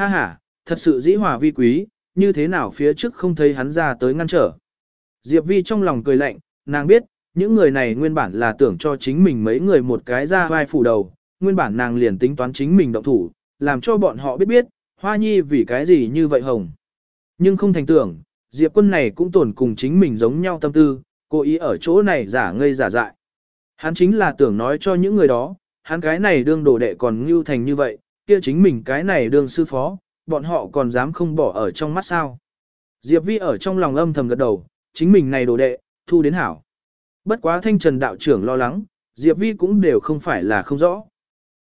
Ha ha, thật sự dĩ hòa vi quý, như thế nào phía trước không thấy hắn ra tới ngăn trở. Diệp Vi trong lòng cười lạnh, nàng biết, những người này nguyên bản là tưởng cho chính mình mấy người một cái ra vai phủ đầu, nguyên bản nàng liền tính toán chính mình động thủ, làm cho bọn họ biết biết, hoa nhi vì cái gì như vậy hồng. Nhưng không thành tưởng, Diệp quân này cũng tổn cùng chính mình giống nhau tâm tư, cố ý ở chỗ này giả ngây giả dại. Hắn chính là tưởng nói cho những người đó, hắn cái này đương đồ đệ còn ngưu thành như vậy, kia chính mình cái này đương sư phó, bọn họ còn dám không bỏ ở trong mắt sao. Diệp Vi ở trong lòng âm thầm gật đầu, chính mình này đồ đệ, thu đến hảo. Bất quá thanh trần đạo trưởng lo lắng, Diệp Vi cũng đều không phải là không rõ.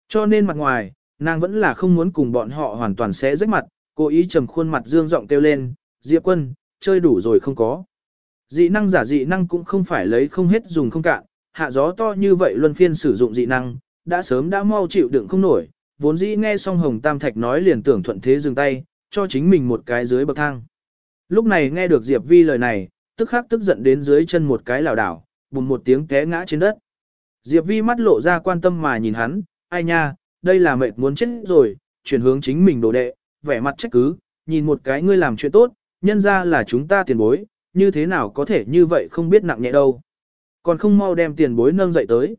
Cho nên mặt ngoài, nàng vẫn là không muốn cùng bọn họ hoàn toàn sẽ rách mặt, cố ý trầm khuôn mặt dương giọng kêu lên, Diệp quân, chơi đủ rồi không có. Dị năng giả dị năng cũng không phải lấy không hết dùng không cạn, hạ gió to như vậy luân phiên sử dụng dị năng, đã sớm đã mau chịu đựng không nổi, vốn dĩ nghe xong Hồng Tam Thạch nói liền tưởng thuận thế dừng tay, cho chính mình một cái dưới bậc thang. Lúc này nghe được Diệp Vi lời này, tức khắc tức giận đến dưới chân một cái lảo đảo, bùm một tiếng té ngã trên đất. Diệp Vi mắt lộ ra quan tâm mà nhìn hắn, ai nha, đây là mệt muốn chết rồi, chuyển hướng chính mình đồ đệ, vẻ mặt trách cứ, nhìn một cái ngươi làm chuyện tốt, nhân ra là chúng ta tiền bối, như thế nào có thể như vậy không biết nặng nhẹ đâu. Còn không mau đem tiền bối nâng dậy tới.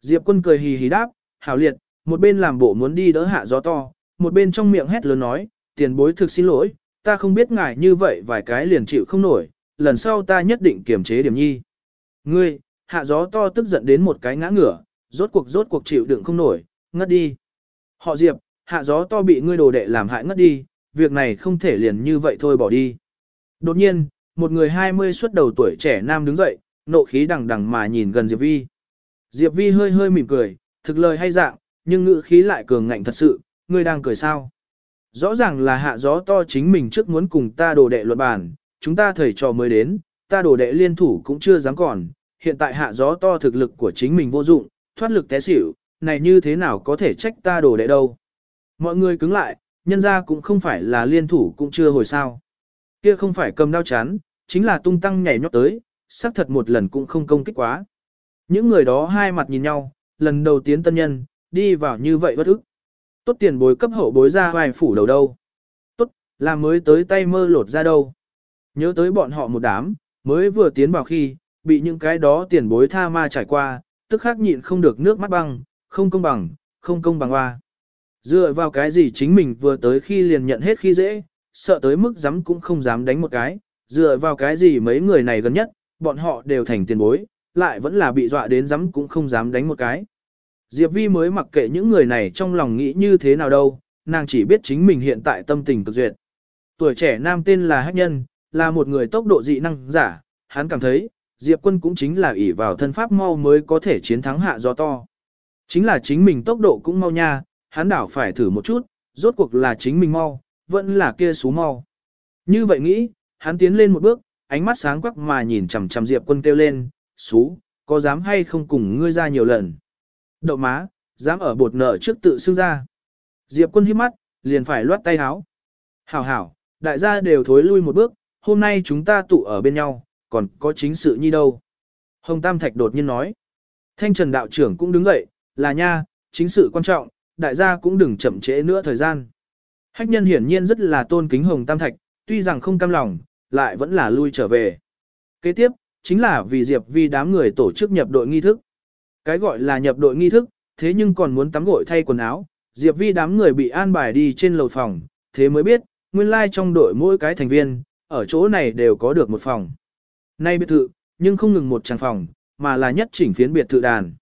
Diệp quân cười hì hì đáp, hảo liệt, một bên làm bộ muốn đi đỡ hạ gió to, một bên trong miệng hét lớn nói, tiền bối thực xin lỗi, ta không biết ngài như vậy vài cái liền chịu không nổi, lần sau ta nhất định kiềm chế điểm nhi. Ngươi, hạ gió to tức giận đến một cái ngã ngửa, rốt cuộc rốt cuộc chịu đựng không nổi, ngất đi. Họ Diệp, hạ gió to bị ngươi đồ đệ làm hại ngất đi, việc này không thể liền như vậy thôi bỏ đi. Đột nhiên, một người 20 xuất đầu tuổi trẻ nam đứng dậy, nộ khí đằng đằng mà nhìn gần Diệp Vi. Diệp Vi hơi hơi mỉm cười, thực lời hay dạng, nhưng ngữ khí lại cường ngạnh thật sự, ngươi đang cười sao? Rõ ràng là hạ gió to chính mình trước muốn cùng ta đồ đệ luận bàn, chúng ta thầy trò mới đến, ta đồ đệ liên thủ cũng chưa dám còn, hiện tại hạ gió to thực lực của chính mình vô dụng, thoát lực té xỉu, này như thế nào có thể trách ta đồ đệ đâu. Mọi người cứng lại, nhân ra cũng không phải là liên thủ cũng chưa hồi sao. Kia không phải cầm đao chán, chính là tung tăng nhảy nhót tới, xác thật một lần cũng không công kích quá. Những người đó hai mặt nhìn nhau, lần đầu tiến tân nhân, đi vào như vậy bất ức. Tốt tiền bối cấp hậu bối ra vài phủ đầu đâu. Tốt, là mới tới tay mơ lột ra đâu. Nhớ tới bọn họ một đám, mới vừa tiến vào khi, bị những cái đó tiền bối tha ma trải qua, tức khắc nhịn không được nước mắt băng, không công bằng, không công bằng hoa. Dựa vào cái gì chính mình vừa tới khi liền nhận hết khi dễ, sợ tới mức dám cũng không dám đánh một cái, dựa vào cái gì mấy người này gần nhất, bọn họ đều thành tiền bối, lại vẫn là bị dọa đến dám cũng không dám đánh một cái. Diệp Vi mới mặc kệ những người này trong lòng nghĩ như thế nào đâu, nàng chỉ biết chính mình hiện tại tâm tình cực duyệt. Tuổi trẻ nam tên là Hách Nhân, là một người tốc độ dị năng giả, hắn cảm thấy, Diệp quân cũng chính là ỷ vào thân pháp mau mới có thể chiến thắng hạ gió to. Chính là chính mình tốc độ cũng mau nha, hắn đảo phải thử một chút, rốt cuộc là chính mình mau, vẫn là kia xú mau. Như vậy nghĩ, hắn tiến lên một bước, ánh mắt sáng quắc mà nhìn chằm chằm Diệp quân kêu lên, xú, có dám hay không cùng ngươi ra nhiều lần. Đậu má, dám ở bột nợ trước tự xưng ra. Diệp quân hiếp mắt, liền phải loát tay háo. Hảo hảo, đại gia đều thối lui một bước, hôm nay chúng ta tụ ở bên nhau, còn có chính sự nhi đâu. Hồng Tam Thạch đột nhiên nói. Thanh Trần đạo trưởng cũng đứng dậy, là nha, chính sự quan trọng, đại gia cũng đừng chậm trễ nữa thời gian. Hách nhân hiển nhiên rất là tôn kính Hồng Tam Thạch, tuy rằng không cam lòng, lại vẫn là lui trở về. Kế tiếp, chính là vì Diệp Vi đám người tổ chức nhập đội nghi thức. Cái gọi là nhập đội nghi thức, thế nhưng còn muốn tắm gội thay quần áo, Diệp Vi đám người bị an bài đi trên lầu phòng, thế mới biết, nguyên lai like trong đội mỗi cái thành viên, ở chỗ này đều có được một phòng. Nay biệt thự, nhưng không ngừng một trang phòng, mà là nhất chỉnh phiến biệt thự đàn.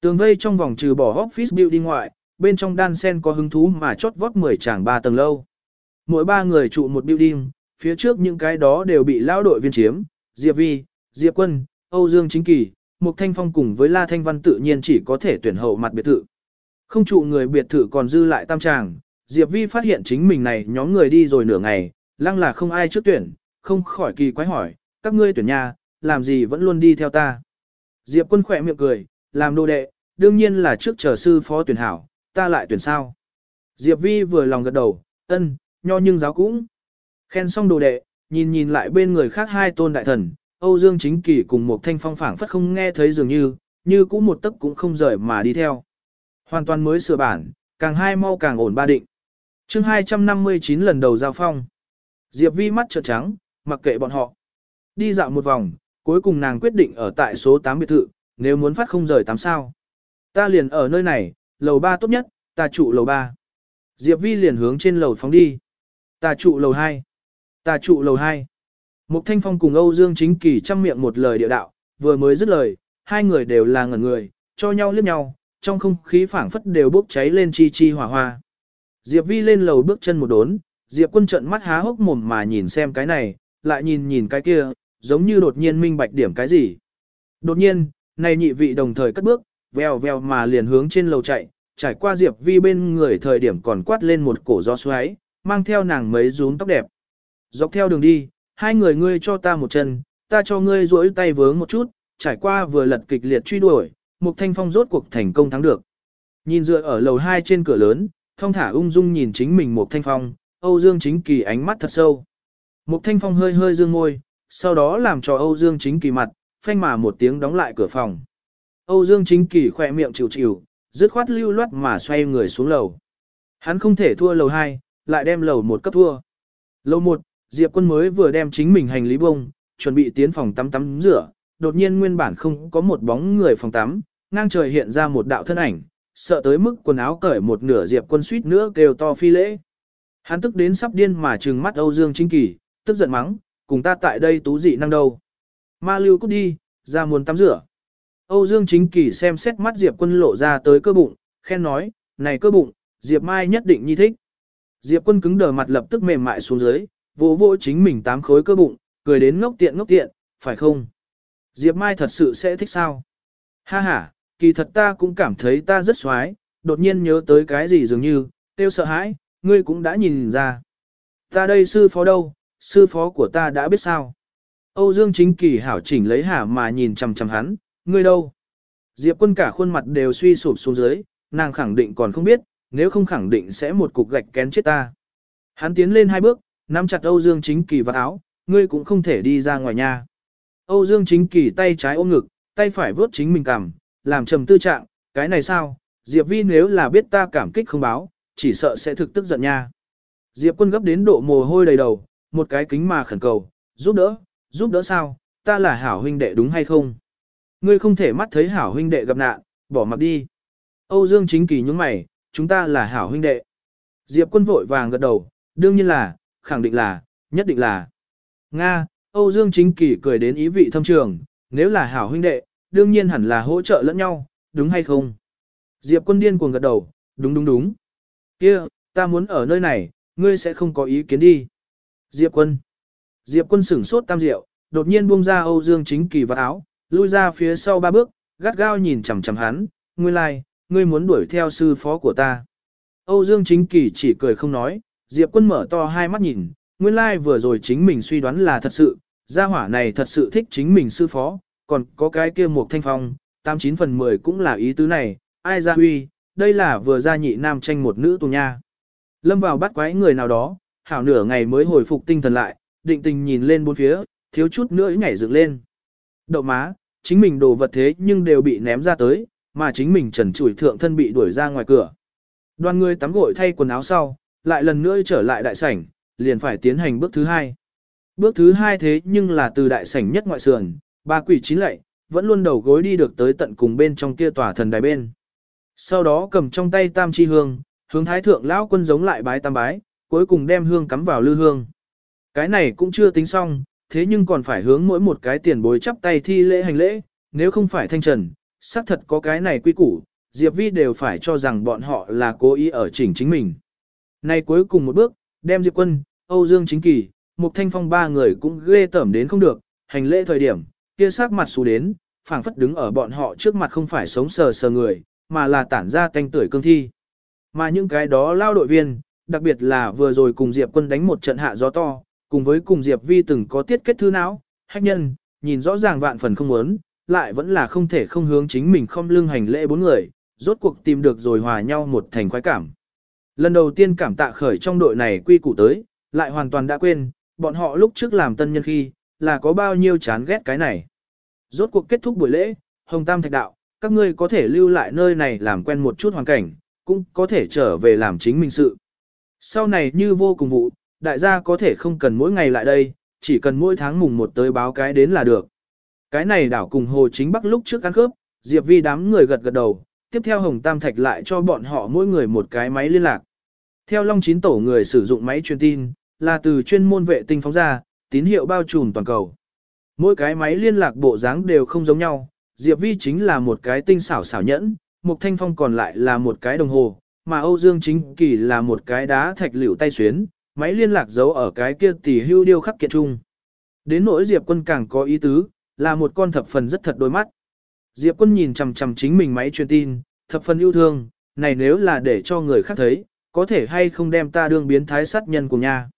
Tường vây trong vòng trừ bỏ office building ngoại, bên trong đan sen có hứng thú mà chót vót 10 tràng 3 tầng lâu. Mỗi ba người trụ một building, phía trước những cái đó đều bị lao đội viên chiếm, Diệp Vi, Diệp Quân, Âu Dương Chính Kỳ, Mục Thanh Phong cùng với La Thanh Văn tự nhiên chỉ có thể tuyển hậu mặt biệt thự. Không trụ người biệt thự còn dư lại tam tràng, Diệp Vi phát hiện chính mình này nhóm người đi rồi nửa ngày, lăng là không ai trước tuyển, không khỏi kỳ quái hỏi, các ngươi tuyển nhà, làm gì vẫn luôn đi theo ta. Diệp quân khỏe miệng cười, làm đồ đệ, đương nhiên là trước chờ sư phó tuyển hảo, ta lại tuyển sao. Diệp vi vừa lòng gật đầu, ân, nho nhưng giáo cũng. Khen xong đồ đệ, nhìn nhìn lại bên người khác hai tôn đại thần, Âu Dương Chính Kỳ cùng một thanh phong phảng phất không nghe thấy dường như, như cũ một tấc cũng không rời mà đi theo. Hoàn toàn mới sửa bản, càng hai mau càng ổn ba định. chương 259 lần đầu giao phong. Diệp Vi mắt trợn trắng, mặc kệ bọn họ. Đi dạo một vòng, cuối cùng nàng quyết định ở tại số 8 biệt thự, nếu muốn phát không rời 8 sao. Ta liền ở nơi này, lầu 3 tốt nhất, ta trụ lầu 3. Diệp Vi liền hướng trên lầu phóng đi. Ta trụ lầu 2. Ta trụ lầu 2. Mục Thanh Phong cùng Âu Dương Chính Kỳ chăm miệng một lời địa đạo, vừa mới dứt lời, hai người đều là ngẩn người, cho nhau liếc nhau, trong không khí phảng phất đều bốc cháy lên chi chi hỏa hoa. Diệp Vi lên lầu bước chân một đốn, Diệp Quân trợn mắt há hốc mồm mà nhìn xem cái này, lại nhìn nhìn cái kia, giống như đột nhiên minh bạch điểm cái gì. Đột nhiên, này nhị vị đồng thời cất bước, vèo vèo mà liền hướng trên lầu chạy, trải qua Diệp Vi bên người thời điểm còn quát lên một cổ gió xoáy, mang theo nàng mấy rúm tóc đẹp. Dọc theo đường đi, hai người ngươi cho ta một chân, ta cho ngươi duỗi tay vướng một chút, trải qua vừa lật kịch liệt truy đuổi, Mục Thanh Phong rốt cuộc thành công thắng được. Nhìn dựa ở lầu 2 trên cửa lớn, thong thả ung dung nhìn chính mình Mục Thanh Phong, Âu Dương Chính Kỳ ánh mắt thật sâu. Mục Thanh Phong hơi hơi dương môi, sau đó làm cho Âu Dương Chính Kỳ mặt, phanh mà một tiếng đóng lại cửa phòng. Âu Dương Chính Kỳ khỏe miệng chịu chịu, dứt khoát lưu loát mà xoay người xuống lầu. Hắn không thể thua lầu 2, lại đem lầu 1 cấp thua. Lầu 1, Diệp Quân mới vừa đem chính mình hành lý bông, chuẩn bị tiến phòng tắm tắm rửa, đột nhiên nguyên bản không có một bóng người phòng tắm, ngang trời hiện ra một đạo thân ảnh, sợ tới mức quần áo cởi một nửa Diệp Quân suýt nữa kêu to phi lễ. Hắn tức đến sắp điên mà trừng mắt Âu Dương Chính Kỳ, tức giận mắng, cùng ta tại đây tú dị năng đâu. Ma lưu cút đi, ra muốn tắm rửa. Âu Dương Chính Kỳ xem xét mắt Diệp Quân lộ ra tới cơ bụng, khen nói, này cơ bụng, Diệp Mai nhất định nhi thích. Diệp Quân cứng đờ mặt lập tức mềm mại xuống dưới, vỗ vỗ chính mình tám khối cơ bụng, cười đến ngốc tiện ngốc tiện, phải không? Diệp Mai thật sự sẽ thích sao? Ha ha, kỳ thật ta cũng cảm thấy ta rất xoái, đột nhiên nhớ tới cái gì dường như, tiêu sợ hãi, ngươi cũng đã nhìn ra. Ta đây sư phó đâu, sư phó của ta đã biết sao. Âu Dương chính kỳ hảo chỉnh lấy hả mà nhìn chằm chằm hắn, ngươi đâu. Diệp quân cả khuôn mặt đều suy sụp xuống dưới, nàng khẳng định còn không biết, nếu không khẳng định sẽ một cục gạch kén chết ta. Hắn tiến lên hai bước, nắm chặt Âu Dương chính kỳ vào áo, ngươi cũng không thể đi ra ngoài nhà. Âu Dương chính kỳ tay trái ôm ngực, tay phải vớt chính mình cằm, làm trầm tư trạng, cái này sao, Diệp Vi nếu là biết ta cảm kích không báo, chỉ sợ sẽ thực tức giận nha. Diệp quân gấp đến độ mồ hôi đầy đầu, một cái kính mà khẩn cầu, giúp đỡ, giúp đỡ sao, ta là hảo huynh đệ đúng hay không? Ngươi không thể mắt thấy hảo huynh đệ gặp nạn, bỏ mặc đi. Âu Dương chính kỳ nhúng mày, chúng ta là hảo huynh đệ. Diệp quân vội vàng gật đầu, đương nhiên là, khẳng định là, nhất định là. Nga, Âu Dương chính kỳ cười đến ý vị thâm trường, nếu là hảo huynh đệ, đương nhiên hẳn là hỗ trợ lẫn nhau, đúng hay không? Diệp quân điên cuồng gật đầu, đúng đúng đúng. Kia, ta muốn ở nơi này, ngươi sẽ không có ý kiến đi. Diệp quân. Diệp quân sửng sốt tam diệu, đột nhiên buông ra Âu Dương chính kỳ vào áo, lui ra phía sau ba bước, gắt gao nhìn chằm chằm hắn, ngươi lai, like, ngươi muốn đuổi theo sư phó của ta. Âu Dương chính kỳ chỉ cười không nói, Diệp quân mở to hai mắt nhìn, nguyên lai like vừa rồi chính mình suy đoán là thật sự, gia hỏa này thật sự thích chính mình sư phó, còn có cái kia một thanh phong, 89 phần 10 cũng là ý tứ này, ai ra huy, đây là vừa ra nhị nam tranh một nữ tù nha. Lâm vào bắt quái người nào đó, hảo nửa ngày mới hồi phục tinh thần lại, định tình nhìn lên bốn phía, thiếu chút nữa nhảy dựng lên. Đậu má, chính mình đồ vật thế nhưng đều bị ném ra tới, mà chính mình trần trụi thượng thân bị đuổi ra ngoài cửa. Đoàn người tắm gội thay quần áo sau, lại lần nữa trở lại đại sảnh, liền phải tiến hành bước thứ hai. Bước thứ hai thế nhưng là từ đại sảnh nhất ngoại sườn, ba quỷ chín lệ, vẫn luôn đầu gối đi được tới tận cùng bên trong kia tòa thần đài bên. Sau đó cầm trong tay tam chi hương, hướng thái thượng lão quân giống lại bái tam bái, cuối cùng đem hương cắm vào lư hương. Cái này cũng chưa tính xong, thế nhưng còn phải hướng mỗi một cái tiền bối chắp tay thi lễ hành lễ, nếu không phải thanh trần, xác thật có cái này quy củ, Diệp Vi đều phải cho rằng bọn họ là cố ý ở chỉnh chính mình. Này cuối cùng một bước, đem Diệp Quân, Âu Dương Chính Kỳ, Mục Thanh Phong ba người cũng ghê tởm đến không được, hành lễ thời điểm, kia sắc mặt xù đến, phảng phất đứng ở bọn họ trước mặt không phải sống sờ sờ người, mà là tản ra tanh tuổi cương thi. Mà những cái đó lao đội viên, đặc biệt là vừa rồi cùng Diệp quân đánh một trận hạ gió to, cùng với cùng Diệp vi từng có tiết kết thư não, hách nhân, nhìn rõ ràng vạn phần không muốn, lại vẫn là không thể không hướng chính mình không lưng hành lễ bốn người, rốt cuộc tìm được rồi hòa nhau một thành khoái cảm. Lần đầu tiên cảm tạ khởi trong đội này quy củ tới, lại hoàn toàn đã quên, bọn họ lúc trước làm tân nhân khi, là có bao nhiêu chán ghét cái này. Rốt cuộc kết thúc buổi lễ, Hồng Tam Thạch Đạo, các ngươi có thể lưu lại nơi này làm quen một chút hoàn cảnh, cũng có thể trở về làm chính mình sự. Sau này như vô cùng vụ, đại gia có thể không cần mỗi ngày lại đây, chỉ cần mỗi tháng mùng một tới báo cái đến là được. Cái này đảo cùng Hồ Chính Bắc lúc trước ăn khớp, Diệp Vi đám người gật gật đầu, tiếp theo Hồng Tam Thạch lại cho bọn họ mỗi người một cái máy liên lạc. Theo Long Chín tổ người sử dụng máy truyền tin, là từ chuyên môn vệ tinh phóng ra, tín hiệu bao trùm toàn cầu. Mỗi cái máy liên lạc bộ dáng đều không giống nhau, Diệp Vi chính là một cái tinh xảo xảo nhẫn, Mục Thanh Phong còn lại là một cái đồng hồ, mà Âu Dương Chính Kỳ là một cái đá thạch liễu tay xuyến, máy liên lạc giấu ở cái kia tỷ hưu điêu khắc kiện trung. Đến nỗi Diệp Quân càng có ý tứ, là một con thập phần rất thật đôi mắt. Diệp Quân nhìn chằm chằm chính mình máy truyền tin, thập phần yêu thương, này nếu là để cho người khác thấy, có thể hay không đem ta đương biến thái sát nhân của nhà.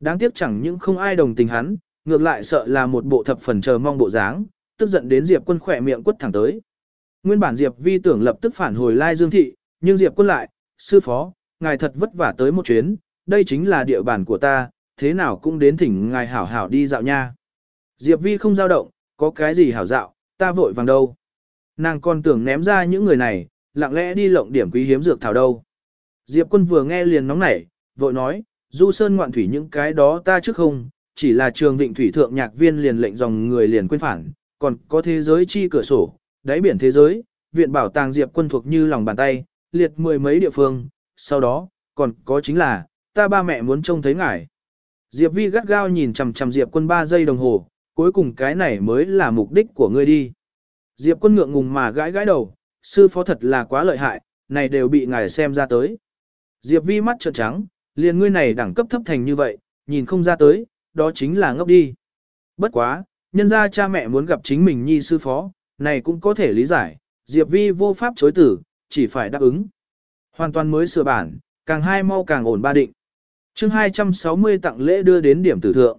Đáng tiếc chẳng những không ai đồng tình hắn, ngược lại sợ là một bộ thập phần chờ mong bộ dáng, tức giận đến Diệp Quân khỏe miệng quất thẳng tới. Nguyên bản Diệp Vi tưởng lập tức phản hồi Lai Dương thị, nhưng Diệp Quân lại, sư phó, ngài thật vất vả tới một chuyến, đây chính là địa bàn của ta, thế nào cũng đến thỉnh ngài hảo hảo đi dạo nha. Diệp Vi không dao động, có cái gì hảo dạo, ta vội vàng đâu. Nàng còn tưởng ném ra những người này, lặng lẽ đi lộng điểm quý hiếm dược thảo đâu. Diệp quân vừa nghe liền nóng nảy, vội nói, du sơn ngoạn thủy những cái đó ta trước không, chỉ là trường vịnh thủy thượng nhạc viên liền lệnh dòng người liền quên phản, còn có thế giới chi cửa sổ, đáy biển thế giới, viện bảo tàng Diệp quân thuộc như lòng bàn tay, liệt mười mấy địa phương, sau đó, còn có chính là, ta ba mẹ muốn trông thấy ngài. Diệp vi gắt gao nhìn chằm chằm Diệp quân 3 giây đồng hồ, cuối cùng cái này mới là mục đích của ngươi đi. Diệp quân ngượng ngùng mà gãi gãi đầu, sư phó thật là quá lợi hại, này đều bị ngài xem ra tới. Diệp vi mắt trợn trắng, liền ngươi này đẳng cấp thấp thành như vậy, nhìn không ra tới, đó chính là ngốc đi. Bất quá, nhân ra cha mẹ muốn gặp chính mình nhi sư phó, này cũng có thể lý giải, Diệp vi vô pháp chối tử, chỉ phải đáp ứng. Hoàn toàn mới sửa bản, càng hai mau càng ổn ba định. chương 260 tặng lễ đưa đến điểm tử thượng.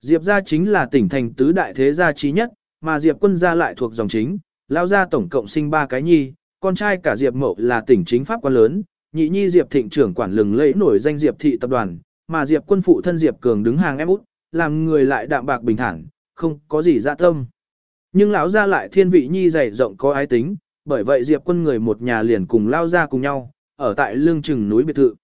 Diệp gia chính là tỉnh thành tứ đại thế gia trí nhất, mà Diệp quân gia lại thuộc dòng chính, lao gia tổng cộng sinh ba cái nhi, con trai cả Diệp Mậu là tỉnh chính pháp quan lớn, nhị nhi Diệp Thịnh trưởng quản lừng lẫy nổi danh Diệp thị tập đoàn, mà Diệp quân phụ thân Diệp Cường đứng hàng em út, làm người lại đạm bạc bình thản, không có gì dạ tâm. Nhưng lão gia lại thiên vị nhi dày rộng có ái tính, bởi vậy Diệp quân người một nhà liền cùng lao ra cùng nhau, ở tại lương trừng núi biệt thự.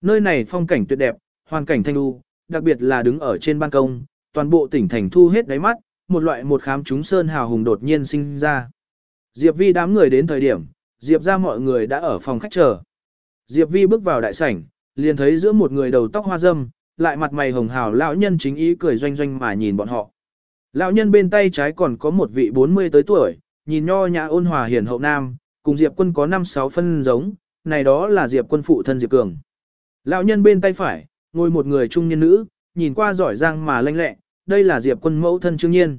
Nơi này phong cảnh tuyệt đẹp, hoàn cảnh thanh u, đặc biệt là đứng ở trên ban công, toàn bộ tỉnh thành thu hết đáy mắt, một loại một khám chúng sơn hào hùng đột nhiên sinh ra. Diệp Vi đám người đến thời điểm, Diệp ra mọi người đã ở phòng khách chờ. Diệp Vi bước vào đại sảnh, liền thấy giữa một người đầu tóc hoa râm, lại mặt mày hồng hào lão nhân chính ý cười doanh doanh mà nhìn bọn họ. Lão nhân bên tay trái còn có một vị 40 tới tuổi, nhìn nho nhã ôn hòa hiền hậu nam, cùng Diệp quân có 5-6 phân giống, này đó là Diệp quân phụ thân Diệp Cường. Lão nhân bên tay phải, ngồi một người trung niên nữ, nhìn qua giỏi giang mà lanh lẹ, đây là Diệp quân mẫu thân trương nhiên.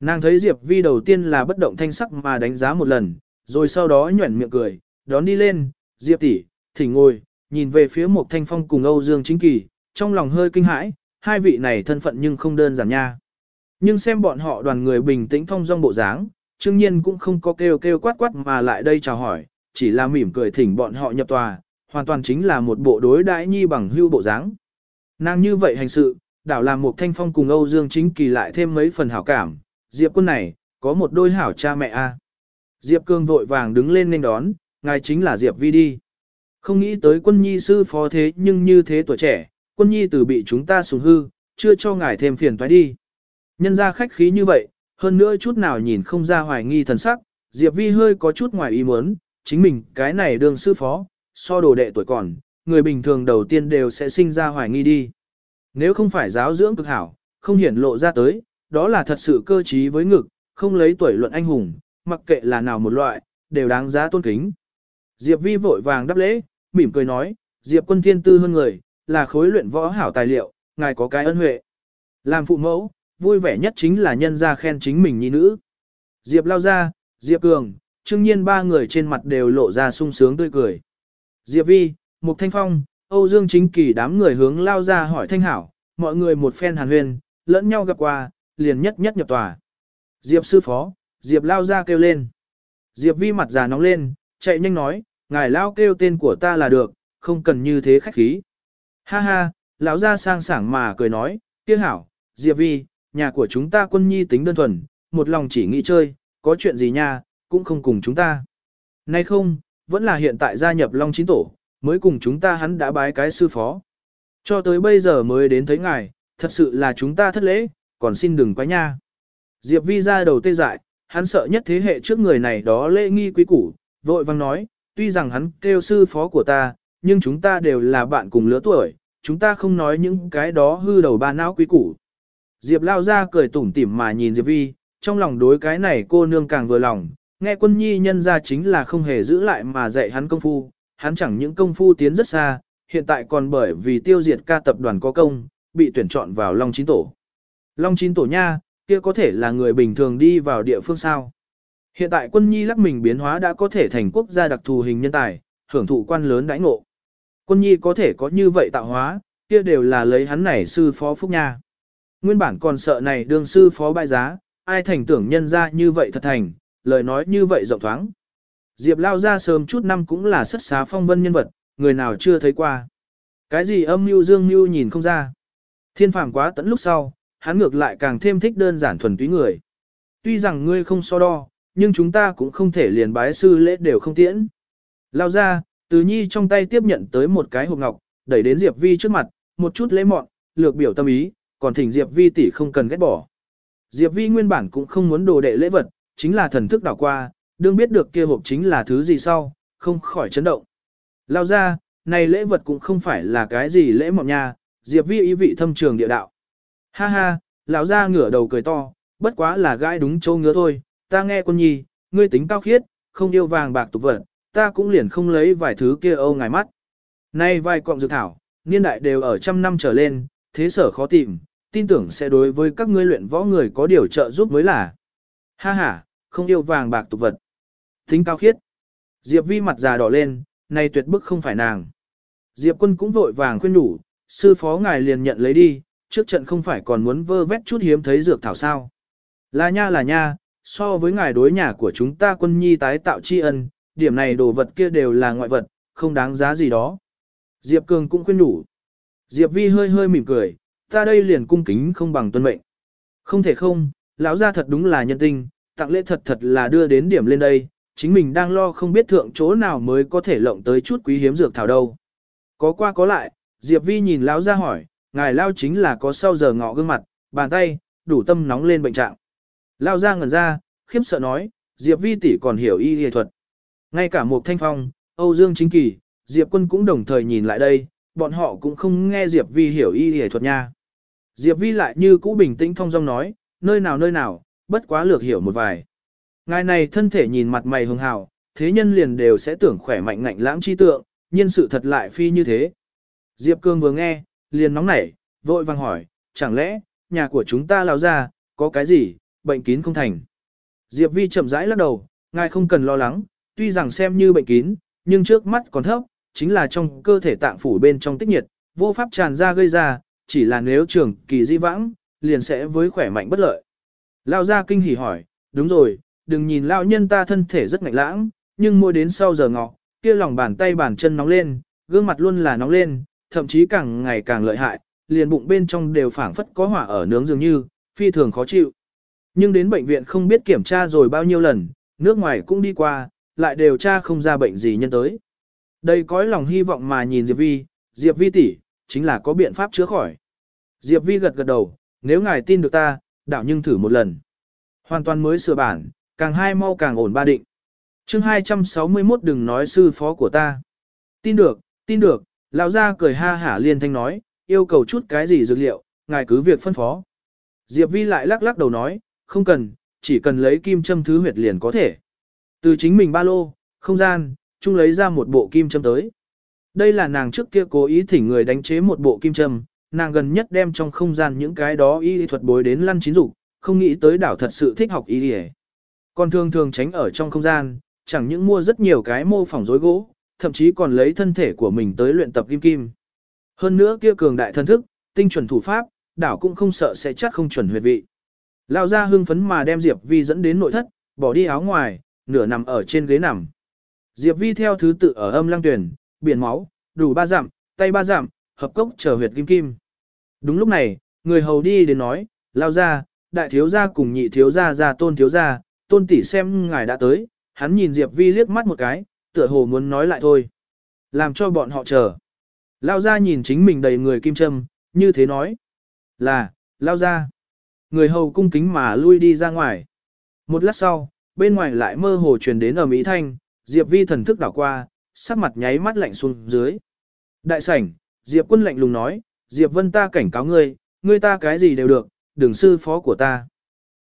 Nàng thấy Diệp vi đầu tiên là bất động thanh sắc mà đánh giá một lần, rồi sau đó nhuẩn miệng cười, đón đi lên, Diệp tỷ, thỉnh ngồi, nhìn về phía một thanh phong cùng Âu Dương chính kỳ, trong lòng hơi kinh hãi, hai vị này thân phận nhưng không đơn giản nha. Nhưng xem bọn họ đoàn người bình tĩnh thông dong bộ dáng, trương nhiên cũng không có kêu kêu quát quát mà lại đây chào hỏi, chỉ là mỉm cười thỉnh bọn họ nhập tòa, hoàn toàn chính là một bộ đối đãi nhi bằng hưu bộ dáng. Nàng như vậy hành sự, đảo làm một thanh phong cùng Âu Dương chính kỳ lại thêm mấy phần hảo cảm, Diệp quân này, có một đôi hảo cha mẹ a. Diệp cương vội vàng đứng lên nên đón, ngài chính là Diệp vi đi. Không nghĩ tới quân nhi sư phó thế nhưng như thế tuổi trẻ, quân nhi từ bị chúng ta sùng hư, chưa cho ngài thêm phiền toái đi. Nhân ra khách khí như vậy, hơn nữa chút nào nhìn không ra hoài nghi thần sắc, Diệp vi hơi có chút ngoài ý muốn, chính mình cái này đương sư phó, so đồ đệ tuổi còn, người bình thường đầu tiên đều sẽ sinh ra hoài nghi đi. Nếu không phải giáo dưỡng cực hảo, không hiển lộ ra tới, đó là thật sự cơ trí với ngực, không lấy tuổi luận anh hùng, mặc kệ là nào một loại, đều đáng giá tôn kính. Diệp Vi vội vàng đáp lễ, mỉm cười nói, Diệp quân thiên tư hơn người, là khối luyện võ hảo tài liệu, ngài có cái ân huệ. Làm phụ mẫu, vui vẻ nhất chính là nhân gia khen chính mình nhi nữ. Diệp lao ra, Diệp cường, trương nhiên ba người trên mặt đều lộ ra sung sướng tươi cười. Diệp Vi, Mục Thanh Phong, Âu Dương Chính Kỳ đám người hướng lao ra hỏi thanh hảo, mọi người một phen hàn huyên, lẫn nhau gặp qua, liền nhất nhất nhập tòa. Diệp sư phó, Diệp lao ra kêu lên. Diệp vi mặt già nóng lên, chạy nhanh nói, ngài lao kêu tên của ta là được, không cần như thế khách khí. Ha ha, lão ra sang sảng mà cười nói, kia hảo, Diệp vi, nhà của chúng ta quân nhi tính đơn thuần, một lòng chỉ nghĩ chơi, có chuyện gì nha, cũng không cùng chúng ta. Nay không, vẫn là hiện tại gia nhập Long Chín Tổ, mới cùng chúng ta hắn đã bái cái sư phó. Cho tới bây giờ mới đến thấy ngài, thật sự là chúng ta thất lễ, còn xin đừng quá nha. Diệp Vi ra đầu tê dại, hắn sợ nhất thế hệ trước người này đó lễ nghi quý củ, vội vang nói, tuy rằng hắn kêu sư phó của ta, nhưng chúng ta đều là bạn cùng lứa tuổi, chúng ta không nói những cái đó hư đầu ba não quý củ. Diệp lao ra cười tủm tỉm mà nhìn Diệp Vi, trong lòng đối cái này cô nương càng vừa lòng, nghe quân nhi nhân ra chính là không hề giữ lại mà dạy hắn công phu, hắn chẳng những công phu tiến rất xa, hiện tại còn bởi vì tiêu diệt ca tập đoàn có công, bị tuyển chọn vào Long Chín Tổ. Long Chín Tổ nha, kia có thể là người bình thường đi vào địa phương sao. Hiện tại quân nhi lắc mình biến hóa đã có thể thành quốc gia đặc thù hình nhân tài, hưởng thụ quan lớn đãi ngộ. Quân nhi có thể có như vậy tạo hóa, kia đều là lấy hắn này sư phó phúc nha. Nguyên bản còn sợ này đương sư phó bại giá, ai thành tưởng nhân ra như vậy thật thành, lời nói như vậy rộng thoáng. Diệp lao ra sớm chút năm cũng là xuất xá phong vân nhân vật, người nào chưa thấy qua. Cái gì âm mưu dương mưu nhìn không ra. Thiên phàm quá tận lúc sau, hắn ngược lại càng thêm thích đơn giản thuần túy người. Tuy rằng ngươi không so đo, nhưng chúng ta cũng không thể liền bái sư lễ đều không tiễn. Lao ra, từ nhi trong tay tiếp nhận tới một cái hộp ngọc, đẩy đến Diệp Vi trước mặt, một chút lễ mọn, lược biểu tâm ý, còn thỉnh Diệp Vi tỷ không cần ghét bỏ. Diệp Vi nguyên bản cũng không muốn đồ đệ lễ vật, chính là thần thức đảo qua, đương biết được kia hộp chính là thứ gì sau, không khỏi chấn động. Lao ra, này lễ vật cũng không phải là cái gì lễ mọn nha, Diệp Vi ý vị thâm trường địa đạo. Ha ha, lão ra ngửa đầu cười to, bất quá là gai đúng châu ngứa thôi, ta nghe con nhi, ngươi tính cao khiết, không yêu vàng bạc tục vật, ta cũng liền không lấy vài thứ kia âu ngài mắt. Nay vài cọng dược thảo, niên đại đều ở trăm năm trở lên, thế sở khó tìm, tin tưởng sẽ đối với các ngươi luyện võ người có điều trợ giúp mới là. Ha ha, không yêu vàng bạc tục vật. Tính cao khiết. Diệp vi mặt già đỏ lên, nay tuyệt bức không phải nàng. Diệp quân cũng vội vàng khuyên đủ, sư phó ngài liền nhận lấy đi, trước trận không phải còn muốn vơ vét chút hiếm thấy dược thảo sao. Là nha là nha, so với ngài đối nhà của chúng ta quân nhi tái tạo tri ân, điểm này đồ vật kia đều là ngoại vật, không đáng giá gì đó. Diệp Cường cũng khuyên đủ. Diệp Vi hơi hơi mỉm cười, ta đây liền cung kính không bằng tuân mệnh. Không thể không, lão gia thật đúng là nhân tinh, tặng lễ thật thật là đưa đến điểm lên đây, chính mình đang lo không biết thượng chỗ nào mới có thể lộng tới chút quý hiếm dược thảo đâu. Có qua có lại, Diệp Vi nhìn lão gia hỏi, ngài lao chính là có sau giờ ngọ gương mặt, bàn tay, đủ tâm nóng lên bệnh trạng. Lao ra ngẩn ra, khiếp sợ nói, Diệp Vi tỷ còn hiểu y y thuật. Ngay cả một thanh phong, Âu Dương Chính Kỳ, Diệp Quân cũng đồng thời nhìn lại đây, bọn họ cũng không nghe Diệp Vi hiểu y y thuật nha. Diệp Vi lại như cũ bình tĩnh thông dong nói, nơi nào nơi nào, bất quá lược hiểu một vài. Ngài này thân thể nhìn mặt mày hường hào, thế nhân liền đều sẽ tưởng khỏe mạnh ngạnh lãng chi tượng, nhưng sự thật lại phi như thế. Diệp Cương vừa nghe, liền nóng nảy, vội vàng hỏi, chẳng lẽ, nhà của chúng ta lao ra, có cái gì, bệnh kín không thành. Diệp Vi chậm rãi lắc đầu, ngài không cần lo lắng, tuy rằng xem như bệnh kín, nhưng trước mắt còn thấp, chính là trong cơ thể tạng phủ bên trong tích nhiệt, vô pháp tràn ra gây ra, chỉ là nếu trường kỳ di vãng, liền sẽ với khỏe mạnh bất lợi. Lao ra kinh hỉ hỏi, đúng rồi, đừng nhìn lao nhân ta thân thể rất ngạnh lãng, nhưng mỗi đến sau giờ ngọ, kia lòng bàn tay bàn chân nóng lên, gương mặt luôn là nóng lên, thậm chí càng ngày càng lợi hại, liền bụng bên trong đều phảng phất có hỏa ở nướng dường như, phi thường khó chịu. Nhưng đến bệnh viện không biết kiểm tra rồi bao nhiêu lần, nước ngoài cũng đi qua, lại đều tra không ra bệnh gì nhân tới. Đây cõi lòng hy vọng mà nhìn Diệp Vi, Diệp Vi tỷ, chính là có biện pháp chữa khỏi. Diệp Vi gật gật đầu, nếu ngài tin được ta, đảo nhưng thử một lần. Hoàn toàn mới sửa bản, càng hai mau càng ổn ba định. chương 261 đừng nói sư phó của ta. Tin được, tin được, lão gia cười ha hả liên thanh nói, yêu cầu chút cái gì dược liệu, ngài cứ việc phân phó. Diệp Vi lại lắc lắc đầu nói, không cần, chỉ cần lấy kim châm thứ huyệt liền có thể. Từ chính mình ba lô, không gian, chung lấy ra một bộ kim châm tới. Đây là nàng trước kia cố ý thỉnh người đánh chế một bộ kim châm, nàng gần nhất đem trong không gian những cái đó y thuật bối đến lăn chín dục, không nghĩ tới đảo thật sự thích học y y. Còn thường thường tránh ở trong không gian, chẳng những mua rất nhiều cái mô phỏng rối gỗ, thậm chí còn lấy thân thể của mình tới luyện tập kim kim. Hơn nữa kia cường đại thân thức, tinh chuẩn thủ pháp, đảo cũng không sợ sẽ chắc không chuẩn huyệt vị. Lao ra hưng phấn mà đem Diệp Vi dẫn đến nội thất, bỏ đi áo ngoài, nửa nằm ở trên ghế nằm. Diệp Vi theo thứ tự ở âm lang tuyển, biển máu, đủ ba giảm, tay ba giảm, hợp cốc trở huyệt kim kim. Đúng lúc này, người hầu đi đến nói, lao ra, đại thiếu gia cùng nhị thiếu gia ra tôn thiếu gia, tôn tỷ xem ngài đã tới, hắn nhìn Diệp Vi liếc mắt một cái, tựa hồ muốn nói lại thôi. Làm cho bọn họ chờ. Lao ra nhìn chính mình đầy người kim châm, như thế nói. Là, lao ra. Người hầu cung kính mà lui đi ra ngoài. Một lát sau, bên ngoài lại mơ hồ truyền đến ở Mỹ Thanh, Diệp Vi thần thức đảo qua, sắc mặt nháy mắt lạnh xuống dưới. Đại sảnh, Diệp quân lạnh lùng nói, Diệp Vân ta cảnh cáo ngươi, ngươi ta cái gì đều được, đừng sư phó của ta.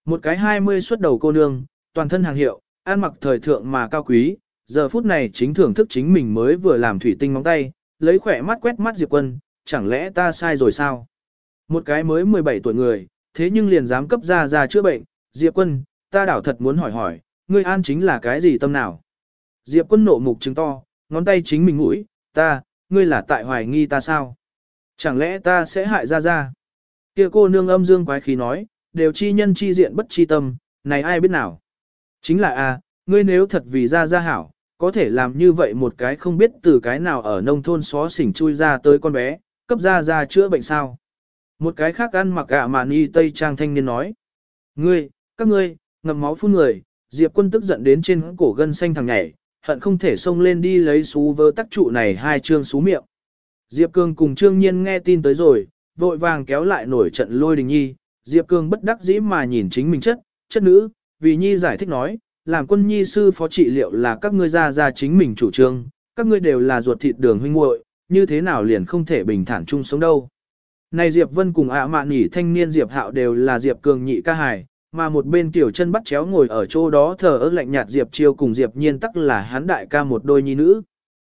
Một cái hai mươi xuất đầu cô nương, toàn thân hàng hiệu, ăn mặc thời thượng mà cao quý, giờ phút này chính thưởng thức chính mình mới vừa làm thủy tinh móng tay, lấy khỏe mắt quét mắt Diệp Quân, chẳng lẽ ta sai rồi sao? Một cái mới 17 tuổi người, thế nhưng liền dám cấp ra ra chữa bệnh, Diệp Quân, ta đảo thật muốn hỏi hỏi, ngươi an chính là cái gì tâm nào? Diệp Quân nộ mục trứng to, ngón tay chính mình mũi, ta, ngươi là tại hoài nghi ta sao? Chẳng lẽ ta sẽ hại ra ra? Kia cô nương âm dương quái khí nói, đều chi nhân chi diện bất chi tâm, này ai biết nào? Chính là a, ngươi nếu thật vì ra ra hảo, có thể làm như vậy một cái không biết từ cái nào ở nông thôn xó xỉnh chui ra tới con bé, cấp ra ra chữa bệnh sao. Một cái khác ăn mặc gạ mà ni tây trang thanh niên nói. Ngươi, các ngươi, ngậm máu phun người, Diệp quân tức giận đến trên cổ gân xanh thằng nhảy, hận không thể xông lên đi lấy xú vơ tắc trụ này hai trương xú miệng. Diệp Cương cùng Trương Nhiên nghe tin tới rồi, vội vàng kéo lại nổi trận lôi đình nhi, Diệp Cương bất đắc dĩ mà nhìn chính mình chất, chất nữ, vì nhi giải thích nói, làm quân nhi sư phó trị liệu là các ngươi ra ra chính mình chủ trương, các ngươi đều là ruột thịt đường huynh muội, như thế nào liền không thể bình thản chung sống đâu. Này Diệp Vân cùng ạ mạn nhỉ thanh niên Diệp Hạo đều là Diệp Cường nhị ca hài, mà một bên tiểu chân bắt chéo ngồi ở chỗ đó thờ ơ lạnh nhạt Diệp Chiêu cùng Diệp Nhiên tắc là hắn đại ca một đôi nhi nữ.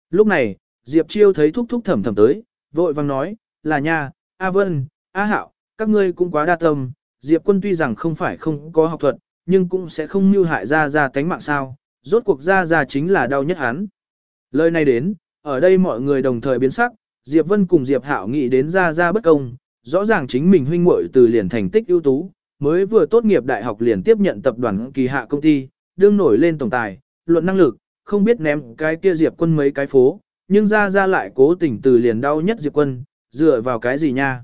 Lúc này, Diệp Chiêu thấy thúc thúc thầm thầm tới, vội vang nói, là nha, A Vân, A Hạo, các ngươi cũng quá đa tâm, Diệp quân tuy rằng không phải không có học thuật, nhưng cũng sẽ không mưu hại ra ra tánh mạng sao, rốt cuộc ra ra chính là đau nhất hắn. Lời này đến, ở đây mọi người đồng thời biến sắc, Diệp Vân cùng Diệp Hạo nghĩ đến ra ra bất công, rõ ràng chính mình huynh muội từ liền thành tích ưu tú, mới vừa tốt nghiệp đại học liền tiếp nhận tập đoàn kỳ hạ công ty, đương nổi lên tổng tài, luận năng lực, không biết ném cái kia Diệp Quân mấy cái phố, nhưng ra ra lại cố tình từ liền đau nhất Diệp Quân, dựa vào cái gì nha?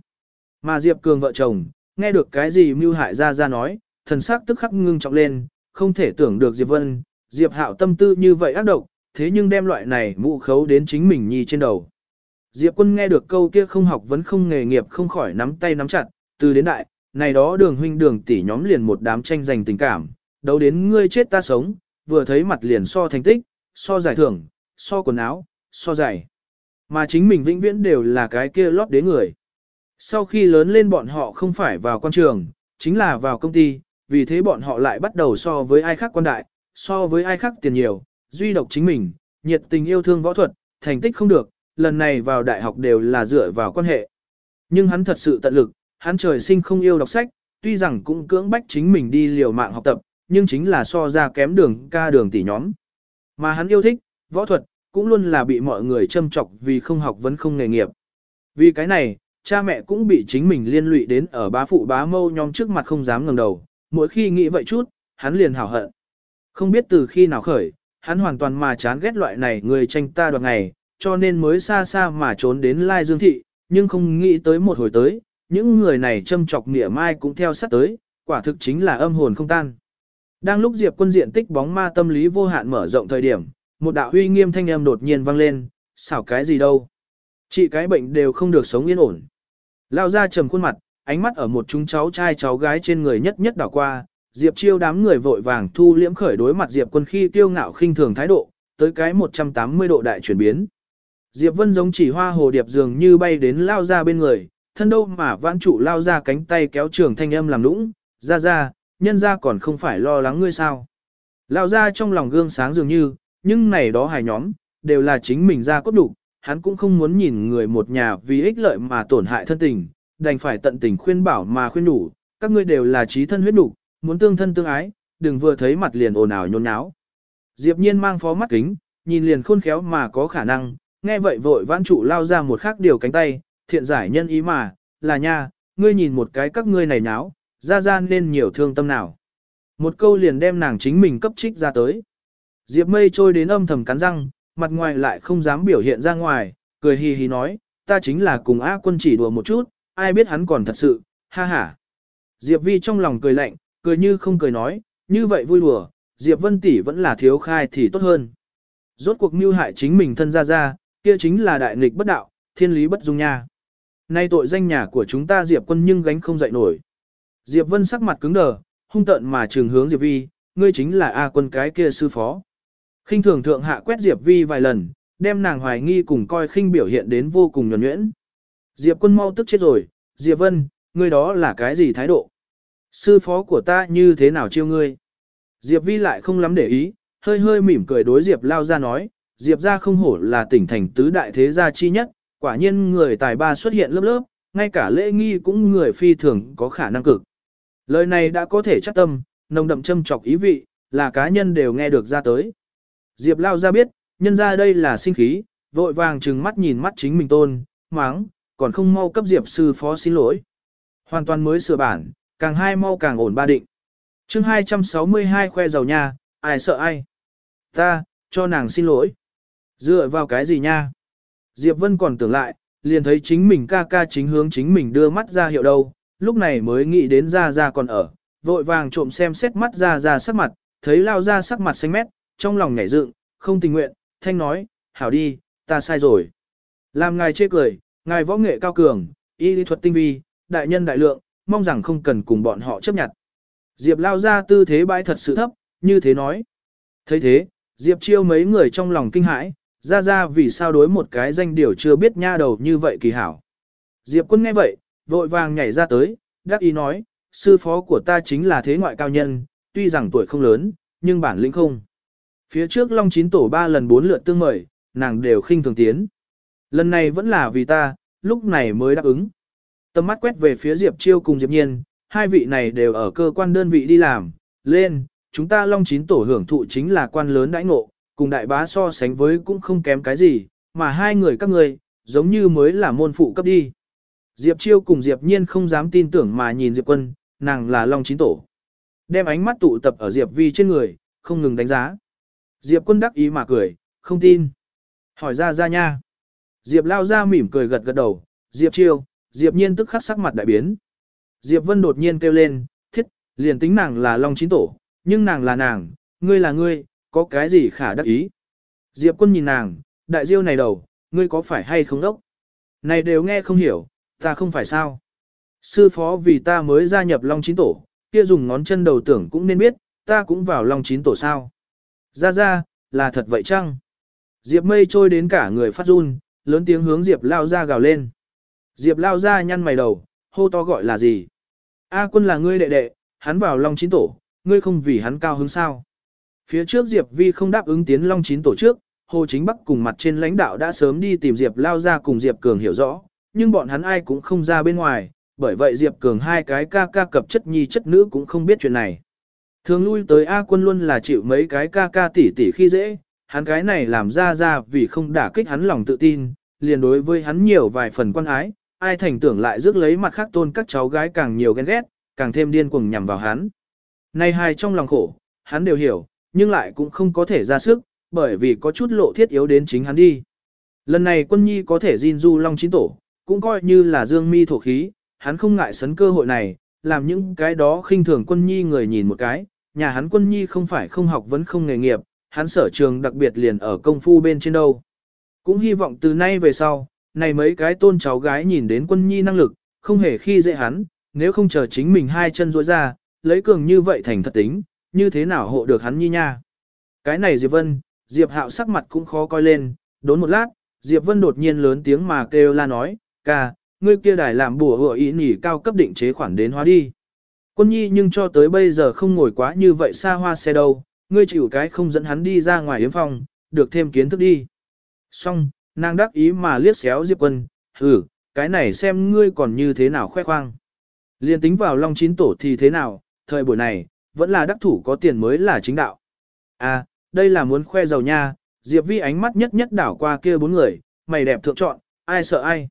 Mà Diệp Cường vợ chồng, nghe được cái gì mưu hại ra ra nói, thần sắc tức khắc ngưng trọng lên, không thể tưởng được Diệp Vân, Diệp Hạo tâm tư như vậy ác độc, thế nhưng đem loại này mụ khấu đến chính mình nhi trên đầu. Diệp Quân nghe được câu kia không học vẫn không nghề nghiệp không khỏi nắm tay nắm chặt, từ đến đại, này đó đường huynh đường tỷ nhóm liền một đám tranh giành tình cảm, đấu đến ngươi chết ta sống, vừa thấy mặt liền so thành tích, so giải thưởng, so quần áo, so giày. Mà chính mình vĩnh viễn đều là cái kia lót đế người. Sau khi lớn lên bọn họ không phải vào quan trường, chính là vào công ty, vì thế bọn họ lại bắt đầu so với ai khác quan đại, so với ai khác tiền nhiều, duy độc chính mình, nhiệt tình yêu thương võ thuật, thành tích không được, lần này vào đại học đều là dựa vào quan hệ. Nhưng hắn thật sự tận lực, hắn trời sinh không yêu đọc sách, tuy rằng cũng cưỡng bách chính mình đi liều mạng học tập, nhưng chính là so ra kém đường ca đường tỷ nhóm. Mà hắn yêu thích, võ thuật, cũng luôn là bị mọi người châm chọc vì không học vẫn không nghề nghiệp. Vì cái này, cha mẹ cũng bị chính mình liên lụy đến ở bá phụ bá mâu nhóm trước mặt không dám ngẩng đầu, mỗi khi nghĩ vậy chút, hắn liền hảo hận. Không biết từ khi nào khởi, hắn hoàn toàn mà chán ghét loại này người tranh ta đoạt ngày, cho nên mới xa xa mà trốn đến Lai Dương Thị, nhưng không nghĩ tới một hồi tới, những người này châm chọc nghĩa mai cũng theo sát tới, quả thực chính là âm hồn không tan. Đang lúc Diệp quân diện tích bóng ma tâm lý vô hạn mở rộng thời điểm, một đạo huy nghiêm thanh âm đột nhiên vang lên, xảo cái gì đâu. Chị cái bệnh đều không được sống yên ổn. Lao ra trầm khuôn mặt, ánh mắt ở một chúng cháu trai cháu gái trên người nhất nhất đảo qua, Diệp chiêu đám người vội vàng thu liễm khởi đối mặt Diệp quân khi kiêu ngạo khinh thường thái độ, tới cái 180 độ đại chuyển biến. Diệp Vân giống chỉ hoa hồ điệp dường như bay đến lao ra bên người, thân đâu mà vãn trụ lao ra cánh tay kéo trường thanh âm làm nũng, ra ra, nhân ra còn không phải lo lắng ngươi sao. Lao ra trong lòng gương sáng dường như, nhưng này đó hài nhóm, đều là chính mình ra cốt đủ, hắn cũng không muốn nhìn người một nhà vì ích lợi mà tổn hại thân tình, đành phải tận tình khuyên bảo mà khuyên đủ, các ngươi đều là trí thân huyết đủ, muốn tương thân tương ái, đừng vừa thấy mặt liền ồn ào nhôn nháo. Diệp nhiên mang phó mắt kính, nhìn liền khôn khéo mà có khả năng, nghe vậy vội vãn trụ lao ra một khắc điều cánh tay, thiện giải nhân ý mà, là nha, ngươi nhìn một cái các ngươi này nháo, ra ra nên nhiều thương tâm nào. Một câu liền đem nàng chính mình cấp trích ra tới. Diệp mây trôi đến âm thầm cắn răng, mặt ngoài lại không dám biểu hiện ra ngoài, cười hì hì nói, ta chính là cùng A quân chỉ đùa một chút, ai biết hắn còn thật sự, ha ha. Diệp vi trong lòng cười lạnh, cười như không cười nói, như vậy vui đùa, Diệp vân tỷ vẫn là thiếu khai thì tốt hơn. Rốt cuộc mưu hại chính mình thân ra ra, kia chính là đại nghịch bất đạo, thiên lý bất dung nha. Nay tội danh nhà của chúng ta Diệp quân nhưng gánh không dậy nổi. Diệp Vân sắc mặt cứng đờ, hung tợn mà trường hướng Diệp Vi, ngươi chính là A quân cái kia sư phó. khinh thường thượng hạ quét Diệp Vi vài lần, đem nàng hoài nghi cùng coi khinh biểu hiện đến vô cùng nhuẩn nhuyễn. Diệp quân mau tức chết rồi, Diệp Vân, ngươi đó là cái gì thái độ? Sư phó của ta như thế nào chiêu ngươi? Diệp Vi lại không lắm để ý, hơi hơi mỉm cười đối Diệp lao ra nói, Diệp ra không hổ là tỉnh thành tứ đại thế gia chi nhất, quả nhiên người tài ba xuất hiện lớp lớp, ngay cả lễ nghi cũng người phi thường có khả năng cực. Lời này đã có thể chắc tâm, nồng đậm châm chọc ý vị, là cá nhân đều nghe được ra tới. Diệp lao ra biết, nhân ra đây là sinh khí, vội vàng trừng mắt nhìn mắt chính mình tôn, máng, còn không mau cấp Diệp sư phó xin lỗi. Hoàn toàn mới sửa bản, càng hai mau càng ổn ba định. chương 262 khoe giàu nha, ai sợ ai? Ta, cho nàng xin lỗi. Dựa vào cái gì nha? Diệp Vân còn tưởng lại, liền thấy chính mình ca ca chính hướng chính mình đưa mắt ra hiệu đâu, lúc này mới nghĩ đến ra ra còn ở, vội vàng trộm xem xét mắt ra ra sắc mặt, thấy lao ra sắc mặt xanh mét, trong lòng nhảy dựng, không tình nguyện, thanh nói, hảo đi, ta sai rồi. Làm ngài chê cười, ngài võ nghệ cao cường, y lý thuật tinh vi, đại nhân đại lượng, mong rằng không cần cùng bọn họ chấp nhận. Diệp lao ra tư thế bãi thật sự thấp, như thế nói. thấy thế, Diệp chiêu mấy người trong lòng kinh hãi, ra ra vì sao đối một cái danh điều chưa biết nha đầu như vậy kỳ hảo. Diệp quân nghe vậy, vội vàng nhảy ra tới, đắc ý nói, sư phó của ta chính là thế ngoại cao nhân, tuy rằng tuổi không lớn, nhưng bản lĩnh không. Phía trước Long Chín tổ ba lần bốn lượt tương mời, nàng đều khinh thường tiến. Lần này vẫn là vì ta, lúc này mới đáp ứng. Tầm mắt quét về phía Diệp Chiêu cùng Diệp Nhiên, hai vị này đều ở cơ quan đơn vị đi làm, lên, chúng ta Long Chín tổ hưởng thụ chính là quan lớn đãi ngộ, cùng đại bá so sánh với cũng không kém cái gì, mà hai người các ngươi, giống như mới là môn phụ cấp đi. Diệp Chiêu cùng Diệp Nhiên không dám tin tưởng mà nhìn Diệp Quân, nàng là Long Chín Tổ. Đem ánh mắt tụ tập ở Diệp Vi trên người, không ngừng đánh giá. Diệp Quân đắc ý mà cười, không tin. Hỏi ra ra nha. Diệp lao ra mỉm cười gật gật đầu, Diệp Chiêu, Diệp Nhiên tức khắc sắc mặt đại biến. Diệp Vân đột nhiên kêu lên, thiết, liền tính nàng là Long Chín Tổ, nhưng nàng là nàng, ngươi là ngươi, có cái gì khả đắc ý. Diệp Quân nhìn nàng, đại diêu này đầu, ngươi có phải hay không đốc? Này đều nghe không hiểu, Ta không phải sao. Sư phó vì ta mới gia nhập Long Chín Tổ, kia dùng ngón chân đầu tưởng cũng nên biết, ta cũng vào Long Chín Tổ sao. Ra ra, là thật vậy chăng? Diệp mây trôi đến cả người phát run, lớn tiếng hướng Diệp lao ra gào lên. Diệp lao ra nhăn mày đầu, hô to gọi là gì? A quân là ngươi đệ đệ, hắn vào Long Chín Tổ, ngươi không vì hắn cao hứng sao? Phía trước Diệp Vi không đáp ứng tiến Long Chín Tổ trước, Hồ Chính Bắc cùng mặt trên lãnh đạo đã sớm đi tìm Diệp lao ra cùng Diệp Cường hiểu rõ, nhưng bọn hắn ai cũng không ra bên ngoài, bởi vậy Diệp Cường hai cái ca ca cập chất nhi chất nữ cũng không biết chuyện này. Thường lui tới A quân luôn là chịu mấy cái ca ca tỷ tỷ khi dễ, hắn cái này làm ra ra vì không đả kích hắn lòng tự tin, liền đối với hắn nhiều vài phần quan ái, ai thành tưởng lại rước lấy mặt khác tôn các cháu gái càng nhiều ghen ghét, càng thêm điên cuồng nhằm vào hắn. Nay hai trong lòng khổ, hắn đều hiểu, nhưng lại cũng không có thể ra sức, bởi vì có chút lộ thiết yếu đến chính hắn đi. Lần này quân nhi có thể Jin Du Long chín tổ, cũng coi như là dương mi thổ khí, hắn không ngại sấn cơ hội này, làm những cái đó khinh thường quân nhi người nhìn một cái, nhà hắn quân nhi không phải không học vẫn không nghề nghiệp, hắn sở trường đặc biệt liền ở công phu bên trên đâu. Cũng hy vọng từ nay về sau, này mấy cái tôn cháu gái nhìn đến quân nhi năng lực, không hề khi dễ hắn, nếu không chờ chính mình hai chân rối ra, lấy cường như vậy thành thật tính, như thế nào hộ được hắn nhi nha. Cái này Diệp Vân, Diệp Hạo sắc mặt cũng khó coi lên, đốn một lát, Diệp Vân đột nhiên lớn tiếng mà kêu la nói, ca, ngươi kia đài làm bùa hựa ý nhỉ cao cấp định chế khoản đến hóa đi. Quân nhi nhưng cho tới bây giờ không ngồi quá như vậy xa hoa xe đâu, ngươi chịu cái không dẫn hắn đi ra ngoài yếm phòng, được thêm kiến thức đi. Xong, nàng đắc ý mà liếc xéo Diệp quân, hử, cái này xem ngươi còn như thế nào khoe khoang. Liên tính vào long chín tổ thì thế nào, thời buổi này, vẫn là đắc thủ có tiền mới là chính đạo. À, đây là muốn khoe giàu nha, Diệp vi ánh mắt nhất nhất đảo qua kia bốn người, mày đẹp thượng chọn, ai sợ ai.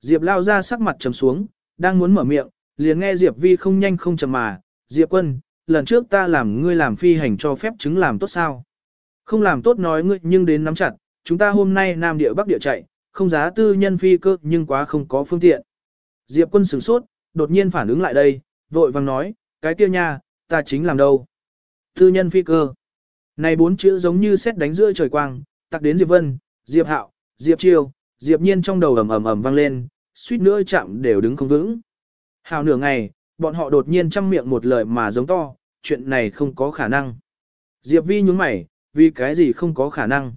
Diệp lao ra sắc mặt trầm xuống, đang muốn mở miệng, liền nghe Diệp vi không nhanh không chậm mà, Diệp quân, lần trước ta làm ngươi làm phi hành cho phép chứng làm tốt sao. Không làm tốt nói ngươi nhưng đến nắm chặt, chúng ta hôm nay nam địa bắc địa chạy, không giá tư nhân phi cơ nhưng quá không có phương tiện. Diệp quân sửng sốt, đột nhiên phản ứng lại đây, vội vàng nói, cái kia nha, ta chính làm đâu. Tư nhân phi cơ. Này bốn chữ giống như xét đánh giữa trời quang, tặc đến Diệp Vân, Diệp Hạo, Diệp Chiêu, Diệp Nhiên trong đầu ầm ầm ầm vang lên, suýt nữa chạm đều đứng không vững. Hào nửa ngày, bọn họ đột nhiên chăm miệng một lời mà giống to, chuyện này không có khả năng. Diệp Vi nhúng mày, vì cái gì không có khả năng?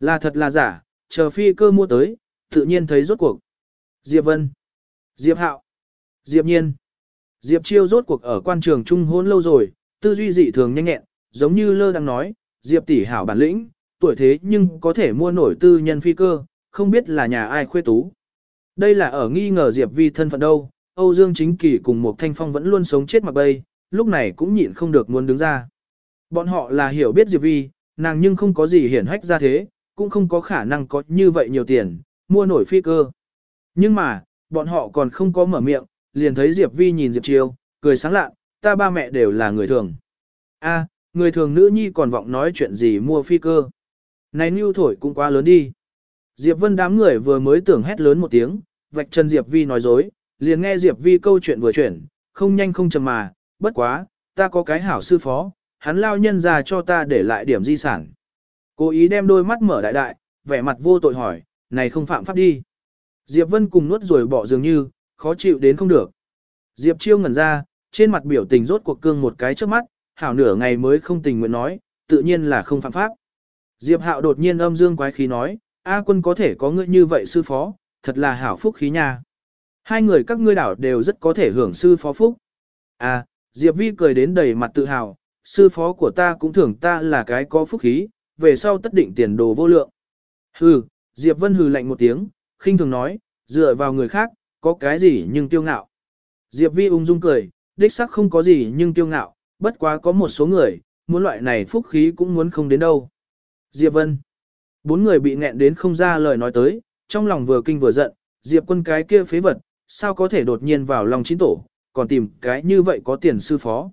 Là thật là giả, chờ phi cơ mua tới, tự nhiên thấy rốt cuộc. Diệp Vân, Diệp Hạo, Diệp Nhiên, Diệp Chiêu rốt cuộc ở quan trường trung hôn lâu rồi, tư duy dị thường nhanh nhẹn, giống như lơ đang nói, Diệp tỷ hảo bản lĩnh, tuổi thế nhưng có thể mua nổi tư nhân phi cơ, không biết là nhà ai khuê tú. Đây là ở nghi ngờ Diệp Vi thân phận đâu, Âu Dương Chính Kỳ cùng một thanh phong vẫn luôn sống chết mặc bay, lúc này cũng nhịn không được muốn đứng ra. Bọn họ là hiểu biết Diệp Vi, nàng nhưng không có gì hiển hách ra thế, cũng không có khả năng có như vậy nhiều tiền, mua nổi phi cơ. Nhưng mà, bọn họ còn không có mở miệng, liền thấy Diệp Vi nhìn Diệp Chiêu, cười sáng lạ, ta ba mẹ đều là người thường. A, người thường nữ nhi còn vọng nói chuyện gì mua phi cơ. Này nưu thổi cũng quá lớn đi. Diệp Vân đám người vừa mới tưởng hét lớn một tiếng, vạch chân Diệp Vi nói dối, liền nghe Diệp Vi câu chuyện vừa chuyển, không nhanh không chậm mà, bất quá, ta có cái hảo sư phó, hắn lao nhân ra cho ta để lại điểm di sản. Cố ý đem đôi mắt mở đại đại, vẻ mặt vô tội hỏi, này không phạm pháp đi. Diệp Vân cùng nuốt rồi bỏ dường như, khó chịu đến không được. Diệp Chiêu ngẩn ra, trên mặt biểu tình rốt cuộc cương một cái trước mắt, hảo nửa ngày mới không tình nguyện nói, tự nhiên là không phạm pháp. Diệp Hạo đột nhiên âm dương quái khí nói, A quân có thể có ngươi như vậy sư phó, thật là hảo phúc khí nha. Hai người các ngươi đảo đều rất có thể hưởng sư phó phúc. À, Diệp Vi cười đến đầy mặt tự hào, sư phó của ta cũng thưởng ta là cái có phúc khí, về sau tất định tiền đồ vô lượng. Hừ, Diệp Vân hừ lạnh một tiếng, khinh thường nói, dựa vào người khác, có cái gì nhưng tiêu ngạo. Diệp Vi ung dung cười, đích xác không có gì nhưng tiêu ngạo, bất quá có một số người, muốn loại này phúc khí cũng muốn không đến đâu. Diệp Vân. Bốn người bị nghẹn đến không ra lời nói tới, trong lòng vừa kinh vừa giận, Diệp quân cái kia phế vật, sao có thể đột nhiên vào lòng chín tổ, còn tìm cái như vậy có tiền sư phó.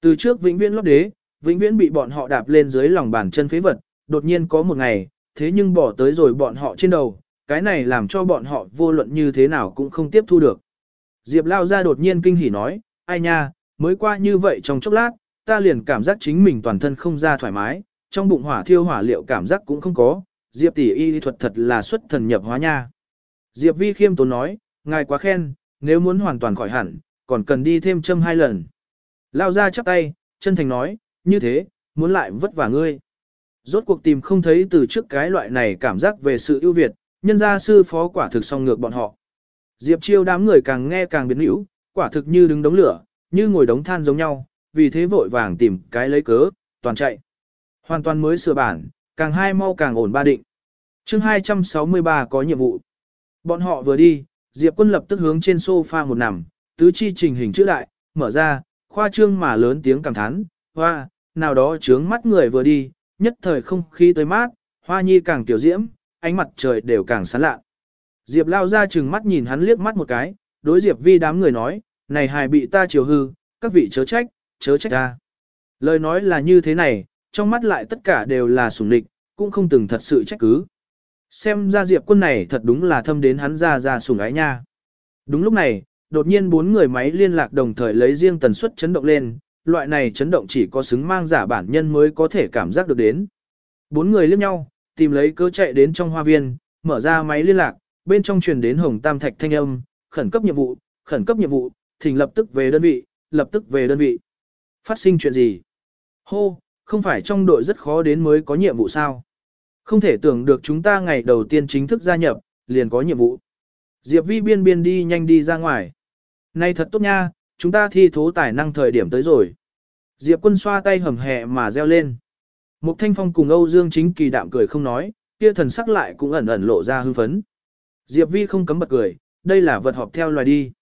Từ trước vĩnh viễn lót đế, vĩnh viễn bị bọn họ đạp lên dưới lòng bàn chân phế vật, đột nhiên có một ngày, thế nhưng bỏ tới rồi bọn họ trên đầu, cái này làm cho bọn họ vô luận như thế nào cũng không tiếp thu được. Diệp lao ra đột nhiên kinh hỉ nói, ai nha, mới qua như vậy trong chốc lát, ta liền cảm giác chính mình toàn thân không ra thoải mái, trong bụng hỏa thiêu hỏa liệu cảm giác cũng không có, Diệp tỷ y thuật thật là xuất thần nhập hóa nha. Diệp vi khiêm tốn nói, ngài quá khen, nếu muốn hoàn toàn khỏi hẳn, còn cần đi thêm châm hai lần. Lao ra chắp tay, chân thành nói, như thế, muốn lại vất vả ngươi. Rốt cuộc tìm không thấy từ trước cái loại này cảm giác về sự ưu việt, nhân gia sư phó quả thực song ngược bọn họ. Diệp chiêu đám người càng nghe càng biến hữu, quả thực như đứng đống lửa, như ngồi đống than giống nhau, vì thế vội vàng tìm cái lấy cớ, toàn chạy. Hoàn toàn mới sửa bản, càng hai mau càng ổn ba định. chương 263 có nhiệm vụ. Bọn họ vừa đi, Diệp quân lập tức hướng trên sofa một nằm, tứ chi trình hình chữ đại, mở ra, khoa trương mà lớn tiếng cảm thán, hoa, nào đó trướng mắt người vừa đi, nhất thời không khí tới mát, hoa nhi càng tiểu diễm, ánh mặt trời đều càng sáng lạ. Diệp lao ra chừng mắt nhìn hắn liếc mắt một cái, đối Diệp vi đám người nói, này hài bị ta chiều hư, các vị chớ trách, chớ trách ta. Lời nói là như thế này, trong mắt lại tất cả đều là sủng địch, cũng không từng thật sự trách cứ. Xem ra Diệp quân này thật đúng là thâm đến hắn ra ra sủng ái nha. Đúng lúc này, đột nhiên bốn người máy liên lạc đồng thời lấy riêng tần suất chấn động lên, loại này chấn động chỉ có xứng mang giả bản nhân mới có thể cảm giác được đến. Bốn người liếc nhau, tìm lấy cơ chạy đến trong hoa viên, mở ra máy liên lạc, bên trong truyền đến hồng tam thạch thanh âm, khẩn cấp nhiệm vụ, khẩn cấp nhiệm vụ, thỉnh lập tức về đơn vị, lập tức về đơn vị. Phát sinh chuyện gì? Hô, không phải trong đội rất khó đến mới có nhiệm vụ sao? Không thể tưởng được chúng ta ngày đầu tiên chính thức gia nhập, liền có nhiệm vụ. Diệp vi biên biên đi nhanh đi ra ngoài. Này thật tốt nha, chúng ta thi thố tài năng thời điểm tới rồi. Diệp quân xoa tay hầm hẹ mà reo lên. Mục Thanh Phong cùng Âu Dương chính kỳ đạm cười không nói, kia thần sắc lại cũng ẩn ẩn lộ ra hư phấn. Diệp Vi không cấm bật cười, đây là vật họp theo loài đi.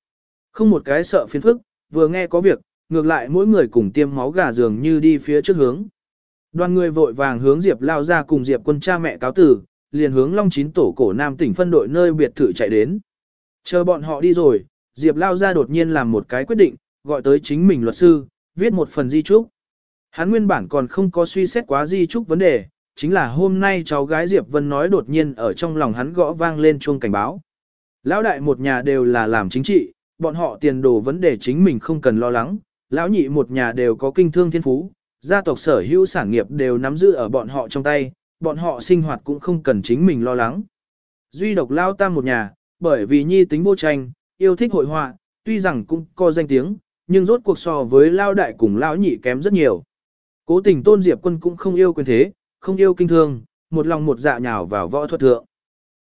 Không một cái sợ phiền phức, vừa nghe có việc, ngược lại mỗi người cùng tiêm máu gà dường như đi phía trước hướng. Đoàn người vội vàng hướng Diệp lao ra cùng Diệp quân cha mẹ cáo tử, liền hướng Long Chín tổ cổ Nam tỉnh phân đội nơi biệt thự chạy đến. Chờ bọn họ đi rồi, Diệp lao ra đột nhiên làm một cái quyết định, gọi tới chính mình luật sư, viết một phần di trúc. Hắn nguyên bản còn không có suy xét quá di trúc vấn đề, chính là hôm nay cháu gái Diệp Vân nói đột nhiên ở trong lòng hắn gõ vang lên chuông cảnh báo. Lão đại một nhà đều là làm chính trị, bọn họ tiền đồ vấn đề chính mình không cần lo lắng, lão nhị một nhà đều có kinh thương thiên phú, gia tộc sở hữu sản nghiệp đều nắm giữ ở bọn họ trong tay, bọn họ sinh hoạt cũng không cần chính mình lo lắng. Duy độc lao tam một nhà, bởi vì nhi tính vô tranh, yêu thích hội họa, tuy rằng cũng có danh tiếng, nhưng rốt cuộc so với lao đại cùng lão nhị kém rất nhiều. Cố tình tôn diệp quân cũng không yêu quyền thế, không yêu kinh thương, một lòng một dạ nhào vào võ thuật thượng.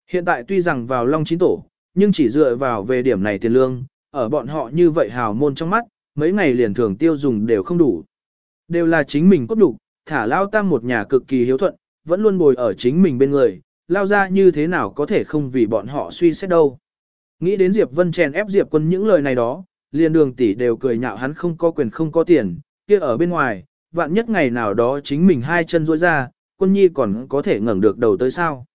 Hiện tại tuy rằng vào long chín tổ, nhưng chỉ dựa vào về điểm này tiền lương, ở bọn họ như vậy hào môn trong mắt, mấy ngày liền thường tiêu dùng đều không đủ. Đều là chính mình cốt đủ, thả lao tam một nhà cực kỳ hiếu thuận, vẫn luôn bồi ở chính mình bên người, lao ra như thế nào có thể không vì bọn họ suy xét đâu. Nghĩ đến Diệp Vân chèn ép Diệp quân những lời này đó, liền đường tỷ đều cười nhạo hắn không có quyền không có tiền, kia ở bên ngoài, vạn nhất ngày nào đó chính mình hai chân rối ra, quân nhi còn có thể ngẩng được đầu tới sao.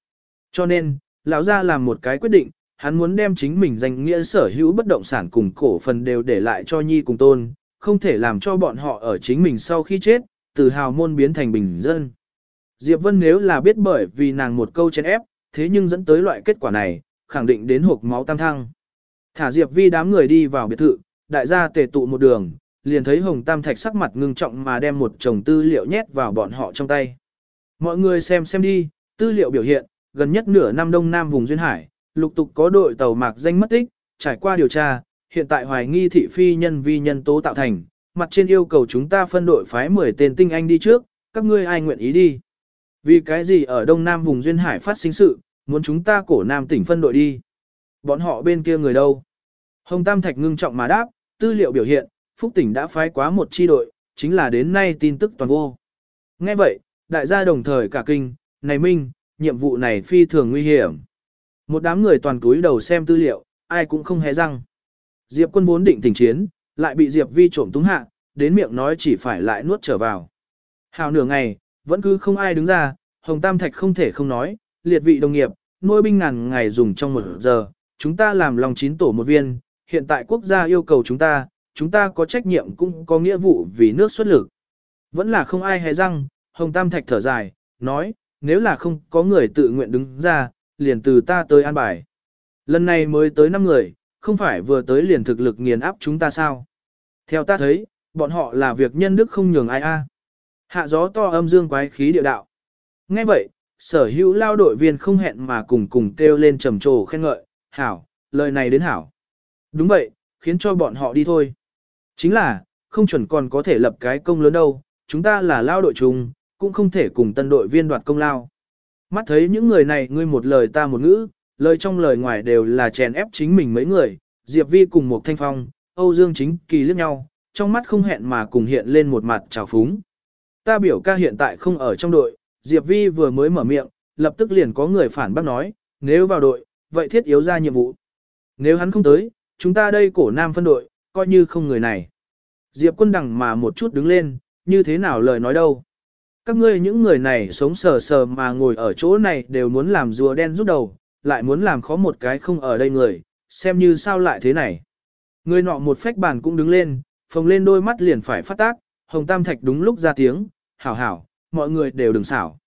Cho nên, lão gia làm một cái quyết định, hắn muốn đem chính mình danh nghĩa sở hữu bất động sản cùng cổ phần đều để lại cho nhi cùng tôn, không thể làm cho bọn họ ở chính mình sau khi chết, từ hào môn biến thành bình dân. Diệp Vân nếu là biết bởi vì nàng một câu chén ép, thế nhưng dẫn tới loại kết quả này, khẳng định đến hộp máu tam thăng. Thả Diệp Vi đám người đi vào biệt thự, đại gia tề tụ một đường, liền thấy Hồng Tam Thạch sắc mặt ngưng trọng mà đem một chồng tư liệu nhét vào bọn họ trong tay. Mọi người xem xem đi, tư liệu biểu hiện, gần nhất nửa năm đông nam vùng Duyên Hải, lục tục có đội tàu mạc danh mất tích, trải qua điều tra, hiện tại hoài nghi thị phi nhân vi nhân tố tạo thành, mặt trên yêu cầu chúng ta phân đội phái 10 tên tinh anh đi trước, các ngươi ai nguyện ý đi. Vì cái gì ở đông nam vùng Duyên Hải phát sinh sự, muốn chúng ta cổ nam tỉnh phân đội đi. Bọn họ bên kia người đâu? Hồng Tam Thạch ngưng trọng mà đáp, tư liệu biểu hiện, Phúc tỉnh đã phái quá một chi đội, chính là đến nay tin tức toàn vô. Nghe vậy, đại gia đồng thời cả kinh, này minh, nhiệm vụ này phi thường nguy hiểm. Một đám người toàn cúi đầu xem tư liệu, ai cũng không hé răng. Diệp quân vốn định tỉnh chiến, lại bị Diệp vi trộm túng hạ, đến miệng nói chỉ phải lại nuốt trở vào. Hào nửa ngày, vẫn cứ không ai đứng ra, Hồng Tam Thạch không thể không nói, liệt vị đồng nghiệp, nuôi binh ngàn ngày dùng trong một giờ, chúng ta làm lòng chín tổ một viên, hiện tại quốc gia yêu cầu chúng ta, chúng ta có trách nhiệm cũng có nghĩa vụ vì nước xuất lực. Vẫn là không ai hề răng, Hồng Tam Thạch thở dài, nói, nếu là không có người tự nguyện đứng ra, liền từ ta tới an bài. Lần này mới tới 5 người, không phải vừa tới liền thực lực nghiền áp chúng ta sao. Theo ta thấy, bọn họ là việc nhân đức không nhường ai a. Hạ gió to âm dương quái khí địa đạo. Nghe vậy, sở hữu lao đội viên không hẹn mà cùng cùng kêu lên trầm trồ khen ngợi, hảo, lời này đến hảo. Đúng vậy, khiến cho bọn họ đi thôi. Chính là, không chuẩn còn có thể lập cái công lớn đâu, chúng ta là lao đội chung, cũng không thể cùng tân đội viên đoạt công lao. Mắt thấy những người này ngươi một lời ta một ngữ, lời trong lời ngoài đều là chèn ép chính mình mấy người, Diệp Vi cùng một thanh phong, Âu Dương chính kỳ liếc nhau, trong mắt không hẹn mà cùng hiện lên một mặt trào phúng. Ta biểu ca hiện tại không ở trong đội, Diệp Vi vừa mới mở miệng, lập tức liền có người phản bác nói, nếu vào đội, vậy thiết yếu ra nhiệm vụ. Nếu hắn không tới, chúng ta đây cổ nam phân đội, coi như không người này. Diệp quân đằng mà một chút đứng lên, như thế nào lời nói đâu. Các ngươi những người này sống sờ sờ mà ngồi ở chỗ này đều muốn làm rùa đen rút đầu, lại muốn làm khó một cái không ở đây người, xem như sao lại thế này. Người nọ một phách bàn cũng đứng lên, phồng lên đôi mắt liền phải phát tác, Hồng Tam Thạch đúng lúc ra tiếng, hảo hảo, mọi người đều đừng xảo.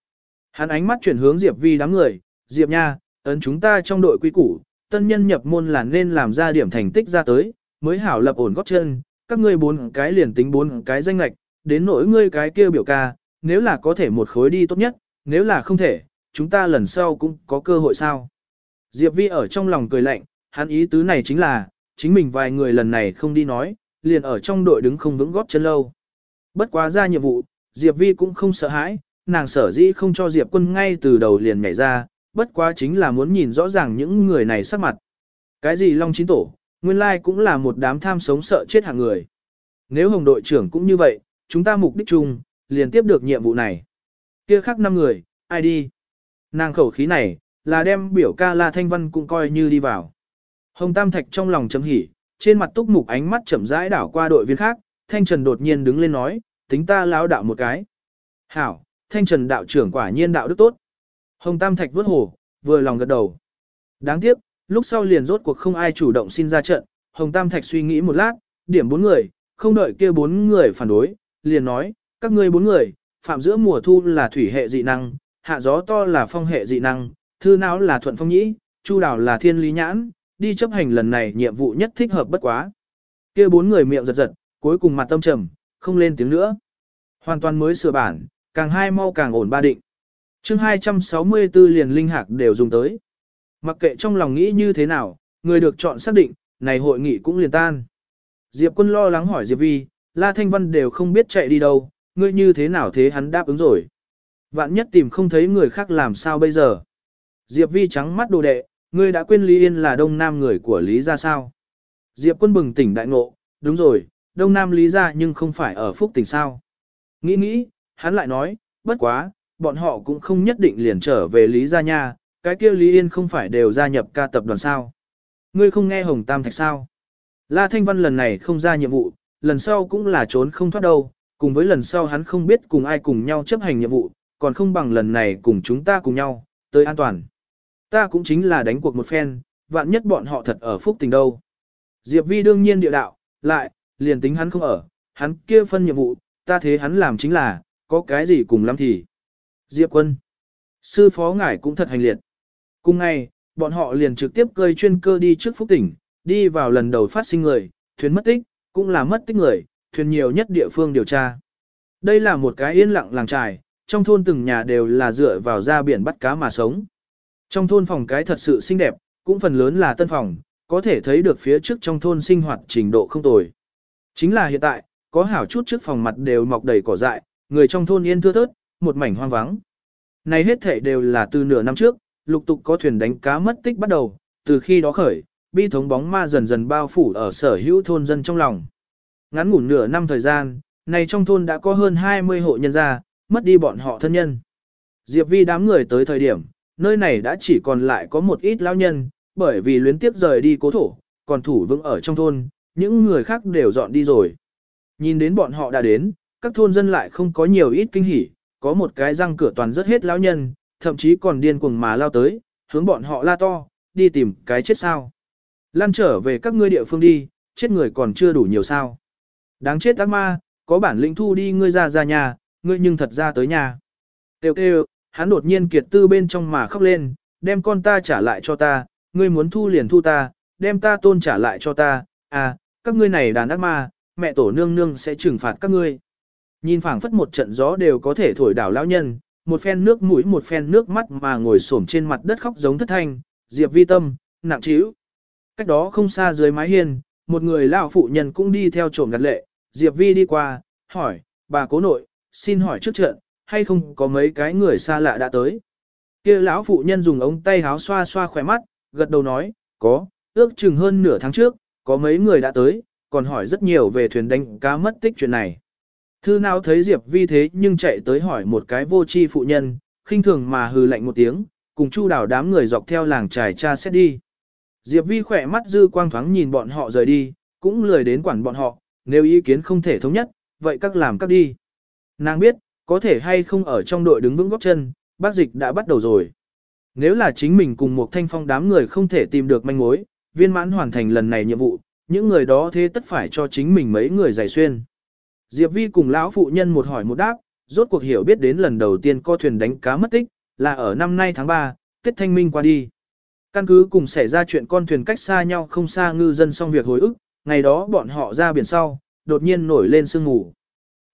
Hắn ánh mắt chuyển hướng Diệp Vi đám người, Diệp nha, ấn chúng ta trong đội quy củ, tân nhân nhập môn là nên làm ra điểm thành tích ra tới, mới hảo lập ổn góp chân, các ngươi bốn cái liền tính bốn cái danh lạch, đến nỗi ngươi cái kia biểu ca, nếu là có thể một khối đi tốt nhất, nếu là không thể, chúng ta lần sau cũng có cơ hội sao. Diệp Vi ở trong lòng cười lạnh, hắn ý tứ này chính là, chính mình vài người lần này không đi nói, liền ở trong đội đứng không vững góp chân lâu. Bất quá ra nhiệm vụ, Diệp Vi cũng không sợ hãi, nàng sở dĩ không cho Diệp quân ngay từ đầu liền nhảy ra, bất quá chính là muốn nhìn rõ ràng những người này sắc mặt. Cái gì Long Chín Tổ, nguyên lai cũng là một đám tham sống sợ chết hạng người. Nếu Hồng đội trưởng cũng như vậy, chúng ta mục đích chung, liền tiếp được nhiệm vụ này. Kia khác năm người, ai đi? Nàng khẩu khí này, là đem biểu ca La Thanh Văn cũng coi như đi vào. Hồng Tam Thạch trong lòng chấm hỉ, trên mặt túc mục ánh mắt chậm rãi đảo qua đội viên khác, Thanh Trần đột nhiên đứng lên nói, tính ta lão đạo một cái. Hảo, Thanh Trần đạo trưởng quả nhiên đạo đức tốt. Hồng Tam Thạch vớt hồ, vừa lòng gật đầu. Đáng tiếc, lúc sau liền rốt cuộc không ai chủ động xin ra trận, Hồng Tam Thạch suy nghĩ một lát, điểm bốn người, không đợi kia bốn người phản đối, liền nói, các ngươi bốn người, phạm giữa mùa thu là thủy hệ dị năng, hạ gió to là phong hệ dị năng, thư não là thuận phong nhĩ, chu đảo là thiên lý nhãn, đi chấp hành lần này nhiệm vụ nhất thích hợp bất quá. kia bốn người miệng giật giật, cuối cùng mặt tâm trầm, không lên tiếng nữa. Hoàn toàn mới sửa bản, càng hai mau càng ổn ba định. chương 264 liền linh hạc đều dùng tới. Mặc kệ trong lòng nghĩ như thế nào, người được chọn xác định, này hội nghị cũng liền tan. Diệp quân lo lắng hỏi Diệp Vi, La Thanh Văn đều không biết chạy đi đâu, ngươi như thế nào thế hắn đáp ứng rồi. Vạn nhất tìm không thấy người khác làm sao bây giờ. Diệp Vi trắng mắt đồ đệ, ngươi đã quên Lý Yên là đông nam người của Lý gia sao. Diệp quân bừng tỉnh đại ngộ, đúng rồi, đông nam Lý gia nhưng không phải ở phúc tỉnh sao. Nghĩ nghĩ, hắn lại nói, bất quá, bọn họ cũng không nhất định liền trở về Lý gia nha, cái kia Lý Yên không phải đều gia nhập ca tập đoàn sao. Ngươi không nghe Hồng Tam Thạch sao? La Thanh Văn lần này không ra nhiệm vụ, lần sau cũng là trốn không thoát đâu, cùng với lần sau hắn không biết cùng ai cùng nhau chấp hành nhiệm vụ, còn không bằng lần này cùng chúng ta cùng nhau, tới an toàn. Ta cũng chính là đánh cuộc một phen, vạn nhất bọn họ thật ở phúc tình đâu. Diệp Vi đương nhiên địa đạo, lại, liền tính hắn không ở, hắn kia phân nhiệm vụ, ta thế hắn làm chính là, có cái gì cùng lắm thì. Diệp quân, sư phó ngải cũng thật hành liệt. Cùng ngày, bọn họ liền trực tiếp cơi chuyên cơ đi trước phúc tỉnh, đi vào lần đầu phát sinh người, thuyền mất tích, cũng là mất tích người, thuyền nhiều nhất địa phương điều tra. Đây là một cái yên lặng làng trài, trong thôn từng nhà đều là dựa vào ra biển bắt cá mà sống. Trong thôn phòng cái thật sự xinh đẹp, cũng phần lớn là tân phòng, có thể thấy được phía trước trong thôn sinh hoạt trình độ không tồi. Chính là hiện tại, có hảo chút trước phòng mặt đều mọc đầy cỏ dại, người trong thôn yên thưa thớt, một mảnh hoang vắng. Này hết thể đều là từ nửa năm trước, lục tục có thuyền đánh cá mất tích bắt đầu, từ khi đó khởi, bi thống bóng ma dần dần bao phủ ở sở hữu thôn dân trong lòng. Ngắn ngủ nửa năm thời gian, này trong thôn đã có hơn 20 hộ nhân gia, mất đi bọn họ thân nhân. Diệp Vi đám người tới thời điểm, nơi này đã chỉ còn lại có một ít lão nhân, bởi vì luyến tiếp rời đi cố thổ, còn thủ vững ở trong thôn, những người khác đều dọn đi rồi. Nhìn đến bọn họ đã đến, các thôn dân lại không có nhiều ít kinh hỉ, có một cái răng cửa toàn rất hết lão nhân, thậm chí còn điên cuồng mà lao tới, hướng bọn họ la to, đi tìm cái chết sao. Lan trở về các ngươi địa phương đi, chết người còn chưa đủ nhiều sao. Đáng chết ác ma, có bản lĩnh thu đi ngươi ra ra nhà, ngươi nhưng thật ra tới nhà. Tiêu kêu, hắn đột nhiên kiệt tư bên trong mà khóc lên, đem con ta trả lại cho ta, ngươi muốn thu liền thu ta, đem ta tôn trả lại cho ta, à, các ngươi này đàn ác ma, mẹ tổ nương nương sẽ trừng phạt các ngươi. Nhìn phảng phất một trận gió đều có thể thổi đảo lão nhân, một phen nước mũi một phen nước mắt mà ngồi xổm trên mặt đất khóc giống thất thanh, Diệp Vi Tâm, nặng trĩu. Cách đó không xa dưới mái hiên, một người lão phụ nhân cũng đi theo trộm gặt lệ, Diệp Vi đi qua, hỏi, bà cố nội, xin hỏi trước trận, hay không có mấy cái người xa lạ đã tới. kia lão phụ nhân dùng ống tay háo xoa xoa khỏe mắt, gật đầu nói, có, ước chừng hơn nửa tháng trước, có mấy người đã tới, còn hỏi rất nhiều về thuyền đánh cá mất tích chuyện này. Thư nào thấy Diệp Vi thế nhưng chạy tới hỏi một cái vô tri phụ nhân, khinh thường mà hừ lạnh một tiếng, cùng chu đảo đám người dọc theo làng trải cha xét đi. Diệp Vi khỏe mắt dư quang thoáng nhìn bọn họ rời đi, cũng lười đến quản bọn họ, nếu ý kiến không thể thống nhất, vậy các làm các đi. Nàng biết, có thể hay không ở trong đội đứng vững góc chân, bác dịch đã bắt đầu rồi. Nếu là chính mình cùng một thanh phong đám người không thể tìm được manh mối, viên mãn hoàn thành lần này nhiệm vụ, những người đó thế tất phải cho chính mình mấy người giải xuyên. Diệp Vi cùng lão phụ nhân một hỏi một đáp, rốt cuộc hiểu biết đến lần đầu tiên co thuyền đánh cá mất tích, là ở năm nay tháng 3, Tết Thanh Minh qua đi. Căn cứ cùng xảy ra chuyện con thuyền cách xa nhau không xa ngư dân xong việc hồi ức, ngày đó bọn họ ra biển sau, đột nhiên nổi lên sương mù.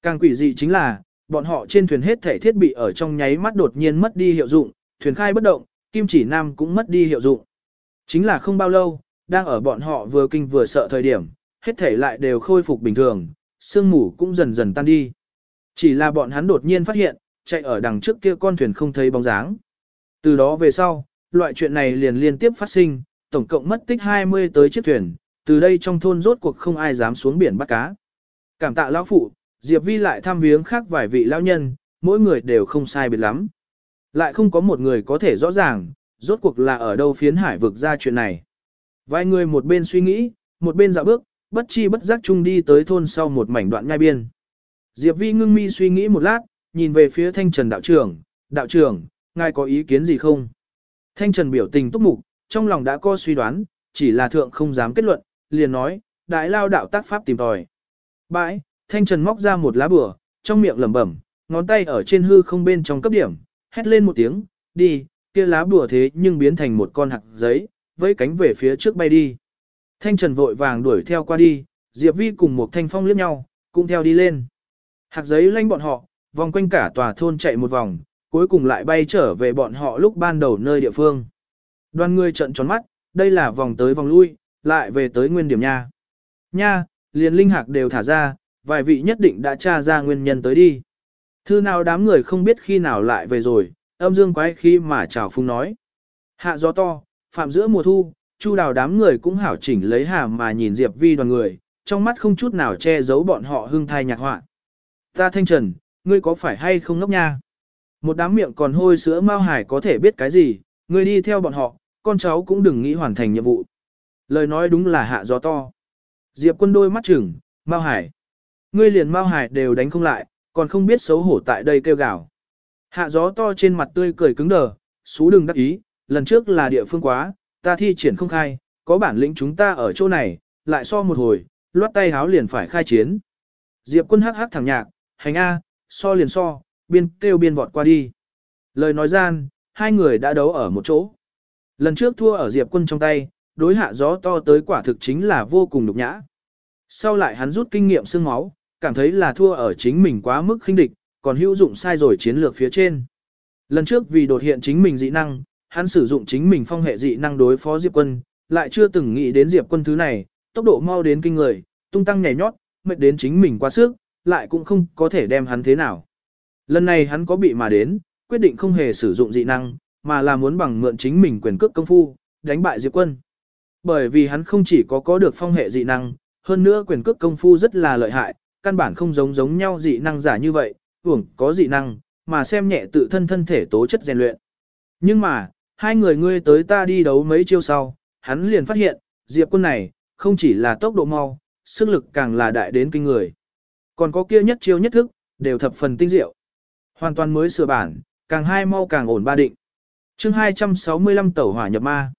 Càng quỷ dị chính là, bọn họ trên thuyền hết thể thiết bị ở trong nháy mắt đột nhiên mất đi hiệu dụng, thuyền khai bất động, kim chỉ nam cũng mất đi hiệu dụng. Chính là không bao lâu, đang ở bọn họ vừa kinh vừa sợ thời điểm, hết thể lại đều khôi phục bình thường, sương mù cũng dần dần tan đi. Chỉ là bọn hắn đột nhiên phát hiện, chạy ở đằng trước kia con thuyền không thấy bóng dáng. Từ đó về sau, loại chuyện này liền liên tiếp phát sinh, tổng cộng mất tích 20 tới chiếc thuyền, từ đây trong thôn rốt cuộc không ai dám xuống biển bắt cá. Cảm tạ lão phụ, Diệp Vi lại thăm viếng khác vài vị lão nhân, mỗi người đều không sai biệt lắm. Lại không có một người có thể rõ ràng, rốt cuộc là ở đâu phiến hải vực ra chuyện này. Vài người một bên suy nghĩ, một bên dạo bước, bất chi bất giác chung đi tới thôn sau một mảnh đoạn nhai biên. Diệp Vi ngưng mi suy nghĩ một lát, nhìn về phía thanh trần đạo trưởng, đạo trưởng, ngài có ý kiến gì không? Thanh trần biểu tình túc mục, trong lòng đã có suy đoán, chỉ là thượng không dám kết luận, liền nói, đại lao đạo tác pháp tìm tòi. Bãi, thanh trần móc ra một lá bừa, trong miệng lẩm bẩm, ngón tay ở trên hư không bên trong cấp điểm, hét lên một tiếng, đi, kia lá bùa thế nhưng biến thành một con hạt giấy, với cánh về phía trước bay đi. Thanh Trần vội vàng đuổi theo qua đi, Diệp Vi cùng một thanh phong liếc nhau, cũng theo đi lên. Hạt giấy lanh bọn họ, vòng quanh cả tòa thôn chạy một vòng, cuối cùng lại bay trở về bọn họ lúc ban đầu nơi địa phương. Đoàn người trận tròn mắt, đây là vòng tới vòng lui, lại về tới nguyên điểm nha. Nha, liền linh hạc đều thả ra, vài vị nhất định đã tra ra nguyên nhân tới đi. Thư nào đám người không biết khi nào lại về rồi, âm dương quái khi mà chào phung nói. Hạ gió to, phạm giữa mùa thu, chu đào đám người cũng hảo chỉnh lấy hà mà nhìn Diệp Vi đoàn người, trong mắt không chút nào che giấu bọn họ hưng thai nhạc họa. Ta thanh trần, ngươi có phải hay không ngốc nha? Một đám miệng còn hôi sữa mao hải có thể biết cái gì, ngươi đi theo bọn họ, con cháu cũng đừng nghĩ hoàn thành nhiệm vụ. Lời nói đúng là hạ gió to. Diệp quân đôi mắt chừng, mao hải. Ngươi liền mao hải đều đánh không lại, còn không biết xấu hổ tại đây kêu gào. Hạ gió to trên mặt tươi cười cứng đờ, xú đừng đắc ý, lần trước là địa phương quá, ta thi triển không khai, có bản lĩnh chúng ta ở chỗ này, lại so một hồi, loát tay háo liền phải khai chiến. Diệp quân hắc hắc thẳng nhạc, hành A, so liền so, biên kêu biên vọt qua đi. Lời nói gian, hai người đã đấu ở một chỗ. Lần trước thua ở Diệp quân trong tay, đối hạ gió to tới quả thực chính là vô cùng nhục nhã. Sau lại hắn rút kinh nghiệm xương máu, cảm thấy là thua ở chính mình quá mức khinh địch, còn hữu dụng sai rồi chiến lược phía trên. Lần trước vì đột hiện chính mình dị năng, hắn sử dụng chính mình phong hệ dị năng đối phó Diệp quân, lại chưa từng nghĩ đến Diệp quân thứ này, tốc độ mau đến kinh người, tung tăng nhảy nhót, mệt đến chính mình quá sức, lại cũng không có thể đem hắn thế nào. Lần này hắn có bị mà đến, quyết định không hề sử dụng dị năng, mà là muốn bằng mượn chính mình quyền cước công phu, đánh bại Diệp quân. Bởi vì hắn không chỉ có có được phong hệ dị năng, hơn nữa quyền cước công phu rất là lợi hại, căn bản không giống giống nhau dị năng giả như vậy, uổng có dị năng, mà xem nhẹ tự thân thân thể tố chất rèn luyện. Nhưng mà, hai người ngươi tới ta đi đấu mấy chiêu sau, hắn liền phát hiện, Diệp quân này, không chỉ là tốc độ mau, sức lực càng là đại đến kinh người. Còn có kia nhất chiêu nhất thức, đều thập phần tinh diệu. Hoàn toàn mới sửa bản, càng hai mau càng ổn ba định. chương 265 tẩu hỏa nhập ma.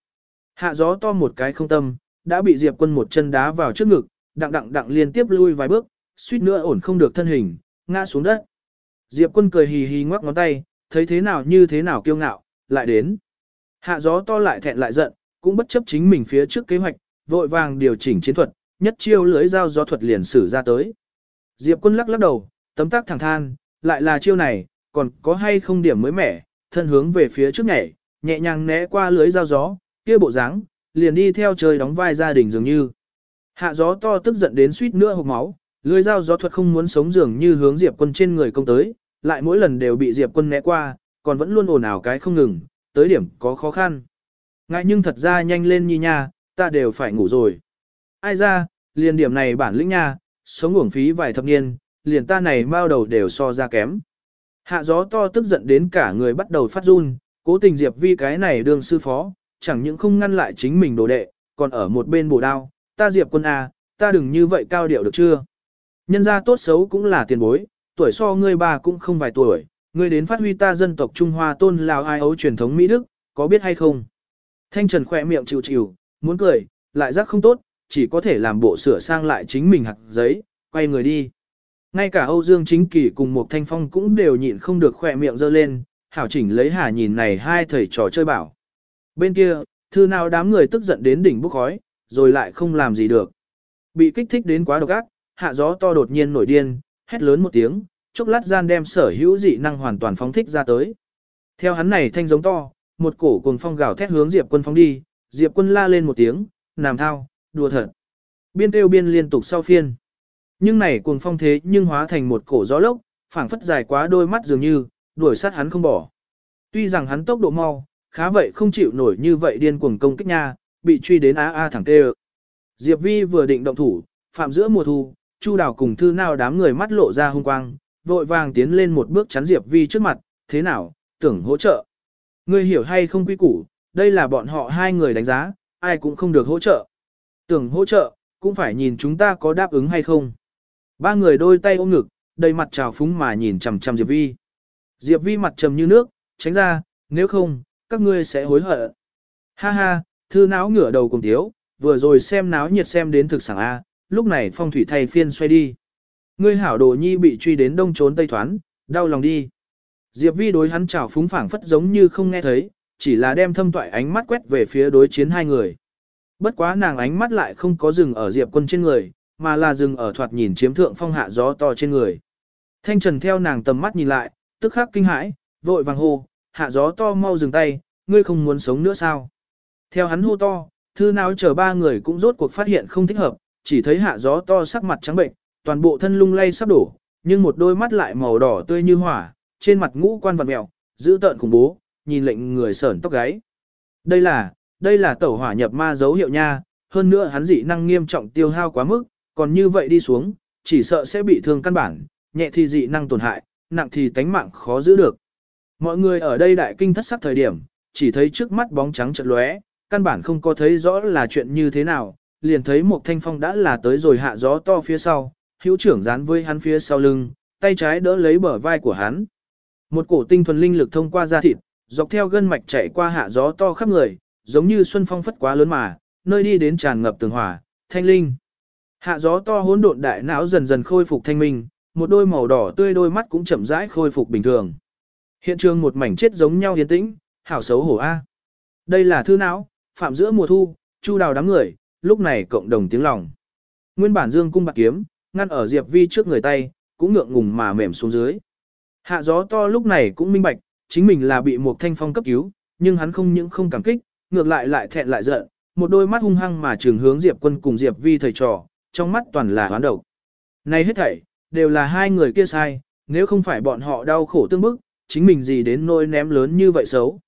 Hạ gió to một cái không tâm, đã bị Diệp quân một chân đá vào trước ngực, đặng đặng đặng liên tiếp lui vài bước, suýt nữa ổn không được thân hình, ngã xuống đất. Diệp quân cười hì hì ngoắc ngón tay, thấy thế nào như thế nào kiêu ngạo, lại đến. Hạ gió to lại thẹn lại giận, cũng bất chấp chính mình phía trước kế hoạch, vội vàng điều chỉnh chiến thuật, nhất chiêu lưới dao gió thuật liền sử ra tới. Diệp quân lắc lắc đầu, tấm tác thẳng than, lại là chiêu này, còn có hay không điểm mới mẻ, thân hướng về phía trước nhảy, nhẹ nhàng né qua lưới dao gió, kia bộ dáng, liền đi theo trời đóng vai gia đình dường như. Hạ gió to tức giận đến suýt nữa hộc máu, lưới dao gió thuật không muốn sống dường như hướng Diệp quân trên người công tới, lại mỗi lần đều bị Diệp quân né qua, còn vẫn luôn ồn ào cái không ngừng, tới điểm có khó khăn. Ngại nhưng thật ra nhanh lên nhi nha, ta đều phải ngủ rồi. Ai ra, liền điểm này bản lĩnh nha, sống uổng phí vài thập niên, liền ta này mao đầu đều so ra kém. Hạ gió to tức giận đến cả người bắt đầu phát run, cố tình Diệp Vi cái này đương sư phó, chẳng những không ngăn lại chính mình đồ đệ, còn ở một bên bổ đao, ta Diệp quân A, ta đừng như vậy cao điệu được chưa? Nhân gia tốt xấu cũng là tiền bối, tuổi so ngươi bà cũng không vài tuổi, ngươi đến phát huy ta dân tộc Trung Hoa tôn Lào ai ấu truyền thống Mỹ Đức, có biết hay không? Thanh Trần khỏe miệng chịu chịu, muốn cười, lại giác không tốt, chỉ có thể làm bộ sửa sang lại chính mình hạt giấy, quay người đi. Ngay cả Âu Dương Chính Kỳ cùng một Thanh Phong cũng đều nhịn không được khỏe miệng dơ lên, hảo chỉnh lấy hà nhìn này hai thầy trò chơi bảo. Bên kia, thư nào đám người tức giận đến đỉnh bốc khói, rồi lại không làm gì được. Bị kích thích đến quá độc ác, hạ gió to đột nhiên nổi điên, hét lớn một tiếng, chốc lát gian đem sở hữu dị năng hoàn toàn phóng thích ra tới. Theo hắn này thanh giống to, một cổ cuồng phong gào thét hướng Diệp Quân phóng đi, Diệp Quân la lên một tiếng, nằm thao, đùa thật. Biên tiêu biên liên tục sau phiên. Nhưng này cuồng phong thế nhưng hóa thành một cổ gió lốc, phảng phất dài quá đôi mắt dường như, đuổi sát hắn không bỏ. Tuy rằng hắn tốc độ mau, khá vậy không chịu nổi như vậy điên cuồng công kích nha, bị truy đến a a thẳng tê Diệp Vi vừa định động thủ, phạm giữa mùa thu, Chu Đào cùng thư nào đám người mắt lộ ra hung quang, vội vàng tiến lên một bước chắn Diệp Vi trước mặt, thế nào, tưởng hỗ trợ. Ngươi hiểu hay không quy củ, đây là bọn họ hai người đánh giá, ai cũng không được hỗ trợ. Tưởng hỗ trợ, cũng phải nhìn chúng ta có đáp ứng hay không. Ba người đôi tay ôm ngực, đầy mặt trào phúng mà nhìn chằm chằm Diệp Vi. Diệp Vi mặt trầm như nước, tránh ra, nếu không, các ngươi sẽ hối hận. Ha ha, thư náo ngửa đầu cùng thiếu, vừa rồi xem náo nhiệt xem đến thực sảng A, lúc này phong thủy thay phiên xoay đi. Ngươi hảo đồ nhi bị truy đến đông trốn tây thoán, đau lòng đi. Diệp Vi đối hắn chào phúng phảng phất giống như không nghe thấy, chỉ là đem thâm toại ánh mắt quét về phía đối chiến hai người. Bất quá nàng ánh mắt lại không có dừng ở Diệp quân trên người, mà là dừng ở thoạt nhìn chiếm thượng phong hạ gió to trên người. Thanh Trần theo nàng tầm mắt nhìn lại, tức khắc kinh hãi, vội vàng hô, hạ gió to mau dừng tay, ngươi không muốn sống nữa sao? Theo hắn hô to, thư nào chờ ba người cũng rốt cuộc phát hiện không thích hợp, chỉ thấy hạ gió to sắc mặt trắng bệnh, toàn bộ thân lung lay sắp đổ, nhưng một đôi mắt lại màu đỏ tươi như hỏa, trên mặt ngũ quan vật mèo, giữ tợn khủng bố, nhìn lệnh người sởn tóc gáy. Đây là, đây là tẩu hỏa nhập ma dấu hiệu nha, hơn nữa hắn dị năng nghiêm trọng tiêu hao quá mức, còn như vậy đi xuống, chỉ sợ sẽ bị thương căn bản, nhẹ thì dị năng tổn hại, nặng thì tánh mạng khó giữ được. Mọi người ở đây đại kinh thất sắc thời điểm, chỉ thấy trước mắt bóng trắng chợt lóe, căn bản không có thấy rõ là chuyện như thế nào, liền thấy một thanh phong đã là tới rồi hạ gió to phía sau, hữu trưởng dán với hắn phía sau lưng, tay trái đỡ lấy bờ vai của hắn. Một cổ tinh thuần linh lực thông qua da thịt, dọc theo gân mạch chạy qua hạ gió to khắp người, giống như xuân phong phất quá lớn mà, nơi đi đến tràn ngập tường hỏa, thanh linh. Hạ gió to hỗn độn đại não dần dần khôi phục thanh minh, một đôi màu đỏ tươi đôi mắt cũng chậm rãi khôi phục bình thường. Hiện trường một mảnh chết giống nhau yên tĩnh, hảo xấu hổ a. Đây là thư não, phạm giữa mùa thu, chu đào đám người, lúc này cộng đồng tiếng lòng. Nguyên bản dương cung bạc kiếm, ngăn ở Diệp Vi trước người tay, cũng ngượng ngùng mà mềm xuống dưới. Hạ gió to lúc này cũng minh bạch, chính mình là bị một thanh phong cấp cứu, nhưng hắn không những không cảm kích, ngược lại lại thẹn lại giận, một đôi mắt hung hăng mà trường hướng Diệp quân cùng Diệp Vi thầy trò, trong mắt toàn là hoán độc. Này hết thảy, đều là hai người kia sai, nếu không phải bọn họ đau khổ tương bức, chính mình gì đến nỗi ném lớn như vậy xấu.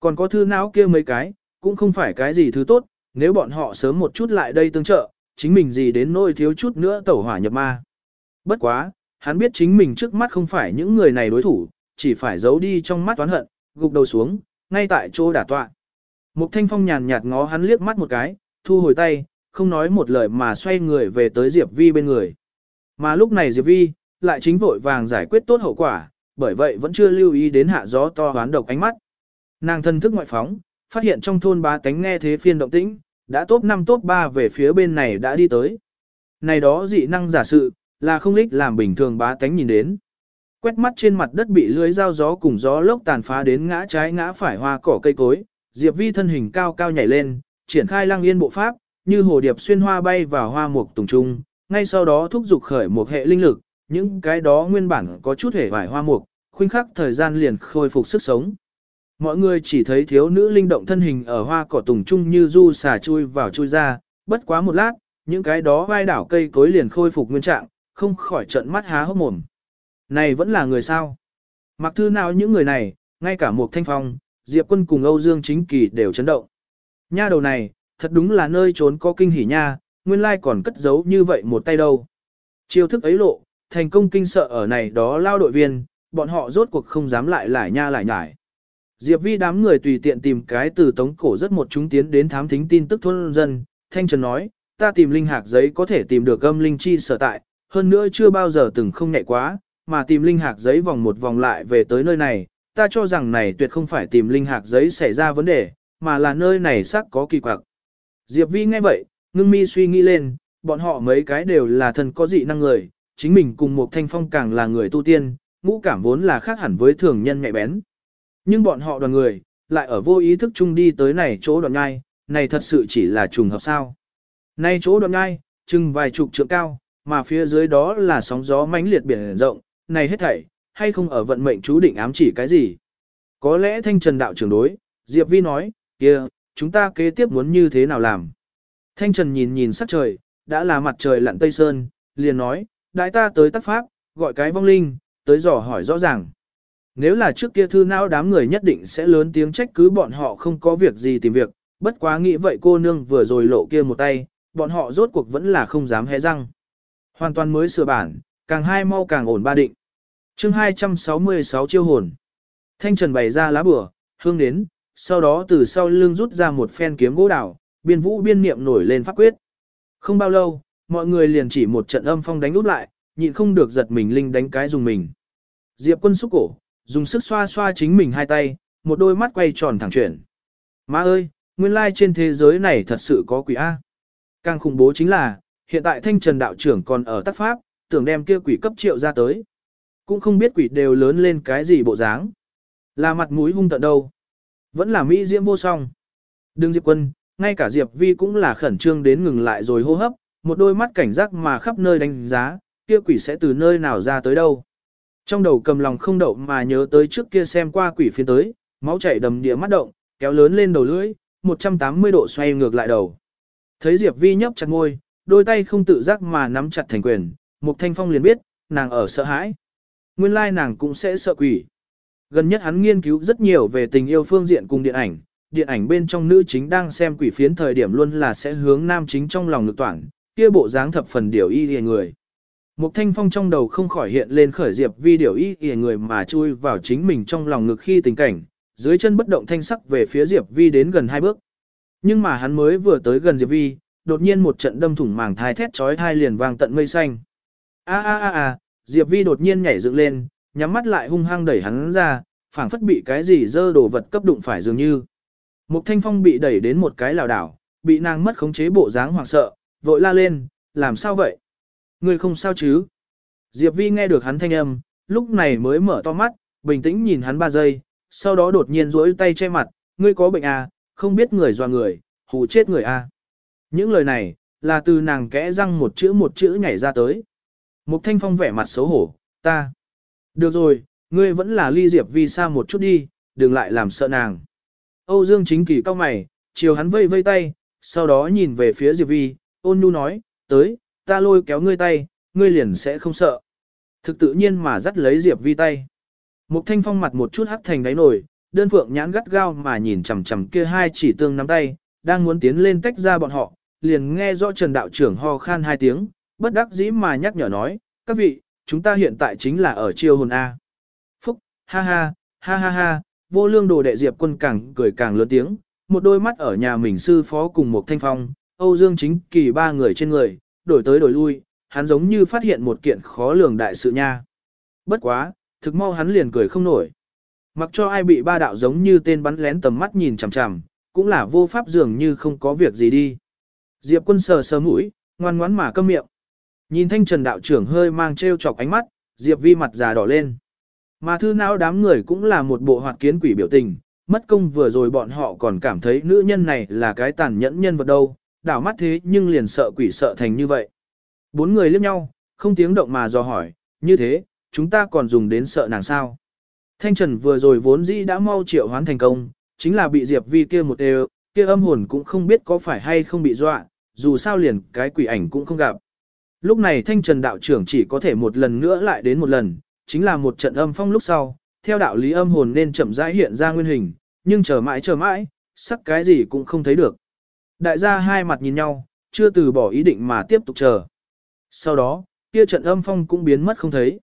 Còn có thư não kia mấy cái, cũng không phải cái gì thứ tốt, nếu bọn họ sớm một chút lại đây tương trợ, chính mình gì đến nỗi thiếu chút nữa tẩu hỏa nhập ma. Bất quá, hắn biết chính mình trước mắt không phải những người này đối thủ, chỉ phải giấu đi trong mắt toán hận, gục đầu xuống, ngay tại chỗ đả tọa. Mục Thanh Phong nhàn nhạt ngó hắn liếc mắt một cái, thu hồi tay, không nói một lời mà xoay người về tới Diệp Vi bên người. Mà lúc này Diệp Vi, lại chính vội vàng giải quyết tốt hậu quả, bởi vậy vẫn chưa lưu ý đến hạ gió to hoán độc ánh mắt. Nàng thân thức ngoại phóng, phát hiện trong thôn ba tánh nghe thế phiên động tĩnh, đã top 5 top 3 về phía bên này đã đi tới. Này đó dị năng giả sự, là không lích làm bình thường bá tánh nhìn đến. Quét mắt trên mặt đất bị lưới dao gió cùng gió lốc tàn phá đến ngã trái ngã phải hoa cỏ cây cối, Diệp Vi thân hình cao cao nhảy lên, triển khai lăng yên bộ pháp, như hồ điệp xuyên hoa bay vào hoa mục tùng trung, ngay sau đó thúc dục khởi một hệ linh lực, những cái đó nguyên bản có chút hề vải hoa mục, khuynh khắc thời gian liền khôi phục sức sống. Mọi người chỉ thấy thiếu nữ linh động thân hình ở hoa cỏ tùng trung như du xà chui vào chui ra, bất quá một lát, những cái đó vai đảo cây cối liền khôi phục nguyên trạng, không khỏi trận mắt há hốc mồm. Này vẫn là người sao? Mặc thư nào những người này, ngay cả một thanh phong, Diệp quân cùng Âu Dương chính kỳ đều chấn động. Nha đầu này, thật đúng là nơi trốn có kinh hỉ nha, nguyên lai còn cất giấu như vậy một tay đâu. Chiêu thức ấy lộ, thành công kinh sợ ở này đó lao đội viên, bọn họ rốt cuộc không dám lại lại nha lại nhải. Diệp Vi đám người tùy tiện tìm cái từ tống cổ rất một chúng tiến đến thám thính tin tức thôn dân, Thanh Trần nói, ta tìm linh hạc giấy có thể tìm được âm linh chi sở tại, hơn nữa chưa bao giờ từng không nhạy quá, mà tìm linh hạc giấy vòng một vòng lại về tới nơi này, ta cho rằng này tuyệt không phải tìm linh hạc giấy xảy ra vấn đề, mà là nơi này xác có kỳ quặc. Diệp Vi nghe vậy, ngưng mi suy nghĩ lên, bọn họ mấy cái đều là thần có dị năng người, chính mình cùng một thanh phong càng là người tu tiên, ngũ cảm vốn là khác hẳn với thường nhân nhạy bén. Nhưng bọn họ đoàn người, lại ở vô ý thức chung đi tới này chỗ đoạn nhai, này thật sự chỉ là trùng hợp sao. Này chỗ đoạn nhai, chừng vài chục trượng cao, mà phía dưới đó là sóng gió mãnh liệt biển rộng, này hết thảy, hay không ở vận mệnh chú định ám chỉ cái gì. Có lẽ thanh trần đạo trưởng đối, Diệp Vi nói, kia, chúng ta kế tiếp muốn như thế nào làm. Thanh trần nhìn nhìn sắc trời, đã là mặt trời lặn tây sơn, liền nói, đại ta tới tác pháp, gọi cái vong linh, tới dò hỏi rõ ràng. Nếu là trước kia thư não đám người nhất định sẽ lớn tiếng trách cứ bọn họ không có việc gì tìm việc, bất quá nghĩ vậy cô nương vừa rồi lộ kia một tay, bọn họ rốt cuộc vẫn là không dám hé răng. Hoàn toàn mới sửa bản, càng hai mau càng ổn ba định. chương 266 chiêu hồn. Thanh trần bày ra lá bửa, hương đến, sau đó từ sau lưng rút ra một phen kiếm gỗ đào, biên vũ biên niệm nổi lên pháp quyết. Không bao lâu, mọi người liền chỉ một trận âm phong đánh út lại, nhịn không được giật mình linh đánh cái dùng mình. Diệp quân xúc cổ, dùng sức xoa xoa chính mình hai tay, một đôi mắt quay tròn thẳng chuyển. Má ơi, nguyên lai trên thế giới này thật sự có quỷ A. Càng khủng bố chính là, hiện tại thanh trần đạo trưởng còn ở tác pháp, tưởng đem kia quỷ cấp triệu ra tới. Cũng không biết quỷ đều lớn lên cái gì bộ dáng. Là mặt mũi hung tận đâu. Vẫn là Mỹ diễm vô song. Đừng Diệp quân, ngay cả Diệp Vi cũng là khẩn trương đến ngừng lại rồi hô hấp, một đôi mắt cảnh giác mà khắp nơi đánh giá, kia quỷ sẽ từ nơi nào ra tới đâu. Trong đầu cầm lòng không đậu mà nhớ tới trước kia xem qua quỷ phiến tới, máu chảy đầm địa mắt động, kéo lớn lên đầu lưỡi, 180 độ xoay ngược lại đầu. Thấy Diệp Vi nhấp chặt ngôi, đôi tay không tự giác mà nắm chặt thành quyền, Mục Thanh Phong liền biết, nàng ở sợ hãi. Nguyên lai nàng cũng sẽ sợ quỷ. Gần nhất hắn nghiên cứu rất nhiều về tình yêu phương diện cùng điện ảnh, điện ảnh bên trong nữ chính đang xem quỷ phiến thời điểm luôn là sẽ hướng nam chính trong lòng lực toản, kia bộ dáng thập phần điều y liền người. Mục thanh phong trong đầu không khỏi hiện lên khởi diệp vi điều y kìa người mà chui vào chính mình trong lòng ngực khi tình cảnh, dưới chân bất động thanh sắc về phía diệp vi đến gần hai bước. Nhưng mà hắn mới vừa tới gần diệp vi, đột nhiên một trận đâm thủng màng thai thét chói thai liền vang tận mây xanh. A a a a, Diệp Vi đột nhiên nhảy dựng lên, nhắm mắt lại hung hăng đẩy hắn ra, phảng phất bị cái gì dơ đồ vật cấp đụng phải dường như. Mục Thanh Phong bị đẩy đến một cái lảo đảo, bị nàng mất khống chế bộ dáng hoảng sợ, vội la lên, làm sao vậy? Ngươi không sao chứ? Diệp Vi nghe được hắn thanh âm, lúc này mới mở to mắt, bình tĩnh nhìn hắn ba giây, sau đó đột nhiên duỗi tay che mặt, ngươi có bệnh à, không biết người dọa người, hù chết người à. Những lời này, là từ nàng kẽ răng một chữ một chữ nhảy ra tới. Mục Thanh Phong vẻ mặt xấu hổ, ta. Được rồi, ngươi vẫn là ly Diệp Vi xa một chút đi, đừng lại làm sợ nàng. Âu Dương chính kỳ cao mày, chiều hắn vây vây tay, sau đó nhìn về phía Diệp Vi, ôn nhu nói, tới, ta lôi kéo ngươi tay, ngươi liền sẽ không sợ. Thực tự nhiên mà dắt lấy Diệp Vi tay. Mục Thanh Phong mặt một chút hắc thành đáy nổi, đơn phượng nhãn gắt gao mà nhìn chằm chằm kia hai chỉ tương nắm tay, đang muốn tiến lên tách ra bọn họ, liền nghe rõ Trần đạo trưởng ho khan hai tiếng, bất đắc dĩ mà nhắc nhở nói, các vị, chúng ta hiện tại chính là ở chiêu hồn A. Phúc, ha ha, ha ha ha, vô lương đồ đệ diệp quân càng cười càng lớn tiếng, một đôi mắt ở nhà mình sư phó cùng một thanh phong, Âu Dương chính kỳ ba người trên người, đổi tới đổi lui, hắn giống như phát hiện một kiện khó lường đại sự nha. Bất quá, thực mau hắn liền cười không nổi. Mặc cho ai bị ba đạo giống như tên bắn lén tầm mắt nhìn chằm chằm, cũng là vô pháp dường như không có việc gì đi. Diệp quân sờ sờ mũi, ngoan ngoãn mà câm miệng. Nhìn thanh trần đạo trưởng hơi mang treo chọc ánh mắt, Diệp vi mặt già đỏ lên. Mà thư não đám người cũng là một bộ hoạt kiến quỷ biểu tình, mất công vừa rồi bọn họ còn cảm thấy nữ nhân này là cái tàn nhẫn nhân vật đâu, đảo mắt thế nhưng liền sợ quỷ sợ thành như vậy. Bốn người liếc nhau, không tiếng động mà dò hỏi, như thế, chúng ta còn dùng đến sợ nàng sao. Thanh Trần vừa rồi vốn dĩ đã mau triệu hoán thành công, chính là bị Diệp Vi kia một đều, kia âm hồn cũng không biết có phải hay không bị dọa, dù sao liền cái quỷ ảnh cũng không gặp. Lúc này thanh trần đạo trưởng chỉ có thể một lần nữa lại đến một lần, chính là một trận âm phong lúc sau, theo đạo lý âm hồn nên chậm rãi hiện ra nguyên hình, nhưng chờ mãi chờ mãi, sắc cái gì cũng không thấy được. Đại gia hai mặt nhìn nhau, chưa từ bỏ ý định mà tiếp tục chờ. Sau đó, kia trận âm phong cũng biến mất không thấy.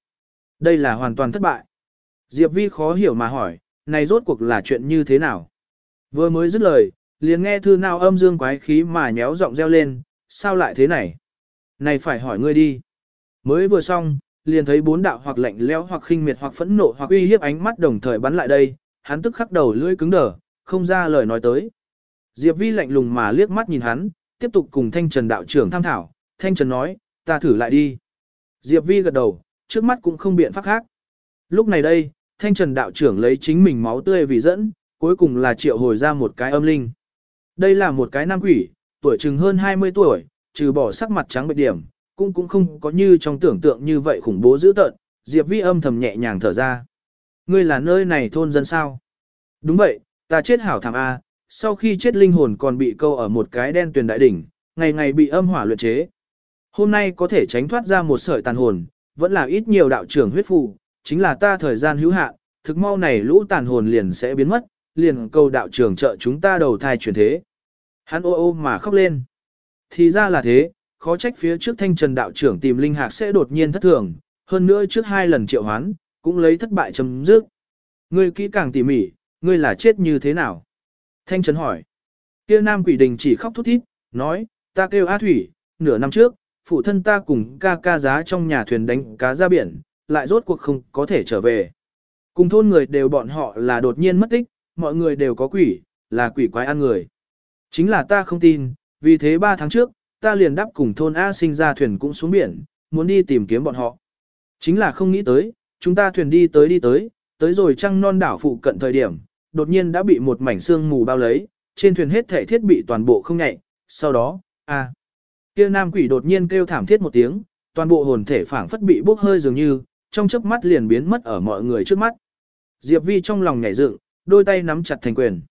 Đây là hoàn toàn thất bại. Diệp Vi khó hiểu mà hỏi, này rốt cuộc là chuyện như thế nào? Vừa mới dứt lời, liền nghe thư nào âm dương quái khí mà nhéo giọng reo lên, sao lại thế này? Này phải hỏi ngươi đi. Mới vừa xong, liền thấy bốn đạo hoặc lạnh lẽo hoặc khinh miệt hoặc phẫn nộ hoặc uy hiếp ánh mắt đồng thời bắn lại đây, hắn tức khắc đầu lưỡi cứng đờ, không ra lời nói tới. Diệp Vi lạnh lùng mà liếc mắt nhìn hắn, tiếp tục cùng Thanh Trần đạo trưởng tham thảo, Thanh Trần nói, ta thử lại đi. Diệp Vi gật đầu, trước mắt cũng không biện pháp khác. Lúc này đây, Thanh Trần đạo trưởng lấy chính mình máu tươi vì dẫn, cuối cùng là triệu hồi ra một cái âm linh. Đây là một cái nam quỷ, tuổi chừng hơn 20 tuổi, trừ bỏ sắc mặt trắng bệnh điểm, cũng cũng không có như trong tưởng tượng như vậy khủng bố dữ tợn, Diệp Vi âm thầm nhẹ nhàng thở ra. Ngươi là nơi này thôn dân sao? Đúng vậy, ta chết hảo thảm A, sau khi chết linh hồn còn bị câu ở một cái đen tuyền đại đỉnh, ngày ngày bị âm hỏa luyện chế. Hôm nay có thể tránh thoát ra một sợi tàn hồn, vẫn là ít nhiều đạo trưởng huyết phù, chính là ta thời gian hữu hạn, thực mau này lũ tàn hồn liền sẽ biến mất, liền câu đạo trưởng trợ chúng ta đầu thai chuyển thế. Hắn ô ô mà khóc lên. Thì ra là thế, khó trách phía trước thanh trần đạo trưởng tìm linh hạc sẽ đột nhiên thất thường, hơn nữa trước hai lần triệu hoán, cũng lấy thất bại chấm dứt. Ngươi kỹ càng tỉ mỉ, ngươi là chết như thế nào? Thanh Trấn hỏi. Kia nam quỷ đình chỉ khóc thút thít, nói, ta kêu A Thủy, nửa năm trước, phụ thân ta cùng ca ca giá trong nhà thuyền đánh cá ra biển, lại rốt cuộc không có thể trở về. Cùng thôn người đều bọn họ là đột nhiên mất tích, mọi người đều có quỷ, là quỷ quái ăn người. Chính là ta không tin, vì thế 3 tháng trước, ta liền đáp cùng thôn A sinh ra thuyền cũng xuống biển, muốn đi tìm kiếm bọn họ. Chính là không nghĩ tới, chúng ta thuyền đi tới đi tới, tới rồi trăng non đảo phụ cận thời điểm, đột nhiên đã bị một mảnh xương mù bao lấy, trên thuyền hết thể thiết bị toàn bộ không nhạy, sau đó, a kia nam quỷ đột nhiên kêu thảm thiết một tiếng, toàn bộ hồn thể phảng phất bị bốc hơi dường như, trong chớp mắt liền biến mất ở mọi người trước mắt. Diệp Vi trong lòng nhảy dựng, đôi tay nắm chặt thành quyền.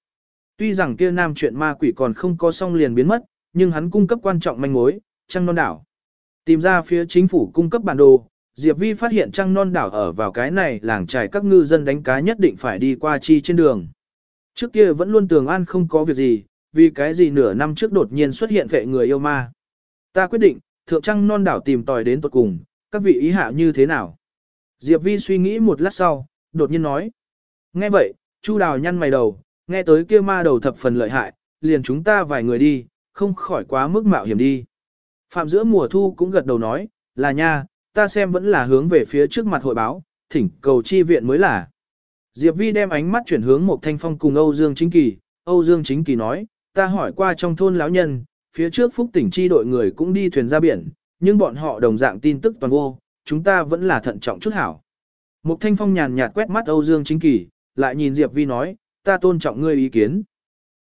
Tuy rằng kia nam chuyện ma quỷ còn không có xong liền biến mất, nhưng hắn cung cấp quan trọng manh mối, trăng non đảo. Tìm ra phía chính phủ cung cấp bản đồ, Diệp Vi phát hiện trăng non đảo ở vào cái này làng trài các ngư dân đánh cá nhất định phải đi qua chi trên đường. Trước kia vẫn luôn tường an không có việc gì, vì cái gì nửa năm trước đột nhiên xuất hiện vệ người yêu ma. Ta quyết định, thượng trăng non đảo tìm tòi đến tuột cùng, các vị ý hạ như thế nào. Diệp Vi suy nghĩ một lát sau, đột nhiên nói. Nghe vậy, Chu Đào nhăn mày đầu, nghe tới kia ma đầu thập phần lợi hại, liền chúng ta vài người đi, không khỏi quá mức mạo hiểm đi. Phạm giữa mùa thu cũng gật đầu nói, là nha, ta xem vẫn là hướng về phía trước mặt hội báo, thỉnh cầu chi viện mới là. Diệp Vi đem ánh mắt chuyển hướng một thanh phong cùng Âu Dương Chính Kỳ, Âu Dương Chính Kỳ nói, ta hỏi qua trong thôn lão nhân, phía trước phúc tỉnh chi đội người cũng đi thuyền ra biển, nhưng bọn họ đồng dạng tin tức toàn vô, chúng ta vẫn là thận trọng chút hảo. Mục Thanh Phong nhàn nhạt quét mắt Âu Dương Chính Kỳ, lại nhìn Diệp Vi nói, ta tôn trọng ngươi ý kiến.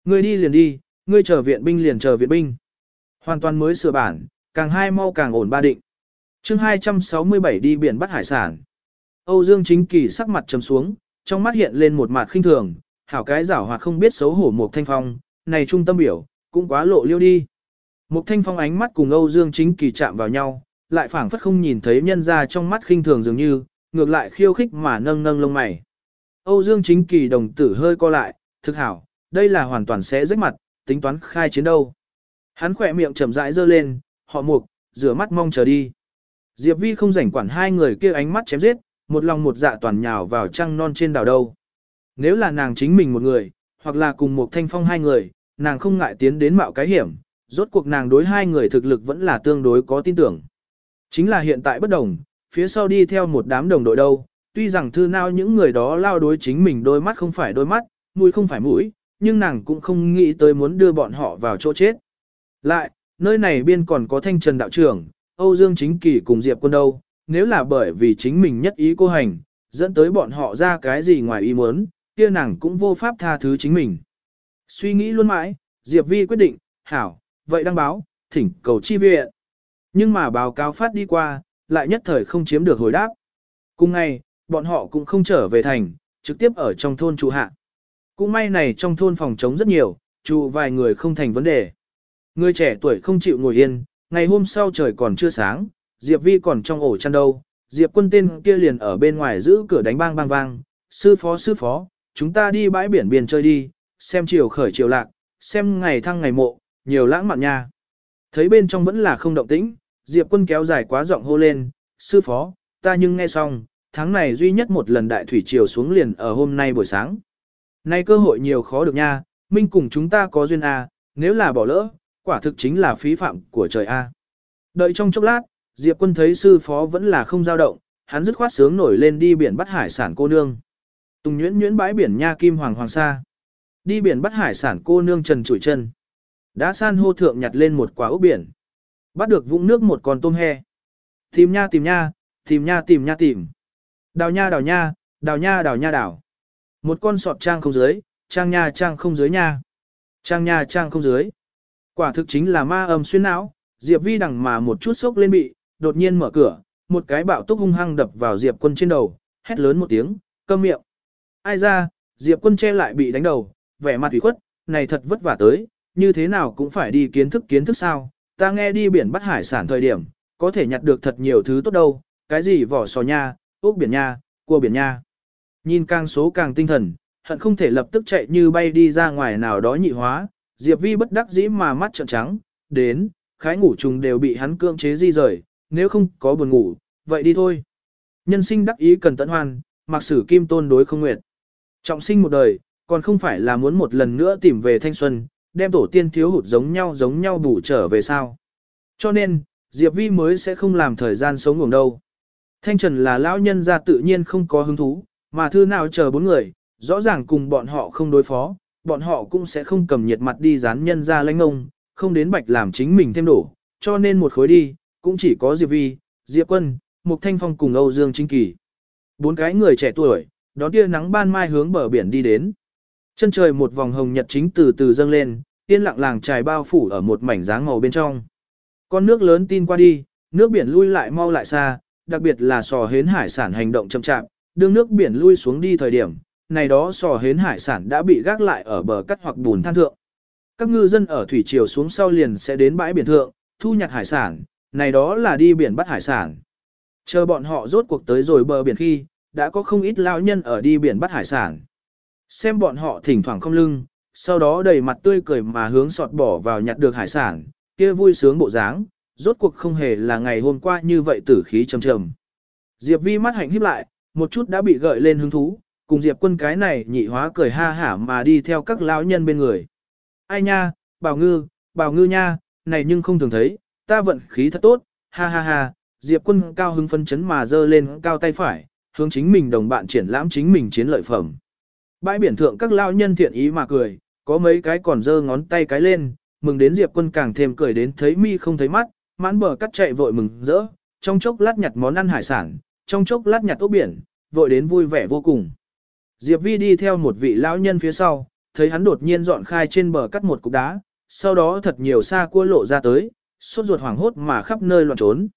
Ngươi đi liền đi, ngươi chờ viện binh liền chờ viện binh. Hoàn toàn mới sửa bản, càng hai mau càng ổn ba định chương 267 đi biển bắt hải sản. Âu Dương Chính Kỳ sắc mặt trầm xuống, trong mắt hiện lên một mặt khinh thường, hảo cái giảo hoạt không biết xấu hổ Mục Thanh Phong, này trung tâm biểu, cũng quá lộ liêu đi. Mục Thanh Phong ánh mắt cùng Âu Dương Chính Kỳ chạm vào nhau, lại phảng phất không nhìn thấy nhân ra trong mắt khinh thường dường như, ngược lại khiêu khích mà nâng nâng lông mày. Âu Dương Chính Kỳ đồng tử hơi co lại, thực hảo, đây là hoàn toàn sẽ rách mặt, tính toán khai chiến đâu. Hắn khỏe miệng chậm rãi dơ lên, họ mục, rửa mắt mong chờ đi. Diệp Vi không rảnh quản hai người kia ánh mắt chém giết, một lòng một dạ toàn nhào vào trăng non trên đảo đâu. Nếu là nàng chính mình một người, hoặc là cùng một thanh phong hai người, nàng không ngại tiến đến mạo cái hiểm, rốt cuộc nàng đối hai người thực lực vẫn là tương đối có tin tưởng. Chính là hiện tại bất đồng, phía sau đi theo một đám đồng đội đâu, tuy rằng thư nào những người đó lao đối chính mình đôi mắt không phải đôi mắt, mũi không phải mũi, nhưng nàng cũng không nghĩ tới muốn đưa bọn họ vào chỗ chết. Lại, nơi này biên còn có thanh trần đạo trưởng, Âu Dương Chính Kỳ cùng Diệp Quân đâu, nếu là bởi vì chính mình nhất ý cô hành, dẫn tới bọn họ ra cái gì ngoài ý muốn, kia nàng cũng vô pháp tha thứ chính mình. Suy nghĩ luôn mãi, Diệp Vi quyết định, hảo, vậy đăng báo, thỉnh cầu chi viện. Nhưng mà báo cáo phát đi qua, lại nhất thời không chiếm được hồi đáp. Cùng ngày, bọn họ cũng không trở về thành, trực tiếp ở trong thôn trụ hạ. Cũng may này trong thôn phòng chống rất nhiều, trụ vài người không thành vấn đề. Người trẻ tuổi không chịu ngồi yên, ngày hôm sau trời còn chưa sáng, Diệp Vi còn trong ổ chăn đâu, Diệp quân tên kia liền ở bên ngoài giữ cửa đánh bang bang vang, sư phó sư phó, chúng ta đi bãi biển biển chơi đi, xem chiều khởi chiều lạc, xem ngày thăng ngày mộ, nhiều lãng mạn nha. Thấy bên trong vẫn là không động tĩnh, Diệp quân kéo dài quá giọng hô lên, sư phó, ta nhưng nghe xong, tháng này duy nhất một lần đại thủy triều xuống liền ở hôm nay buổi sáng. Nay cơ hội nhiều khó được nha, minh cùng chúng ta có duyên à? nếu là bỏ lỡ, quả thực chính là phí phạm của trời A. Đợi trong chốc lát, Diệp quân thấy sư phó vẫn là không dao động, hắn dứt khoát sướng nổi lên đi biển bắt hải sản cô nương. Tùng nhuyễn nhuyễn bãi biển nha kim hoàng hoàng sa. Đi biển bắt hải sản cô nương trần trụi chân. Đã san hô thượng nhặt lên một quả ốc biển. Bắt được vũng nước một con tôm he. Tìm nha tìm nha, tìm nha tìm nha tìm. Đào nha đào nha, đào nha đào nha đào. Một con sọt trang không dưới, trang nha trang không dưới nha. Trang nha trang không dưới. Quả thực chính là ma âm xuyên não, Diệp Vi đằng mà một chút sốc lên bị, đột nhiên mở cửa, một cái bạo túc hung hăng đập vào Diệp quân trên đầu, hét lớn một tiếng, câm miệng. Ai ra, Diệp quân che lại bị đánh đầu, vẻ mặt ủy khuất, này thật vất vả tới, như thế nào cũng phải đi kiến thức kiến thức sao, ta nghe đi biển bắt hải sản thời điểm, có thể nhặt được thật nhiều thứ tốt đâu, cái gì vỏ sò nha, ốc biển nha, cua biển nha. Nhìn càng số càng tinh thần, hận không thể lập tức chạy như bay đi ra ngoài nào đó nhị hóa, Diệp Vi bất đắc dĩ mà mắt trợn trắng, đến, khái ngủ trùng đều bị hắn cưỡng chế di rời, nếu không có buồn ngủ, vậy đi thôi. Nhân sinh đắc ý cần tận hoan, mặc sử kim tôn đối không nguyệt. Trọng sinh một đời, còn không phải là muốn một lần nữa tìm về thanh xuân, đem tổ tiên thiếu hụt giống nhau giống nhau bù trở về sao. Cho nên, Diệp Vi mới sẽ không làm thời gian sống ngủng đâu. Thanh Trần là lão nhân ra tự nhiên không có hứng thú, mà thư nào chờ bốn người, rõ ràng cùng bọn họ không đối phó, bọn họ cũng sẽ không cầm nhiệt mặt đi dán nhân ra lãnh ông, không đến bạch làm chính mình thêm đổ, cho nên một khối đi, cũng chỉ có Diệp Vi, Diệp Quân, Mục Thanh Phong cùng Âu Dương Chính Kỳ. Bốn cái người trẻ tuổi, đón tia nắng ban mai hướng bờ biển đi đến. Chân trời một vòng hồng nhật chính từ từ dâng lên, yên lặng làng trài bao phủ ở một mảnh dáng màu bên trong. Con nước lớn tin qua đi, nước biển lui lại mau lại xa, đặc biệt là sò hến hải sản hành động chậm chạp, đương nước biển lui xuống đi thời điểm, này đó sò hến hải sản đã bị gác lại ở bờ cắt hoặc bùn than thượng. Các ngư dân ở thủy triều xuống sau liền sẽ đến bãi biển thượng, thu nhặt hải sản, này đó là đi biển bắt hải sản. Chờ bọn họ rốt cuộc tới rồi bờ biển khi, đã có không ít lao nhân ở đi biển bắt hải sản. Xem bọn họ thỉnh thoảng không lưng, sau đó đầy mặt tươi cười mà hướng sọt bỏ vào nhặt được hải sản, kia vui sướng bộ dáng, rốt cuộc không hề là ngày hôm qua như vậy tử khí trầm trầm. Diệp Vi mắt hạnh híp lại, một chút đã bị gợi lên hứng thú, cùng Diệp quân cái này nhị hóa cười ha hả mà đi theo các lão nhân bên người. Ai nha, bảo ngư, bảo ngư nha, này nhưng không thường thấy, ta vận khí thật tốt, ha ha ha, Diệp quân cao hứng phân chấn mà giơ lên cao tay phải, hướng chính mình đồng bạn triển lãm chính mình chiến lợi phẩm. Bãi biển thượng các lão nhân thiện ý mà cười, có mấy cái còn giơ ngón tay cái lên, mừng đến Diệp quân càng thêm cười đến thấy mi không thấy mắt, mãn bờ cắt chạy vội mừng rỡ, trong chốc lát nhặt món ăn hải sản, trong chốc lát nhặt ốc biển, vội đến vui vẻ vô cùng. Diệp Vi đi theo một vị lão nhân phía sau, thấy hắn đột nhiên dọn khai trên bờ cắt một cục đá, sau đó thật nhiều xa cua lộ ra tới, sốt ruột hoảng hốt mà khắp nơi loạn trốn.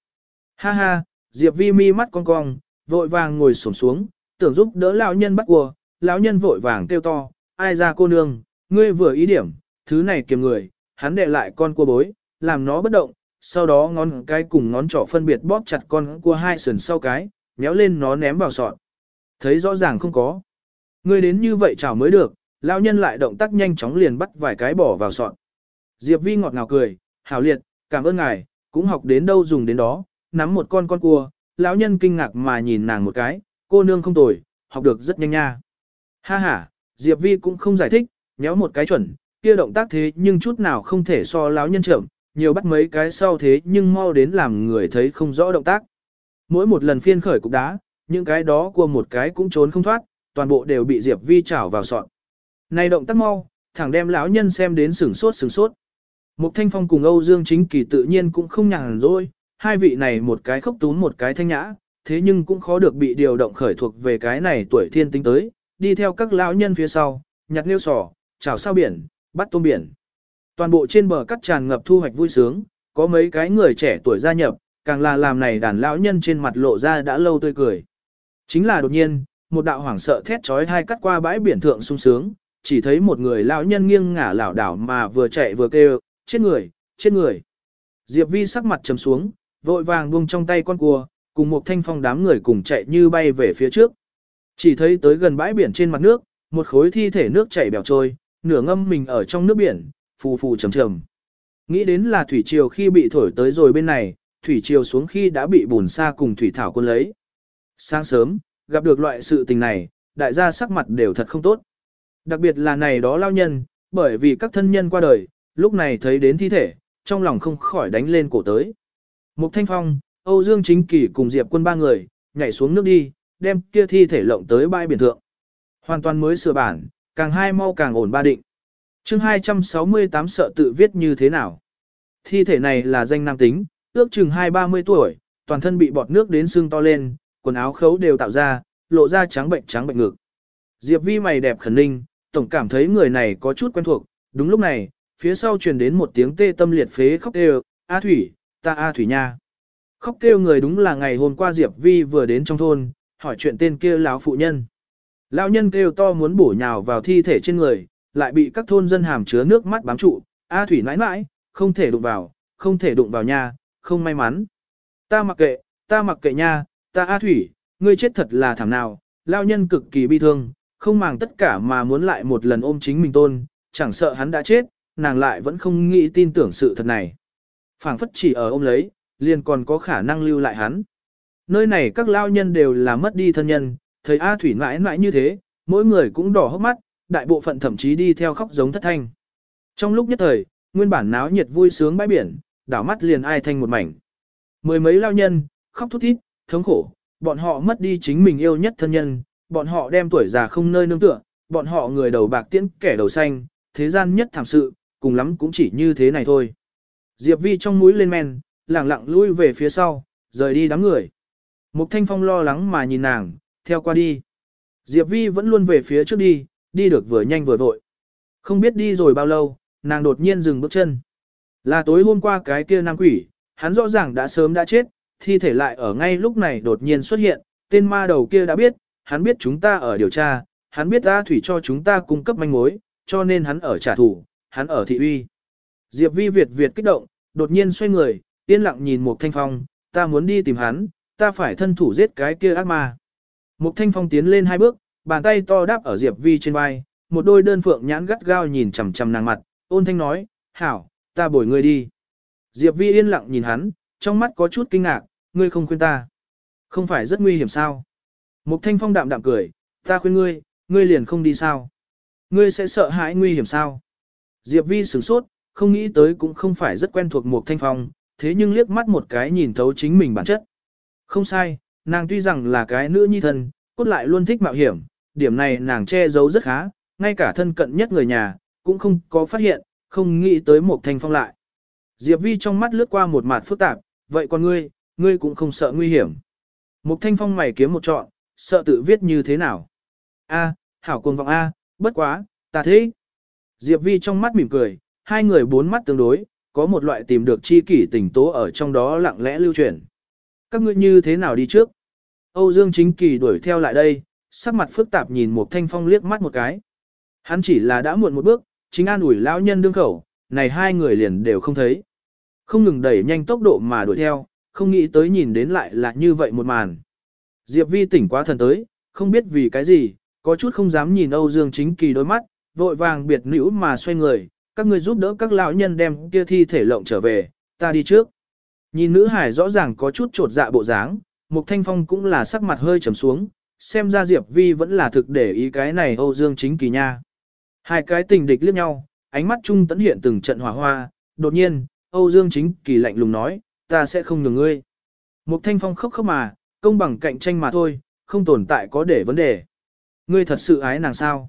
Ha ha, Diệp Vi mi mắt cong cong, vội vàng ngồi xổm xuống, tưởng giúp đỡ lão nhân bắt cua, lão nhân vội vàng kêu to, ai ra cô nương, ngươi vừa ý điểm, thứ này kiềm người, hắn đệ lại con cua bối, làm nó bất động, sau đó ngón cái cùng ngón trỏ phân biệt bóp chặt con cua hai sườn sau cái, méo lên nó ném vào sọt. Thấy rõ ràng không có. Ngươi đến như vậy chào mới được, lão nhân lại động tác nhanh chóng liền bắt vài cái bỏ vào sọt. Diệp Vi ngọt ngào cười, hảo liệt, cảm ơn ngài, cũng học đến đâu dùng đến đó, nắm một con con cua, lão nhân kinh ngạc mà nhìn nàng một cái, cô nương không tồi, học được rất nhanh nha. Ha ha, Diệp Vi cũng không giải thích, nhéo một cái chuẩn, kia động tác thế nhưng chút nào không thể so lão nhân chậm, nhiều bắt mấy cái sau thế nhưng mau đến làm người thấy không rõ động tác. Mỗi một lần phiên khởi cục đá, những cái đó của một cái cũng trốn không thoát, toàn bộ đều bị Diệp Vi chảo vào sọt. Này động tác mau, thẳng đem lão nhân xem đến sửng sốt sửng sốt. Mục Thanh Phong cùng Âu Dương Chính Kỳ tự nhiên cũng không nhàn rỗi, hai vị này một cái khốc tún một cái thanh nhã, thế nhưng cũng khó được bị điều động khởi thuộc về cái này tuổi thiên tính tới, đi theo các lão nhân phía sau, nhặt nêu sò, chảo sao biển, bắt tôm biển. Toàn bộ trên bờ cắt tràn ngập thu hoạch vui sướng, có mấy cái người trẻ tuổi gia nhập, càng là làm này đàn lão nhân trên mặt lộ ra đã lâu tươi cười. Chính là đột nhiên, một đạo hoảng sợ thét chói hai cắt qua bãi biển thượng sung sướng, chỉ thấy một người lão nhân nghiêng ngả lảo đảo mà vừa chạy vừa kêu, chết người, chết người. Diệp Vi sắc mặt trầm xuống, vội vàng buông trong tay con cua, cùng một thanh phong đám người cùng chạy như bay về phía trước. Chỉ thấy tới gần bãi biển trên mặt nước, một khối thi thể nước chảy bèo trôi, nửa ngâm mình ở trong nước biển, phù phù trầm trầm. Nghĩ đến là thủy triều khi bị thổi tới rồi bên này, thủy triều xuống khi đã bị bùn xa cùng thủy thảo quân lấy. Sáng sớm, gặp được loại sự tình này, đại gia sắc mặt đều thật không tốt. Đặc biệt là này đó lao nhân, bởi vì các thân nhân qua đời, lúc này thấy đến thi thể, trong lòng không khỏi đánh lên cổ tới. Mục Thanh Phong, Âu Dương Chính Kỳ cùng Diệp quân ba người, nhảy xuống nước đi, đem kia thi thể lộng tới bãi biển thượng. Hoàn toàn mới sửa bản, càng hai mau càng ổn ba định. chương 268 sợ tự viết như thế nào. Thi thể này là danh nam tính, ước chừng hai ba mươi tuổi, toàn thân bị bọt nước đến xương to lên, quần áo khấu đều tạo ra, lộ ra trắng bệnh trắng bệnh ngực. Diệp vi mày đẹp khẩn ninh, tổng cảm thấy người này có chút quen thuộc, đúng lúc này, phía sau truyền đến một tiếng tê tâm liệt phế khóc kêu, A Thủy, ta A Thủy nha. Khóc kêu người đúng là ngày hôm qua Diệp Vi vừa đến trong thôn, hỏi chuyện tên kia lão phụ nhân. Lão nhân kêu to muốn bổ nhào vào thi thể trên người, lại bị các thôn dân hàm chứa nước mắt bám trụ, A Thủy nãi nãi, không thể đụng vào, không thể đụng vào nha, không may mắn. Ta mặc kệ, ta mặc kệ nha, ta A Thủy, ngươi chết thật là thảm nào, lao nhân cực kỳ bi thương, không màng tất cả mà muốn lại một lần ôm chính mình tôn, chẳng sợ hắn đã chết, nàng lại vẫn không nghĩ tin tưởng sự thật này. phảng phất chỉ ở ôm lấy, liền còn có khả năng lưu lại hắn. Nơi này các lao nhân đều là mất đi thân nhân, thấy A Thủy mãi mãi như thế, mỗi người cũng đỏ hốc mắt, đại bộ phận thậm chí đi theo khóc giống thất thanh. Trong lúc nhất thời, nguyên bản náo nhiệt vui sướng bãi biển, đảo mắt liền ai thanh một mảnh. Mười mấy lao nhân, khóc thút thít, thống khổ, bọn họ mất đi chính mình yêu nhất thân nhân, bọn họ đem tuổi già không nơi nương tựa, bọn họ người đầu bạc tiễn kẻ đầu xanh, thế gian nhất thảm sự, cùng lắm cũng chỉ như thế này thôi. Diệp Vi trong mũi lên men, lẳng lặng lui về phía sau, rời đi đám người. Mục Thanh Phong lo lắng mà nhìn nàng, theo qua đi. Diệp Vi vẫn luôn về phía trước đi, đi được vừa nhanh vừa vội. Không biết đi rồi bao lâu, nàng đột nhiên dừng bước chân. Là tối hôm qua cái kia nam quỷ, hắn rõ ràng đã sớm đã chết, thi thể lại ở ngay lúc này đột nhiên xuất hiện, tên ma đầu kia đã biết, hắn biết chúng ta ở điều tra, hắn biết A Thủy cho chúng ta cung cấp manh mối, cho nên hắn ở trả thù, hắn ở thị uy. Diệp Vi Việt Việt kích động, đột nhiên xoay người, yên lặng nhìn Mục Thanh Phong, ta muốn đi tìm hắn, ta phải thân thủ giết cái kia ác ma. Mục Thanh Phong tiến lên hai bước, bàn tay to đáp ở Diệp Vi trên vai, một đôi đơn phượng nhãn gắt gao nhìn chằm chằm nàng mặt, ôn thanh nói, hảo, ta bồi ngươi đi. Diệp Vi yên lặng nhìn hắn, trong mắt có chút kinh ngạc, ngươi không khuyên ta. Không phải rất nguy hiểm sao? Mục Thanh Phong đạm đạm cười, ta khuyên ngươi, ngươi liền không đi sao? Ngươi sẽ sợ hãi nguy hiểm sao? Diệp Vi sửng sốt, không nghĩ tới cũng không phải rất quen thuộc Mục Thanh Phong, thế nhưng liếc mắt một cái nhìn thấu chính mình bản chất. Không sai, nàng tuy rằng là cái nữ nhi thân, cốt lại luôn thích mạo hiểm, điểm này nàng che giấu rất khá, ngay cả thân cận nhất người nhà, cũng không có phát hiện, không nghĩ tới Mục thanh phong lại. Diệp Vi trong mắt lướt qua một mặt phức tạp, vậy còn ngươi, ngươi cũng không sợ nguy hiểm. Mục thanh phong mày kiếm một chọn, sợ tự viết như thế nào. A, hảo cuồng vọng A, bất quá, ta thế. Diệp Vi trong mắt mỉm cười, hai người bốn mắt tương đối, có một loại tìm được chi kỷ tình tố ở trong đó lặng lẽ lưu truyền. Các ngươi như thế nào đi trước? Âu Dương Chính Kỳ đuổi theo lại đây, sắc mặt phức tạp nhìn một thanh phong liếc mắt một cái. Hắn chỉ là đã muộn một bước, chính an ủi lão nhân đương khẩu, này hai người liền đều không thấy. Không ngừng đẩy nhanh tốc độ mà đuổi theo, không nghĩ tới nhìn đến lại là như vậy một màn. Diệp Vi tỉnh quá thần tới, không biết vì cái gì, có chút không dám nhìn Âu Dương Chính Kỳ đôi mắt, vội vàng biệt nữ mà xoay người, các người giúp đỡ các lão nhân đem kia thi thể lộng trở về, ta đi trước. Nhìn nữ hải rõ ràng có chút trột dạ bộ dáng, Mục Thanh Phong cũng là sắc mặt hơi trầm xuống, xem ra Diệp Vi vẫn là thực để ý cái này Âu Dương Chính Kỳ nha. Hai cái tình địch liếc nhau, ánh mắt chung tấn hiện từng trận hỏa hoa, đột nhiên, Âu Dương Chính Kỳ lạnh lùng nói, ta sẽ không nhường ngươi. Mục Thanh Phong khóc khóc mà, công bằng cạnh tranh mà thôi, không tồn tại có để vấn đề. Ngươi thật sự ái nàng sao?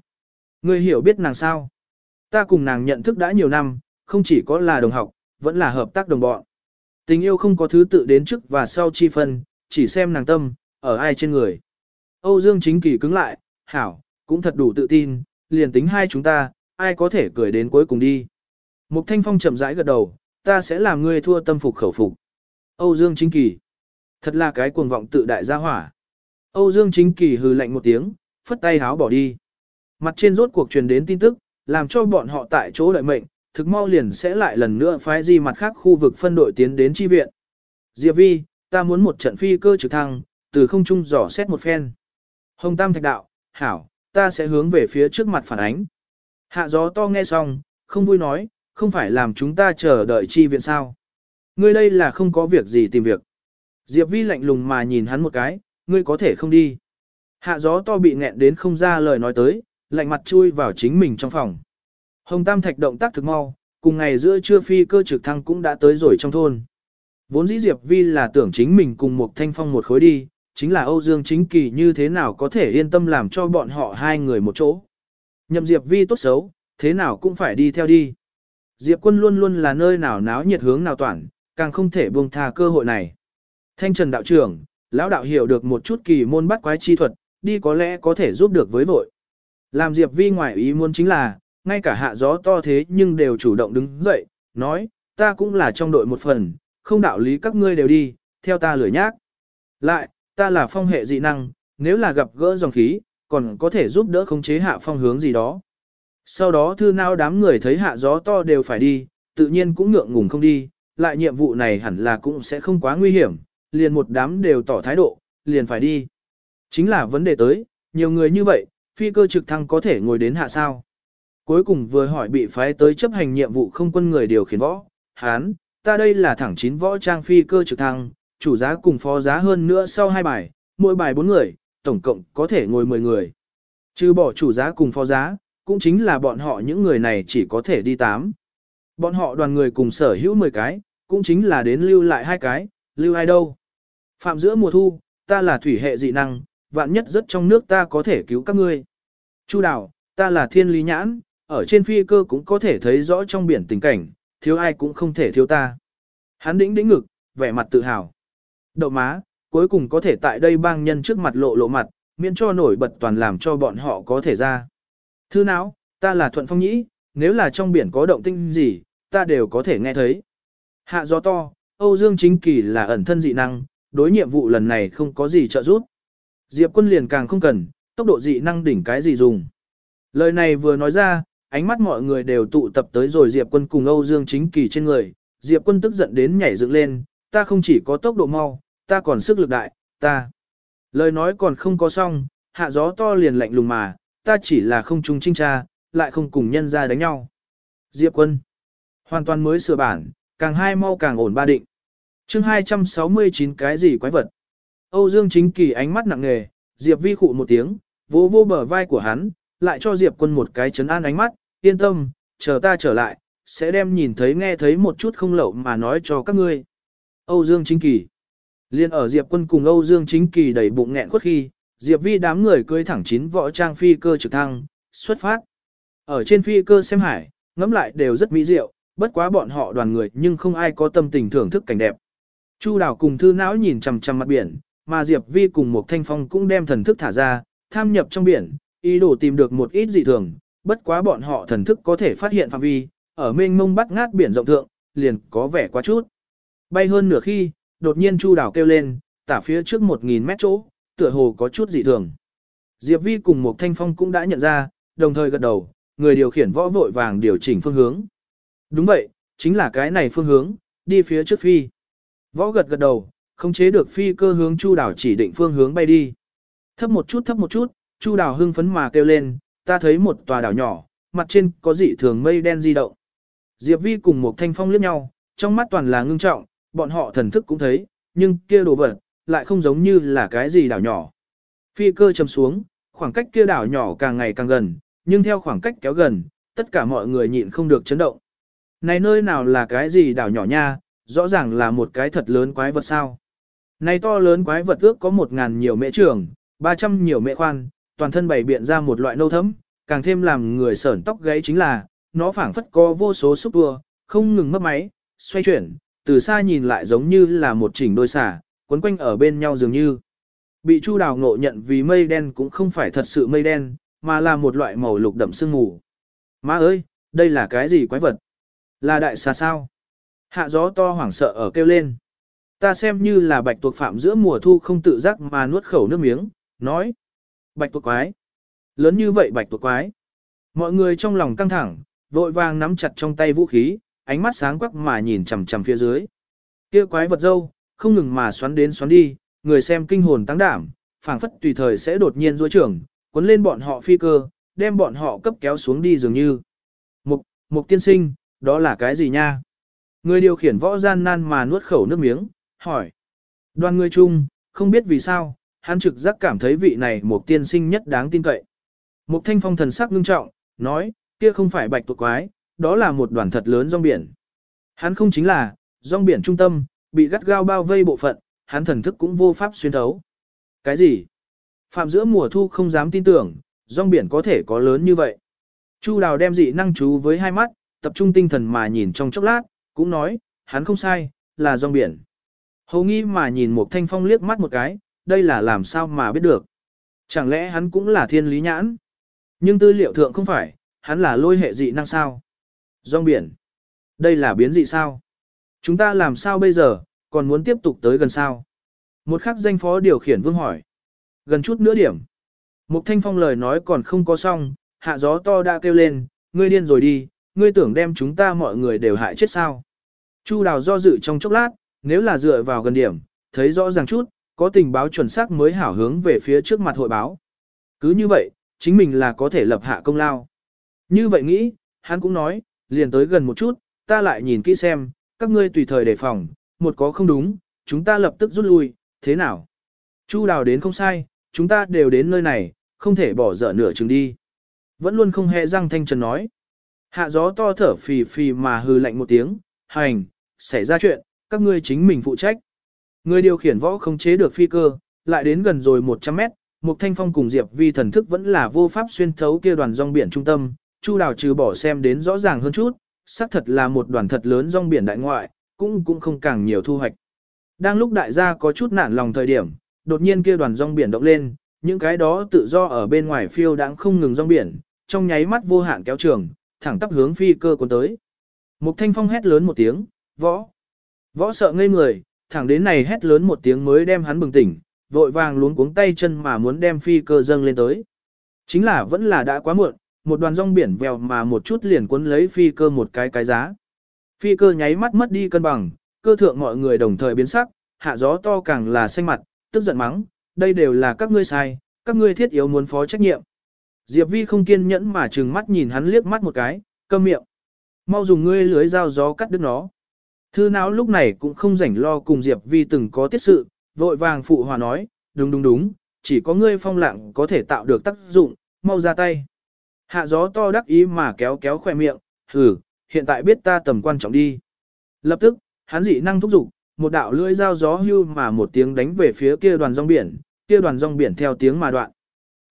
Ngươi hiểu biết nàng sao? Ta cùng nàng nhận thức đã nhiều năm, không chỉ có là đồng học, vẫn là hợp tác đồng bọn. Tình yêu không có thứ tự đến trước và sau chi phân, chỉ xem nàng tâm, ở ai trên người. Âu Dương Chính Kỳ cứng lại, hảo, cũng thật đủ tự tin, liền tính hai chúng ta, ai có thể cười đến cuối cùng đi. Mục Thanh Phong chậm rãi gật đầu, ta sẽ làm ngươi thua tâm phục khẩu phục. Âu Dương Chính Kỳ. Thật là cái cuồng vọng tự đại gia hỏa. Âu Dương Chính Kỳ hừ lạnh một tiếng, phất tay háo bỏ đi. Mặt trên rốt cuộc truyền đến tin tức, làm cho bọn họ tại chỗ đợi mệnh, thực mau liền sẽ lại lần nữa phái di mặt khác khu vực phân đội tiến đến chi viện. Diệp Vi, ta muốn một trận phi cơ trực thăng, từ không trung dò xét một phen. Hồng Tam Thạch Đạo, hảo, ta sẽ hướng về phía trước mặt phản ánh. Hạ gió to nghe xong, không vui nói, không phải làm chúng ta chờ đợi chi viện sao. Ngươi đây là không có việc gì tìm việc. Diệp Vi lạnh lùng mà nhìn hắn một cái, ngươi có thể không đi. Hạ gió to bị nghẹn đến không ra lời nói tới, lạnh mặt chui vào chính mình trong phòng. Hồng Tam Thạch động tác thực mau, cùng ngày giữa trưa phi cơ trực thăng cũng đã tới rồi trong thôn. Vốn dĩ Diệp Vi là tưởng chính mình cùng một thanh phong một khối đi, chính là Âu Dương Chính Kỳ như thế nào có thể yên tâm làm cho bọn họ hai người một chỗ. Nhậm Diệp Vi tốt xấu, thế nào cũng phải đi theo đi. Diệp quân luôn luôn là nơi nào náo nhiệt hướng nào toàn, càng không thể buông tha cơ hội này. Thanh Trần đạo trưởng, lão đạo hiểu được một chút kỳ môn bắt quái chi thuật, đi có lẽ có thể giúp được với vội. Làm Diệp Vi ngoại ý muốn chính là, ngay cả hạ gió to thế nhưng đều chủ động đứng dậy, nói, ta cũng là trong đội một phần, không đạo lý các ngươi đều đi, theo ta lười nhác. Lại, ta là phong hệ dị năng, nếu là gặp gỡ dòng khí, còn có thể giúp đỡ khống chế hạ phong hướng gì đó. Sau đó thư nao đám người thấy hạ gió to đều phải đi, tự nhiên cũng ngượng ngùng không đi, lại nhiệm vụ này hẳn là cũng sẽ không quá nguy hiểm, liền một đám đều tỏ thái độ, liền phải đi. Chính là vấn đề tới, nhiều người như vậy, phi cơ trực thăng có thể ngồi đến hạ sao. Cuối cùng vừa hỏi bị phái tới chấp hành nhiệm vụ không quân người điều khiển võ, hán, ta đây là thẳng chín võ trang phi cơ trực thăng, chủ giá cùng phó giá hơn nữa sau hai bài, mỗi bài bốn người, tổng cộng có thể ngồi 10 người. Trừ bỏ chủ giá cùng phó giá, cũng chính là bọn họ những người này chỉ có thể đi 8. Bọn họ đoàn người cùng sở hữu 10 cái, cũng chính là đến lưu lại hai cái, lưu ai đâu. Phạm giữa mùa thu, ta là thủy hệ dị năng, vạn nhất rất trong nước ta có thể cứu các ngươi. Chu đảo ta là thiên lý nhãn, ở trên phi cơ cũng có thể thấy rõ trong biển tình cảnh, thiếu ai cũng không thể thiếu ta. Hắn đĩnh đĩnh ngực, vẻ mặt tự hào. Đậu má, cuối cùng có thể tại đây bang nhân trước mặt lộ lộ mặt, miễn cho nổi bật toàn làm cho bọn họ có thể ra. Thư não, ta là Thuận Phong Nhĩ, nếu là trong biển có động tinh gì, ta đều có thể nghe thấy. Hạ gió to, Âu Dương Chính Kỳ là ẩn thân dị năng, đối nhiệm vụ lần này không có gì trợ giúp. Diệp quân liền càng không cần, tốc độ dị năng đỉnh cái gì dùng. Lời này vừa nói ra, ánh mắt mọi người đều tụ tập tới rồi Diệp quân cùng Âu Dương chính kỳ trên người, Diệp quân tức giận đến nhảy dựng lên, ta không chỉ có tốc độ mau, ta còn sức lực đại, ta. Lời nói còn không có xong, hạ gió to liền lạnh lùng mà, ta chỉ là không trung trinh tra, lại không cùng nhân ra đánh nhau. Diệp quân, hoàn toàn mới sửa bản, càng hai mau càng ổn ba định. chương 269 cái gì quái vật. Âu Dương chính kỳ ánh mắt nặng nề, Diệp vi khụ một tiếng, vỗ vô bờ vai của hắn, lại cho Diệp quân một cái chấn an ánh mắt, yên tâm, chờ ta trở lại, sẽ đem nhìn thấy nghe thấy một chút không lậu mà nói cho các ngươi. Âu Dương chính kỳ. Liên ở Diệp quân cùng Âu Dương chính kỳ đầy bụng nghẹn khuất khi, Diệp vi đám người cưới thẳng chín võ trang phi cơ trực thăng, xuất phát. Ở trên phi cơ xem hải, ngắm lại đều rất mỹ diệu, bất quá bọn họ đoàn người nhưng không ai có tâm tình thưởng thức cảnh đẹp. Chu đào cùng thư não nhìn chằm chằm mặt biển, mà Diệp vi cùng một thanh phong cũng đem thần thức thả ra, tham nhập trong biển, ý đồ tìm được một ít dị thường, bất quá bọn họ thần thức có thể phát hiện phạm vi, ở mênh mông bắt ngát biển rộng thượng, liền có vẻ quá chút. Bay hơn nửa khi, đột nhiên Chu đào kêu lên, tả phía trước 1.000 mét chỗ, tựa hồ có chút dị thường. Diệp Vi cùng một thanh phong cũng đã nhận ra, đồng thời gật đầu, người điều khiển võ vội vàng điều chỉnh phương hướng. Đúng vậy, chính là cái này phương hướng, đi phía trước phi. Võ gật gật đầu, không chế được phi cơ hướng Chu đảo chỉ định phương hướng bay đi. Thấp một chút thấp một chút, Chu đảo hưng phấn mà kêu lên, ta thấy một tòa đảo nhỏ, mặt trên có dị thường mây đen di động. Diệp Vi cùng một thanh phong liếc nhau, trong mắt toàn là ngưng trọng, bọn họ thần thức cũng thấy, nhưng kia đồ vật, lại không giống như là cái gì đảo nhỏ. Phi cơ chầm xuống, khoảng cách kia đảo nhỏ càng ngày càng gần, nhưng theo khoảng cách kéo gần, tất cả mọi người nhịn không được chấn động. Này nơi nào là cái gì đảo nhỏ nha, rõ ràng là một cái thật lớn quái vật sao. Này to lớn quái vật ước có một ngàn nhiều mễ trường, 300 nhiều mễ khoan, toàn thân bày biện ra một loại nâu thấm, càng thêm làm người sởn tóc gáy chính là, nó phảng phất có vô số xúc tua, không ngừng mất máy, xoay chuyển, từ xa nhìn lại giống như là một chỉnh đôi xả, quấn quanh ở bên nhau dường như. Bị Chu Đào ngộ nhận vì mây đen cũng không phải thật sự mây đen, mà là một loại màu lục đậm sương mù. Má ơi, đây là cái gì quái vật? Là đại xà sao? Hạ gió to hoảng sợ ở kêu lên. Ta xem như là bạch tuộc phạm giữa mùa thu không tự giác mà nuốt khẩu nước miếng, nói. Bạch tuộc quái. Lớn như vậy bạch tuộc quái. Mọi người trong lòng căng thẳng, vội vàng nắm chặt trong tay vũ khí, ánh mắt sáng quắc mà nhìn chằm chằm phía dưới. Kia quái vật dâu, không ngừng mà xoắn đến xoắn đi, người xem kinh hồn tăng đảm, phảng phất tùy thời sẽ đột nhiên rối trưởng, cuốn lên bọn họ phi cơ, đem bọn họ cấp kéo xuống đi dường như. Mục, mục tiên sinh, đó là cái gì nha? Người điều khiển võ gian nan mà nuốt khẩu nước miếng, hỏi. Đoàn người chung, không biết vì sao, hắn trực giác cảm thấy vị này một tiên sinh nhất đáng tin cậy. Mục thanh phong thần sắc ngưng trọng, nói, kia không phải bạch tuộc quái, đó là một đoàn thật lớn rong biển. Hắn không chính là, rong biển trung tâm, bị gắt gao bao vây bộ phận, hắn thần thức cũng vô pháp xuyên thấu. Cái gì? Phạm giữa mùa thu không dám tin tưởng, rong biển có thể có lớn như vậy. Chu đào đem dị năng chú với hai mắt, tập trung tinh thần mà nhìn trong chốc lát, cũng nói, hắn không sai, là rong biển. Hầu nghi mà nhìn một thanh phong liếc mắt một cái, đây là làm sao mà biết được. Chẳng lẽ hắn cũng là thiên lý nhãn? Nhưng tư liệu thượng không phải, hắn là lôi hệ dị năng sao? Rong biển. Đây là biến dị sao? Chúng ta làm sao bây giờ, còn muốn tiếp tục tới gần sao? Một khắc danh phó điều khiển vương hỏi. Gần chút nữa điểm. Mục thanh phong lời nói còn không có xong, hạ gió to đã kêu lên, ngươi điên rồi đi, ngươi tưởng đem chúng ta mọi người đều hại chết sao. Chu đào do dự trong chốc lát, nếu là dựa vào gần điểm, thấy rõ ràng chút, có tình báo chuẩn xác mới hảo hướng về phía trước mặt hội báo. Cứ như vậy, chính mình là có thể lập hạ công lao. Như vậy nghĩ, hắn cũng nói, liền tới gần một chút, ta lại nhìn kỹ xem, các ngươi tùy thời đề phòng, một có không đúng, chúng ta lập tức rút lui, thế nào? Chu đào đến không sai, chúng ta đều đến nơi này, không thể bỏ dở nửa chừng đi. Vẫn luôn không hề răng thanh trần nói. Hạ gió to thở phì phì mà hư lạnh một tiếng, hành, xảy ra chuyện, các ngươi chính mình phụ trách. Người điều khiển võ không chế được phi cơ, lại đến gần rồi 100 mét, Mục Thanh Phong cùng Diệp Vi thần thức vẫn là vô pháp xuyên thấu kia đoàn rong biển trung tâm, Chu Đào trừ bỏ xem đến rõ ràng hơn chút, xác thật là một đoàn thật lớn rong biển đại ngoại, cũng cũng không càng nhiều thu hoạch. Đang lúc đại gia có chút nản lòng thời điểm, đột nhiên kia đoàn rong biển động lên, những cái đó tự do ở bên ngoài phiêu đang không ngừng rong biển, trong nháy mắt vô hạn kéo trường, thẳng tắp hướng phi cơ cuốn tới. Mục Thanh Phong hét lớn một tiếng, võ. Võ sợ ngây người, thẳng đến này hét lớn một tiếng mới đem hắn bừng tỉnh, vội vàng luống cuống tay chân mà muốn đem phi cơ dâng lên tới. Chính là vẫn là đã quá muộn, một đoàn rong biển vèo mà một chút liền cuốn lấy phi cơ một cái cái giá. Phi cơ nháy mắt mất đi cân bằng, cơ thượng mọi người đồng thời biến sắc, hạ gió to càng là xanh mặt, tức giận mắng, đây đều là các ngươi sai, các ngươi thiết yếu muốn phó trách nhiệm. Diệp Vi không kiên nhẫn mà trừng mắt nhìn hắn liếc mắt một cái, câm miệng. Mau dùng ngươi lưới dao gió cắt đứt nó. Thư não lúc này cũng không rảnh lo cùng Diệp Vi từng có tiết sự, vội vàng phụ hòa nói, đúng đúng đúng, chỉ có ngươi phong lặng có thể tạo được tác dụng, mau ra tay. Hạ gió to đắc ý mà kéo kéo khỏe miệng, hừ, hiện tại biết ta tầm quan trọng đi. Lập tức, hắn dị năng thúc giục, một đạo lưỡi dao gió hưu mà một tiếng đánh về phía kia đoàn rong biển, kia đoàn rong biển theo tiếng mà đoạn.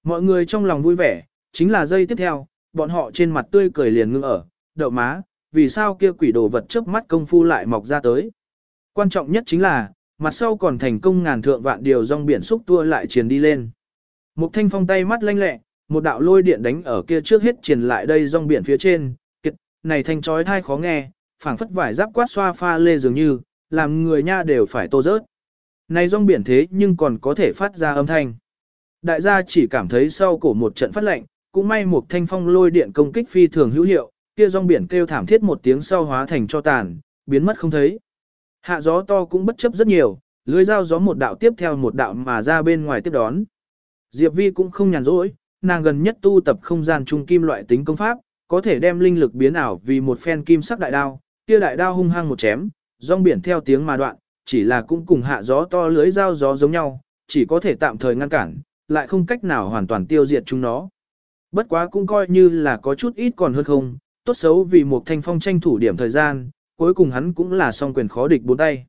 Mọi người trong lòng vui vẻ, chính là giây tiếp theo, bọn họ trên mặt tươi cười liền ngưng ở, đậu má, vì sao kia quỷ đồ vật trước mắt công phu lại mọc ra tới. Quan trọng nhất chính là, mặt sau còn thành công ngàn thượng vạn điều rong biển xúc tua lại truyền đi lên. Mục thanh phong tay mắt lanh lẹ, một đạo lôi điện đánh ở kia trước hết truyền lại đây rong biển phía trên, kiệt, này thanh chói thai khó nghe, phảng phất vải giáp quát xoa pha lê dường như, làm người nha đều phải tô rớt. Này rong biển thế nhưng còn có thể phát ra âm thanh. Đại gia chỉ cảm thấy sau cổ một trận phát lệnh, cũng may một thanh phong lôi điện công kích phi thường hữu hiệu, kia rong biển kêu thảm thiết một tiếng sau hóa thành cho tàn, biến mất không thấy. Hạ gió to cũng bất chấp rất nhiều, lưới dao gió một đạo tiếp theo một đạo mà ra bên ngoài tiếp đón. Diệp Vi cũng không nhàn rỗi, nàng gần nhất tu tập không gian trung kim loại tính công pháp, có thể đem linh lực biến ảo vì một phen kim sắc đại đao, kia đại đao hung hăng một chém, rong biển theo tiếng mà đoạn, chỉ là cũng cùng hạ gió to lưới dao gió giống nhau, chỉ có thể tạm thời ngăn cản, lại không cách nào hoàn toàn tiêu diệt chúng nó. Bất quá cũng coi như là có chút ít còn hơn không, tốt xấu vì một thanh phong tranh thủ điểm thời gian, cuối cùng hắn cũng là song quyền khó địch bốn tay.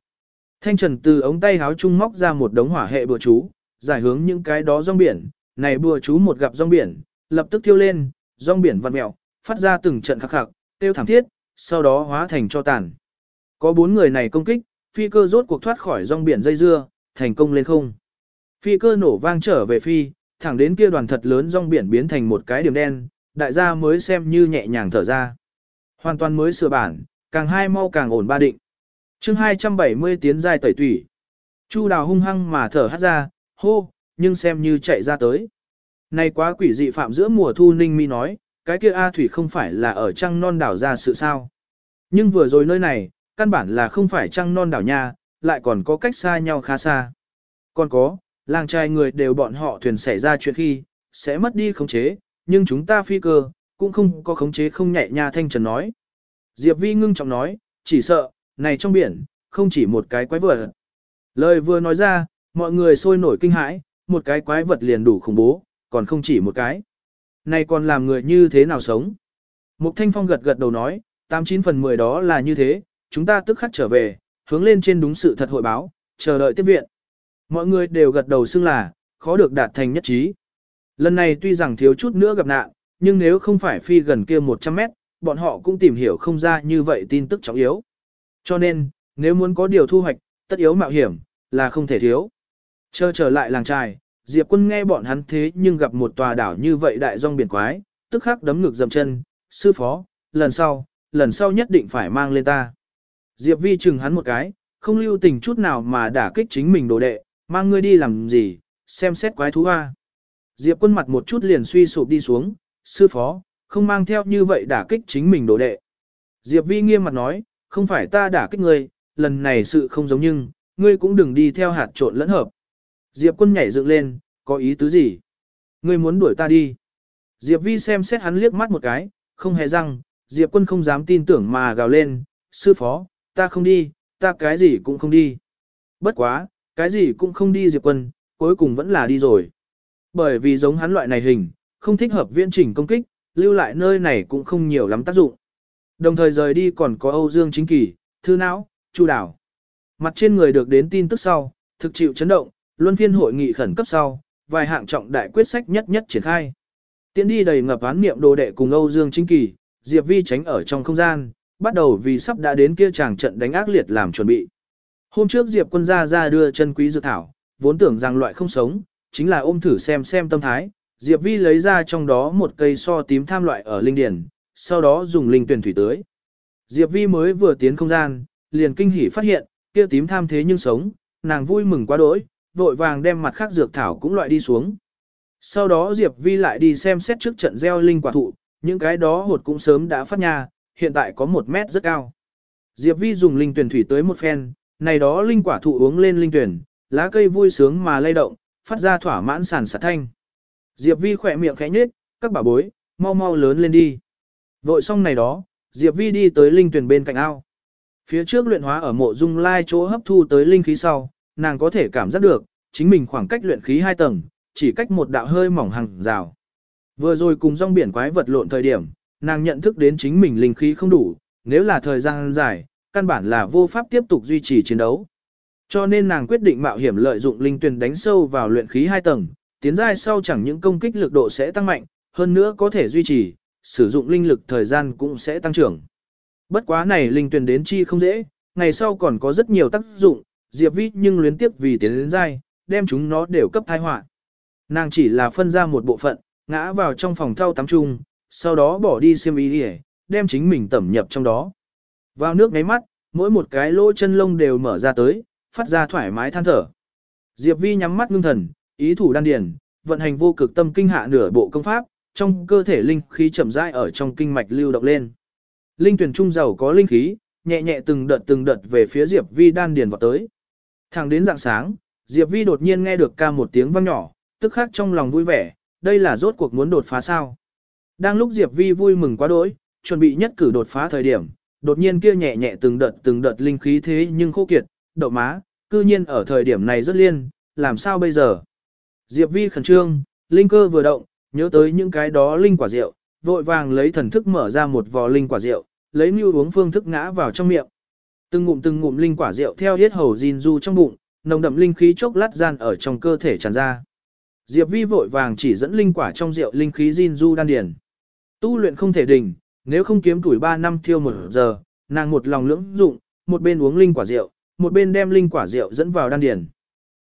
Thanh trần từ ống tay háo trung móc ra một đống hỏa hệ bừa chú, giải hướng những cái đó rong biển, này bừa chú một gặp rong biển, lập tức thiêu lên, rong biển vặn mẹo, phát ra từng trận khắc khắc, tiêu thảm thiết, sau đó hóa thành cho tàn. Có bốn người này công kích, phi cơ rốt cuộc thoát khỏi rong biển dây dưa, thành công lên không. Phi cơ nổ vang trở về phi, thẳng đến kia đoàn thật lớn rong biển biến thành một cái điểm đen, đại gia mới xem như nhẹ nhàng thở ra. Hoàn toàn mới sửa bản, càng hai mau càng ổn ba định. chương 270 tiến dài tẩy tủy. Chu đào hung hăng mà thở hát ra, hô, nhưng xem như chạy ra tới. Này quá quỷ dị phạm giữa mùa thu ninh mi nói, cái kia A Thủy không phải là ở trăng non đảo ra sự sao. Nhưng vừa rồi nơi này, căn bản là không phải trăng non đảo nha, lại còn có cách xa nhau khá xa. Còn có, làng trai người đều bọn họ thuyền xảy ra chuyện khi, sẽ mất đi khống chế, nhưng chúng ta phi cơ, cũng không có khống chế không nhẹ nha thanh trần nói. Diệp Vi ngưng trọng nói, chỉ sợ, này trong biển, không chỉ một cái quái vật. Lời vừa nói ra, mọi người sôi nổi kinh hãi, một cái quái vật liền đủ khủng bố, còn không chỉ một cái. Này còn làm người như thế nào sống? Mục Thanh Phong gật gật đầu nói, 89 phần 10 đó là như thế, chúng ta tức khắc trở về, hướng lên trên đúng sự thật hội báo, chờ đợi tiếp viện. Mọi người đều gật đầu xưng là, khó được đạt thành nhất trí. Lần này tuy rằng thiếu chút nữa gặp nạn, nhưng nếu không phải phi gần kia 100 mét, bọn họ cũng tìm hiểu không ra như vậy tin tức trọng yếu. Cho nên, nếu muốn có điều thu hoạch, tất yếu mạo hiểm, là không thể thiếu. Chờ trở lại làng trài, Diệp quân nghe bọn hắn thế nhưng gặp một tòa đảo như vậy đại rong biển quái, tức khắc đấm ngực dầm chân, sư phó, lần sau, lần sau nhất định phải mang lên ta. Diệp vi chừng hắn một cái, không lưu tình chút nào mà đả kích chính mình đồ đệ, mang ngươi đi làm gì, xem xét quái thú hoa. Diệp quân mặt một chút liền suy sụp đi xuống, sư phó, không mang theo như vậy đả kích chính mình đồ đệ. Diệp vi nghiêm mặt nói, không phải ta đả kích ngươi, lần này sự không giống nhưng, ngươi cũng đừng đi theo hạt trộn lẫn hợp. Diệp quân nhảy dựng lên, có ý tứ gì? Ngươi muốn đuổi ta đi. Diệp vi xem xét hắn liếc mắt một cái, không hề răng, Diệp quân không dám tin tưởng mà gào lên, sư phó, ta không đi, ta cái gì cũng không đi. Bất quá, cái gì cũng không đi Diệp quân, cuối cùng vẫn là đi rồi. Bởi vì giống hắn loại này hình, không thích hợp viễn trình công kích, lưu lại nơi này cũng không nhiều lắm tác dụng. Đồng thời rời đi còn có Âu Dương Chính Kỳ, Thư Não, Chu Đảo. Mặt trên người được đến tin tức sau, thực chịu chấn động, luân phiên hội nghị khẩn cấp sau, vài hạng trọng đại quyết sách nhất nhất triển khai. Tiến đi đầy ngập án niệm đồ đệ cùng Âu Dương Chính Kỳ, Diệp Vi tránh ở trong không gian, bắt đầu vì sắp đã đến kia chàng trận đánh ác liệt làm chuẩn bị. Hôm trước Diệp quân gia ra đưa chân quý dược thảo, vốn tưởng rằng loại không sống, chính là ôm thử xem xem tâm thái. Diệp Vi lấy ra trong đó một cây so tím tham loại ở linh điển, sau đó dùng linh tuyển thủy tưới. Diệp Vi mới vừa tiến không gian, liền kinh hỉ phát hiện, kia tím tham thế nhưng sống, nàng vui mừng quá đỗi, vội vàng đem mặt khác dược thảo cũng loại đi xuống. Sau đó Diệp Vi lại đi xem xét trước trận gieo linh quả thụ, những cái đó hột cũng sớm đã phát nha, hiện tại có một mét rất cao. Diệp Vi dùng linh tuyển thủy tới một phen, này đó linh quả thụ uống lên linh tuyển, lá cây vui sướng mà lay động, phát ra thỏa mãn sản sạt thanh. Diệp Vi khỏe miệng khẽ nhếch, các bà bối, mau mau lớn lên đi. Vội xong này đó, Diệp Vi đi tới linh tuyển bên cạnh ao. Phía trước luyện hóa ở mộ dung lai chỗ hấp thu tới linh khí sau, nàng có thể cảm giác được, chính mình khoảng cách luyện khí hai tầng, chỉ cách một đạo hơi mỏng hàng rào. Vừa rồi cùng rong biển quái vật lộn thời điểm, nàng nhận thức đến chính mình linh khí không đủ, nếu là thời gian dài, căn bản là vô pháp tiếp tục duy trì chiến đấu. Cho nên nàng quyết định mạo hiểm lợi dụng linh tuyển đánh sâu vào luyện khí hai tầng, tiến giai sau chẳng những công kích lực độ sẽ tăng mạnh, hơn nữa có thể duy trì, sử dụng linh lực thời gian cũng sẽ tăng trưởng. Bất quá này linh tuyển đến chi không dễ, ngày sau còn có rất nhiều tác dụng, Diệp Vi nhưng luyến tiếp vì tiến đến giai, đem chúng nó đều cấp thai họa. Nàng chỉ là phân ra một bộ phận, ngã vào trong phòng thau tắm chung, sau đó bỏ đi xiêm y đi đem chính mình tẩm nhập trong đó. Vào nước ngáy mắt, mỗi một cái lỗ chân lông đều mở ra tới, phát ra thoải mái than thở. Diệp Vi nhắm mắt ngưng thần, ý thủ đan điền, vận hành vô cực tâm kinh hạ nửa bộ công pháp, trong cơ thể linh khí chậm rãi ở trong kinh mạch lưu động lên. Linh tuyển trung giàu có linh khí, nhẹ nhẹ từng đợt từng đợt về phía Diệp Vi đan điền vào tới. Thẳng đến dạng sáng, Diệp Vi đột nhiên nghe được ca một tiếng vang nhỏ, tức khắc trong lòng vui vẻ, đây là rốt cuộc muốn đột phá sao. Đang lúc Diệp Vi vui mừng quá đỗi, chuẩn bị nhất cử đột phá thời điểm, đột nhiên kia nhẹ nhẹ từng đợt từng đợt linh khí thế nhưng khô kiệt, đậu má, cư nhiên ở thời điểm này rất liên, làm sao bây giờ? Diệp Vi khẩn trương, linh cơ vừa động, nhớ tới những cái đó linh quả rượu, vội vàng lấy thần thức mở ra một vò linh quả rượu, lấy nhu uống phương thức ngã vào trong miệng. Từng ngụm từng ngụm linh quả rượu theo hết hầu gìn du trong bụng, nồng đậm linh khí chốc lát gian ở trong cơ thể tràn ra. Diệp Vi vội vàng chỉ dẫn linh quả trong rượu linh khí gìn du đan điền. Tu luyện không thể đình, nếu không kiếm tuổi 3 năm thiêu một giờ, nàng một lòng lưỡng dụng, một bên uống linh quả rượu, một bên đem linh quả rượu dẫn vào đan điền.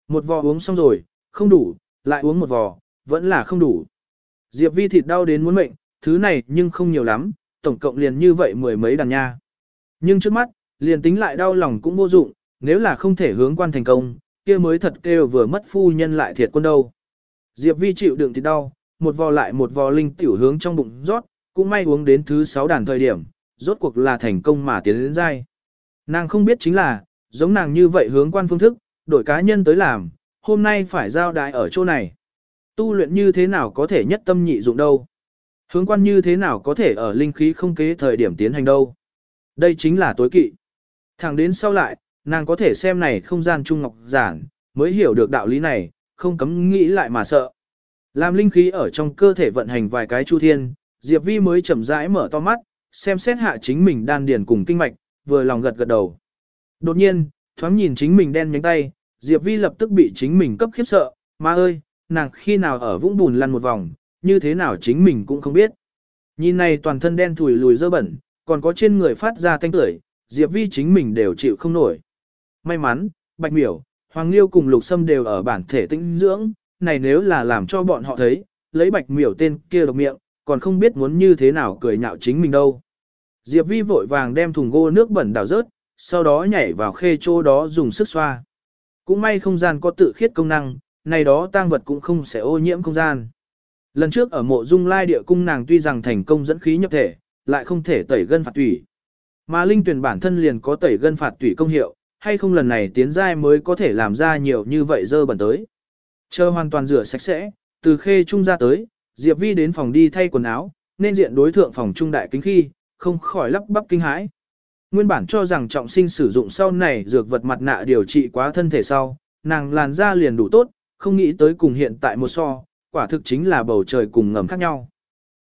Một vò uống xong rồi, không đủ, lại uống một vò, vẫn là không đủ. Diệp Vi thịt đau đến muốn mệnh, thứ này nhưng không nhiều lắm, tổng cộng liền như vậy mười mấy đàn nha. Nhưng trước mắt, liền tính lại đau lòng cũng vô dụng, nếu là không thể hướng quan thành công, kia mới thật kêu vừa mất phu nhân lại thiệt quân đâu. Diệp Vi chịu đựng thịt đau, một vò lại một vò linh tiểu hướng trong bụng rót, cũng may uống đến thứ sáu đàn thời điểm, rốt cuộc là thành công mà tiến đến dai. Nàng không biết chính là, giống nàng như vậy hướng quan phương thức, đổi cá nhân tới làm, hôm nay phải giao đại ở chỗ này. Tu luyện như thế nào có thể nhất tâm nhị dụng đâu? Hướng quan như thế nào có thể ở linh khí không kế thời điểm tiến hành đâu? Đây chính là tối kỵ. Thẳng đến sau lại, nàng có thể xem này không gian trung ngọc giản, mới hiểu được đạo lý này, không cấm nghĩ lại mà sợ. Làm linh khí ở trong cơ thể vận hành vài cái chu thiên, Diệp Vi mới chậm rãi mở to mắt, xem xét hạ chính mình đan điền cùng kinh mạch, vừa lòng gật gật đầu. Đột nhiên, thoáng nhìn chính mình đen nhánh tay, Diệp Vi lập tức bị chính mình cấp khiếp sợ, ma ơi, nàng khi nào ở vũng bùn lăn một vòng, như thế nào chính mình cũng không biết. Nhìn này toàn thân đen thủi lùi dơ bẩn, còn có trên người phát ra thanh tưởi, Diệp Vi chính mình đều chịu không nổi. May mắn, Bạch Miểu, Hoàng Liêu cùng Lục Sâm đều ở bản thể tinh dưỡng, này nếu là làm cho bọn họ thấy, lấy Bạch Miểu tên kia độc miệng, còn không biết muốn như thế nào cười nhạo chính mình đâu. Diệp Vi vội vàng đem thùng gỗ nước bẩn đảo rớt, sau đó nhảy vào khê chỗ đó dùng sức xoa. Cũng may không gian có tự khiết công năng, này đó tang vật cũng không sẽ ô nhiễm không gian. Lần trước ở mộ dung lai địa cung nàng tuy rằng thành công dẫn khí nhập thể, lại không thể tẩy gân phạt tủy. Mà linh tuyển bản thân liền có tẩy gân phạt tủy công hiệu, hay không lần này tiến giai mới có thể làm ra nhiều như vậy dơ bẩn tới. Chờ hoàn toàn rửa sạch sẽ, từ khê trung ra tới, Diệp Vi đến phòng đi thay quần áo, nên diện đối thượng phòng trung đại kính khi, không khỏi lắp bắp kinh hãi. Nguyên bản cho rằng trọng sinh sử dụng sau này dược vật mặt nạ điều trị quá thân thể sau, nàng làn da liền đủ tốt, không nghĩ tới cùng hiện tại một so, quả thực chính là bầu trời cùng ngầm khác nhau.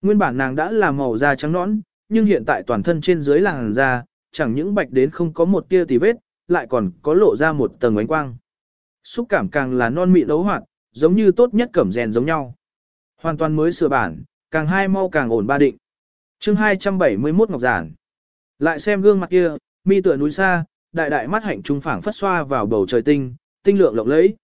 Nguyên bản nàng đã là màu da trắng nõn, nhưng hiện tại toàn thân trên dưới làn da, chẳng những bạch đến không có một tia tì vết, lại còn có lộ ra một tầng ánh quang. Xúc cảm càng là non mịn đấu hoạt, giống như tốt nhất cẩm rèn giống nhau. Hoàn toàn mới sửa bản, càng hai mau càng ổn ba định. chương 271 Ngọc Giản. Lại xem gương mặt kia, mi tựa núi xa, đại đại mắt hạnh trung phảng phất xoa vào bầu trời tinh, tinh lượng lộng lẫy.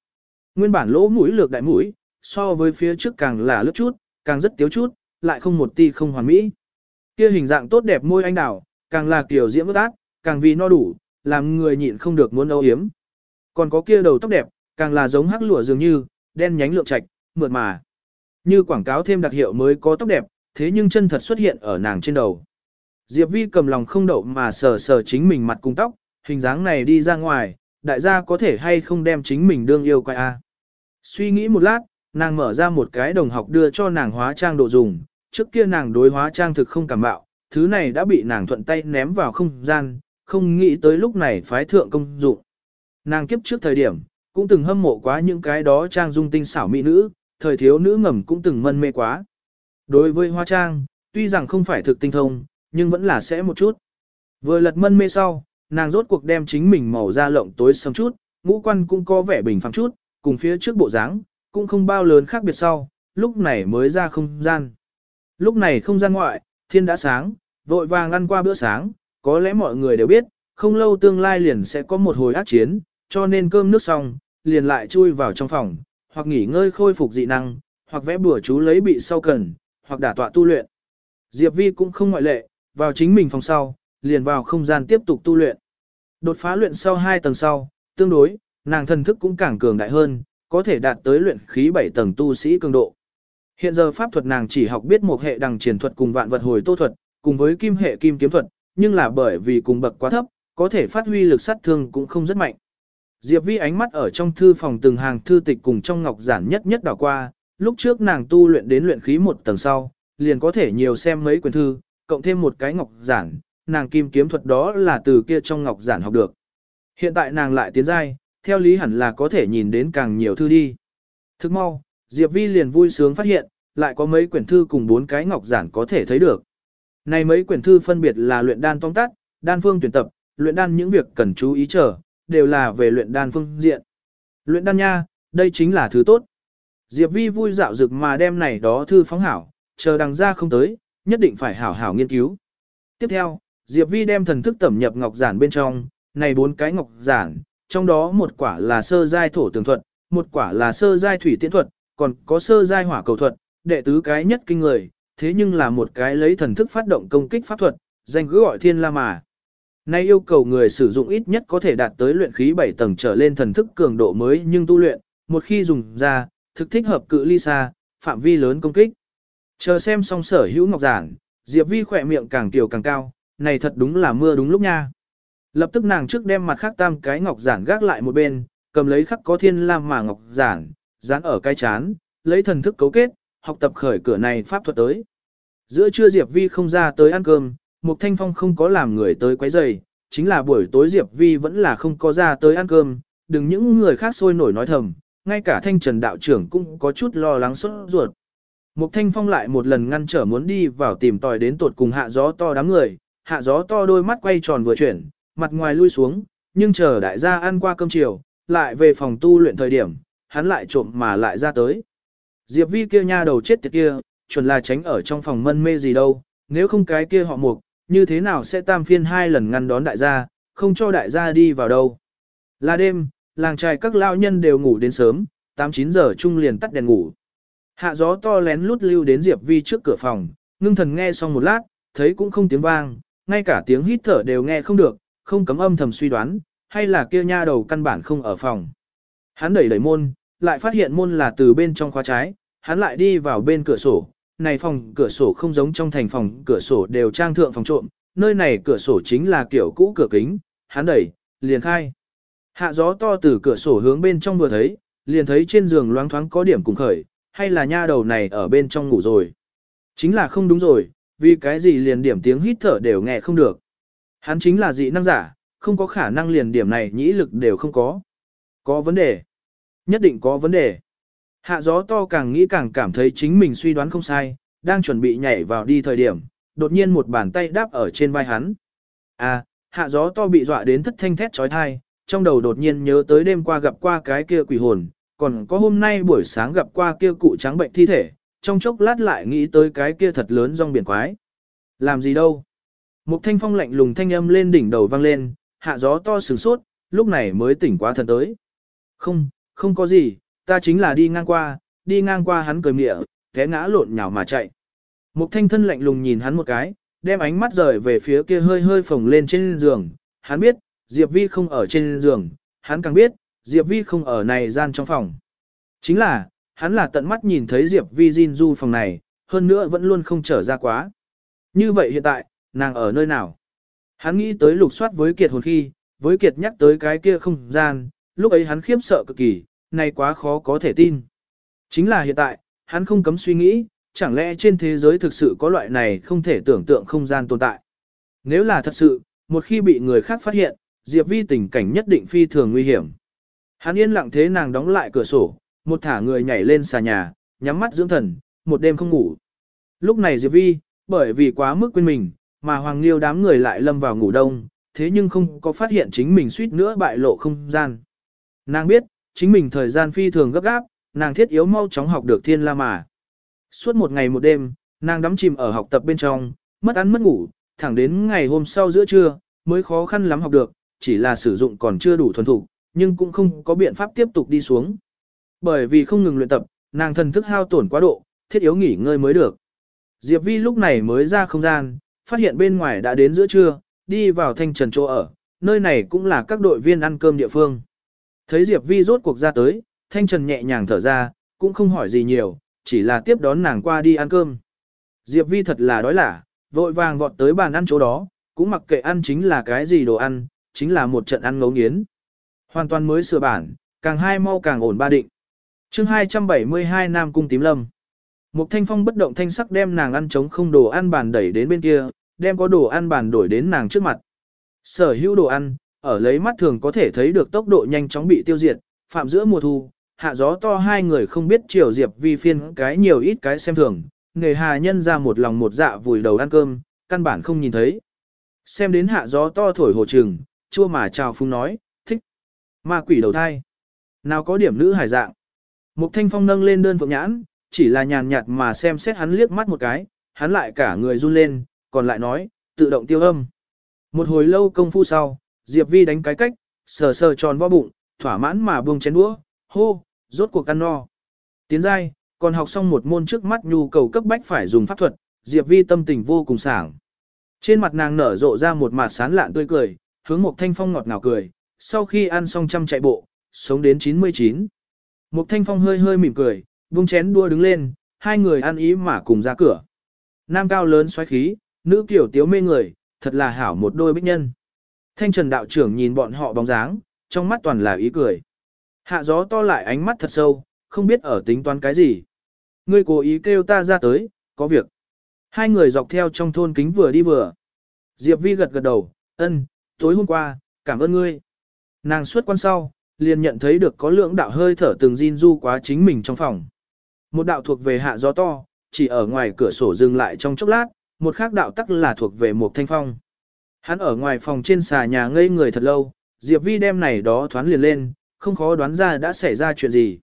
Nguyên bản lỗ mũi lược đại mũi, so với phía trước càng là lướt chút, càng rất tiếu chút, lại không một ti không hoàn mỹ. Kia hình dạng tốt đẹp môi anh đào, càng là kiểu diễm ước ác, càng vì no đủ, làm người nhịn không được muốn âu yếm. Còn có kia đầu tóc đẹp, Càng là giống hắc lụa dường như, đen nhánh lượng trạch, mượt mà. Như quảng cáo thêm đặc hiệu mới có tóc đẹp, thế nhưng chân thật xuất hiện ở nàng trên đầu. Diệp Vi cầm lòng không đậu mà sờ sờ chính mình mặt cùng tóc, hình dáng này đi ra ngoài, đại gia có thể hay không đem chính mình đương yêu quay a. Suy nghĩ một lát, nàng mở ra một cái đồng học đưa cho nàng hóa trang đồ dùng, trước kia nàng đối hóa trang thực không cảm bạo, thứ này đã bị nàng thuận tay ném vào không gian, không nghĩ tới lúc này phái thượng công dụng. Nàng kiếp trước thời điểm, cũng từng hâm mộ quá những cái đó trang dung tinh xảo mỹ nữ, thời thiếu nữ ngầm cũng từng mân mê quá. Đối với hoa trang, tuy rằng không phải thực tinh thông, nhưng vẫn là sẽ một chút. Vừa lật mân mê sau, nàng rốt cuộc đem chính mình màu da lộng tối sầm chút, ngũ quan cũng có vẻ bình phẳng chút, cùng phía trước bộ dáng cũng không bao lớn khác biệt sau, lúc này mới ra không gian. Lúc này không gian ngoại, thiên đã sáng, vội vàng ăn qua bữa sáng, có lẽ mọi người đều biết, không lâu tương lai liền sẽ có một hồi ác chiến, cho nên cơm nước xong, liền lại chui vào trong phòng, hoặc nghỉ ngơi khôi phục dị năng, hoặc vẽ bùa chú lấy bị sau cần, hoặc đả tọa tu luyện. Diệp Vi cũng không ngoại lệ, vào chính mình phòng sau, liền vào không gian tiếp tục tu luyện. Đột phá luyện sau 2 tầng sau, tương đối, nàng thần thức cũng càng cường đại hơn, có thể đạt tới luyện khí 7 tầng tu sĩ cường độ. Hiện giờ pháp thuật nàng chỉ học biết một hệ đằng triển thuật cùng vạn vật hồi tô thuật, cùng với kim hệ kim kiếm thuật, nhưng là bởi vì cùng bậc quá thấp, có thể phát huy lực sát thương cũng không rất mạnh. Diệp Vi ánh mắt ở trong thư phòng từng hàng thư tịch cùng trong ngọc giản nhất nhất đảo qua, lúc trước nàng tu luyện đến luyện khí một tầng sau, liền có thể nhiều xem mấy quyển thư, cộng thêm một cái ngọc giản, nàng kim kiếm thuật đó là từ kia trong ngọc giản học được. Hiện tại nàng lại tiến giai, theo lý hẳn là có thể nhìn đến càng nhiều thư đi. Thức mau, Diệp Vi liền vui sướng phát hiện, lại có mấy quyển thư cùng bốn cái ngọc giản có thể thấy được. Này mấy quyển thư phân biệt là luyện đan tóm tắt, đan phương tuyển tập, luyện đan những việc cần chú ý chờ, đều là về luyện đan phương diện. Luyện đan nha, đây chính là thứ tốt. Diệp Vi vui dạo dực mà đem này đó thư phóng hảo, chờ đằng ra không tới, nhất định phải hảo hảo nghiên cứu. Tiếp theo, Diệp Vi đem thần thức tẩm nhập ngọc giản bên trong, này bốn cái ngọc giản, trong đó một quả là sơ giai thổ tường thuật, một quả là sơ giai thủy tiễn thuật, còn có sơ giai hỏa cầu thuật, đệ tứ cái nhất kinh người, thế nhưng là một cái lấy thần thức phát động công kích pháp thuật, danh cứ gọi thiên la mà. Nay yêu cầu người sử dụng ít nhất có thể đạt tới luyện khí 7 tầng trở lên thần thức cường độ mới nhưng tu luyện, một khi dùng ra, thực thích hợp cự ly xa, phạm vi lớn công kích. Chờ xem xong sở hữu ngọc giản, Diệp Vi khỏe miệng càng tiểu càng cao, này thật đúng là mưa đúng lúc nha. Lập tức nàng trước đem mặt khác tam cái ngọc giản gác lại một bên, cầm lấy khắc có thiên lam mà ngọc giản, dán ở cái chán, lấy thần thức cấu kết, học tập khởi cửa này pháp thuật tới. Giữa trưa Diệp Vi không ra tới ăn cơm, Mục Thanh Phong không có làm người tới quấy rầy, chính là buổi tối Diệp Vi vẫn là không có ra tới ăn cơm, đừng những người khác sôi nổi nói thầm, ngay cả Thanh Trần đạo trưởng cũng có chút lo lắng sốt ruột. Mục Thanh Phong lại một lần ngăn trở muốn đi vào tìm tòi đến tột cùng hạ gió to đám người, hạ gió to đôi mắt quay tròn vừa chuyển, mặt ngoài lui xuống, nhưng chờ đại gia ăn qua cơm chiều, lại về phòng tu luyện thời điểm, hắn lại trộm mà lại ra tới. Diệp Vi kia nha đầu chết tiệt kia, chuẩn là tránh ở trong phòng mân mê gì đâu, nếu không cái kia họ mục, như thế nào sẽ tam phiên hai lần ngăn đón đại gia, không cho đại gia đi vào đâu. Là đêm, làng trai các lao nhân đều ngủ đến sớm, 8-9 giờ chung liền tắt đèn ngủ. Hạ gió to lén lút lưu đến Diệp Vi trước cửa phòng, ngưng thần nghe xong một lát, thấy cũng không tiếng vang, ngay cả tiếng hít thở đều nghe không được, không cấm âm thầm suy đoán, hay là kia nha đầu căn bản không ở phòng. Hắn đẩy đẩy môn, lại phát hiện môn là từ bên trong khóa trái, hắn lại đi vào bên cửa sổ, này phòng cửa sổ không giống trong thành phòng cửa sổ đều trang thượng phòng trộm, nơi này cửa sổ chính là kiểu cũ cửa kính, hắn đẩy, liền khai. Hạ gió to từ cửa sổ hướng bên trong vừa thấy, liền thấy trên giường loáng thoáng có điểm cùng khởi, hay là nha đầu này ở bên trong ngủ rồi. Chính là không đúng rồi, vì cái gì liền điểm tiếng hít thở đều nghe không được. Hắn chính là dị năng giả, không có khả năng liền điểm này nhĩ lực đều không có. Có vấn đề. Nhất định có vấn đề. Hạ gió to càng nghĩ càng cảm thấy chính mình suy đoán không sai, đang chuẩn bị nhảy vào đi thời điểm, đột nhiên một bàn tay đáp ở trên vai hắn. À, hạ gió to bị dọa đến thất thanh thét trói thai, trong đầu đột nhiên nhớ tới đêm qua gặp qua cái kia quỷ hồn, còn có hôm nay buổi sáng gặp qua kia cụ trắng bệnh thi thể, trong chốc lát lại nghĩ tới cái kia thật lớn rong biển quái. Làm gì đâu? Một thanh phong lạnh lùng thanh âm lên đỉnh đầu vang lên, hạ gió to sửng sốt, lúc này mới tỉnh quá thần tới. Không, không có gì, ta chính là đi ngang qua, đi ngang qua hắn cười mịa, té ngã lộn nhào mà chạy. Mục thanh thân lạnh lùng nhìn hắn một cái, đem ánh mắt rời về phía kia hơi hơi phồng lên trên giường. Hắn biết, Diệp Vi không ở trên giường, hắn càng biết, Diệp Vi không ở này gian trong phòng. Chính là, hắn là tận mắt nhìn thấy Diệp Vi Jin du phòng này, hơn nữa vẫn luôn không trở ra quá. Như vậy hiện tại, nàng ở nơi nào? Hắn nghĩ tới lục soát với Kiệt hồn khi, với Kiệt nhắc tới cái kia không gian, lúc ấy hắn khiếp sợ cực kỳ, này quá khó có thể tin. Chính là hiện tại, hắn không cấm suy nghĩ, chẳng lẽ trên thế giới thực sự có loại này không thể tưởng tượng không gian tồn tại. Nếu là thật sự, một khi bị người khác phát hiện, Diệp Vi tình cảnh nhất định phi thường nguy hiểm. Hắn yên lặng thế nàng đóng lại cửa sổ, một thả người nhảy lên xà nhà, nhắm mắt dưỡng thần, một đêm không ngủ. Lúc này Diệp Vi, bởi vì quá mức quên mình, mà Hoàng Liêu đám người lại lâm vào ngủ đông, thế nhưng không có phát hiện chính mình suýt nữa bại lộ không gian. Nàng biết, chính mình thời gian phi thường gấp gáp, nàng thiết yếu mau chóng học được thiên la mà. Suốt một ngày một đêm, nàng đắm chìm ở học tập bên trong, mất ăn mất ngủ, thẳng đến ngày hôm sau giữa trưa, mới khó khăn lắm học được, chỉ là sử dụng còn chưa đủ thuần thục, nhưng cũng không có biện pháp tiếp tục đi xuống. Bởi vì không ngừng luyện tập, nàng thần thức hao tổn quá độ, thiết yếu nghỉ ngơi mới được. Diệp Vi lúc này mới ra không gian, phát hiện bên ngoài đã đến giữa trưa, đi vào thanh trần chỗ ở, nơi này cũng là các đội viên ăn cơm địa phương. Thấy Diệp Vi rốt cuộc ra tới, thanh trần nhẹ nhàng thở ra, cũng không hỏi gì nhiều, chỉ là tiếp đón nàng qua đi ăn cơm. Diệp Vi thật là đói lả, vội vàng vọt tới bàn ăn chỗ đó, cũng mặc kệ ăn chính là cái gì đồ ăn, chính là một trận ăn ngấu nghiến. Hoàn toàn mới sửa bản, càng hai mau càng ổn ba định. chương 272 Nam Cung Tím Lâm. một Thanh Phong bất động thanh sắc đem nàng ăn trống không đồ ăn bàn đẩy đến bên kia, đem có đồ ăn bàn đổi đến nàng trước mặt. Sở hữu đồ ăn, ở lấy mắt thường có thể thấy được tốc độ nhanh chóng bị tiêu diệt, phạm giữa mùa thu, hạ gió to hai người không biết chiều diệp vi phiên cái nhiều ít cái xem thường, nghề hà nhân ra một lòng một dạ vùi đầu ăn cơm, căn bản không nhìn thấy. Xem đến hạ gió to thổi hồ trừng, chua mà chào phung nói, thích. Ma quỷ đầu thai. Nào có điểm nữ hải dạng. Mục thanh phong nâng lên đơn phượng nhãn, chỉ là nhàn nhạt mà xem xét hắn liếc mắt một cái, hắn lại cả người run lên, còn lại nói, tự động tiêu âm. Một hồi lâu công phu sau, Diệp Vi đánh cái cách, sờ sờ tròn vo bụng, thỏa mãn mà buông chén đũa, hô, rốt cuộc ăn no. Tiến giai, còn học xong một môn trước mắt nhu cầu cấp bách phải dùng pháp thuật, Diệp Vi tâm tình vô cùng sảng. Trên mặt nàng nở rộ ra một mặt sán lạn tươi cười, hướng một thanh phong ngọt ngào cười, sau khi ăn xong chăm chạy bộ, sống đến 99. Một thanh phong hơi hơi mỉm cười, buông chén đua đứng lên, hai người ăn ý mà cùng ra cửa. Nam cao lớn xoáy khí, nữ kiểu tiếu mê người, thật là hảo một đôi bích nhân. Thanh trần đạo trưởng nhìn bọn họ bóng dáng, trong mắt toàn là ý cười. Hạ gió to lại ánh mắt thật sâu, không biết ở tính toán cái gì. Ngươi cố ý kêu ta ra tới, có việc. Hai người dọc theo trong thôn kính vừa đi vừa. Diệp Vi gật gật đầu, ân, tối hôm qua, cảm ơn ngươi. Nàng xuất quan sau, liền nhận thấy được có lượng đạo hơi thở từng Jin du quá chính mình trong phòng. Một đạo thuộc về hạ gió to, chỉ ở ngoài cửa sổ dừng lại trong chốc lát, một khác đạo tắc là thuộc về một thanh phong. Hắn ở ngoài phòng trên xà nhà ngây người thật lâu, Diệp Vi đem này đó thoán liền lên, không khó đoán ra đã xảy ra chuyện gì.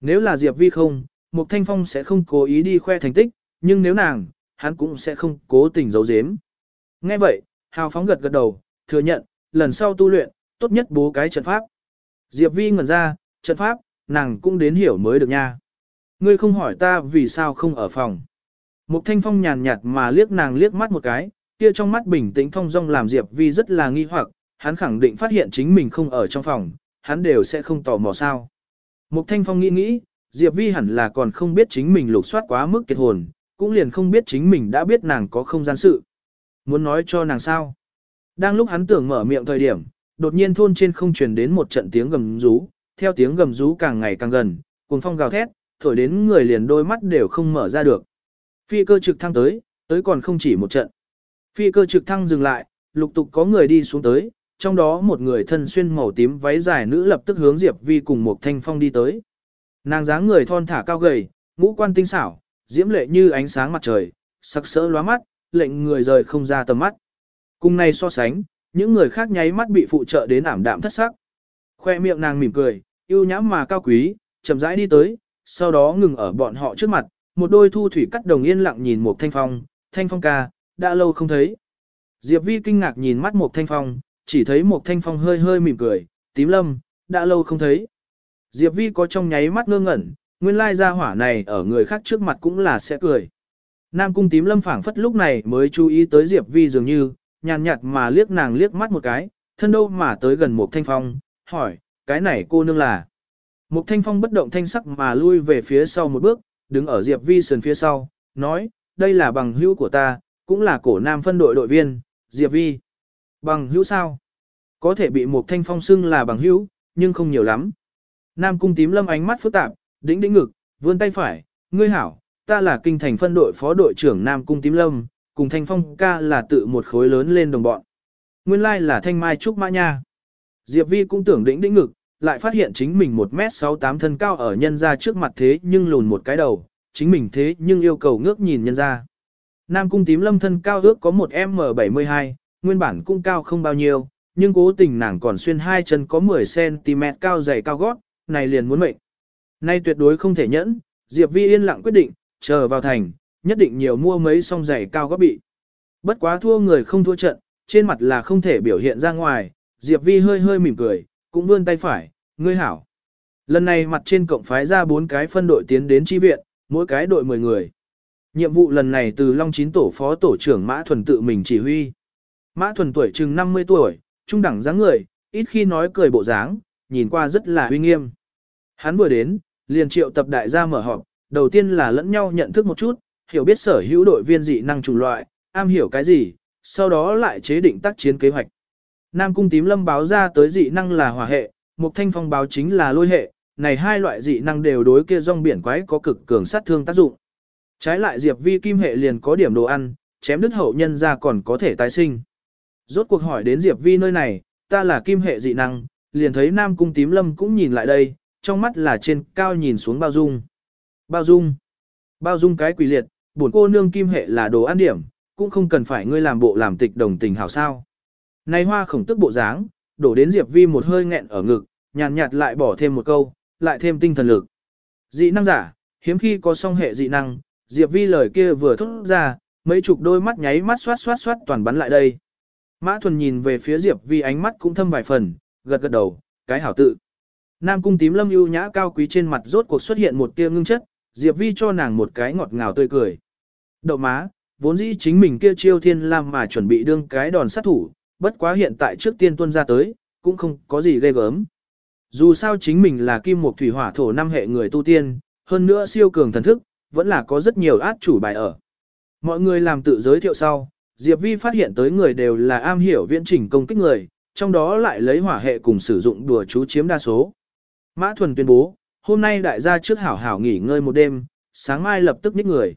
Nếu là Diệp Vi không, Mục Thanh Phong sẽ không cố ý đi khoe thành tích, nhưng nếu nàng, hắn cũng sẽ không cố tình giấu giếm. Nghe vậy, Hào Phóng gật gật đầu, thừa nhận, lần sau tu luyện, tốt nhất bố cái trận pháp. Diệp Vi ngẩn ra, trận pháp, nàng cũng đến hiểu mới được nha. Ngươi không hỏi ta vì sao không ở phòng. Mục Thanh Phong nhàn nhạt mà liếc nàng liếc mắt một cái, kia trong mắt bình tĩnh thông dong làm Diệp Vi rất là nghi hoặc, hắn khẳng định phát hiện chính mình không ở trong phòng, hắn đều sẽ không tò mò sao. Mục Thanh Phong nghĩ nghĩ, Diệp Vi hẳn là còn không biết chính mình lục soát quá mức kết hồn, cũng liền không biết chính mình đã biết nàng có không gian sự. Muốn nói cho nàng sao? Đang lúc hắn tưởng mở miệng thời điểm, đột nhiên thôn trên không truyền đến một trận tiếng gầm rú, theo tiếng gầm rú càng ngày càng gần, cuồng phong gào thét, thổi đến người liền đôi mắt đều không mở ra được. Phi cơ trực thăng tới, tới còn không chỉ một trận. Phi cơ trực thăng dừng lại, lục tục có người đi xuống tới, trong đó một người thân xuyên màu tím váy dài nữ lập tức hướng Diệp Vi cùng một thanh phong đi tới. Nàng dáng người thon thả cao gầy, ngũ quan tinh xảo, diễm lệ như ánh sáng mặt trời, sắc sỡ lóa mắt, lệnh người rời không ra tầm mắt. Cùng này so sánh, những người khác nháy mắt bị phụ trợ đến ảm đạm thất sắc. Khoe miệng nàng mỉm cười, yêu nhãm mà cao quý, chậm rãi đi tới, sau đó ngừng ở bọn họ trước mặt, một đôi thu thủy cắt đồng yên lặng nhìn một thanh phong, thanh phong ca, đã lâu không thấy. Diệp Vi kinh ngạc nhìn mắt Mộc thanh phong, chỉ thấy Mộc thanh phong hơi hơi mỉm cười, tím lâm, đã lâu không thấy. Diệp Vi có trong nháy mắt ngơ ngẩn, nguyên lai gia hỏa này ở người khác trước mặt cũng là sẽ cười. Nam cung tím lâm phảng phất lúc này mới chú ý tới Diệp Vi dường như, nhàn nhạt mà liếc nàng liếc mắt một cái, thân đâu mà tới gần Mộc thanh phong, hỏi, cái này cô nương là. Mục Thanh Phong bất động thanh sắc mà lui về phía sau một bước, đứng ở Diệp Vi sườn phía sau, nói, đây là bằng hữu của ta, cũng là cổ nam phân đội đội viên, Diệp Vi. Bằng hữu sao? Có thể bị một Thanh Phong xưng là bằng hữu, nhưng không nhiều lắm. Nam cung tím lâm ánh mắt phức tạp, đĩnh đĩnh ngực, vươn tay phải, ngươi hảo, ta là kinh thành phân đội phó đội trưởng Nam cung tím lâm, cùng Thanh Phong ca là tự một khối lớn lên đồng bọn. Nguyên lai like là Thanh Mai Trúc Mã Nha. Diệp Vi cũng tưởng đĩnh đĩnh ngực, lại phát hiện chính mình 1m68 thân cao ở nhân ra trước mặt thế nhưng lùn một cái đầu, chính mình thế nhưng yêu cầu ngước nhìn nhân ra. Nam cung tím lâm thân cao ước có một m bảy mươi hai, nguyên bản cũng cao không bao nhiêu, nhưng cố tình nàng còn xuyên hai chân có 10cm cao dày cao gót, này liền muốn mệnh. Nay tuyệt đối không thể nhẫn, Diệp Vi yên lặng quyết định, chờ vào thành, nhất định nhiều mua mấy song giày cao gót bị. Bất quá thua người không thua trận, trên mặt là không thể biểu hiện ra ngoài, Diệp Vi hơi hơi mỉm cười, cũng vươn tay phải, ngươi hảo. Lần này mặt trên cộng phái ra bốn cái phân đội tiến đến chi viện, mỗi cái đội 10 người. Nhiệm vụ lần này từ Long Chín tổ phó tổ trưởng Mã Thuần tự mình chỉ huy. Mã Thuần tuổi chừng 50 tuổi, trung đẳng dáng người, ít khi nói cười bộ dáng, nhìn qua rất là uy nghiêm. Hắn vừa đến, liền triệu tập đại gia mở họp, đầu tiên là lẫn nhau nhận thức một chút, hiểu biết sở hữu đội viên dị năng chủng loại, am hiểu cái gì, sau đó lại chế định tác chiến kế hoạch. Nam Cung Tím Lâm báo ra tới dị năng là hỏa hệ, Mục Thanh Phong báo chính là lôi hệ, này hai loại dị năng đều đối kia rong biển quái có cực cường sát thương tác dụng. Trái lại Diệp Vi kim hệ liền có điểm đồ ăn, chém đứt hậu nhân ra còn có thể tái sinh. Rốt cuộc hỏi đến Diệp Vi nơi này, ta là kim hệ dị năng, liền thấy Nam Cung Tím Lâm cũng nhìn lại đây, trong mắt là trên cao nhìn xuống bao dung. Bao dung. Bao dung cái quỷ liệt, bổn cô nương kim hệ là đồ ăn điểm, cũng không cần phải ngươi làm bộ làm tịch đồng tình hảo sao. Này hoa khổng tức bộ dáng, đổ đến Diệp Vi một hơi nghẹn ở ngực, nhàn nhạt, lại bỏ thêm một câu, lại thêm tinh thần lực. Dị năng giả, hiếm khi có song hệ dị năng, Diệp Vi lời kia vừa thốt ra, mấy chục đôi mắt nháy mắt xoát xoát xoát toàn bắn lại đây. Mã Thuần nhìn về phía Diệp Vi ánh mắt cũng thâm vài phần, gật gật đầu, cái hảo tự. Nam cung tím lâm ưu nhã cao quý trên mặt rốt cuộc xuất hiện một tia ngưng chất, Diệp Vi cho nàng một cái ngọt ngào tươi cười. Đậu má, vốn dĩ chính mình kia chiêu thiên lam mà chuẩn bị đương cái đòn sát thủ, bất quá hiện tại trước tiên tuân ra tới, cũng không có gì ghê gớm. Dù sao chính mình là kim mục thủy hỏa thổ năm hệ người tu tiên, hơn nữa siêu cường thần thức, vẫn là có rất nhiều át chủ bài ở. Mọi người làm tự giới thiệu sau, Diệp Vi phát hiện tới người đều là am hiểu viễn trình công kích người, trong đó lại lấy hỏa hệ cùng sử dụng đùa chú chiếm đa số. Mã Thuần tuyên bố, hôm nay đại gia trước hảo hảo nghỉ ngơi một đêm, sáng mai lập tức nhích người.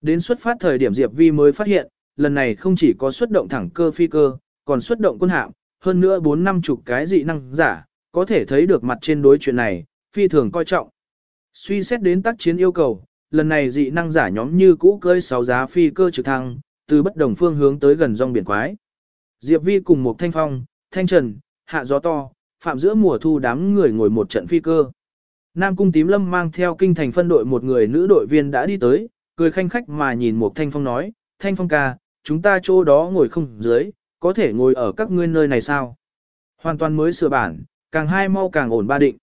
Đến xuất phát thời điểm Diệp Vi mới phát hiện, lần này không chỉ có xuất động thẳng cơ phi cơ, còn xuất động quân hạm, hơn nữa bốn năm chục cái dị năng giả, có thể thấy được mặt trên đối chuyện này, phi thường coi trọng. Suy xét đến tác chiến yêu cầu, lần này dị năng giả nhóm như cũ cơi sáu giá phi cơ trực thăng, từ bất đồng phương hướng tới gần rong biển quái. Diệp Vi cùng một thanh phong, thanh trần, hạ gió to, phạm giữa mùa thu đám người ngồi một trận phi cơ. Nam Cung Tím Lâm mang theo kinh thành phân đội một người nữ đội viên đã đi tới, cười khanh khách mà nhìn một thanh phong nói, thanh phong ca, chúng ta chỗ đó ngồi không dưới, có thể ngồi ở các ngươi nơi này sao? Hoàn toàn mới sửa bản, càng hai mau càng ổn ba định.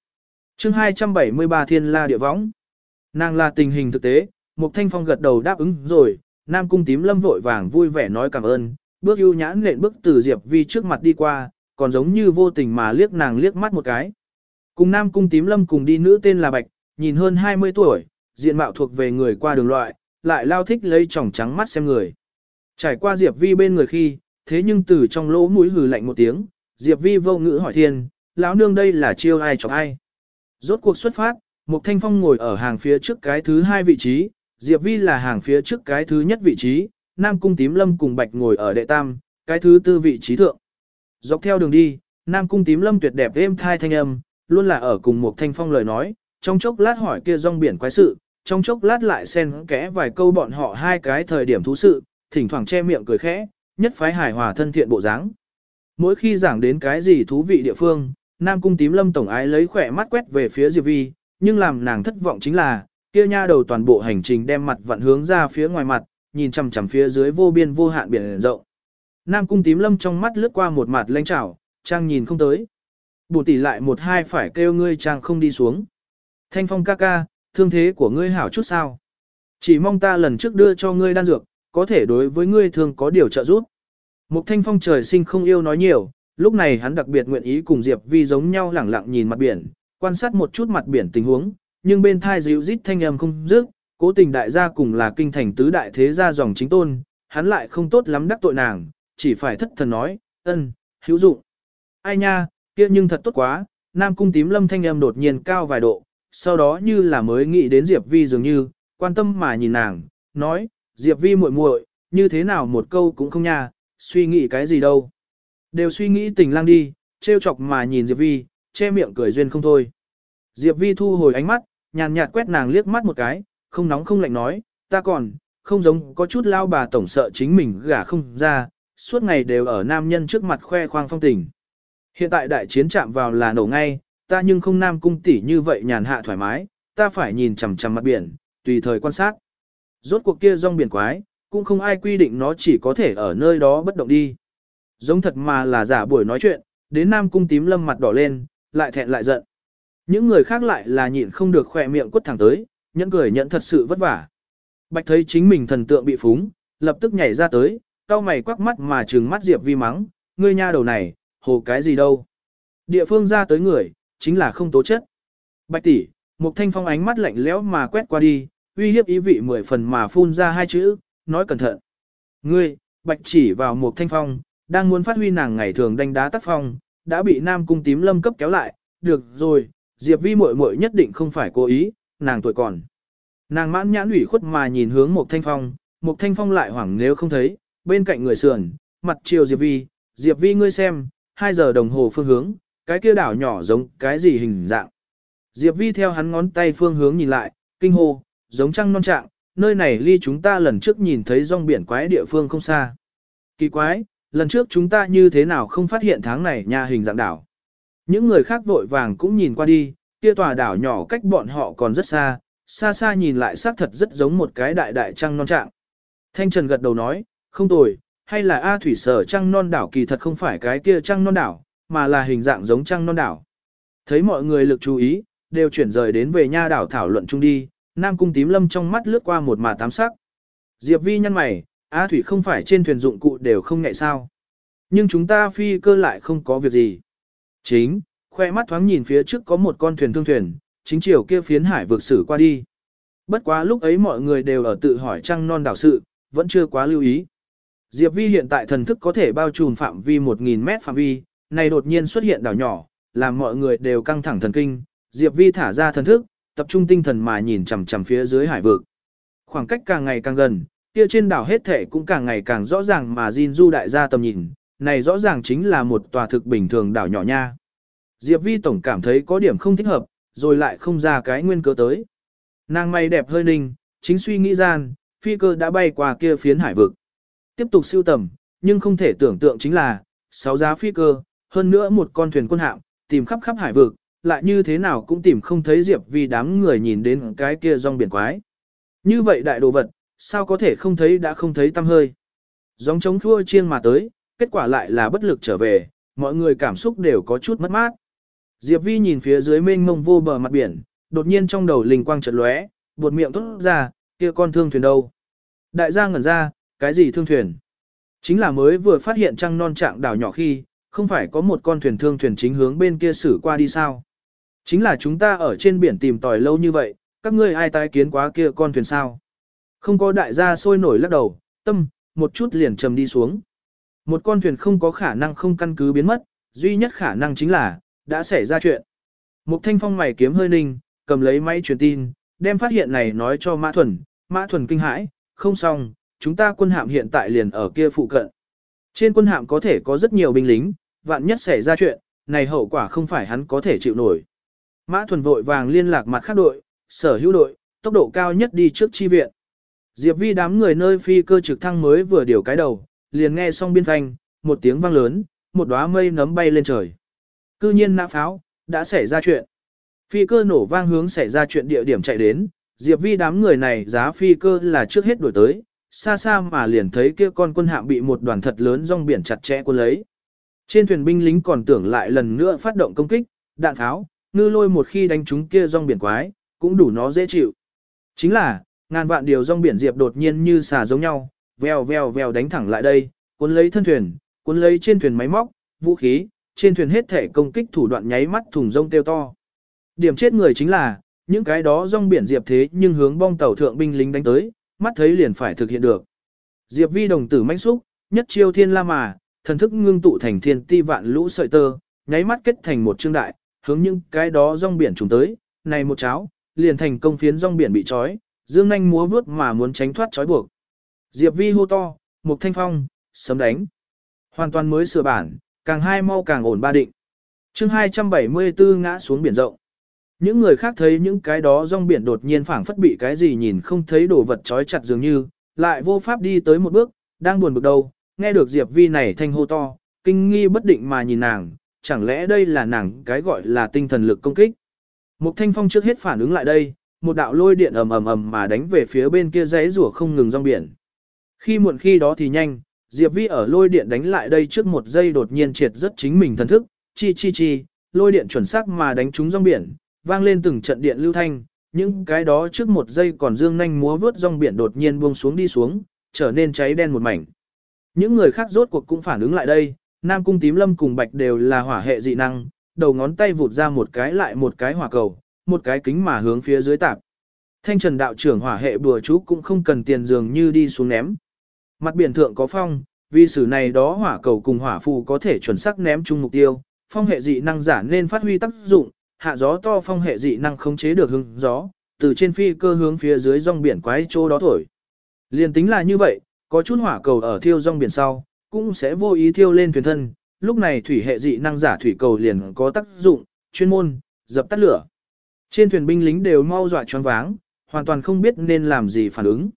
chương 273 thiên la địa võng. Nàng là tình hình thực tế, Mục Thanh Phong gật đầu đáp ứng rồi, Nam Cung Tím Lâm vội vàng vui vẻ nói cảm ơn, bước ưu nhãn lện bước từ Diệp Vi trước mặt đi qua, còn giống như vô tình mà liếc nàng liếc mắt một cái. Cùng Nam Cung Tím Lâm cùng đi nữ tên là Bạch, nhìn hơn 20 tuổi, diện mạo thuộc về người qua đường loại, lại lao thích lấy tròng trắng mắt xem người. Trải qua Diệp Vi bên người khi, thế nhưng từ trong lỗ mũi hừ lạnh một tiếng, Diệp Vi vô ngữ hỏi thiên, lão nương đây là chiêu ai chọc ai. Rốt cuộc xuất phát, Mục Thanh Phong ngồi ở hàng phía trước cái thứ hai vị trí, Diệp Vi là hàng phía trước cái thứ nhất vị trí, Nam Cung Tím Lâm cùng Bạch ngồi ở đệ tam, cái thứ tư vị trí thượng. Dọc theo đường đi, Nam Cung Tím Lâm tuyệt đẹp êm thai thanh âm, luôn là ở cùng Mục Thanh Phong lời nói, trong chốc lát hỏi kia rong biển quái sự, trong chốc lát lại xen kẽ vài câu bọn họ hai cái thời điểm thú sự, thỉnh thoảng che miệng cười khẽ, nhất phái hài hòa thân thiện bộ dáng. Mỗi khi giảng đến cái gì thú vị địa phương, Nam Cung Tím Lâm tổng ái lấy khỏe mắt quét về phía Diệp Vi, nhưng làm nàng thất vọng chính là, kia nha đầu toàn bộ hành trình đem mặt vặn hướng ra phía ngoài mặt, nhìn chằm chằm phía dưới vô biên vô hạn biển rộng. Nam Cung Tím Lâm trong mắt lướt qua một mặt lanh trảo, trang nhìn không tới. Bùn tỷ lại một hai phải kêu ngươi trang không đi xuống. Thanh Phong ca ca, thương thế của ngươi hảo chút sao? Chỉ mong ta lần trước đưa cho ngươi đan dược, có thể đối với ngươi thường có điều trợ giúp. Mục Thanh Phong trời sinh không yêu nói nhiều, lúc này hắn đặc biệt nguyện ý cùng Diệp Vi giống nhau lẳng lặng nhìn mặt biển, quan sát một chút mặt biển tình huống, nhưng bên thai dịu rít thanh âm không dứt, cố tình đại gia cùng là kinh thành tứ đại thế gia dòng chính tôn, hắn lại không tốt lắm đắc tội nàng, chỉ phải thất thần nói, ân, hữu dụng. Ai nha, kia nhưng thật tốt quá, Nam cung tím lâm thanh âm đột nhiên cao vài độ, sau đó như là mới nghĩ đến Diệp Vi dường như, quan tâm mà nhìn nàng, nói, Diệp Vi muội muội, như thế nào một câu cũng không nha, suy nghĩ cái gì đâu. Đều suy nghĩ tình lang đi, trêu chọc mà nhìn Diệp Vi, che miệng cười duyên không thôi. Diệp Vi thu hồi ánh mắt, nhàn nhạt quét nàng liếc mắt một cái, không nóng không lạnh nói, ta còn, không giống có chút lao bà tổng sợ chính mình gả không ra, suốt ngày đều ở nam nhân trước mặt khoe khoang phong tình. Hiện tại đại chiến chạm vào là nổ ngay, ta nhưng không nam cung tỷ như vậy nhàn hạ thoải mái, ta phải nhìn chằm chằm mặt biển, tùy thời quan sát. Rốt cuộc kia rong biển quái, cũng không ai quy định nó chỉ có thể ở nơi đó bất động đi. Giống thật mà là giả buổi nói chuyện, đến nam cung tím lâm mặt đỏ lên, lại thẹn lại giận. Những người khác lại là nhịn không được khỏe miệng quất thẳng tới, nhẫn cười nhận thật sự vất vả. Bạch thấy chính mình thần tượng bị phúng, lập tức nhảy ra tới, cao mày quắc mắt mà trừng mắt Diệp Vi mắng, ngươi nha đầu này, hồ cái gì đâu. Địa phương ra tới người, chính là không tố chất. Bạch tỷ, một thanh phong ánh mắt lạnh lẽo mà quét qua đi, uy hiếp ý vị mười phần mà phun ra hai chữ, nói cẩn thận. Ngươi, bạch chỉ vào một thanh phong, đang muốn phát huy nàng ngày thường đánh đá tác phong, đã bị nam cung tím lâm cấp kéo lại, được rồi, Diệp Vi muội muội nhất định không phải cố ý, nàng tuổi còn. Nàng mãn nhãn ủy khuất mà nhìn hướng một thanh phong, một thanh phong lại hoảng nếu không thấy, bên cạnh người sườn, mặt chiều Diệp Vi, Diệp Vi ngươi xem, 2 giờ đồng hồ phương hướng, cái kia đảo nhỏ giống cái gì hình dạng. Diệp Vi theo hắn ngón tay phương hướng nhìn lại, kinh hô, giống trăng non trạng, nơi này ly chúng ta lần trước nhìn thấy rong biển quái địa phương không xa. Kỳ quái, lần trước chúng ta như thế nào không phát hiện tháng này nhà hình dạng đảo. Những người khác vội vàng cũng nhìn qua đi, kia tòa đảo nhỏ cách bọn họ còn rất xa, xa xa nhìn lại xác thật rất giống một cái đại đại trăng non trạng. Thanh Trần gật đầu nói, không tồi, hay là A thủy sở trăng non đảo kỳ thật không phải cái kia trăng non đảo, mà là hình dạng giống trăng non đảo. Thấy mọi người lực chú ý, đều chuyển rời đến về nha đảo thảo luận chung đi, Nam cung tím lâm trong mắt lướt qua một mà tám sắc. Diệp vi nhăn mày, A thủy không phải trên thuyền dụng cụ đều không ngại sao. Nhưng chúng ta phi cơ lại không có việc gì. Chính, khoe mắt thoáng nhìn phía trước có một con thuyền thương thuyền, chính chiều kia phiến hải vượt xử qua đi. Bất quá lúc ấy mọi người đều ở tự hỏi trăng non đảo sự, vẫn chưa quá lưu ý. Diệp Vi hiện tại thần thức có thể bao trùm phạm vi 1.000 mét phạm vi, này đột nhiên xuất hiện đảo nhỏ, làm mọi người đều căng thẳng thần kinh. Diệp Vi thả ra thần thức, tập trung tinh thần mà nhìn chằm chằm phía dưới hải vực. Khoảng cách càng ngày càng gần, kia trên đảo hết thể cũng càng ngày càng rõ ràng mà Jin Du đại gia tầm nhìn, này rõ ràng chính là một tòa thực bình thường đảo nhỏ nha. Diệp Vi tổng cảm thấy có điểm không thích hợp, rồi lại không ra cái nguyên cớ tới. Nàng may đẹp hơi ninh, chính suy nghĩ gian, phi cơ đã bay qua kia phiến hải vực. Tiếp tục siêu tầm, nhưng không thể tưởng tượng chính là, sáu giá phi cơ, hơn nữa một con thuyền quân hạm, tìm khắp khắp hải vực, lại như thế nào cũng tìm không thấy Diệp Vi đám người nhìn đến cái kia rong biển quái. Như vậy đại đồ vật, sao có thể không thấy đã không thấy tâm hơi. Gióng chống thua chiêng mà tới, kết quả lại là bất lực trở về, mọi người cảm xúc đều có chút mất mát. Diệp Vi nhìn phía dưới mênh mông vô bờ mặt biển, đột nhiên trong đầu linh quang chợt lóe, buột miệng thốt ra, kia con thương thuyền đâu? Đại gia ngẩn ra, cái gì thương thuyền? Chính là mới vừa phát hiện trăng non trạng đảo nhỏ khi, không phải có một con thuyền thương thuyền chính hướng bên kia xử qua đi sao? Chính là chúng ta ở trên biển tìm tòi lâu như vậy, các ngươi ai tái kiến quá kia con thuyền sao? Không có đại gia sôi nổi lắc đầu, tâm, một chút liền trầm đi xuống. Một con thuyền không có khả năng không căn cứ biến mất, duy nhất khả năng chính là, đã xảy ra chuyện. Mục thanh phong mày kiếm hơi ninh, cầm lấy máy truyền tin, đem phát hiện này nói cho Mã Thuần, Mã Thuần kinh hãi, không xong, chúng ta quân hạm hiện tại liền ở kia phụ cận. Trên quân hạm có thể có rất nhiều binh lính, vạn nhất xảy ra chuyện, này hậu quả không phải hắn có thể chịu nổi. Mã Thuần vội vàng liên lạc mặt khác đội, sở hữu đội, tốc độ cao nhất đi trước chi viện. Diệp Vi đám người nơi phi cơ trực thăng mới vừa điều cái đầu, liền nghe xong biên phanh, một tiếng vang lớn, một đóa mây nấm bay lên trời. Cư nhiên nã pháo, đã xảy ra chuyện. Phi cơ nổ vang hướng xảy ra chuyện địa điểm chạy đến, Diệp Vi đám người này giá phi cơ là trước hết đuổi tới, xa xa mà liền thấy kia con quân hạm bị một đoàn thật lớn rong biển chặt chẽ quân lấy. Trên thuyền binh lính còn tưởng lại lần nữa phát động công kích, đạn tháo, ngư lôi một khi đánh chúng kia rong biển quái, cũng đủ nó dễ chịu. Chính là, ngàn vạn điều rong biển diệp đột nhiên như xà giống nhau, vèo vèo vèo đánh thẳng lại đây, cuốn lấy thân thuyền, cuốn lấy trên thuyền máy móc, vũ khí, trên thuyền hết thể công kích thủ đoạn nháy mắt thùng rông tiêu to. Điểm chết người chính là, những cái đó rong biển Diệp thế nhưng hướng bong tàu thượng binh lính đánh tới, mắt thấy liền phải thực hiện được. Diệp vi đồng tử manh xúc, nhất chiêu thiên la mà, thần thức ngưng tụ thành thiên ti vạn lũ sợi tơ, nháy mắt kết thành một chương đại, hướng những cái đó rong biển trùng tới, này một cháo, liền thành công phiến rong biển bị trói, dương nanh múa vướt mà muốn tránh thoát trói buộc. Diệp vi hô to, Mục thanh phong, sấm đánh. Hoàn toàn mới sửa bản, càng hai mau càng ổn ba định. chương 274 ngã xuống biển rộng. Những người khác thấy những cái đó rong biển đột nhiên phảng phất bị cái gì nhìn không thấy đồ vật trói chặt dường như, lại vô pháp đi tới một bước, đang buồn bực đầu, nghe được Diệp Vi này thanh hô to, kinh nghi bất định mà nhìn nàng, chẳng lẽ đây là nàng cái gọi là tinh thần lực công kích. Mục thanh phong trước hết phản ứng lại đây, một đạo lôi điện ầm ầm ầm mà đánh về phía bên kia dãy rủa không ngừng rong biển. Khi muộn khi đó thì nhanh, Diệp Vi ở lôi điện đánh lại đây trước một giây đột nhiên triệt rất chính mình thần thức, chi chi chi, lôi điện chuẩn xác mà đánh trúng rong biển, vang lên từng trận điện lưu thanh, những cái đó trước một giây còn dương nhanh múa vướt rong biển đột nhiên buông xuống đi xuống, trở nên cháy đen một mảnh. Những người khác rốt cuộc cũng phản ứng lại đây, Nam Cung Tím Lâm cùng Bạch đều là hỏa hệ dị năng, đầu ngón tay vụt ra một cái lại một cái hỏa cầu, một cái kính mà hướng phía dưới tạp. Thanh Trần đạo trưởng hỏa hệ bùa chú cũng không cần tiền dường như đi xuống ném. Mặt biển thượng có phong, vì sử này đó hỏa cầu cùng hỏa phù có thể chuẩn xác ném chung mục tiêu, phong hệ dị năng giả nên phát huy tác dụng, hạ gió to phong hệ dị năng khống chế được hứng gió, từ trên phi cơ hướng phía dưới rong biển quái chỗ đó thổi. Liên tính là như vậy, có chút hỏa cầu ở thiêu rong biển sau, cũng sẽ vô ý thiêu lên thuyền thân, lúc này thủy hệ dị năng giả thủy cầu liền có tác dụng, chuyên môn, dập tắt lửa. Trên thuyền binh lính đều mau dọa choáng váng, hoàn toàn không biết nên làm gì phản ứng.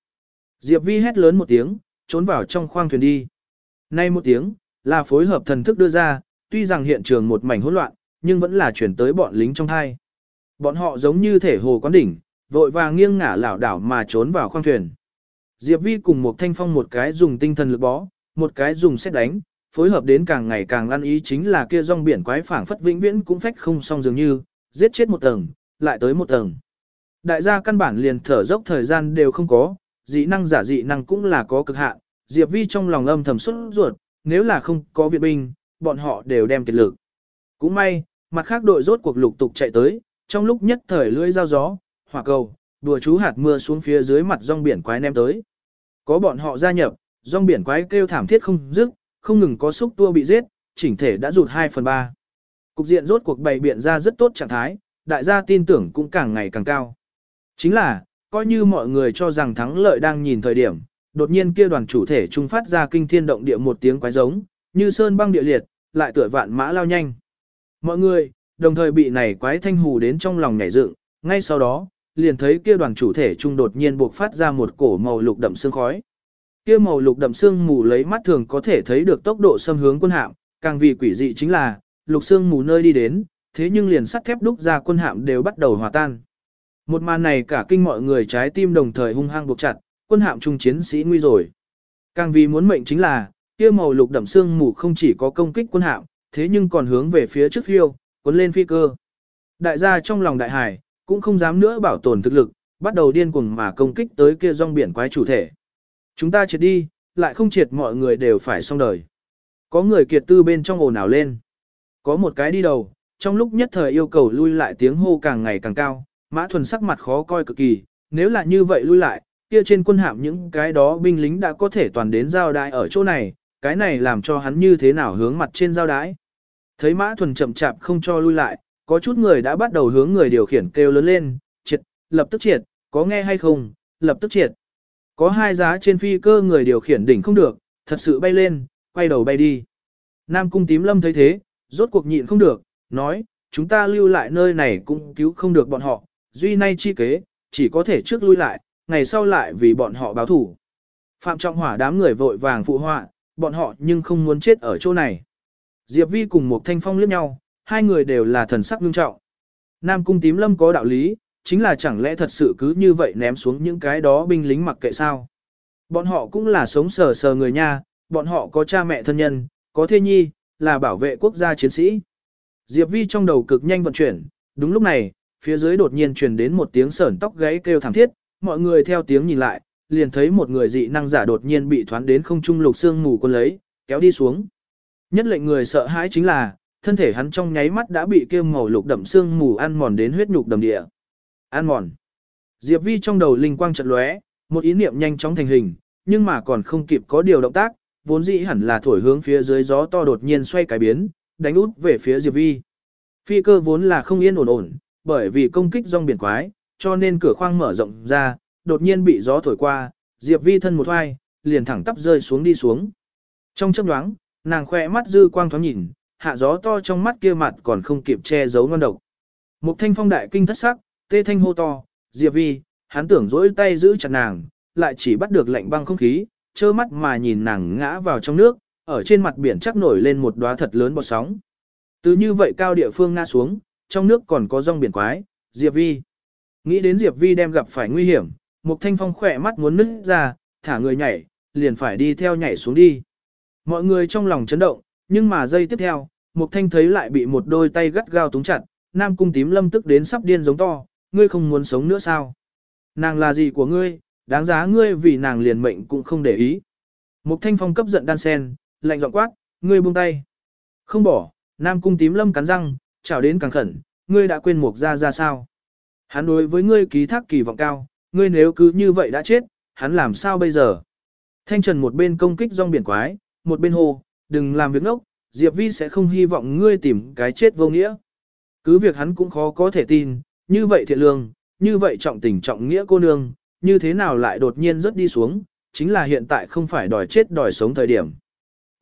Diệp Vi hét lớn một tiếng, trốn vào trong khoang thuyền đi. Nay một tiếng, là phối hợp thần thức đưa ra, tuy rằng hiện trường một mảnh hỗn loạn, nhưng vẫn là chuyển tới bọn lính trong thai. Bọn họ giống như thể hồ quán đỉnh, vội vàng nghiêng ngả lảo đảo mà trốn vào khoang thuyền. Diệp Vi cùng một thanh phong một cái dùng tinh thần lực bó, một cái dùng xét đánh, phối hợp đến càng ngày càng ăn ý chính là kia rong biển quái phảng phất vĩnh viễn cũng phách không xong dường như, giết chết một tầng, lại tới một tầng. Đại gia căn bản liền thở dốc thời gian đều không có, dị năng giả dị năng cũng là có cực hạn, Diệp Vi trong lòng âm thầm xuất ruột, nếu là không có viện binh, bọn họ đều đem kiệt lực. Cũng may, mặt khác đội rốt cuộc lục tục chạy tới, trong lúc nhất thời lưỡi dao gió, hỏa cầu, đùa chú hạt mưa xuống phía dưới mặt rong biển quái ném tới. Có bọn họ gia nhập, rong biển quái kêu thảm thiết không dứt, không ngừng có xúc tua bị giết, chỉnh thể đã rụt 2 phần 3. Cục diện rốt cuộc bày biện ra rất tốt trạng thái, đại gia tin tưởng cũng càng ngày càng cao. Chính là, coi như mọi người cho rằng thắng lợi đang nhìn thời điểm, đột nhiên kia đoàn chủ thể trung phát ra kinh thiên động địa một tiếng quái giống, như sơn băng địa liệt, lại tựa vạn mã lao nhanh. Mọi người, đồng thời bị này quái thanh hù đến trong lòng nhảy dựng, ngay sau đó, liền thấy kia đoàn chủ thể trung đột nhiên buộc phát ra một cổ màu lục đậm sương khói. Kia màu lục đậm sương mù lấy mắt thường có thể thấy được tốc độ xâm hướng quân hạm, càng vì quỷ dị chính là, lục sương mù nơi đi đến, thế nhưng liền sắt thép đúc ra quân hạm đều bắt đầu hòa tan. Một màn này cả kinh mọi người trái tim đồng thời hung hăng buộc chặt, quân hạm trung chiến sĩ nguy rồi. Càng vì muốn mệnh chính là, kia màu lục đậm xương mù không chỉ có công kích quân hạm, thế nhưng còn hướng về phía trước phiêu, cuốn lên phi cơ. Đại gia trong lòng đại hải, cũng không dám nữa bảo tồn thực lực, bắt đầu điên cuồng mà công kích tới kia rong biển quái chủ thể. Chúng ta triệt đi, lại không triệt mọi người đều phải xong đời. Có người kiệt tư bên trong ồn ào lên. Có một cái đi đầu, trong lúc nhất thời yêu cầu lui lại tiếng hô càng ngày càng cao, mã thuần sắc mặt khó coi cực kỳ, nếu là như vậy lui lại, kia trên quân hạm những cái đó binh lính đã có thể toàn đến giao đái ở chỗ này, cái này làm cho hắn như thế nào hướng mặt trên giao đái. Thấy mã thuần chậm chạp không cho lui lại, có chút người đã bắt đầu hướng người điều khiển kêu lớn lên, triệt, lập tức triệt, có nghe hay không, lập tức triệt. Có hai giá trên phi cơ người điều khiển đỉnh không được, thật sự bay lên, quay đầu bay đi. Nam cung tím lâm thấy thế, rốt cuộc nhịn không được, nói, chúng ta lưu lại nơi này cũng cứu không được bọn họ, duy nay chi kế, chỉ có thể trước lui lại, ngày sau lại vì bọn họ báo thủ. Phạm trọng hỏa đám người vội vàng phụ họa, bọn họ nhưng không muốn chết ở chỗ này. Diệp Vi cùng một thanh phong liếc nhau, hai người đều là thần sắc nghiêm trọng. Nam cung tím lâm có đạo lý, chính là chẳng lẽ thật sự cứ như vậy ném xuống những cái đó binh lính mặc kệ sao. Bọn họ cũng là sống sờ sờ người nha, bọn họ có cha mẹ thân nhân, có thê nhi, là bảo vệ quốc gia chiến sĩ. Diệp Vi trong đầu cực nhanh vận chuyển, đúng lúc này, phía dưới đột nhiên truyền đến một tiếng sởn tóc gáy kêu thảm thiết, mọi người theo tiếng nhìn lại, liền thấy một người dị năng giả đột nhiên bị thoán đến không trung lục xương mù cuốn lấy, kéo đi xuống. Nhất lệnh người sợ hãi chính là, thân thể hắn trong nháy mắt đã bị kia màu lục đậm xương mù ăn mòn đến huyết nhục đầm địa. Ăn mòn. Diệp Vi trong đầu linh quang chợt lóe, một ý niệm nhanh chóng thành hình, nhưng mà còn không kịp có điều động tác, vốn dĩ hẳn là thổi hướng phía dưới gió to đột nhiên xoay cái biến, đánh út về phía Diệp Vi. Phi cơ vốn là không yên ổn ổn, bởi vì công kích rong biển quái, cho nên cửa khoang mở rộng ra, đột nhiên bị gió thổi qua, Diệp Vi thân một hoai, liền thẳng tắp rơi xuống đi xuống. Trong chớp nhoáng, nàng khoe mắt dư quang thoáng nhìn, hạ gió to trong mắt kia mặt còn không kịp che giấu ngon độc. Mục thanh phong đại kinh thất sắc, tê thanh hô to, Diệp Vi, hắn tưởng dỗi tay giữ chặt nàng, lại chỉ bắt được lạnh băng không khí, trơ mắt mà nhìn nàng ngã vào trong nước, ở trên mặt biển chắc nổi lên một đóa thật lớn bọt sóng. Từ như vậy cao địa phương ngã xuống, trong nước còn có rong biển quái, Diệp Vi. Nghĩ đến Diệp Vi đem gặp phải nguy hiểm, Mục Thanh Phong khỏe mắt muốn nứt ra, thả người nhảy, liền phải đi theo nhảy xuống đi. Mọi người trong lòng chấn động, nhưng mà giây tiếp theo, Mục Thanh thấy lại bị một đôi tay gắt gao túng chặt, Nam Cung Tím lâm tức đến sắp điên giống to, ngươi không muốn sống nữa sao? Nàng là gì của ngươi, đáng giá ngươi vì nàng liền mệnh cũng không để ý. Mục Thanh Phong cấp giận đan sen, lạnh giọng quát, ngươi buông tay. Không bỏ, Nam Cung Tím lâm cắn răng, chào đến càng khẩn, ngươi đã quên Mục ra ra sao? Hắn đối với ngươi ký thác kỳ vọng cao, ngươi nếu cứ như vậy đã chết, hắn làm sao bây giờ? Thanh Trần một bên công kích rong biển quái, một bên hô, đừng làm việc ngốc, Diệp Vi sẽ không hy vọng ngươi tìm cái chết vô nghĩa. Cứ việc hắn cũng khó có thể tin, như vậy thiện lương, như vậy trọng tình trọng nghĩa cô nương, như thế nào lại đột nhiên rớt đi xuống, chính là hiện tại không phải đòi chết đòi sống thời điểm.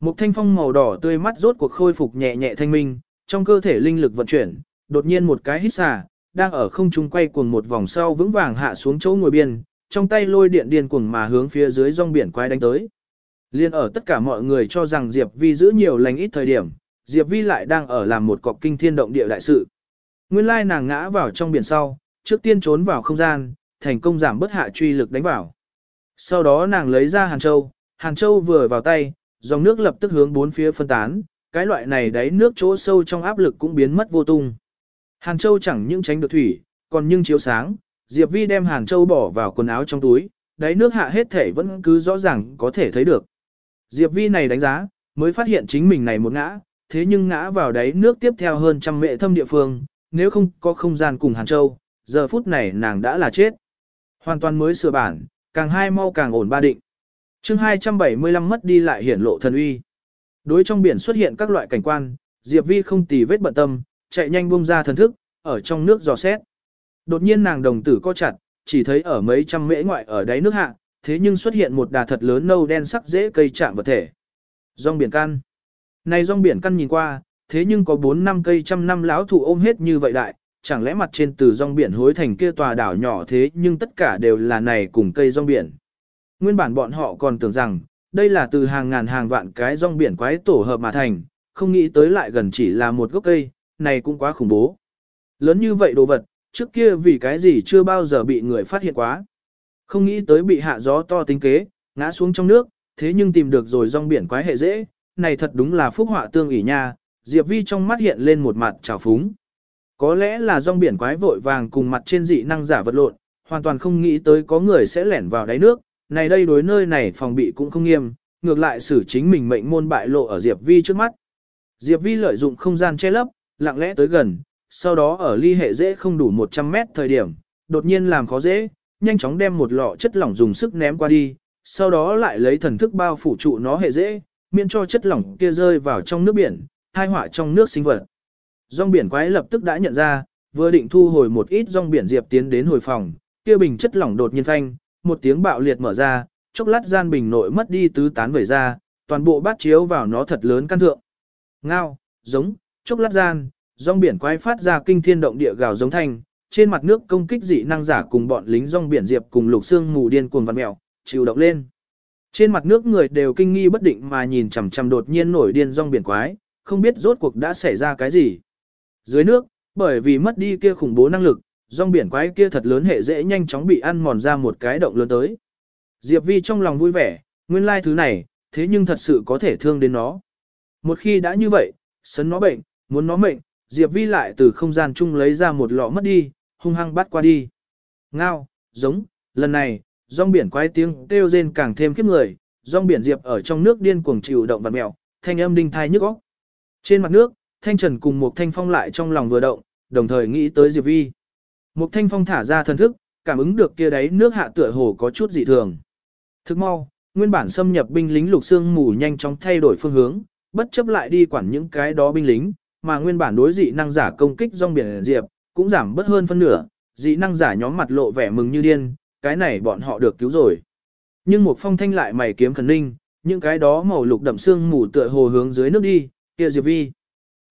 Một thanh phong màu đỏ tươi mắt rốt cuộc khôi phục nhẹ nhẹ thanh minh, trong cơ thể linh lực vận chuyển, đột nhiên một cái hít xả, đang ở không trung quay cuồng một vòng sau vững vàng hạ xuống chỗ ngồi biên, trong tay lôi điện điên cuồng mà hướng phía dưới rong biển quay đánh tới. Liên ở tất cả mọi người cho rằng Diệp Vi giữ nhiều lành ít thời điểm, Diệp Vi lại đang ở làm một cọc kinh thiên động địa đại sự. Nguyên lai nàng ngã vào trong biển sau, trước tiên trốn vào không gian, thành công giảm bớt hạ truy lực đánh vào. Sau đó nàng lấy ra Hàn Châu, Hàn Châu vừa vào tay, dòng nước lập tức hướng bốn phía phân tán, cái loại này đáy nước chỗ sâu trong áp lực cũng biến mất vô tung. Hàn Châu chẳng những tránh được thủy, còn nhưng chiếu sáng, Diệp Vi đem Hàn Châu bỏ vào quần áo trong túi, đáy nước hạ hết thể vẫn cứ rõ ràng có thể thấy được. Diệp Vi này đánh giá, mới phát hiện chính mình này một ngã, thế nhưng ngã vào đáy nước tiếp theo hơn trăm mệ thâm địa phương, nếu không có không gian cùng Hàn Châu, giờ phút này nàng đã là chết. Hoàn toàn mới sửa bản, càng hai mau càng ổn ba định chương 275 mất đi lại hiển lộ thần uy. Đối trong biển xuất hiện các loại cảnh quan, Diệp Vi không tì vết bận tâm, chạy nhanh buông ra thần thức, ở trong nước dò xét. Đột nhiên nàng đồng tử co chặt, chỉ thấy ở mấy trăm mễ ngoại ở đáy nước hạ, thế nhưng xuất hiện một đà thật lớn nâu đen sắc dễ cây chạm vật thể. Rong biển căn. Này rong biển căn nhìn qua, thế nhưng có 4 năm cây trăm năm lão thụ ôm hết như vậy đại, chẳng lẽ mặt trên từ rong biển hối thành kia tòa đảo nhỏ thế nhưng tất cả đều là này cùng cây rong biển. Nguyên bản bọn họ còn tưởng rằng, đây là từ hàng ngàn hàng vạn cái rong biển quái tổ hợp mà thành, không nghĩ tới lại gần chỉ là một gốc cây, này cũng quá khủng bố. Lớn như vậy đồ vật, trước kia vì cái gì chưa bao giờ bị người phát hiện quá. Không nghĩ tới bị hạ gió to tính kế, ngã xuống trong nước, thế nhưng tìm được rồi rong biển quái hệ dễ, này thật đúng là phúc họa tương ỷ nha, Diệp Vi trong mắt hiện lên một mặt trào phúng. Có lẽ là rong biển quái vội vàng cùng mặt trên dị năng giả vật lộn, hoàn toàn không nghĩ tới có người sẽ lẻn vào đáy nước, này đây đối nơi này phòng bị cũng không nghiêm, ngược lại xử chính mình mệnh môn bại lộ ở Diệp Vi trước mắt. Diệp Vi lợi dụng không gian che lấp, lặng lẽ tới gần, sau đó ở ly hệ dễ không đủ 100 mét thời điểm, đột nhiên làm khó dễ, nhanh chóng đem một lọ chất lỏng dùng sức ném qua đi, sau đó lại lấy thần thức bao phủ trụ nó hệ dễ, miễn cho chất lỏng kia rơi vào trong nước biển, hai họa trong nước sinh vật. Rong biển quái lập tức đã nhận ra, vừa định thu hồi một ít rong biển diệp tiến đến hồi phòng, kia bình chất lỏng đột nhiên phanh, một tiếng bạo liệt mở ra, chốc lát gian bình nội mất đi tứ tán vẩy ra, toàn bộ bát chiếu vào nó thật lớn căn thượng. Ngao, giống, chốc lát gian, rong biển quái phát ra kinh thiên động địa gào giống thanh, trên mặt nước công kích dị năng giả cùng bọn lính rong biển diệp cùng lục xương mù điên cuồng vặn mèo, chịu động lên. Trên mặt nước người đều kinh nghi bất định mà nhìn chằm chằm đột nhiên nổi điên rong biển quái, không biết rốt cuộc đã xảy ra cái gì. Dưới nước, bởi vì mất đi kia khủng bố năng lực, rong biển quái kia thật lớn hệ dễ nhanh chóng bị ăn mòn ra một cái động lớn tới. Diệp Vi trong lòng vui vẻ, nguyên lai thứ này, thế nhưng thật sự có thể thương đến nó. Một khi đã như vậy, sấn nó bệnh, muốn nó mệnh, Diệp Vi lại từ không gian chung lấy ra một lọ mất đi, hung hăng bắt qua đi. Ngao, giống, lần này, rong biển quái tiếng kêu rên càng thêm khiếp người, rong biển Diệp ở trong nước điên cuồng chịu động vật mèo, thanh âm đinh thai nhức óc. Trên mặt nước, Thanh Trần cùng một Thanh Phong lại trong lòng vừa động, đồng thời nghĩ tới Diệp Vi. Một Thanh Phong thả ra thần thức, cảm ứng được kia đấy nước hạ tựa hồ có chút dị thường. Thức mau, nguyên bản xâm nhập binh lính lục xương mù nhanh chóng thay đổi phương hướng, bất chấp lại đi quản những cái đó binh lính, mà nguyên bản đối dị năng giả công kích rong biển diệp, cũng giảm bớt hơn phân nửa, dị năng giả nhóm mặt lộ vẻ mừng như điên, cái này bọn họ được cứu rồi. Nhưng một phong thanh lại mày kiếm khẩn ninh, những cái đó màu lục đậm xương mù tựa hồ hướng dưới nước đi, kia Diệp Vi.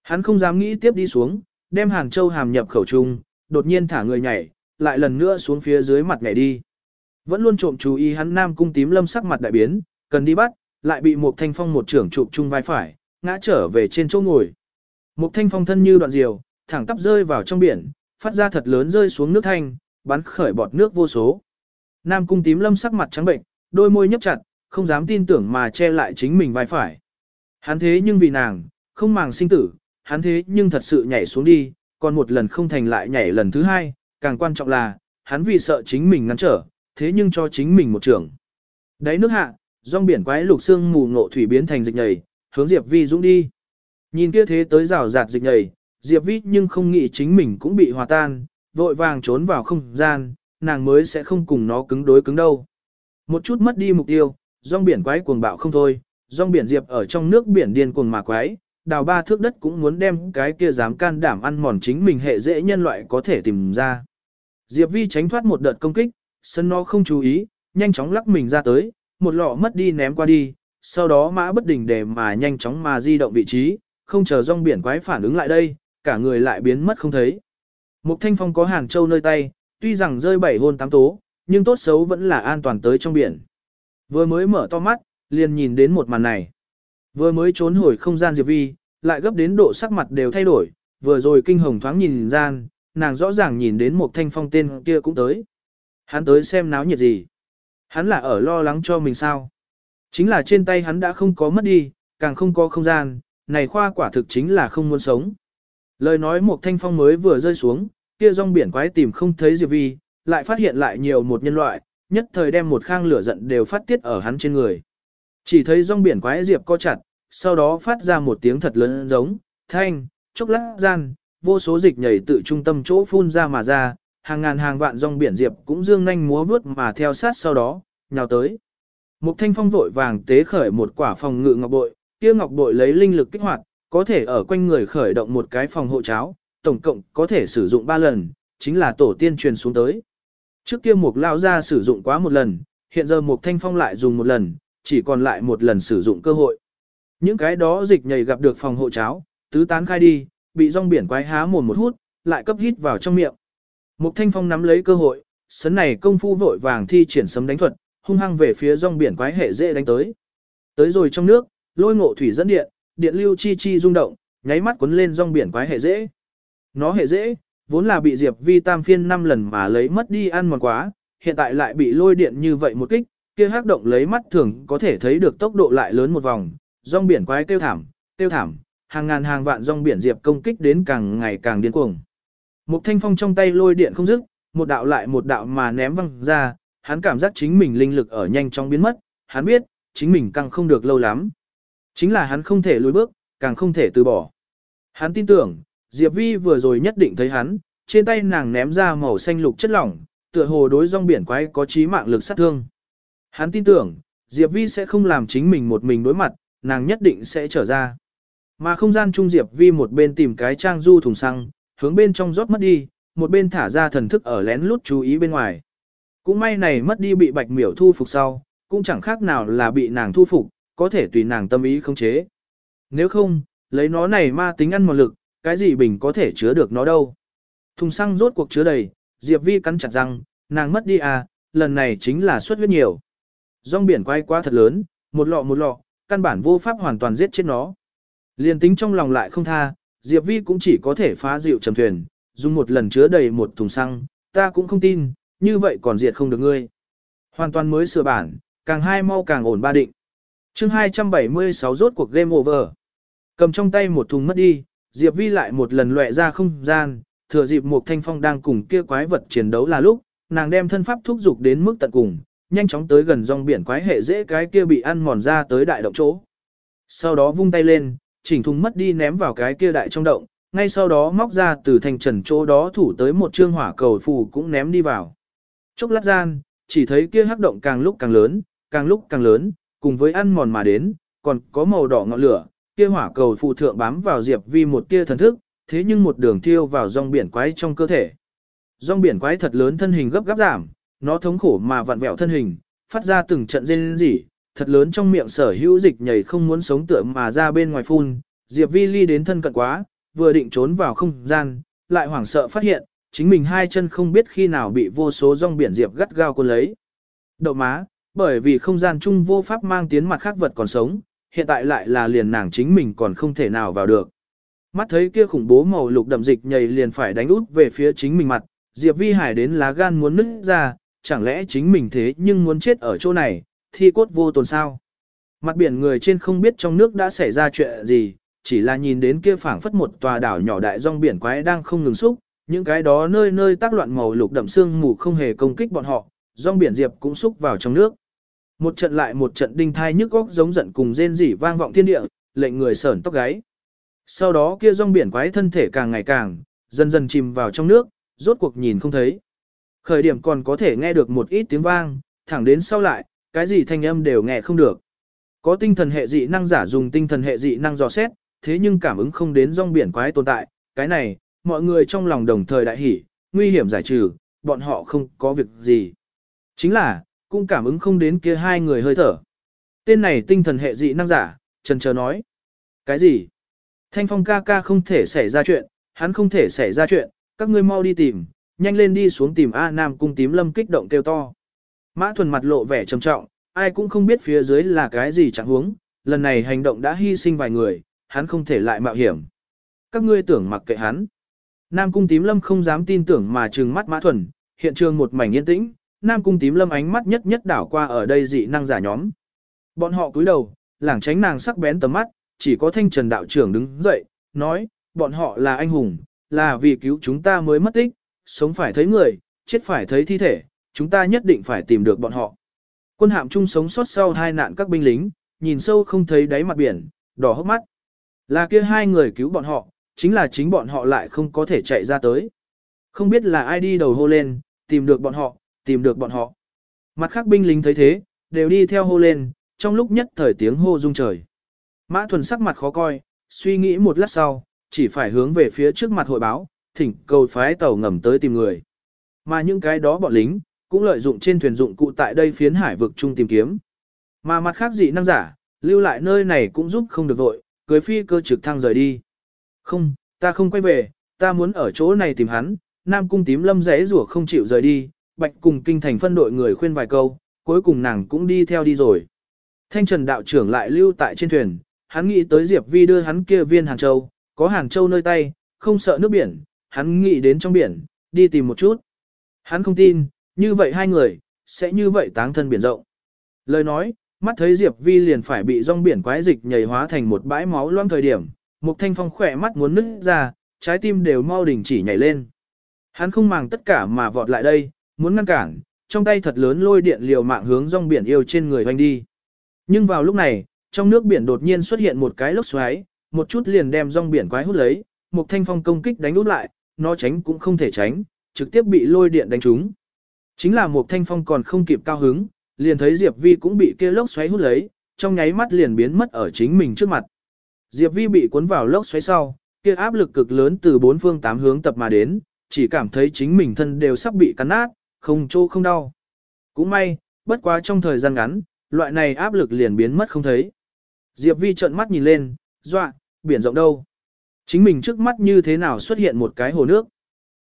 Hắn không dám nghĩ tiếp đi xuống, đem Hàn Châu hàm nhập khẩu trung, đột nhiên thả người nhảy, lại lần nữa xuống phía dưới mặt nhảy đi. Vẫn luôn trộm chú ý hắn nam cung tím lâm sắc mặt đại biến, cần đi bắt, lại bị một thanh phong một trưởng chụp chung vai phải, ngã trở về trên chỗ ngồi. Một thanh phong thân như đoạn diều, thẳng tắp rơi vào trong biển, phát ra thật lớn rơi xuống nước thanh, bắn khởi bọt nước vô số. Nam cung tím lâm sắc mặt trắng bệnh, đôi môi nhấp chặt, không dám tin tưởng mà che lại chính mình vai phải. Hắn thế nhưng vì nàng, không màng sinh tử, hắn thế nhưng thật sự nhảy xuống đi, còn một lần không thành lại nhảy lần thứ hai, càng quan trọng là, hắn vì sợ chính mình ngăn trở, thế nhưng cho chính mình một trường. Đáy nước hạ, rong biển quái lục xương mù ngộ thủy biến thành dịch nhầy, hướng Diệp Vi dũng đi. Nhìn kia thế tới rào rạt dịch nhầy, Diệp Vi nhưng không nghĩ chính mình cũng bị hòa tan, vội vàng trốn vào không gian, nàng mới sẽ không cùng nó cứng đối cứng đâu. Một chút mất đi mục tiêu, rong biển quái cuồng bạo không thôi, rong biển Diệp ở trong nước biển điên cuồng mà quái, đào ba thước đất cũng muốn đem cái kia dám can đảm ăn mòn chính mình hệ dễ nhân loại có thể tìm ra. Diệp Vi tránh thoát một đợt công kích, sân nó không chú ý, nhanh chóng lắc mình ra tới, một lọ mất đi ném qua đi, sau đó mã bất đình để mà nhanh chóng mà di động vị trí, không chờ rong biển quái phản ứng lại đây, cả người lại biến mất không thấy. Mục Thanh Phong có hàng châu nơi tay, tuy rằng rơi bảy hôn tám tố, nhưng tốt xấu vẫn là an toàn tới trong biển. Vừa mới mở to mắt, liền nhìn đến một màn này. Vừa mới trốn hồi không gian Diệp Vi, lại gấp đến độ sắc mặt đều thay đổi, vừa rồi kinh hồng thoáng nhìn gian, nàng rõ ràng nhìn đến một thanh phong tên kia cũng tới. Hắn tới xem náo nhiệt gì. Hắn là ở lo lắng cho mình sao. Chính là trên tay hắn đã không có mất đi, càng không có không gian, này khoa quả thực chính là không muốn sống. Lời nói một thanh phong mới vừa rơi xuống, kia rong biển quái tìm không thấy Diệp Vi, lại phát hiện lại nhiều một nhân loại, nhất thời đem một khang lửa giận đều phát tiết ở hắn trên người. Chỉ thấy rong biển quái Diệp co chặt, sau đó phát ra một tiếng thật lớn giống, thanh, chốc lát gian, vô số dịch nhảy tự trung tâm chỗ phun ra mà ra, hàng ngàn hàng vạn rong biển Diệp cũng dương nhanh múa vướt mà theo sát sau đó, nhào tới. Mục thanh phong vội vàng tế khởi một quả phòng ngự ngọc bội, kia ngọc bội lấy linh lực kích hoạt, có thể ở quanh người khởi động một cái phòng hộ cháo, tổng cộng có thể sử dụng 3 lần, chính là tổ tiên truyền xuống tới. Trước kia mục lao ra sử dụng quá một lần, hiện giờ mục thanh phong lại dùng một lần, chỉ còn lại một lần sử dụng cơ hội. Những cái đó dịch nhảy gặp được phòng hộ cháo, tứ tán khai đi, bị rong biển quái há mồm một hút, lại cấp hít vào trong miệng. Mục thanh phong nắm lấy cơ hội, sấn này công phu vội vàng thi triển sấm đánh thuật, hung hăng về phía rong biển quái hệ dễ đánh tới. Tới rồi trong nước, lôi ngộ thủy dẫn điện, điện lưu chi chi rung động, nháy mắt cuốn lên rong biển quái hệ dễ. Nó hệ dễ, vốn là bị Diệp Vi tam phiên 5 lần mà lấy mất đi ăn mòn quá, hiện tại lại bị lôi điện như vậy một kích, kia hắc động lấy mắt thường có thể thấy được tốc độ lại lớn một vòng, rong biển quái kêu thảm, kêu thảm, hàng ngàn hàng vạn rong biển diệp công kích đến càng ngày càng điên cuồng. Một thanh phong trong tay lôi điện không dứt, một đạo lại một đạo mà ném văng ra, hắn cảm giác chính mình linh lực ở nhanh chóng biến mất, hắn biết, chính mình càng không được lâu lắm. Chính là hắn không thể lùi bước, càng không thể từ bỏ. Hắn tin tưởng, Diệp Vi vừa rồi nhất định thấy hắn, trên tay nàng ném ra màu xanh lục chất lỏng, tựa hồ đối rong biển quái có chí mạng lực sát thương. Hắn tin tưởng, Diệp Vi sẽ không làm chính mình một mình đối mặt, nàng nhất định sẽ trở ra. Mà không gian trung Diệp Vi một bên tìm cái trang du thùng xăng, hướng bên trong rót mất đi, một bên thả ra thần thức ở lén lút chú ý bên ngoài. Cũng may này mất đi bị bạch miểu thu phục sau, cũng chẳng khác nào là bị nàng thu phục, có thể tùy nàng tâm ý không chế. Nếu không, lấy nó này ma tính ăn một lực, cái gì bình có thể chứa được nó đâu. Thùng xăng rốt cuộc chứa đầy, Diệp Vi cắn chặt răng, nàng mất đi à, lần này chính là suất huyết nhiều. Rong biển quay quá thật lớn, một lọ một lọ, căn bản vô pháp hoàn toàn giết chết nó. Liên tính trong lòng lại không tha, Diệp Vi cũng chỉ có thể phá dịu trầm thuyền, dùng một lần chứa đầy một thùng xăng, ta cũng không tin, như vậy còn diệt không được ngươi. Hoàn toàn mới sửa bản, càng hai mau càng ổn ba định. chương 276 rốt cuộc game over. Cầm trong tay một thùng mất đi, Diệp Vi lại một lần lệ ra không gian, thừa dịp một thanh phong đang cùng kia quái vật chiến đấu là lúc, nàng đem thân pháp thúc dục đến mức tận cùng, nhanh chóng tới gần dòng biển quái hệ dễ cái kia bị ăn mòn ra tới đại động chỗ. Sau đó vung tay lên, chỉnh thùng mất đi ném vào cái kia đại trong động, ngay sau đó móc ra từ thành trần chỗ đó thủ tới một trương hỏa cầu phù cũng ném đi vào. Chốc lát gian, chỉ thấy kia hắc động càng lúc càng lớn, càng lúc càng lớn, cùng với ăn mòn mà đến, còn có màu đỏ ngọn lửa, kia hỏa cầu phù thượng bám vào Diệp Vi một tia thần thức, thế nhưng một đường thiêu vào rong biển quái trong cơ thể. Rong biển quái thật lớn thân hình gấp gáp giảm, nó thống khổ mà vặn vẹo thân hình, phát ra từng trận rên rỉ, thật lớn trong miệng sở hữu dịch nhảy không muốn sống tựa mà ra bên ngoài phun, Diệp Vi ly đến thân cận quá, vừa định trốn vào không gian, lại hoảng sợ phát hiện, chính mình hai chân không biết khi nào bị vô số rong biển Diệp gắt gao cuốn lấy. Đậu má, bởi vì không gian chung vô pháp mang tiến mặt khác vật còn sống, hiện tại lại là liền nàng chính mình còn không thể nào vào được. Mắt thấy kia khủng bố màu lục đậm dịch nhầy liền phải đánh út về phía chính mình mặt, Diệp Vi Hải đến lá gan muốn nứt ra, chẳng lẽ chính mình thế nhưng muốn chết ở chỗ này, thi cốt vô tồn sao. Mặt biển người trên không biết trong nước đã xảy ra chuyện gì, chỉ là nhìn đến kia phảng phất một tòa đảo nhỏ đại rong biển quái đang không ngừng xúc, những cái đó nơi nơi tác loạn màu lục đậm xương mù không hề công kích bọn họ, rong biển diệp cũng xúc vào trong nước. Một trận lại một trận đinh thai nhức góc giống giận cùng rên rỉ vang vọng thiên địa, lệnh người sởn tóc gáy. Sau đó kia rong biển quái thân thể càng ngày càng, dần dần chìm vào trong nước, rốt cuộc nhìn không thấy. Khởi điểm còn có thể nghe được một ít tiếng vang, thẳng đến sau lại, cái gì thanh âm đều nghe không được. Có tinh thần hệ dị năng giả dùng tinh thần hệ dị năng dò xét, thế nhưng cảm ứng không đến rong biển quái tồn tại, cái này, mọi người trong lòng đồng thời đại hỉ, nguy hiểm giải trừ, bọn họ không có việc gì. Chính là, cũng cảm ứng không đến kia hai người hơi thở. Tên này tinh thần hệ dị năng giả, trần chờ nói. Cái gì? Thanh phong ca ca không thể xảy ra chuyện, hắn không thể xảy ra chuyện, các ngươi mau đi tìm, nhanh lên đi xuống tìm A Nam cung tím lâm kích động kêu to. Mã thuần mặt lộ vẻ trầm trọng, ai cũng không biết phía dưới là cái gì chẳng huống, lần này hành động đã hy sinh vài người, hắn không thể lại mạo hiểm. Các ngươi tưởng mặc kệ hắn. Nam cung tím lâm không dám tin tưởng mà trừng mắt mã thuần, hiện trường một mảnh yên tĩnh, Nam cung tím lâm ánh mắt nhất nhất đảo qua ở đây dị năng giả nhóm. Bọn họ cúi đầu, lảng tránh nàng sắc bén tầm mắt, chỉ có thanh trần đạo trưởng đứng dậy, nói, bọn họ là anh hùng, là vì cứu chúng ta mới mất tích, sống phải thấy người, chết phải thấy thi thể, chúng ta nhất định phải tìm được bọn họ. Quân hạm chung sống sót sau hai nạn các binh lính, nhìn sâu không thấy đáy mặt biển, đỏ hốc mắt. Là kia hai người cứu bọn họ, chính là chính bọn họ lại không có thể chạy ra tới. Không biết là ai đi đầu hô lên, tìm được bọn họ, tìm được bọn họ. Mặt khác binh lính thấy thế, đều đi theo hô lên, trong lúc nhất thời tiếng hô rung trời. Mã thuần sắc mặt khó coi, suy nghĩ một lát sau, chỉ phải hướng về phía trước mặt hội báo, thỉnh cầu phái tàu ngầm tới tìm người. Mà những cái đó bọn lính, cũng lợi dụng trên thuyền dụng cụ tại đây phiến hải vực chung tìm kiếm. Mà mặt khác dị năng giả, lưu lại nơi này cũng giúp không được vội, cưới phi cơ trực thăng rời đi. Không, ta không quay về, ta muốn ở chỗ này tìm hắn, Nam Cung tím lâm rẽ rủa không chịu rời đi, Bạch cùng kinh thành phân đội người khuyên vài câu, cuối cùng nàng cũng đi theo đi rồi. Thanh Trần đạo trưởng lại lưu tại trên thuyền, hắn nghĩ tới Diệp Vi đưa hắn kia viên Hàn Châu, có Hàn Châu nơi tay, không sợ nước biển, hắn nghĩ đến trong biển, đi tìm một chút. Hắn không tin, như vậy hai người, sẽ như vậy táng thân biển rộng. Lời nói, mắt thấy Diệp Vi liền phải bị rong biển quái dịch nhảy hóa thành một bãi máu loang thời điểm, Mục Thanh Phong khỏe mắt muốn nứt ra, trái tim đều mau đình chỉ nhảy lên. Hắn không màng tất cả mà vọt lại đây, muốn ngăn cản, trong tay thật lớn lôi điện liều mạng hướng rong biển yêu trên người hoành đi. Nhưng vào lúc này, trong nước biển đột nhiên xuất hiện một cái lốc xoáy, một chút liền đem rong biển quái hút lấy, Mục Thanh Phong công kích đánh út lại, nó tránh cũng không thể tránh, trực tiếp bị lôi điện đánh trúng. Chính là một Thanh Phong còn không kịp cao hứng, liền thấy Diệp Vi cũng bị kia lốc xoáy hút lấy, trong nháy mắt liền biến mất ở chính mình trước mặt. Diệp Vi bị cuốn vào lốc xoáy sau, kia áp lực cực lớn từ bốn phương tám hướng tập mà đến, chỉ cảm thấy chính mình thân đều sắp bị cắn nát, không chỗ không đau. Cũng may, bất quá trong thời gian ngắn, loại này áp lực liền biến mất không thấy. Diệp Vi trợn mắt nhìn lên, dọa, biển rộng đâu. Chính mình trước mắt như thế nào xuất hiện một cái hồ nước.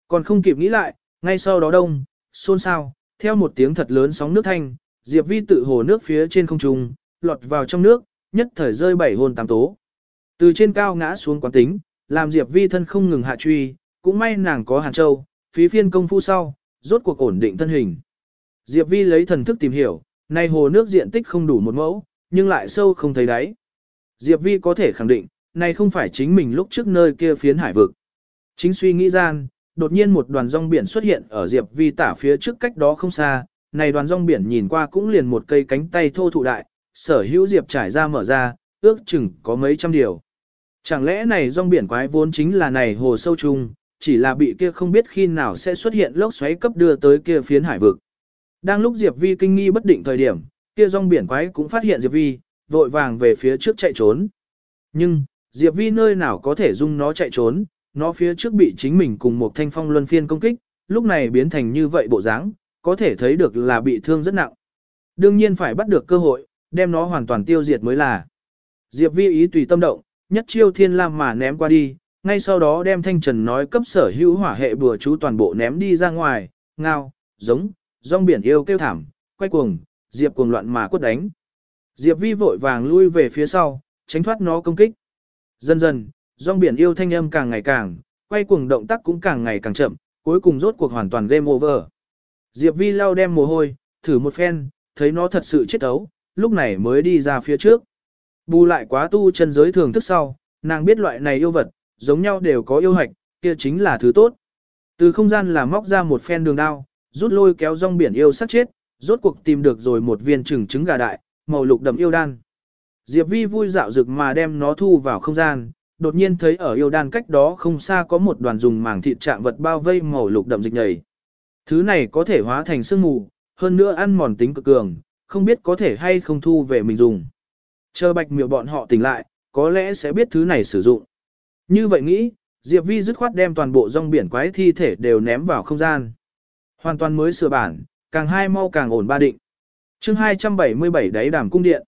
Còn không kịp nghĩ lại, ngay sau đó đông, xôn xao, theo một tiếng thật lớn sóng nước thanh, Diệp Vi tự hồ nước phía trên không trung, lọt vào trong nước, nhất thời rơi bảy hồn tám tố. Từ trên cao ngã xuống quán tính, làm Diệp Vi thân không ngừng hạ truy, cũng may nàng có Hàn Châu, phí phiên công phu sau, rốt cuộc ổn định thân hình. Diệp Vi lấy thần thức tìm hiểu, nay hồ nước diện tích không đủ một mẫu, nhưng lại sâu không thấy đáy. Diệp Vi có thể khẳng định, này không phải chính mình lúc trước nơi kia phiến hải vực. Chính suy nghĩ gian, đột nhiên một đoàn rong biển xuất hiện ở Diệp Vi tả phía trước cách đó không xa, này đoàn rong biển nhìn qua cũng liền một cây cánh tay thô thụ đại, sở hữu Diệp trải ra mở ra, ước chừng có mấy trăm điều. Chẳng lẽ này rong biển quái vốn chính là này hồ sâu trùng, chỉ là bị kia không biết khi nào sẽ xuất hiện lốc xoáy cấp đưa tới kia phiến hải vực. Đang lúc Diệp Vi kinh nghi bất định thời điểm, kia rong biển quái cũng phát hiện Diệp Vi, vội vàng về phía trước chạy trốn. Nhưng, Diệp Vi nơi nào có thể dung nó chạy trốn, nó phía trước bị chính mình cùng một thanh phong luân phiên công kích, lúc này biến thành như vậy bộ dáng, có thể thấy được là bị thương rất nặng. Đương nhiên phải bắt được cơ hội, đem nó hoàn toàn tiêu diệt mới là. Diệp Vi ý tùy tâm động, nhất chiêu thiên lam mà ném qua đi, ngay sau đó đem thanh trần nói cấp sở hữu hỏa hệ bừa chú toàn bộ ném đi ra ngoài, ngao, giống, rong biển yêu kêu thảm, quay cuồng, Diệp cuồng loạn mà quất đánh. Diệp Vi vội vàng lui về phía sau, tránh thoát nó công kích. Dần dần, rong biển yêu thanh âm càng ngày càng, quay cuồng động tác cũng càng ngày càng chậm, cuối cùng rốt cuộc hoàn toàn game over. Diệp Vi lau đem mồ hôi, thử một phen, thấy nó thật sự chết ấu, lúc này mới đi ra phía trước. Bù lại quá tu chân giới thường thức sau, nàng biết loại này yêu vật, giống nhau đều có yêu hạch, kia chính là thứ tốt. Từ không gian là móc ra một phen đường đao, rút lôi kéo rong biển yêu sát chết, rốt cuộc tìm được rồi một viên trứng trứng gà đại, màu lục đậm yêu đan. Diệp Vi vui dạo rực mà đem nó thu vào không gian, đột nhiên thấy ở yêu đan cách đó không xa có một đoàn dùng màng thịt trạng vật bao vây màu lục đậm dịch nhầy. Thứ này có thể hóa thành sương mù, hơn nữa ăn mòn tính cực cường, không biết có thể hay không thu về mình dùng. Chờ bạch miệu bọn họ tỉnh lại, có lẽ sẽ biết thứ này sử dụng. Như vậy nghĩ, Diệp Vi dứt khoát đem toàn bộ rong biển quái thi thể đều ném vào không gian. Hoàn toàn mới sửa bản, càng hai mau càng ổn ba định. chương 277 đáy đàm cung điện.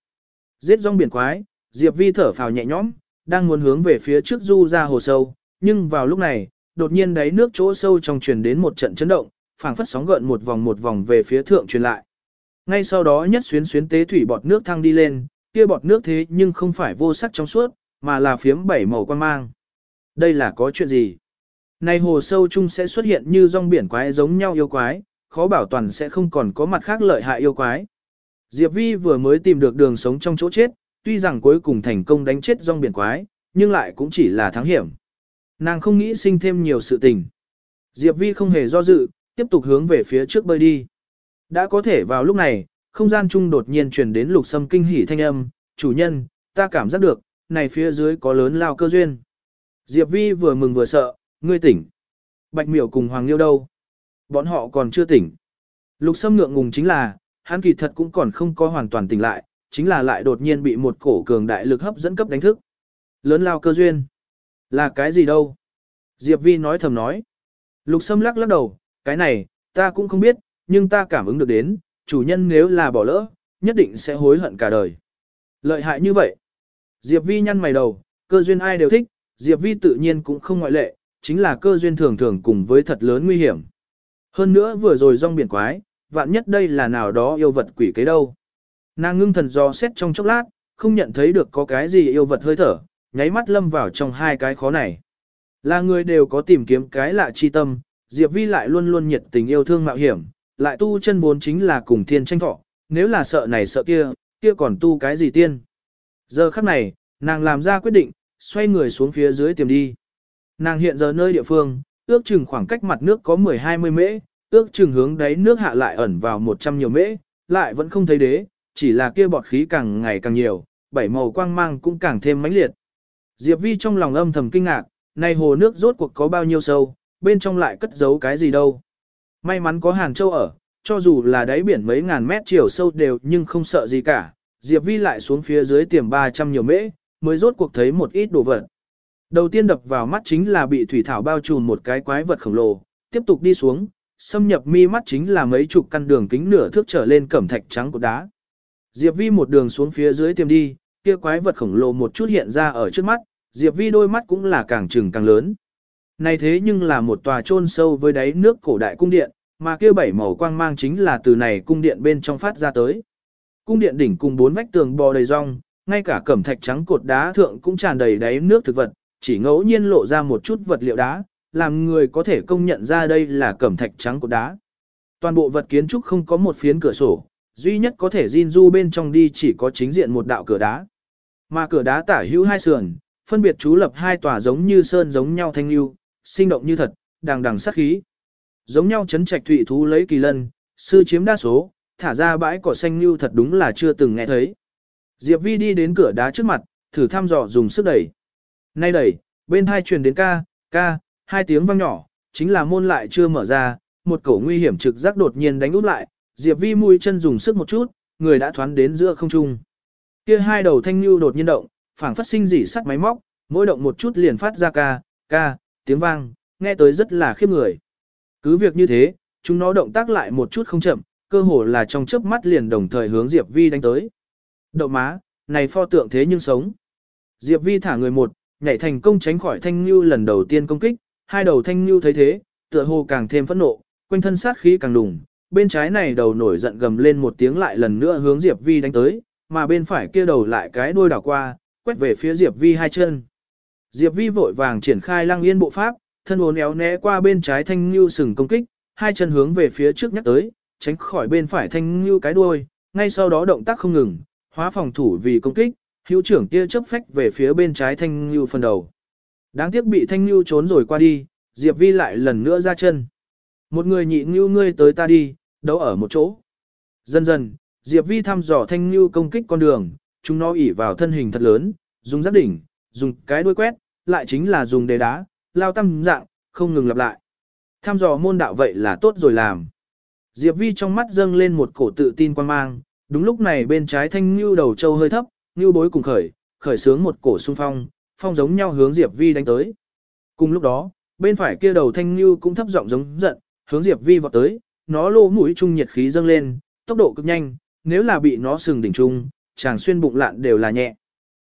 Giết rong biển quái, Diệp Vi thở phào nhẹ nhõm, đang muốn hướng về phía trước du ra hồ sâu, nhưng vào lúc này, đột nhiên đáy nước chỗ sâu trong truyền đến một trận chấn động, phảng phất sóng gợn một vòng một vòng về phía thượng truyền lại. Ngay sau đó nhất xuyến xuyến tế thủy bọt nước thăng đi lên, kia bọt nước thế nhưng không phải vô sắc trong suốt, mà là phiếm bảy màu quan mang. Đây là có chuyện gì? Này hồ sâu chung sẽ xuất hiện như rong biển quái giống nhau yêu quái, khó bảo toàn sẽ không còn có mặt khác lợi hại yêu quái. Diệp Vi vừa mới tìm được đường sống trong chỗ chết, tuy rằng cuối cùng thành công đánh chết rong biển quái, nhưng lại cũng chỉ là thắng hiểm. Nàng không nghĩ sinh thêm nhiều sự tình. Diệp Vi không hề do dự, tiếp tục hướng về phía trước bơi đi. Đã có thể vào lúc này, không gian chung đột nhiên truyền đến lục sâm kinh hỉ thanh âm, chủ nhân, ta cảm giác được, này phía dưới có lớn lao cơ duyên. Diệp Vi vừa mừng vừa sợ, ngươi tỉnh. Bạch miểu cùng Hoàng Liêu đâu? Bọn họ còn chưa tỉnh. Lục sâm ngượng ngùng chính là, hắn kỳ thật cũng còn không có hoàn toàn tỉnh lại, chính là lại đột nhiên bị một cổ cường đại lực hấp dẫn cấp đánh thức. Lớn lao cơ duyên. Là cái gì đâu? Diệp Vi nói thầm nói. Lục sâm lắc lắc đầu, cái này, ta cũng không biết, nhưng ta cảm ứng được đến, chủ nhân nếu là bỏ lỡ, nhất định sẽ hối hận cả đời. Lợi hại như vậy. Diệp Vi nhăn mày đầu, cơ duyên ai đều thích, Diệp Vi tự nhiên cũng không ngoại lệ, chính là cơ duyên thường thường cùng với thật lớn nguy hiểm. Hơn nữa vừa rồi rong biển quái, vạn nhất đây là nào đó yêu vật quỷ kế đâu. Nàng ngưng thần do xét trong chốc lát, không nhận thấy được có cái gì yêu vật hơi thở, nháy mắt lâm vào trong hai cái khó này. Là người đều có tìm kiếm cái lạ chi tâm, Diệp Vi lại luôn luôn nhiệt tình yêu thương mạo hiểm, lại tu chân vốn chính là cùng thiên tranh thọ, nếu là sợ này sợ kia, kia còn tu cái gì tiên. Giờ khắc này, nàng làm ra quyết định, xoay người xuống phía dưới tìm đi. Nàng hiện giờ nơi địa phương, ước chừng khoảng cách mặt nước có 10-20 mễ, ước chừng hướng đáy nước hạ lại ẩn vào 100 nhiều mễ, lại vẫn không thấy đế, chỉ là kia bọt khí càng ngày càng nhiều, bảy màu quang mang cũng càng thêm mãnh liệt. Diệp Vi trong lòng âm thầm kinh ngạc, này hồ nước rốt cuộc có bao nhiêu sâu, bên trong lại cất giấu cái gì đâu. May mắn có Hàn Châu ở, cho dù là đáy biển mấy ngàn mét chiều sâu đều nhưng không sợ gì cả. Diệp Vi lại xuống phía dưới tiềm 300 nhiều mễ, mới rốt cuộc thấy một ít đồ vật. Đầu tiên đập vào mắt chính là bị thủy thảo bao trùm một cái quái vật khổng lồ, tiếp tục đi xuống, xâm nhập mi mắt chính là mấy chục căn đường kính nửa thước trở lên cẩm thạch trắng của đá. Diệp Vi một đường xuống phía dưới tiêm đi, kia quái vật khổng lồ một chút hiện ra ở trước mắt, Diệp Vi đôi mắt cũng là càng trừng càng lớn. Này thế nhưng là một tòa chôn sâu với đáy nước cổ đại cung điện, mà kia bảy màu quang mang chính là từ này cung điện bên trong phát ra tới. Cung điện đỉnh cùng bốn vách tường bò đầy rong, ngay cả cẩm thạch trắng cột đá thượng cũng tràn đầy đáy nước thực vật, chỉ ngẫu nhiên lộ ra một chút vật liệu đá, làm người có thể công nhận ra đây là cẩm thạch trắng cột đá. Toàn bộ vật kiến trúc không có một phiến cửa sổ, duy nhất có thể Jin du bên trong đi chỉ có chính diện một đạo cửa đá. Mà cửa đá tả hữu hai sườn, phân biệt chú lập hai tòa giống như sơn giống nhau thanh lưu, sinh động như thật, đàng đằng sát khí. Giống nhau chấn trạch thụy thú lấy kỳ lân, sư chiếm đa số, thả ra bãi cỏ xanh lưu thật đúng là chưa từng nghe thấy. Diệp Vi đi đến cửa đá trước mặt, thử thăm dò dùng sức đẩy. Nay đẩy, bên hai truyền đến ca, ca, hai tiếng vang nhỏ, chính là môn lại chưa mở ra, một cổ nguy hiểm trực giác đột nhiên đánh út lại, Diệp Vi mũi chân dùng sức một chút, người đã thoán đến giữa không trung. Kia hai đầu thanh lưu đột nhiên động, phảng phát sinh dị sắt máy móc, mỗi động một chút liền phát ra ca, ca, tiếng vang, nghe tới rất là khiếp người. Cứ việc như thế, chúng nó động tác lại một chút không chậm, cơ hồ là trong chớp mắt liền đồng thời hướng Diệp Vi đánh tới. Đậu má, này pho tượng thế nhưng sống. Diệp Vi thả người một, nhảy thành công tránh khỏi thanh lưu lần đầu tiên công kích, hai đầu thanh lưu thấy thế, tựa hồ càng thêm phẫn nộ, quanh thân sát khí càng đùng, bên trái này đầu nổi giận gầm lên một tiếng lại lần nữa hướng Diệp Vi đánh tới, mà bên phải kia đầu lại cái đuôi đảo qua, quét về phía Diệp Vi hai chân. Diệp Vi vội vàng triển khai lăng yên bộ pháp, thân uốn éo né qua bên trái thanh lưu sừng công kích, hai chân hướng về phía trước nhắc tới, tránh khỏi bên phải thanh lưu cái đuôi, ngay sau đó động tác không ngừng, hóa phòng thủ vì công kích, hữu trưởng tia chớp phách về phía bên trái thanh lưu phần đầu. Đáng tiếc bị thanh lưu trốn rồi qua đi, Diệp Vi lại lần nữa ra chân. Một người nhị lưu ngươi tới ta đi, đấu ở một chỗ. Dần dần, Diệp Vi thăm dò thanh lưu công kích con đường, chúng nó ỉ vào thân hình thật lớn, dùng giáp đỉnh, dùng cái đuôi quét, lại chính là dùng đề đá, lao tâm dạng, không ngừng lặp lại. Thăm dò môn đạo vậy là tốt rồi làm. Diệp Vi trong mắt dâng lên một cổ tự tin quan mang, đúng lúc này bên trái thanh lưu đầu châu hơi thấp, lưu bối cùng khởi, khởi sướng một cổ xung phong, phong giống nhau hướng Diệp Vi đánh tới. Cùng lúc đó, bên phải kia đầu thanh lưu cũng thấp giọng giống giận, hướng Diệp Vi vọt tới, nó lô mũi trung nhiệt khí dâng lên, tốc độ cực nhanh, nếu là bị nó sừng đỉnh trung, chàng xuyên bụng lạn đều là nhẹ.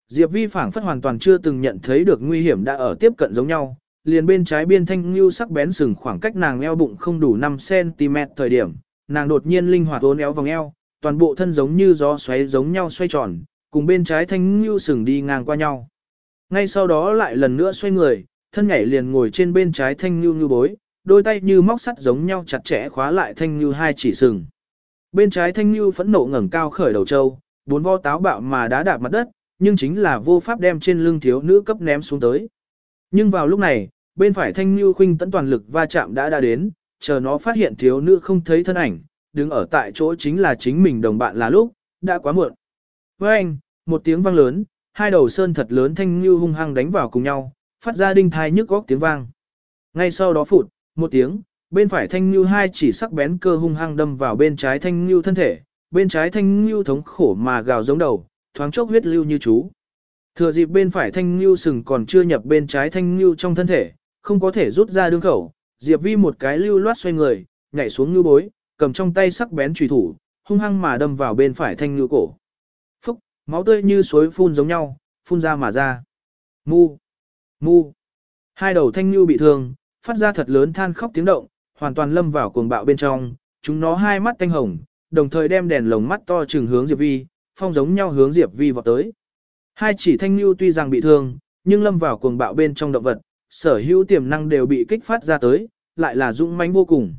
Diệp Vi phảng phất hoàn toàn chưa từng nhận thấy được nguy hiểm đã ở tiếp cận giống nhau, liền bên trái biên thanh lưu sắc bén sừng khoảng cách nàng eo bụng không đủ 5cm thời điểm, nàng đột nhiên linh hoạt uốn éo vòng eo, toàn bộ thân giống như gió xoáy giống nhau xoay tròn, cùng bên trái thanh lưu sừng đi ngang qua nhau. Ngay sau đó lại lần nữa xoay người, thân nhảy liền ngồi trên bên trái thanh lưu như bối, đôi tay như móc sắt giống nhau chặt chẽ khóa lại thanh lưu hai chỉ sừng. Bên trái thanh lưu phẫn nộ ngẩng cao khởi đầu trâu, bốn vo táo bạo mà đá đạp mặt đất, nhưng chính là vô pháp đem trên lưng thiếu nữ cấp ném xuống tới. Nhưng vào lúc này, bên phải thanh lưu khuynh tấn toàn lực va chạm đã đã đến, chờ nó phát hiện thiếu nữ không thấy thân ảnh, đứng ở tại chỗ chính là chính mình đồng bạn là lúc, đã quá muộn. Với anh, một tiếng vang lớn, hai đầu sơn thật lớn thanh lưu hung hăng đánh vào cùng nhau, phát ra đinh thai nhức góc tiếng vang. Ngay sau đó phụt, một tiếng, bên phải thanh lưu hai chỉ sắc bén cơ hung hăng đâm vào bên trái thanh lưu thân thể, bên trái thanh lưu thống khổ mà gào giống đầu, thoáng chốc huyết lưu như chú. Thừa dịp bên phải thanh lưu sừng còn chưa nhập bên trái thanh lưu trong thân thể, không có thể rút ra đương khẩu, Diệp Vi một cái lưu loát xoay người, nhảy xuống như bối, cầm trong tay sắc bén chùy thủ, hung hăng mà đâm vào bên phải thanh lưu cổ. Máu tươi như suối phun giống nhau, phun ra mà ra. Mu, mu. Hai đầu thanh lưu bị thương, phát ra thật lớn than khóc tiếng động, hoàn toàn lâm vào cuồng bạo bên trong, chúng nó hai mắt thanh hồng, đồng thời đem đèn lồng mắt to trừng hướng Diệp Vi, phong giống nhau hướng Diệp Vi vọt tới. Hai chỉ thanh lưu tuy rằng bị thương, nhưng lâm vào cuồng bạo bên trong động vật, sở hữu tiềm năng đều bị kích phát ra tới, lại là dũng mãnh vô cùng.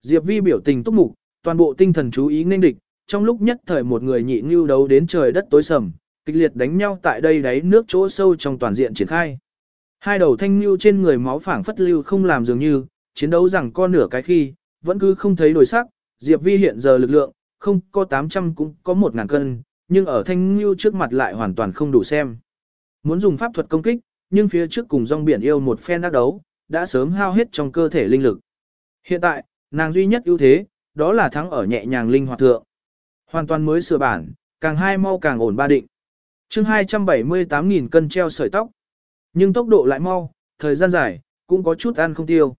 Diệp Vi biểu tình túc mục, toàn bộ tinh thần chú ý nên địch, trong lúc nhất thời một người nhị ngưu đấu đến trời đất tối sầm, kịch liệt đánh nhau tại đây đáy nước chỗ sâu trong toàn diện triển khai. Hai đầu thanh ngưu trên người máu phảng phất lưu không làm dường như, chiến đấu rằng con nửa cái khi, vẫn cứ không thấy đổi sắc, Diệp Vi hiện giờ lực lượng, không có 800 cũng có 1.000 cân, nhưng ở thanh ngưu trước mặt lại hoàn toàn không đủ xem. Muốn dùng pháp thuật công kích, nhưng phía trước cùng rong biển yêu một phen đắc đấu, đã sớm hao hết trong cơ thể linh lực. Hiện tại, nàng duy nhất ưu thế, đó là thắng ở nhẹ nhàng linh hoạt thượng. Hoàn toàn mới sửa bản, càng hai mau càng ổn ba định. chương 278.000 cân treo sợi tóc. Nhưng tốc độ lại mau, thời gian dài, cũng có chút ăn không tiêu.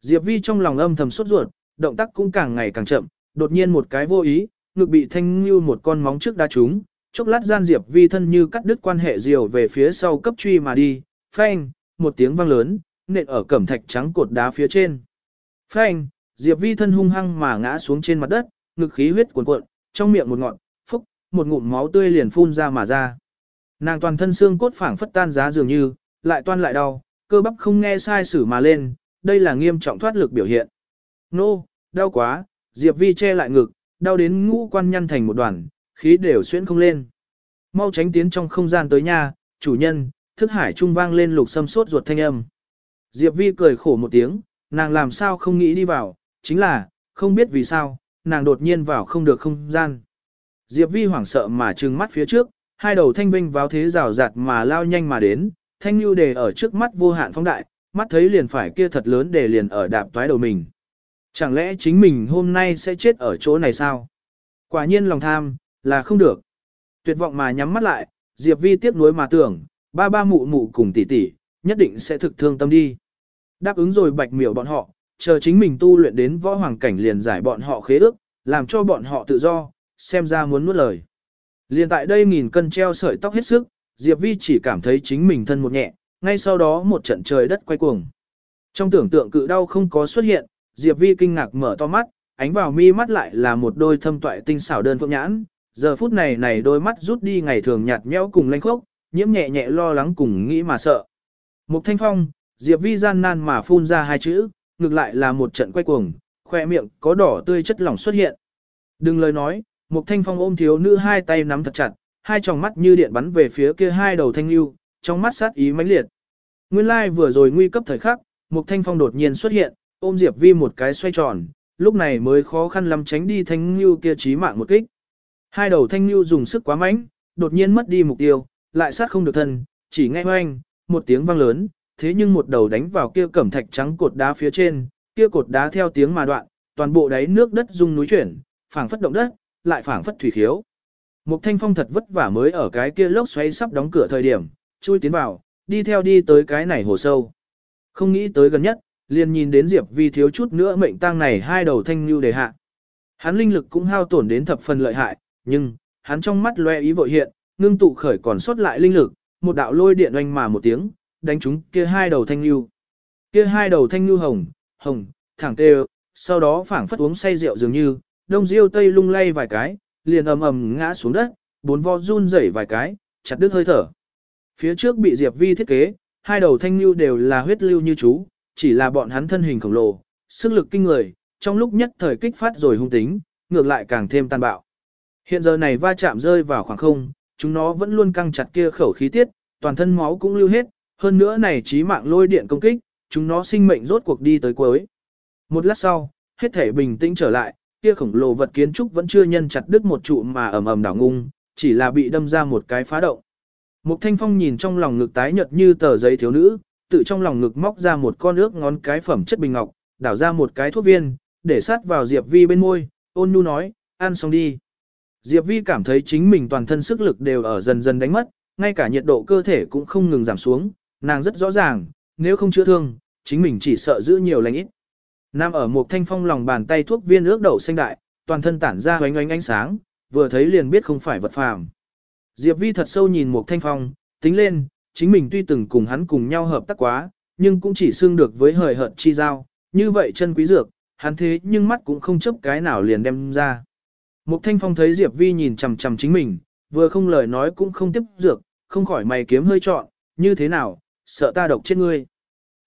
Diệp Vi trong lòng âm thầm sốt ruột, động tác cũng càng ngày càng chậm, đột nhiên một cái vô ý, ngực bị thanh như một con móng trước đá trúng, chốc lát gian Diệp Vi thân như cắt đứt quan hệ diều về phía sau cấp truy mà đi, phanh, một tiếng vang lớn, nện ở cẩm thạch trắng cột đá phía trên. Phanh, Diệp Vi thân hung hăng mà ngã xuống trên mặt đất, ngực khí huyết cuồn cuộn, trong miệng một ngọn, phúc, một ngụm máu tươi liền phun ra mà ra. Nàng toàn thân xương cốt phảng phất tan giá dường như, lại toan lại đau, cơ bắp không nghe sai sử mà lên, đây là nghiêm trọng thoát lực biểu hiện. Nô, đau quá, Diệp Vi che lại ngực, đau đến ngũ quan nhăn thành một đoàn, khí đều xuyên không lên. Mau tránh tiến trong không gian tới nhà, chủ nhân, thức hải trung vang lên lục xâm sốt ruột thanh âm. Diệp Vi cười khổ một tiếng, nàng làm sao không nghĩ đi vào, chính là, không biết vì sao, nàng đột nhiên vào không được không gian. Diệp Vi hoảng sợ mà trừng mắt phía trước, Hai đầu thanh vinh vào thế rào rạt mà lao nhanh mà đến, thanh lưu đề ở trước mắt vô hạn phóng đại, mắt thấy liền phải kia thật lớn để liền ở đạp toái đầu mình. Chẳng lẽ chính mình hôm nay sẽ chết ở chỗ này sao? Quả nhiên lòng tham, là không được. Tuyệt vọng mà nhắm mắt lại, Diệp Vi tiếp nối mà tưởng, ba ba mụ mụ cùng tỷ tỷ, nhất định sẽ thực thương tâm đi. Đáp ứng rồi bạch miểu bọn họ, chờ chính mình tu luyện đến võ hoàng cảnh liền giải bọn họ khế ước, làm cho bọn họ tự do, xem ra muốn nuốt lời. Liền tại đây nghìn cân treo sợi tóc hết sức, Diệp Vi chỉ cảm thấy chính mình thân một nhẹ, ngay sau đó một trận trời đất quay cuồng. Trong tưởng tượng cự đau không có xuất hiện, Diệp Vi kinh ngạc mở to mắt, ánh vào mi mắt lại là một đôi thâm toại tinh xảo đơn phượng nhãn. Giờ phút này này đôi mắt rút đi ngày thường nhạt nhẽo cùng lanh khốc, nhiễm nhẹ nhẹ lo lắng cùng nghĩ mà sợ. Mục Thanh Phong, Diệp Vi gian nan mà phun ra hai chữ, ngược lại là một trận quay cuồng, khoe miệng có đỏ tươi chất lỏng xuất hiện. Đừng lời nói, Mục Thanh Phong ôm thiếu nữ hai tay nắm thật chặt, hai tròng mắt như điện bắn về phía kia hai đầu thanh lưu, trong mắt sát ý mãnh liệt. Nguyên lai like vừa rồi nguy cấp thời khắc, Mục Thanh Phong đột nhiên xuất hiện, ôm Diệp Vi một cái xoay tròn, lúc này mới khó khăn lắm tránh đi thanh lưu kia chí mạng một kích. Hai đầu thanh lưu dùng sức quá mạnh, đột nhiên mất đi mục tiêu, lại sát không được thân, chỉ nghe oanh, một tiếng vang lớn, thế nhưng một đầu đánh vào kia cẩm thạch trắng cột đá phía trên, kia cột đá theo tiếng mà đoạn, toàn bộ đáy nước đất rung núi chuyển, phảng phất động đất, lại phảng phất thủy khiếu. Mục Thanh Phong thật vất vả mới ở cái kia lốc xoáy sắp đóng cửa thời điểm, chui tiến vào, đi theo đi tới cái này hồ sâu. Không nghĩ tới gần nhất, liền nhìn đến Diệp Vi thiếu chút nữa mệnh tang này hai đầu thanh lưu đề hạ. Hắn linh lực cũng hao tổn đến thập phần lợi hại, nhưng, hắn trong mắt loe ý vội hiện, ngưng tụ khởi còn sót lại linh lực, một đạo lôi điện oanh mà một tiếng, đánh chúng kia hai đầu thanh lưu. Kia hai đầu thanh lưu hồng, hồng, thẳng tê, sau đó phảng phất uống say rượu dường như, đông diêu tây lung lay vài cái, liền ầm ầm ngã xuống đất, bốn vo run rẩy vài cái, chặt đứt hơi thở. Phía trước bị Diệp Vi thiết kế, hai đầu thanh lưu đều là huyết lưu như chú, chỉ là bọn hắn thân hình khổng lồ, sức lực kinh người, trong lúc nhất thời kích phát rồi hung tính, ngược lại càng thêm tàn bạo. Hiện giờ này va chạm rơi vào khoảng không, chúng nó vẫn luôn căng chặt kia khẩu khí tiết, toàn thân máu cũng lưu hết, hơn nữa này trí mạng lôi điện công kích, chúng nó sinh mệnh rốt cuộc đi tới cuối. Một lát sau, hết thể bình tĩnh trở lại, kia khổng lồ vật kiến trúc vẫn chưa nhân chặt đứt một trụ mà ầm ầm đảo ngung, chỉ là bị đâm ra một cái phá động. Mục Thanh Phong nhìn trong lòng ngực tái nhợt như tờ giấy thiếu nữ, tự trong lòng ngực móc ra một con ước ngón cái phẩm chất bình ngọc, đảo ra một cái thuốc viên, để sát vào Diệp Vi bên môi, ôn nhu nói, ăn xong đi. Diệp Vi cảm thấy chính mình toàn thân sức lực đều ở dần dần đánh mất, ngay cả nhiệt độ cơ thể cũng không ngừng giảm xuống, nàng rất rõ ràng, nếu không chữa thương, chính mình chỉ sợ giữ nhiều lành ít. Nam ở một thanh phong lòng bàn tay thuốc viên ước đậu xanh đại, toàn thân tản ra ánh ánh ánh sáng, vừa thấy liền biết không phải vật phàm. Diệp Vi thật sâu nhìn một thanh phong, tính lên, chính mình tuy từng cùng hắn cùng nhau hợp tác quá, nhưng cũng chỉ xương được với hời hợt chi giao, như vậy chân quý dược, hắn thế nhưng mắt cũng không chấp cái nào liền đem ra. Mục Thanh Phong thấy Diệp Vi nhìn chằm chằm chính mình, vừa không lời nói cũng không tiếp dược, không khỏi mày kiếm hơi trọn, như thế nào, sợ ta độc chết ngươi.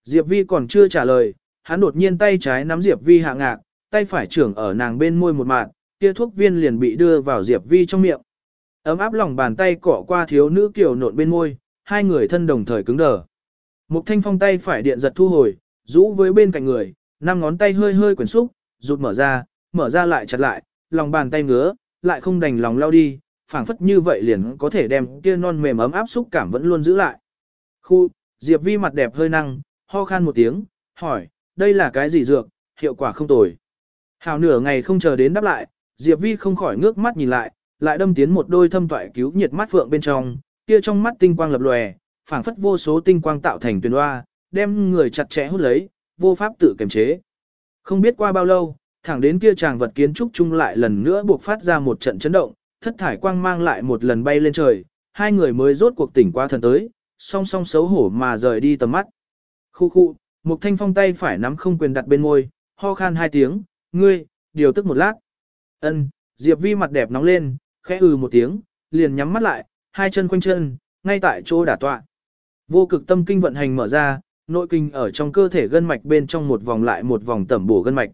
Diệp Vi còn chưa trả lời, hắn đột nhiên tay trái nắm Diệp Vi hạ ngạc, tay phải trưởng ở nàng bên môi một mạng, kia thuốc viên liền bị đưa vào Diệp Vi trong miệng. Ấm áp lòng bàn tay cọ qua thiếu nữ kiểu nộn bên môi, hai người thân đồng thời cứng đờ. Mục thanh phong tay phải điện giật thu hồi, rũ với bên cạnh người, năm ngón tay hơi hơi quyển xúc, rụt mở ra, mở ra lại chặt lại, lòng bàn tay ngứa, lại không đành lòng lao đi, phảng phất như vậy liền có thể đem kia non mềm ấm áp xúc cảm vẫn luôn giữ lại. Khu, Diệp Vi mặt đẹp hơi năng, ho khan một tiếng, hỏi, đây là cái gì dược, hiệu quả không tồi. Hào nửa ngày không chờ đến đáp lại, Diệp Vi không khỏi ngước mắt nhìn lại, lại đâm tiến một đôi thâm toại cứu nhiệt mắt phượng bên trong, kia trong mắt tinh quang lập lòe, phảng phất vô số tinh quang tạo thành tuyền hoa, đem người chặt chẽ hút lấy, vô pháp tự kiềm chế. Không biết qua bao lâu, thẳng đến kia chàng vật kiến trúc chung lại lần nữa buộc phát ra một trận chấn động, thất thải quang mang lại một lần bay lên trời, hai người mới rốt cuộc tỉnh qua thần tới, song song xấu hổ mà rời đi tầm mắt. Khu khu, một thanh phong tay phải nắm không quyền đặt bên môi, ho khan hai tiếng, ngươi, điều tức một lát. Ân, Diệp Vi mặt đẹp nóng lên, khẽ ừ một tiếng, liền nhắm mắt lại, hai chân quanh chân, ngay tại chỗ đả tọa. Vô cực tâm kinh vận hành mở ra, nội kinh ở trong cơ thể gân mạch bên trong một vòng lại một vòng tẩm bổ gân mạch.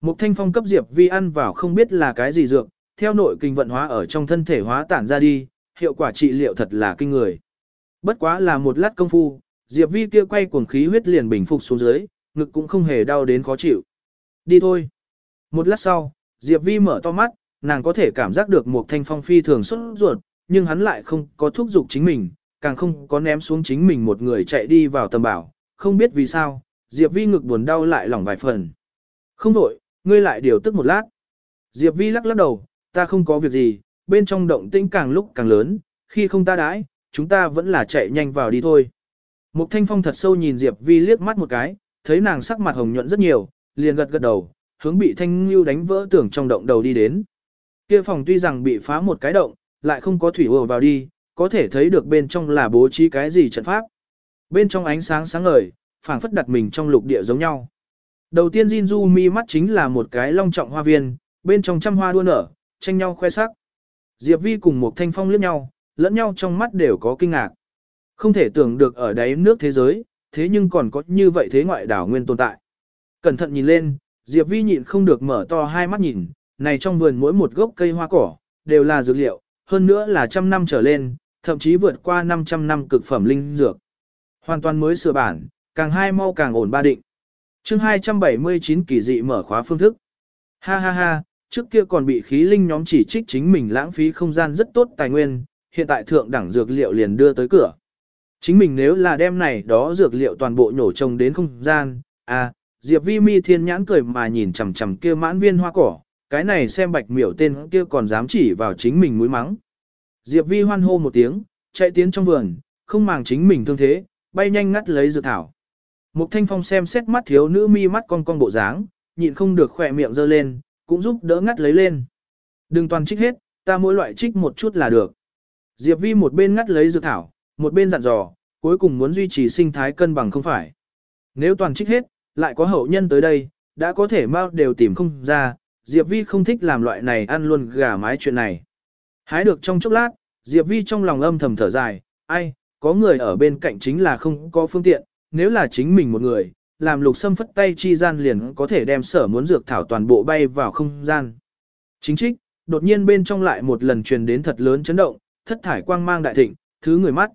Mục thanh phong cấp Diệp Vi ăn vào không biết là cái gì dược, theo nội kinh vận hóa ở trong thân thể hóa tản ra đi, hiệu quả trị liệu thật là kinh người. Bất quá là một lát công phu, Diệp Vi kia quay cuồng khí huyết liền bình phục xuống dưới, ngực cũng không hề đau đến khó chịu. Đi thôi. Một lát sau, Diệp Vi mở to mắt, nàng có thể cảm giác được một thanh phong phi thường xuất ruột, nhưng hắn lại không có thúc giục chính mình, càng không có ném xuống chính mình một người chạy đi vào tầm bảo, không biết vì sao, Diệp Vi ngực buồn đau lại lỏng vài phần. Không đổi, ngươi lại điều tức một lát. Diệp Vi lắc lắc đầu, ta không có việc gì, bên trong động tĩnh càng lúc càng lớn, khi không ta đãi, chúng ta vẫn là chạy nhanh vào đi thôi. Mục Thanh Phong thật sâu nhìn Diệp Vi liếc mắt một cái, thấy nàng sắc mặt hồng nhuận rất nhiều, liền gật gật đầu, hướng bị Thanh Nưu đánh vỡ tưởng trong động đầu đi đến. Kia phòng tuy rằng bị phá một cái động, lại không có thủy ùa vào đi, có thể thấy được bên trong là bố trí cái gì trận pháp. Bên trong ánh sáng sáng ngời, phảng phất đặt mình trong lục địa giống nhau. Đầu tiên Jin Jinju mi mắt chính là một cái long trọng hoa viên, bên trong trăm hoa đua nở, tranh nhau khoe sắc. Diệp Vi cùng một thanh phong liếc nhau, lẫn nhau trong mắt đều có kinh ngạc. Không thể tưởng được ở đáy nước thế giới, thế nhưng còn có như vậy thế ngoại đảo nguyên tồn tại. Cẩn thận nhìn lên, Diệp Vi nhịn không được mở to hai mắt nhìn, này trong vườn mỗi một gốc cây hoa cỏ, đều là dược liệu, hơn nữa là trăm năm trở lên, thậm chí vượt qua 500 năm cực phẩm linh dược. Hoàn toàn mới sửa bản, càng hai mau càng ổn ba định. chương 279 kỳ dị mở khóa phương thức. Ha ha ha, trước kia còn bị khí linh nhóm chỉ trích chính mình lãng phí không gian rất tốt tài nguyên, hiện tại thượng đẳng dược liệu liền đưa tới cửa. Chính mình nếu là đem này đó dược liệu toàn bộ nhổ trồng đến không gian, à, Diệp Vi mi thiên nhãn cười mà nhìn chằm chằm kia mãn viên hoa cỏ, cái này xem bạch miểu tên kia còn dám chỉ vào chính mình mũi mắng. Diệp Vi hoan hô một tiếng, chạy tiến trong vườn, không màng chính mình thương thế, bay nhanh ngắt lấy dược thảo. Mục Thanh Phong xem xét mắt thiếu nữ mi mắt con con bộ dáng, nhịn không được khỏe miệng giơ lên, cũng giúp đỡ ngắt lấy lên. Đừng toàn trích hết, ta mỗi loại trích một chút là được. Diệp Vi một bên ngắt lấy dược thảo, một bên dặn dò, cuối cùng muốn duy trì sinh thái cân bằng không phải. Nếu toàn trích hết, lại có hậu nhân tới đây, đã có thể mau đều tìm không ra, Diệp Vi không thích làm loại này ăn luôn gà mái chuyện này. Hái được trong chốc lát, Diệp Vi trong lòng âm thầm thở dài, ai, có người ở bên cạnh chính là không có phương tiện, nếu là chính mình một người, làm lục xâm phất tay chi gian liền có thể đem sở muốn dược thảo toàn bộ bay vào không gian. Chính trích, đột nhiên bên trong lại một lần truyền đến thật lớn chấn động, thất thải quang mang đại thịnh, thứ người mắt.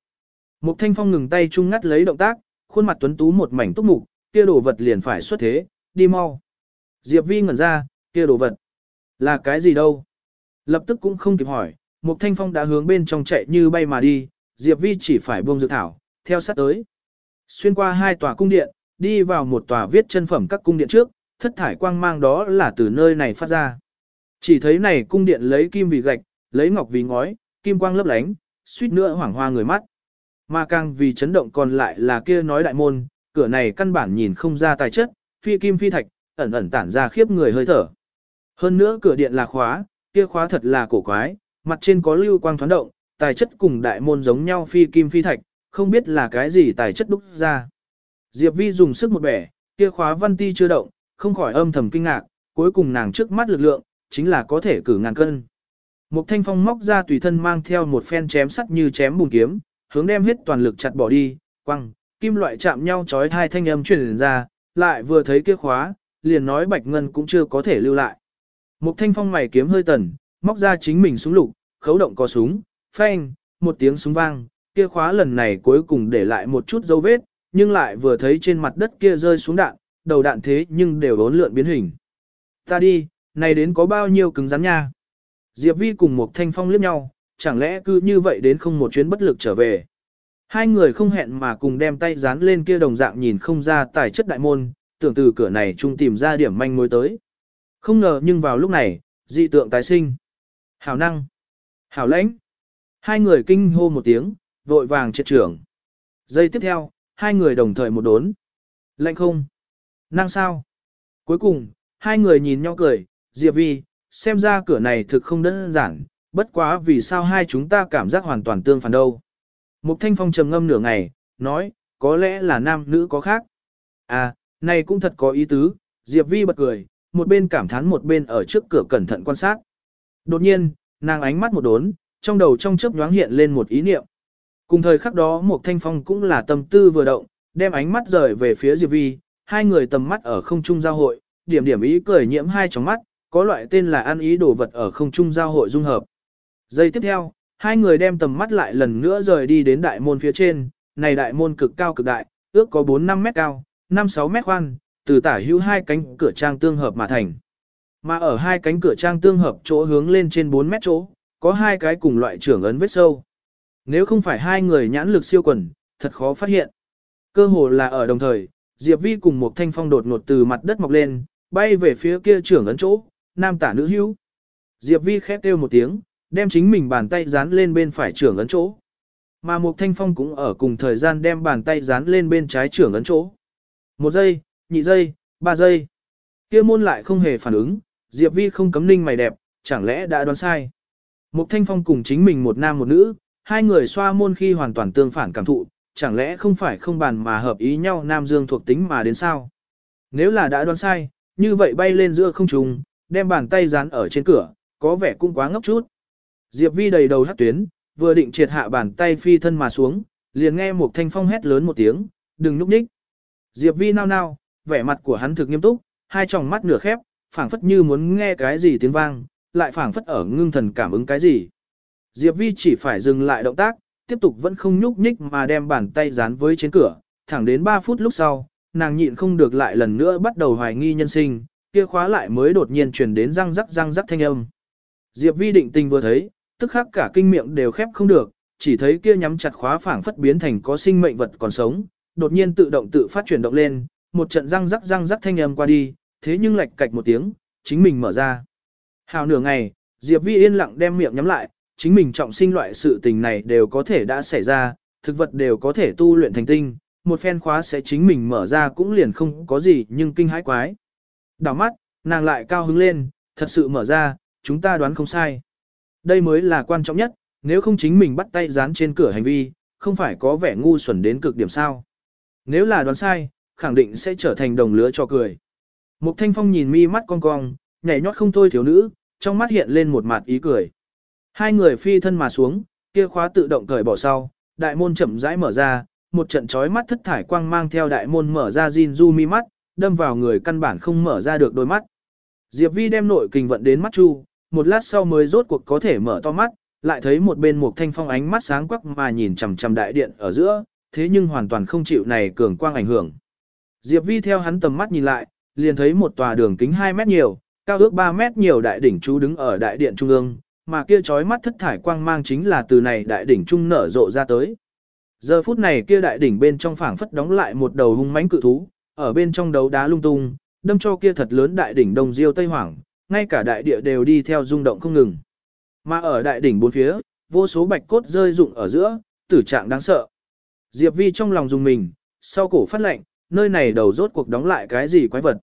Mục Thanh Phong ngừng tay chung ngắt lấy động tác, khuôn mặt tuấn tú một mảnh túc mục, kia đồ vật liền phải xuất thế, đi mau. Diệp Vi ngẩn ra, kia đồ vật là cái gì đâu? Lập tức cũng không kịp hỏi, Mục Thanh Phong đã hướng bên trong chạy như bay mà đi, Diệp Vi chỉ phải buông dược thảo, theo sát tới. Xuyên qua hai tòa cung điện, đi vào một tòa viết chân phẩm các cung điện trước, thất thải quang mang đó là từ nơi này phát ra. Chỉ thấy này cung điện lấy kim vì gạch, lấy ngọc vì ngói, kim quang lấp lánh, suýt nữa hoảng hoa người mắt. Mà càng vì chấn động còn lại là kia nói đại môn, cửa này căn bản nhìn không ra tài chất, phi kim phi thạch, ẩn ẩn tản ra khiếp người hơi thở. Hơn nữa cửa điện là khóa, kia khóa thật là cổ quái, mặt trên có lưu quang thoáng động, tài chất cùng đại môn giống nhau phi kim phi thạch, không biết là cái gì tài chất đúc ra. Diệp Vi dùng sức một bẻ, kia khóa văn ti chưa động, không khỏi âm thầm kinh ngạc, cuối cùng nàng trước mắt lực lượng, chính là có thể cử ngàn cân. Một thanh phong móc ra tùy thân mang theo một phen chém sắt như chém bùn kiếm, hướng đem hết toàn lực chặt bỏ đi, quăng, kim loại chạm nhau chói hai thanh âm truyền ra, lại vừa thấy kia khóa, liền nói bạch ngân cũng chưa có thể lưu lại. Một thanh phong mày kiếm hơi tần, móc ra chính mình súng lục, khấu động có súng, phanh, một tiếng súng vang, kia khóa lần này cuối cùng để lại một chút dấu vết, nhưng lại vừa thấy trên mặt đất kia rơi xuống đạn, đầu đạn thế nhưng đều đốn lượn biến hình. Ta đi, này đến có bao nhiêu cứng rắn nha. Diệp Vi cùng một thanh phong liếc nhau, chẳng lẽ cứ như vậy đến không một chuyến bất lực trở về. Hai người không hẹn mà cùng đem tay dán lên kia đồng dạng nhìn không ra tài chất đại môn, tưởng từ cửa này chung tìm ra điểm manh mối tới. Không ngờ nhưng vào lúc này, dị tượng tái sinh. Hảo năng. Hảo lãnh. Hai người kinh hô một tiếng, vội vàng triệt trưởng. Giây tiếp theo, hai người đồng thời một đốn. Lạnh không? Năng sao? Cuối cùng, hai người nhìn nhau cười, Diệp Vi, xem ra cửa này thực không đơn giản, bất quá vì sao hai chúng ta cảm giác hoàn toàn tương phản đâu. Mục Thanh Phong trầm ngâm nửa ngày, nói, có lẽ là nam nữ có khác. À, này cũng thật có ý tứ, Diệp Vi bật cười, một bên cảm thán một bên ở trước cửa cẩn thận quan sát. Đột nhiên, nàng ánh mắt một đốn, trong đầu trong chớp nhoáng hiện lên một ý niệm. Cùng thời khắc đó Mục thanh phong cũng là tâm tư vừa động, đem ánh mắt rời về phía Diệp Vi, hai người tầm mắt ở không trung giao hội, điểm điểm ý cười nhiễm hai tròng mắt, có loại tên là ăn ý đồ vật ở không trung giao hội dung hợp. Giây tiếp theo, hai người đem tầm mắt lại lần nữa rời đi đến đại môn phía trên, này đại môn cực cao cực đại, ước có 4-5 mét cao, 5-6 mét khoan, từ tả hữu hai cánh cửa trang tương hợp mà thành. Mà ở hai cánh cửa trang tương hợp chỗ hướng lên trên 4 mét chỗ, có hai cái cùng loại trưởng ấn vết sâu. Nếu không phải hai người nhãn lực siêu quần, thật khó phát hiện. Cơ hồ là ở đồng thời, Diệp Vi cùng một thanh phong đột ngột từ mặt đất mọc lên, bay về phía kia trưởng ấn chỗ, nam tả nữ hữu. Diệp Vi khép kêu một tiếng, đem chính mình bàn tay dán lên bên phải trưởng ấn chỗ. Mà Mục thanh phong cũng ở cùng thời gian đem bàn tay dán lên bên trái trưởng ấn chỗ. Một giây, nhị giây, ba giây. Kia môn lại không hề phản ứng, Diệp Vi không cấm ninh mày đẹp, chẳng lẽ đã đoán sai. Mục thanh phong cùng chính mình một nam một nữ, hai người xoa môn khi hoàn toàn tương phản cảm thụ, chẳng lẽ không phải không bàn mà hợp ý nhau nam dương thuộc tính mà đến sao? Nếu là đã đoán sai, như vậy bay lên giữa không trung, đem bàn tay dán ở trên cửa, có vẻ cũng quá ngốc chút. Diệp Vi đầy đầu hắt tuyến, vừa định triệt hạ bàn tay phi thân mà xuống, liền nghe một thanh phong hét lớn một tiếng, đừng núp nhích. Diệp Vi nao nao, vẻ mặt của hắn thực nghiêm túc, hai tròng mắt nửa khép, phảng phất như muốn nghe cái gì tiếng vang, lại phảng phất ở ngưng thần cảm ứng cái gì. Diệp Vi chỉ phải dừng lại động tác, tiếp tục vẫn không nhúc nhích mà đem bàn tay dán với trên cửa, thẳng đến 3 phút lúc sau, nàng nhịn không được lại lần nữa bắt đầu hoài nghi nhân sinh, kia khóa lại mới đột nhiên truyền đến răng rắc răng rắc thanh âm. Diệp Vi định tình vừa thấy, tức khắc cả kinh miệng đều khép không được, chỉ thấy kia nhắm chặt khóa phảng phất biến thành có sinh mệnh vật còn sống, đột nhiên tự động tự phát chuyển động lên, một trận răng rắc răng rắc thanh âm qua đi, thế nhưng lệch cạch một tiếng, chính mình mở ra. Hào nửa ngày, Diệp Vi yên lặng đem miệng nhắm lại, chính mình trọng sinh loại sự tình này đều có thể đã xảy ra, thực vật đều có thể tu luyện thành tinh, một phen khóa sẽ chính mình mở ra cũng liền không có gì nhưng kinh hãi quái. Đảo mắt, nàng lại cao hứng lên, thật sự mở ra, chúng ta đoán không sai. Đây mới là quan trọng nhất, nếu không chính mình bắt tay dán trên cửa hành vi, không phải có vẻ ngu xuẩn đến cực điểm sao. Nếu là đoán sai, khẳng định sẽ trở thành đồng lứa cho cười. Mục Thanh Phong nhìn mi mắt cong cong, nhảy nhót không thôi thiếu nữ, trong mắt hiện lên một mặt ý cười. Hai người phi thân mà xuống, kia khóa tự động cởi bỏ sau, đại môn chậm rãi mở ra, một trận chói mắt thất thải quang mang theo đại môn mở ra Jinju mi mắt, đâm vào người căn bản không mở ra được đôi mắt. Diệp Vi đem nội kình vận đến mắt chu, một lát sau mới rốt cuộc có thể mở to mắt, lại thấy một bên một thanh phong ánh mắt sáng quắc mà nhìn chằm chằm đại điện ở giữa, thế nhưng hoàn toàn không chịu này cường quang ảnh hưởng. Diệp Vi theo hắn tầm mắt nhìn lại, liền thấy một tòa đường kính 2 mét nhiều, cao ước 3 mét nhiều đại đỉnh chú đứng ở đại điện trung ương, mà kia chói mắt thất thải quang mang chính là từ này đại đỉnh trung nở rộ ra tới. Giờ phút này kia đại đỉnh bên trong phảng phất đóng lại một đầu hung mãnh cự thú, ở bên trong đấu đá lung tung, đâm cho kia thật lớn đại đỉnh đông diêu tây hoảng, ngay cả đại địa đều đi theo rung động không ngừng. Mà ở đại đỉnh bốn phía, vô số bạch cốt rơi rụng ở giữa, tử trạng đáng sợ. Diệp Vi trong lòng dùng mình, sau cổ phát lệnh, nơi này đầu rốt cuộc đóng lại cái gì quái vật.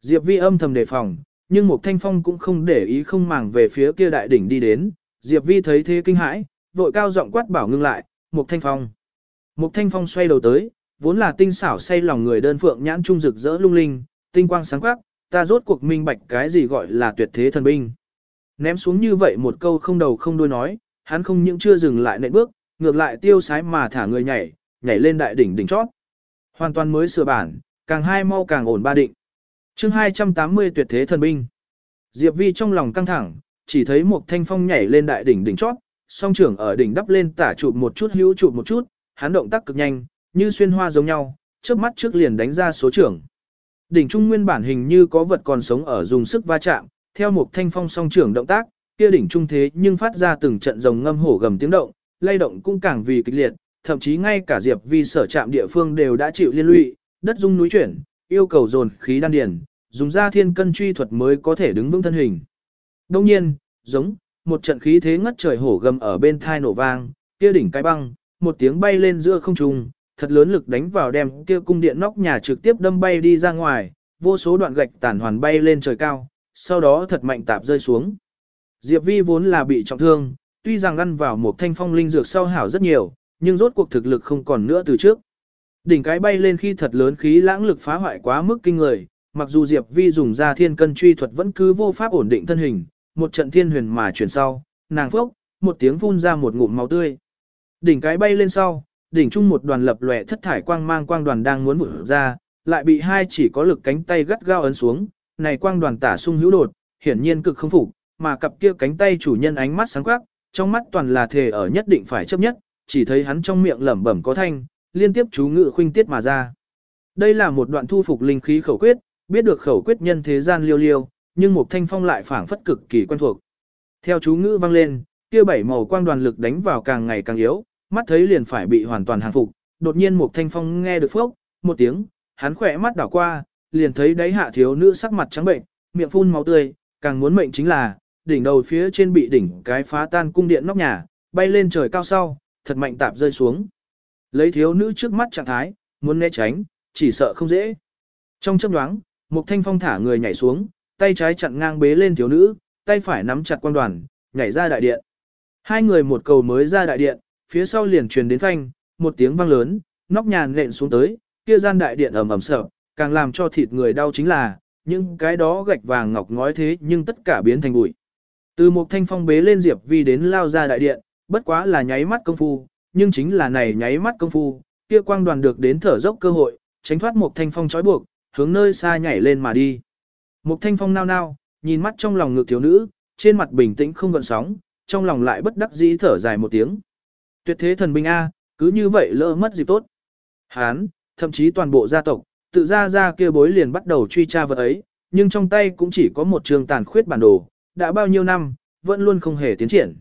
Diệp Vi âm thầm đề phòng, nhưng một thanh phong cũng không để ý không màng về phía kia đại đỉnh đi đến. Diệp Vi thấy thế kinh hãi, vội cao giọng quát bảo ngưng lại, một thanh phong. Một thanh phong xoay đầu tới, vốn là tinh xảo say lòng người đơn phượng nhãn trung rực rỡ lung linh, tinh quang sáng quắc, ta rốt cuộc minh bạch cái gì gọi là tuyệt thế thần binh. Ném xuống như vậy một câu không đầu không đuôi nói, hắn không những chưa dừng lại nệ bước, ngược lại tiêu sái mà thả người nhảy, nhảy lên đại đỉnh đỉnh chót. Hoàn toàn mới sửa bản, càng hai mau càng ổn ba định. chương 280 tuyệt thế thần binh. Diệp Vi trong lòng căng thẳng, chỉ thấy một thanh phong nhảy lên đại đỉnh đỉnh chót, song trưởng ở đỉnh đắp lên tả chụp một chút hữu chụp một chút, hắn động tác cực nhanh, như xuyên hoa giống nhau, trước mắt trước liền đánh ra số trưởng. Đỉnh trung nguyên bản hình như có vật còn sống ở dùng sức va chạm, theo một thanh phong song trưởng động tác, kia đỉnh trung thế nhưng phát ra từng trận rồng ngâm hổ gầm tiếng động, lay động cũng càng vì kịch liệt, thậm chí ngay cả Diệp Vi sở trạm địa phương đều đã chịu liên lụy, đất rung núi chuyển, yêu cầu dồn khí đan điền, dùng ra thiên cân truy thuật mới có thể đứng vững thân hình. Đương nhiên, giống, một trận khí thế ngất trời hổ gầm ở bên thai nổ vang, kia đỉnh cái băng, một tiếng bay lên giữa không trung, thật lớn lực đánh vào đem kia cung điện nóc nhà trực tiếp đâm bay đi ra ngoài, vô số đoạn gạch tản hoàn bay lên trời cao, sau đó thật mạnh tạp rơi xuống. Diệp Vi vốn là bị trọng thương, tuy rằng ăn vào một thanh phong linh dược sau hảo rất nhiều, nhưng rốt cuộc thực lực không còn nữa từ trước. Đỉnh cái bay lên khi thật lớn khí lãng lực phá hoại quá mức kinh người, mặc dù Diệp Vi dùng ra thiên cân truy thuật vẫn cứ vô pháp ổn định thân hình, một trận thiên huyền mà chuyển sau, nàng phốc, một tiếng phun ra một ngụm máu tươi. Đỉnh cái bay lên sau, đỉnh trung một đoàn lập lòe thất thải quang mang quang đoàn đang muốn vụt ra, lại bị hai chỉ có lực cánh tay gắt gao ấn xuống, này quang đoàn tả sung hữu đột, hiển nhiên cực không phục, mà cặp kia cánh tay chủ nhân ánh mắt sáng quắc, trong mắt toàn là thề ở nhất định phải chấp nhất, chỉ thấy hắn trong miệng lẩm bẩm có thanh, liên tiếp chú ngự khuynh tiết mà ra. Đây là một đoạn thu phục linh khí khẩu quyết, biết được khẩu quyết nhân thế gian liêu liêu, nhưng một thanh phong lại phảng phất cực kỳ quen thuộc. Theo chú ngữ vang lên, kia bảy màu quang đoàn lực đánh vào càng ngày càng yếu, mắt thấy liền phải bị hoàn toàn hàng phục, đột nhiên một thanh phong nghe được phốc, một tiếng, hắn khỏe mắt đảo qua, liền thấy đáy hạ thiếu nữ sắc mặt trắng bệnh, miệng phun máu tươi, càng muốn mệnh chính là, đỉnh đầu phía trên bị đỉnh cái phá tan cung điện nóc nhà, bay lên trời cao sau, thật mạnh tạp rơi xuống. Lấy thiếu nữ trước mắt trạng thái, muốn né tránh, chỉ sợ không dễ. Trong chớp nhoáng, một thanh phong thả người nhảy xuống, tay trái chặn ngang bế lên thiếu nữ, tay phải nắm chặt quan đoàn, nhảy ra đại điện. Hai người một cầu mới ra đại điện, phía sau liền truyền đến phanh, một tiếng vang lớn, nóc nhà nện xuống tới, kia gian đại điện ầm ầm sợ, càng làm cho thịt người đau chính là, những cái đó gạch vàng ngọc ngói thế nhưng tất cả biến thành bụi. Từ một thanh phong bế lên Diệp Vi đến lao ra đại điện, bất quá là nháy mắt công phu, nhưng chính là này nháy mắt công phu, kia quang đoàn được đến thở dốc cơ hội, tránh thoát một thanh phong trói buộc, hướng nơi xa nhảy lên mà đi. Một thanh phong nao nao, nhìn mắt trong lòng ngực thiếu nữ, trên mặt bình tĩnh không gợn sóng, trong lòng lại bất đắc dĩ thở dài một tiếng. Tuyệt thế thần binh A, cứ như vậy lỡ mất dịp tốt. Hán, thậm chí toàn bộ gia tộc, tự ra ra kia bối liền bắt đầu truy tra vật ấy, nhưng trong tay cũng chỉ có một trường tàn khuyết bản đồ, đã bao nhiêu năm, vẫn luôn không hề tiến triển.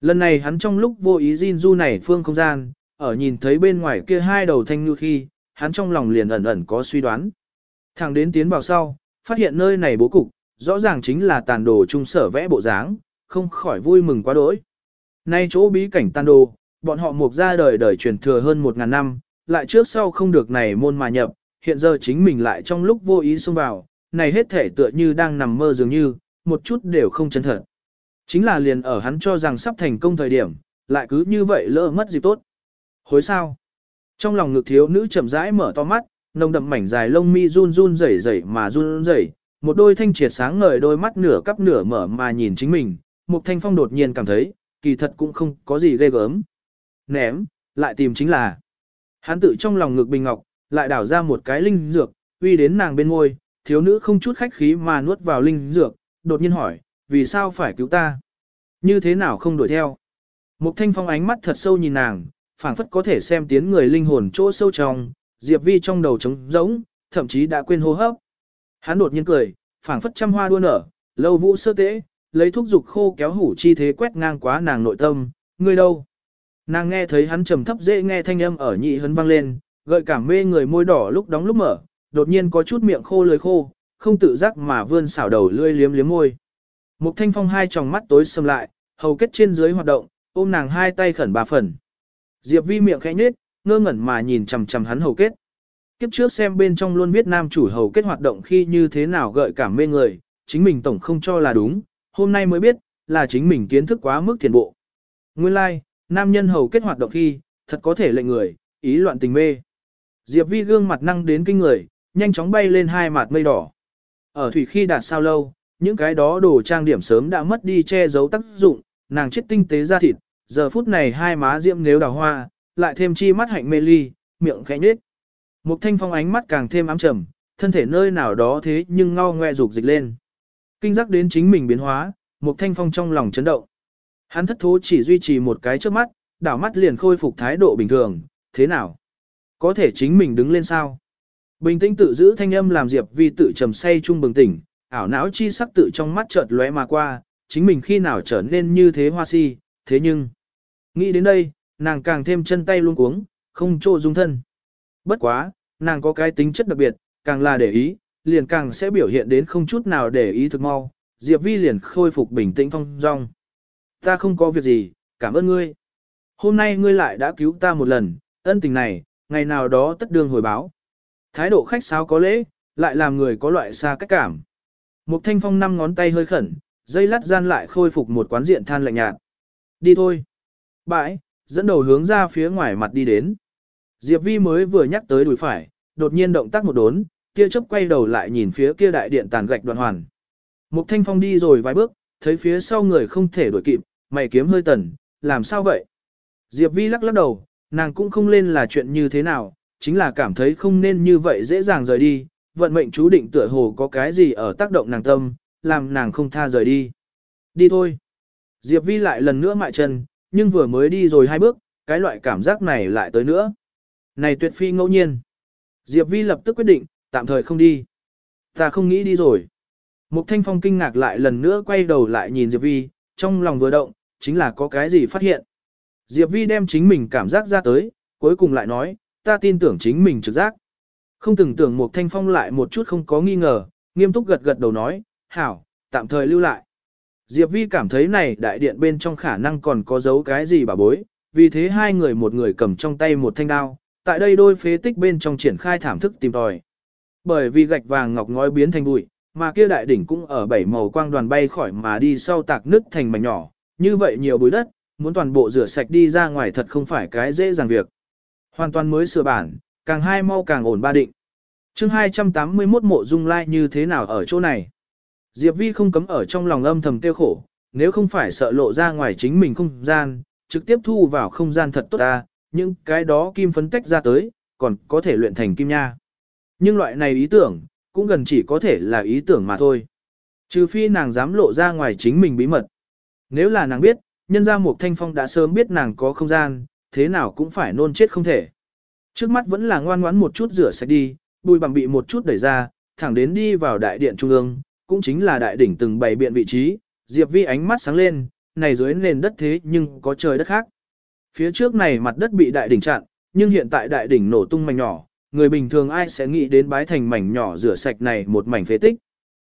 Lần này hắn trong lúc vô ý Jin Du này phương không gian, ở nhìn thấy bên ngoài kia hai đầu thanh như khi, hắn trong lòng liền ẩn ẩn có suy đoán. thằng đến tiến vào sau, phát hiện nơi này bố cục, rõ ràng chính là tàn đồ trung sở vẽ bộ dáng, không khỏi vui mừng quá đỗi. Nay chỗ bí cảnh tàn đồ, bọn họ mục ra đời đời truyền thừa hơn một ngàn năm, lại trước sau không được này môn mà nhập, hiện giờ chính mình lại trong lúc vô ý xông vào, này hết thể tựa như đang nằm mơ dường như, một chút đều không chân thật. Chính là liền ở hắn cho rằng sắp thành công thời điểm, lại cứ như vậy lỡ mất dịp tốt. Hối sao? Trong lòng ngực thiếu nữ chậm rãi mở to mắt, nồng đậm mảnh dài lông mi run run rẩy rẩy mà run rẩy, một đôi thanh triệt sáng ngời đôi mắt nửa cắp nửa mở mà nhìn chính mình, Mục Thanh Phong đột nhiên cảm thấy, kỳ thật cũng không có gì ghê gớm. Ném, lại tìm chính là. Hắn tự trong lòng ngực bình ngọc, lại đảo ra một cái linh dược, uy đến nàng bên ngôi, thiếu nữ không chút khách khí mà nuốt vào linh dược, đột nhiên hỏi, vì sao phải cứu ta? Như thế nào không đuổi theo? Mục Thanh Phong ánh mắt thật sâu nhìn nàng, phảng phất có thể xem tiến người linh hồn chỗ sâu trong, Diệp Vi trong đầu trống rỗng, thậm chí đã quên hô hấp. Hắn đột nhiên cười, phảng phất trăm hoa đua nở, lâu vũ sơ tế, lấy thuốc dục khô kéo hủ chi thế quét ngang quá nàng nội tâm, ngươi đâu? Nàng nghe thấy hắn trầm thấp dễ nghe thanh âm ở nhị hấn vang lên, gợi cảm mê người môi đỏ lúc đóng lúc mở, đột nhiên có chút miệng khô lưỡi khô, không tự giác mà vươn xảo đầu lưỡi liếm liếm môi. Mục Thanh Phong hai tròng mắt tối sầm lại, hầu kết trên dưới hoạt động, ôm nàng hai tay khẩn bà phần. Diệp Vi miệng khẽ nhếch, ngơ ngẩn mà nhìn chằm chằm hắn hầu kết. Kiếp trước xem bên trong luôn viết nam chủ hầu kết hoạt động khi như thế nào gợi cảm mê người, chính mình tổng không cho là đúng, hôm nay mới biết, là chính mình kiến thức quá mức thiền bộ. Nguyên lai, like, nam nhân hầu kết hoạt động khi, thật có thể lệnh người, ý loạn tình mê. Diệp Vi gương mặt năng đến kinh người, nhanh chóng bay lên hai mặt mây đỏ. Ở thủy khi đạt sao lâu, những cái đó đồ trang điểm sớm đã mất đi che giấu tác dụng, nàng chết tinh tế ra thịt, giờ phút này hai má diễm nếu đào hoa, lại thêm chi mắt hạnh mê ly, miệng khẽ nhếch. Mục thanh phong ánh mắt càng thêm ám trầm, thân thể nơi nào đó thế nhưng ngao ngoe dục dịch lên. Kinh giác đến chính mình biến hóa, mục thanh phong trong lòng chấn động. Hắn thất thố chỉ duy trì một cái trước mắt, đảo mắt liền khôi phục thái độ bình thường, thế nào? Có thể chính mình đứng lên sao? Bình tĩnh tự giữ thanh âm làm Diệp Vi tự trầm say trung bừng tỉnh, ảo não chi sắc tự trong mắt chợt lóe mà qua, chính mình khi nào trở nên như thế hoa si, thế nhưng... Nghĩ đến đây, nàng càng thêm chân tay luôn cuống, không trô dung thân. Bất quá, nàng có cái tính chất đặc biệt, càng là để ý, liền càng sẽ biểu hiện đến không chút nào để ý thực mau. Diệp Vi liền khôi phục bình tĩnh phong dong. Ta không có việc gì, cảm ơn ngươi. Hôm nay ngươi lại đã cứu ta một lần, ân tình này, ngày nào đó tất đương hồi báo. Thái độ khách sáo có lễ, lại làm người có loại xa cách cảm. Mục thanh phong năm ngón tay hơi khẩn, dây lắt gian lại khôi phục một quán diện than lạnh nhạt. Đi thôi. Bãi, dẫn đầu hướng ra phía ngoài mặt đi đến. Diệp Vi mới vừa nhắc tới đùi phải, đột nhiên động tác một đốn, kia chớp quay đầu lại nhìn phía kia đại điện tàn gạch đoạn hoàn. Mục Thanh Phong đi rồi vài bước, thấy phía sau người không thể đuổi kịp, mày kiếm hơi tần, làm sao vậy? Diệp Vi lắc lắc đầu, nàng cũng không lên là chuyện như thế nào, chính là cảm thấy không nên như vậy dễ dàng rời đi, vận mệnh chú định tựa hồ có cái gì ở tác động nàng tâm, làm nàng không tha rời đi. Đi thôi. Diệp Vi lại lần nữa mại chân, nhưng vừa mới đi rồi hai bước, cái loại cảm giác này lại tới nữa. Này tuyệt phi ngẫu nhiên. Diệp Vi lập tức quyết định, tạm thời không đi. Ta không nghĩ đi rồi. Mục Thanh Phong kinh ngạc lại lần nữa quay đầu lại nhìn Diệp Vi, trong lòng vừa động, chính là có cái gì phát hiện. Diệp Vi đem chính mình cảm giác ra tới, cuối cùng lại nói, ta tin tưởng chính mình trực giác. Không từng tưởng một thanh phong lại một chút không có nghi ngờ, nghiêm túc gật gật đầu nói, hảo, tạm thời lưu lại. Diệp Vi cảm thấy này đại điện bên trong khả năng còn có giấu cái gì bà bối, vì thế hai người một người cầm trong tay một thanh đao, tại đây đôi phế tích bên trong triển khai thảm thức tìm tòi. Bởi vì gạch vàng ngọc ngói biến thành bụi, mà kia đại đỉnh cũng ở bảy màu quang đoàn bay khỏi mà đi sau tạc nứt thành mảnh nhỏ, như vậy nhiều bụi đất, muốn toàn bộ rửa sạch đi ra ngoài thật không phải cái dễ dàng việc. Hoàn toàn mới sửa bản, càng hai mau càng ổn ba định. chương 281 mộ dung lai như thế nào ở chỗ này? Diệp Vi không cấm ở trong lòng âm thầm tiêu khổ, nếu không phải sợ lộ ra ngoài chính mình không gian, trực tiếp thu vào không gian thật tốt ta, những cái đó kim phấn tách ra tới, còn có thể luyện thành kim nha. Nhưng loại này ý tưởng, cũng gần chỉ có thể là ý tưởng mà thôi. Trừ phi nàng dám lộ ra ngoài chính mình bí mật. Nếu là nàng biết, nhân ra một thanh phong đã sớm biết nàng có không gian, thế nào cũng phải nôn chết không thể. Trước mắt vẫn là ngoan ngoãn một chút rửa sạch đi, bùi bằng bị một chút đẩy ra, thẳng đến đi vào đại điện trung ương, cũng chính là đại đỉnh từng bày biện vị trí, Diệp Vi ánh mắt sáng lên, này dưới nền đất thế nhưng có trời đất khác. Phía trước này mặt đất bị đại đỉnh chặn, nhưng hiện tại đại đỉnh nổ tung mảnh nhỏ, người bình thường ai sẽ nghĩ đến bái thành mảnh nhỏ rửa sạch này một mảnh phế tích.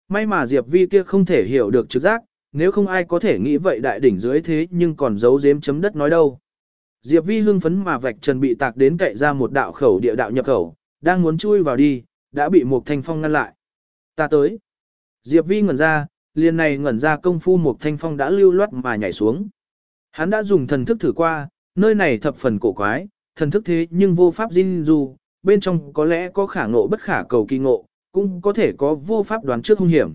May mà Diệp Vi kia không thể hiểu được trực giác, nếu không ai có thể nghĩ vậy đại đỉnh dưới thế nhưng còn giấu giếm chấm đất nói đâu. Diệp Vi hưng phấn mà vạch trần bị tạc đến cậy ra một đạo khẩu địa đạo nhập khẩu, đang muốn chui vào đi, đã bị Mục thanh phong ngăn lại. Ta tới. Diệp Vi ngẩn ra, liền này ngẩn ra công phu Mục thanh phong đã lưu loát mà nhảy xuống. Hắn đã dùng thần thức thử qua, nơi này thập phần cổ quái, thần thức thế nhưng vô pháp dinh dù, bên trong có lẽ có khả ngộ bất khả cầu kỳ ngộ, cũng có thể có vô pháp đoán trước hung hiểm.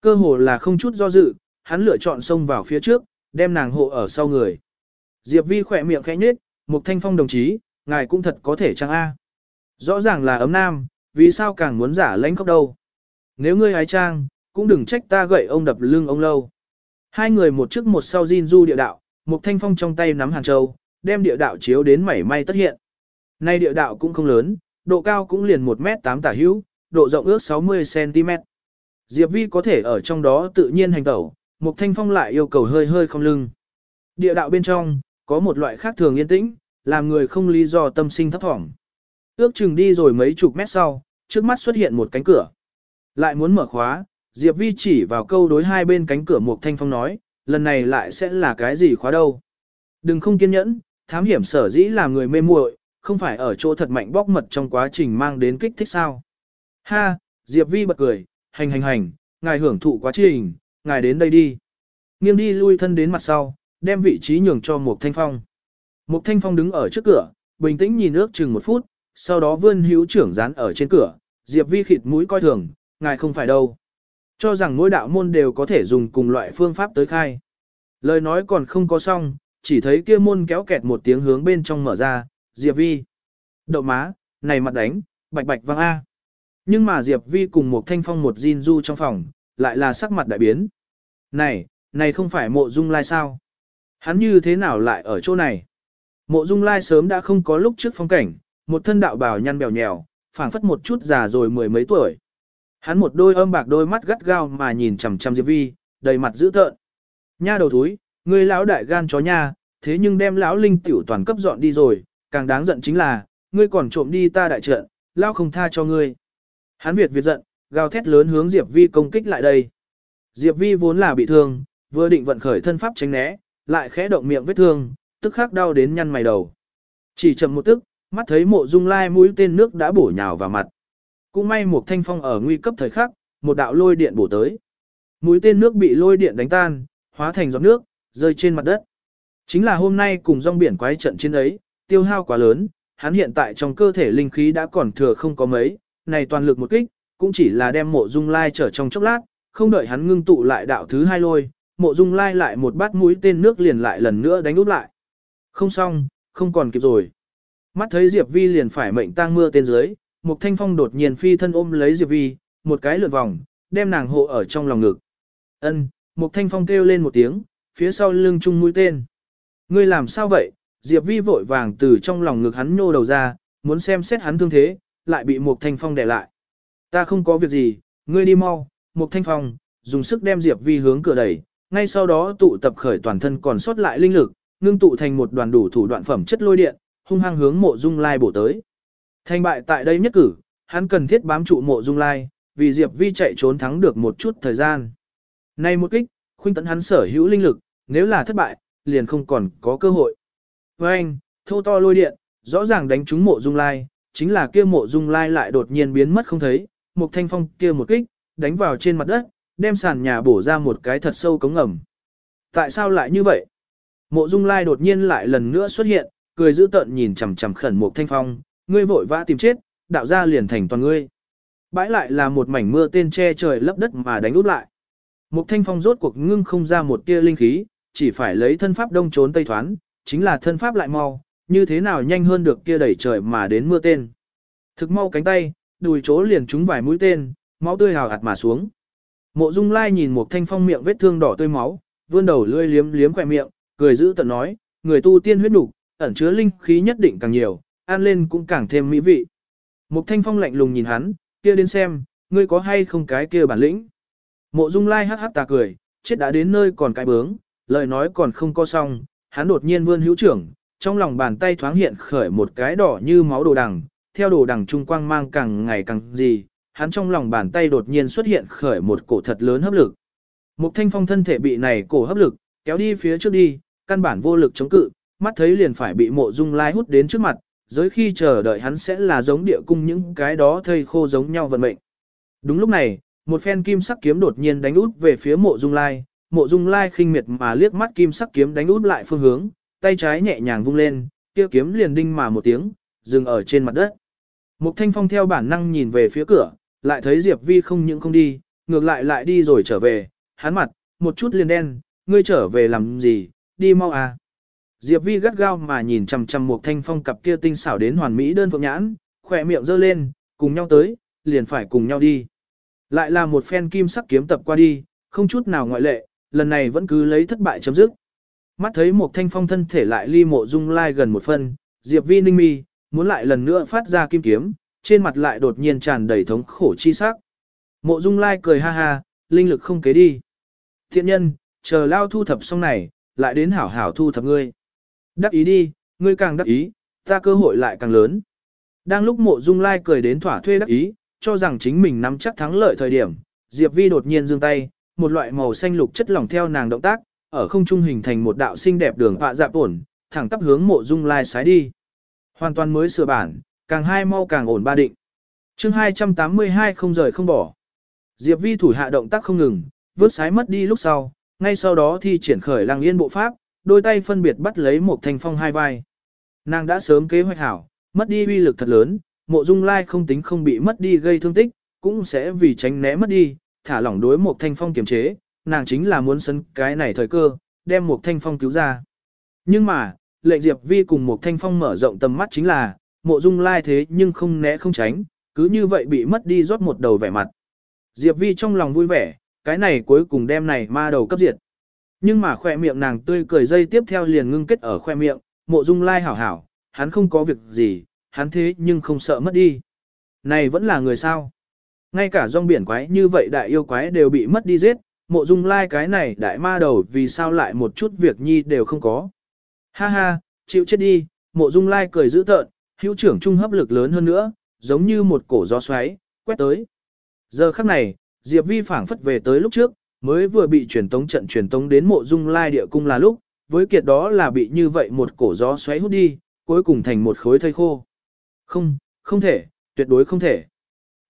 Cơ hồ là không chút do dự, hắn lựa chọn xông vào phía trước, đem nàng hộ ở sau người. Diệp Vi khỏe miệng khẽ nhếch, Mục Thanh Phong đồng chí, ngài cũng thật có thể chăng a? Rõ ràng là ấm nam, vì sao càng muốn giả lãnh khóc đâu? Nếu ngươi hái trang, cũng đừng trách ta gậy ông đập lưng ông lâu. Hai người một trước một sau Jin du địa đạo, Mục Thanh Phong trong tay nắm hàn châu, đem địa đạo chiếu đến mảy may tất hiện. Nay địa đạo cũng không lớn, độ cao cũng liền 1m8 tả hữu, độ rộng ước 60cm. Diệp Vi có thể ở trong đó tự nhiên hành tẩu, Mục Thanh Phong lại yêu cầu hơi hơi không lưng. Địa đạo bên trong, có một loại khác thường yên tĩnh, làm người không lý do tâm sinh thấp thỏm. Ước chừng đi rồi mấy chục mét sau, trước mắt xuất hiện một cánh cửa. Lại muốn mở khóa, Diệp Vi chỉ vào câu đối hai bên cánh cửa Mục Thanh Phong nói, lần này lại sẽ là cái gì khóa đâu. Đừng không kiên nhẫn, thám hiểm sở dĩ là người mê muội, không phải ở chỗ thật mạnh bóc mật trong quá trình mang đến kích thích sao. Ha, Diệp Vi bật cười, hành hành hành, ngài hưởng thụ quá trình, ngài đến đây đi. Nghiêng đi lui thân đến mặt sau, đem vị trí nhường cho Mục Thanh Phong. Mục Thanh Phong đứng ở trước cửa, bình tĩnh nhìn ước chừng một phút, sau đó vươn hữu trưởng dán ở trên cửa, Diệp Vi khịt mũi coi thường, ngài không phải đâu. Cho rằng mỗi đạo môn đều có thể dùng cùng loại phương pháp tới khai. Lời nói còn không có xong, chỉ thấy kia môn kéo kẹt một tiếng hướng bên trong mở ra, Diệp Vi. Đậu má, này mặt đánh, bạch bạch vang A. Nhưng mà Diệp Vi cùng một thanh phong một Jin Du trong phòng, lại là sắc mặt đại biến. Này, này không phải mộ dung lai sao? Hắn như thế nào lại ở chỗ này? Mộ dung lai sớm đã không có lúc trước phong cảnh, một thân đạo bào nhăn bèo nhèo, phảng phất một chút già rồi mười mấy tuổi. Hắn một đôi âm bạc đôi mắt gắt gao mà nhìn chằm chằm Diệp Vi, đầy mặt dữ tợn. Nha đầu thúi, ngươi lão đại gan chó nha, thế nhưng đem lão linh tiểu toàn cấp dọn đi rồi, càng đáng giận chính là, ngươi còn trộm đi ta đại trận, lão không tha cho ngươi. Hắn Việt Việt giận, gào thét lớn hướng Diệp Vi công kích lại đây. Diệp Vi vốn là bị thương, vừa định vận khởi thân pháp tránh né, lại khẽ động miệng vết thương, tức khắc đau đến nhăn mày đầu. Chỉ chậm một tức, mắt thấy mộ dung lai mũi tên nước đã bổ nhào vào mặt. Cũng may một thanh phong ở nguy cấp thời khắc, một đạo lôi điện bổ tới. Mũi tên nước bị lôi điện đánh tan, hóa thành giọt nước, rơi trên mặt đất. Chính là hôm nay cùng rong biển quái trận chiến ấy, tiêu hao quá lớn, hắn hiện tại trong cơ thể linh khí đã còn thừa không có mấy, này toàn lực một kích, cũng chỉ là đem mộ dung lai trở trong chốc lát, không đợi hắn ngưng tụ lại đạo thứ hai lôi, mộ dung lai lại một bát mũi tên nước liền lại lần nữa đánh úp lại. Không xong, không còn kịp rồi. Mắt thấy Diệp Vi liền phải mệnh tang mưa tên dưới, một thanh phong đột nhiên phi thân ôm lấy Diệp Vi, một cái lượt vòng, đem nàng hộ ở trong lòng ngực. Ân, một thanh phong kêu lên một tiếng, phía sau lưng chung mũi tên. Ngươi làm sao vậy? Diệp Vi vội vàng từ trong lòng ngực hắn nhô đầu ra, muốn xem xét hắn thương thế, lại bị một thanh phong đè lại. Ta không có việc gì, ngươi đi mau, một thanh phong, dùng sức đem Diệp Vi hướng cửa đẩy, ngay sau đó tụ tập khởi toàn thân còn sót lại linh lực, ngưng tụ thành một đoàn đủ thủ đoạn phẩm chất lôi điện, hung hăng hướng mộ dung lai bổ tới. Thành bại tại đây nhất cử, hắn cần thiết bám trụ mộ dung lai, vì Diệp Vi chạy trốn thắng được một chút thời gian. Nay một kích, khuynh tấn hắn sở hữu linh lực, nếu là thất bại, liền không còn có cơ hội. Với anh, thô to lôi điện, rõ ràng đánh trúng mộ dung lai, chính là kia mộ dung lai lại đột nhiên biến mất không thấy, một thanh phong kia một kích, đánh vào trên mặt đất, đem sàn nhà bổ ra một cái thật sâu cống ngầm. Tại sao lại như vậy? Mộ dung lai đột nhiên lại lần nữa xuất hiện, cười giữ tợn nhìn chằm chằm khẩn một thanh phong, ngươi vội vã tìm chết, đạo ra liền thành toàn ngươi. Bãi lại là một mảnh mưa tên che trời lấp đất mà đánh út lại. Mục thanh phong rốt cuộc ngưng không ra một tia linh khí, chỉ phải lấy thân pháp đông trốn tây thoán, chính là thân pháp lại mau, như thế nào nhanh hơn được kia đẩy trời mà đến mưa tên. Thực mau cánh tay, đùi chỗ liền trúng vài mũi tên, máu tươi hào hạt mà xuống. Mộ Dung Lai nhìn một thanh phong miệng vết thương đỏ tươi máu, vươn đầu lưỡi liếm liếm khỏe miệng, cười giữ tận nói, người tu tiên huyết nục, ẩn chứa linh khí nhất định càng nhiều, ăn lên cũng càng thêm mỹ vị. Mục thanh phong lạnh lùng nhìn hắn, kia đến xem, ngươi có hay không cái kia bản lĩnh. Mộ Dung Lai hắc hắc tà cười, chết đã đến nơi còn cái bướng, lời nói còn không có xong, hắn đột nhiên vươn hữu trưởng, trong lòng bàn tay thoáng hiện khởi một cái đỏ như máu đồ đằng, theo đồ đằng trung quang mang càng ngày càng gì, hắn trong lòng bàn tay đột nhiên xuất hiện khởi một cổ thật lớn hấp lực. Mục thanh phong thân thể bị này cổ hấp lực, kéo đi phía trước đi, căn bản vô lực chống cự, mắt thấy liền phải bị mộ dung lai hút đến trước mặt, giới khi chờ đợi hắn sẽ là giống địa cung những cái đó thây khô giống nhau vận mệnh. Đúng lúc này, một phen kim sắc kiếm đột nhiên đánh út về phía mộ dung lai, mộ dung lai khinh miệt mà liếc mắt kim sắc kiếm đánh út lại phương hướng, tay trái nhẹ nhàng vung lên, kia kiếm liền đinh mà một tiếng, dừng ở trên mặt đất. Mục Thanh Phong theo bản năng nhìn về phía cửa, lại thấy Diệp Vi không những không đi, ngược lại lại đi rồi trở về, hắn mặt, một chút liền đen, ngươi trở về làm gì, đi mau à. Diệp Vi gắt gao mà nhìn chằm chằm Mục Thanh Phong cặp kia tinh xảo đến hoàn mỹ đơn phượng nhãn, khỏe miệng giơ lên, cùng nhau tới, liền phải cùng nhau đi. Lại là một phen kim sắc kiếm tập qua đi, không chút nào ngoại lệ, lần này vẫn cứ lấy thất bại chấm dứt. Mắt thấy Mục thanh phong thân thể lại ly mộ dung lai gần một phân, Diệp Vi ninh mi, muốn lại lần nữa phát ra kim kiếm, trên mặt lại đột nhiên tràn đầy thống khổ chi sắc. Mộ dung lai cười ha ha, linh lực không kế đi. Thiện nhân, chờ lao thu thập xong này, lại đến hảo hảo thu thập ngươi. Đắc ý đi, ngươi càng đắc ý, ta cơ hội lại càng lớn. Đang lúc mộ dung lai cười đến thỏa thuê đắc ý, cho rằng chính mình nắm chắc thắng lợi thời điểm, Diệp Vi đột nhiên giương tay, một loại màu xanh lục chất lỏng theo nàng động tác, ở không trung hình thành một đạo xinh đẹp đường họa dạ ổn, thẳng tắp hướng mộ dung lai sái đi. Hoàn toàn mới sửa bản, càng hai mau càng ổn ba định. chương 282 không rời không bỏ. Diệp vi thủ hạ động tác không ngừng, vớt sái mất đi lúc sau, ngay sau đó thi triển khởi lăng yên bộ pháp, đôi tay phân biệt bắt lấy một thanh phong hai vai. Nàng đã sớm kế hoạch hảo, mất đi uy lực thật lớn, mộ dung lai không tính không bị mất đi gây thương tích, cũng sẽ vì tránh né mất đi, thả lỏng đối một thanh phong kiềm chế, nàng chính là muốn sân cái này thời cơ, đem một thanh phong cứu ra. Nhưng mà, lệnh Diệp Vi cùng một thanh phong mở rộng tầm mắt chính là, mộ dung lai thế nhưng không né không tránh, cứ như vậy bị mất đi rót một đầu vẻ mặt. Diệp Vi trong lòng vui vẻ, cái này cuối cùng đem này ma đầu cấp diệt. Nhưng mà khoe miệng nàng tươi cười dây tiếp theo liền ngưng kết ở khoe miệng, mộ dung lai hảo hảo, hắn không có việc gì, hắn thế nhưng không sợ mất đi. Này vẫn là người sao? Ngay cả rong biển quái như vậy đại yêu quái đều bị mất đi giết, mộ dung lai cái này đại ma đầu vì sao lại một chút việc nhi đều không có. Ha ha, chịu chết đi, mộ dung lai cười dữ tợn, hữu trưởng trung hấp lực lớn hơn nữa, giống như một cổ gió xoáy, quét tới. Giờ khắc này, Diệp Vi phảng phất về tới lúc trước, mới vừa bị truyền tống trận truyền tống đến mộ dung lai địa cung là lúc, với kiệt đó là bị như vậy một cổ gió xoáy hút đi, cuối cùng thành một khối thây khô. Không, không thể, tuyệt đối không thể.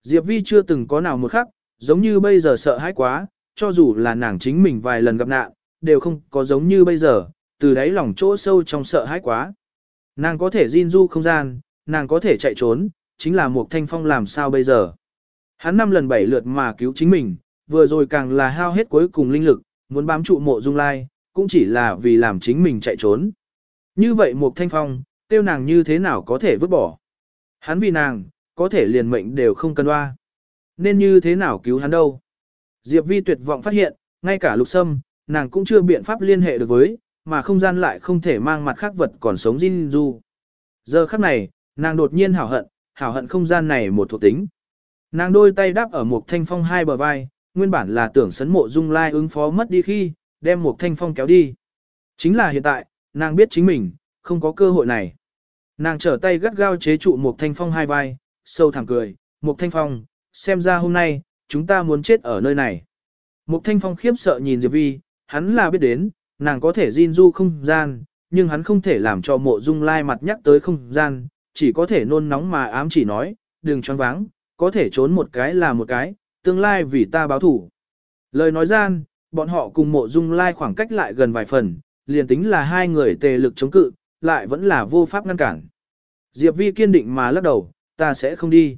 Diệp Vi chưa từng có nào một khắc, giống như bây giờ sợ hãi quá, cho dù là nàng chính mình vài lần gặp nạn, đều không có giống như bây giờ, từ đáy lòng chỗ sâu trong sợ hãi quá. Nàng có thể diên du không gian, nàng có thể chạy trốn, chính là Mục thanh phong làm sao bây giờ. Hắn năm lần bảy lượt mà cứu chính mình, vừa rồi càng là hao hết cuối cùng linh lực, muốn bám trụ mộ dung lai, cũng chỉ là vì làm chính mình chạy trốn. Như vậy Mục thanh phong, tiêu nàng như thế nào có thể vứt bỏ. Hắn vì nàng, có thể liền mệnh đều không cần hoa. Nên như thế nào cứu hắn đâu. Diệp Vi tuyệt vọng phát hiện, ngay cả lục sâm, nàng cũng chưa biện pháp liên hệ được với, mà không gian lại không thể mang mặt khác vật còn sống Jin Du. Giờ khắc này, nàng đột nhiên hảo hận, hảo hận không gian này một thuộc tính. Nàng đôi tay đáp ở một thanh phong hai bờ vai, nguyên bản là tưởng sấn mộ dung lai ứng phó mất đi khi, đem một thanh phong kéo đi. Chính là hiện tại, nàng biết chính mình, không có cơ hội này. Nàng trở tay gắt gao chế trụ một thanh phong hai vai, sâu thẳng cười, một thanh phong, xem ra hôm nay, chúng ta muốn chết ở nơi này. Một thanh phong khiếp sợ nhìn Diệp Vi, hắn là biết đến, nàng có thể Jin du không gian, nhưng hắn không thể làm cho mộ dung lai mặt nhắc tới không gian, chỉ có thể nôn nóng mà ám chỉ nói, đừng choáng váng, có thể trốn một cái là một cái, tương lai vì ta báo thủ. Lời nói gian, bọn họ cùng mộ dung lai khoảng cách lại gần vài phần, liền tính là hai người tề lực chống cự, lại vẫn là vô pháp ngăn cản. Diệp Vi kiên định mà lắc đầu, ta sẽ không đi.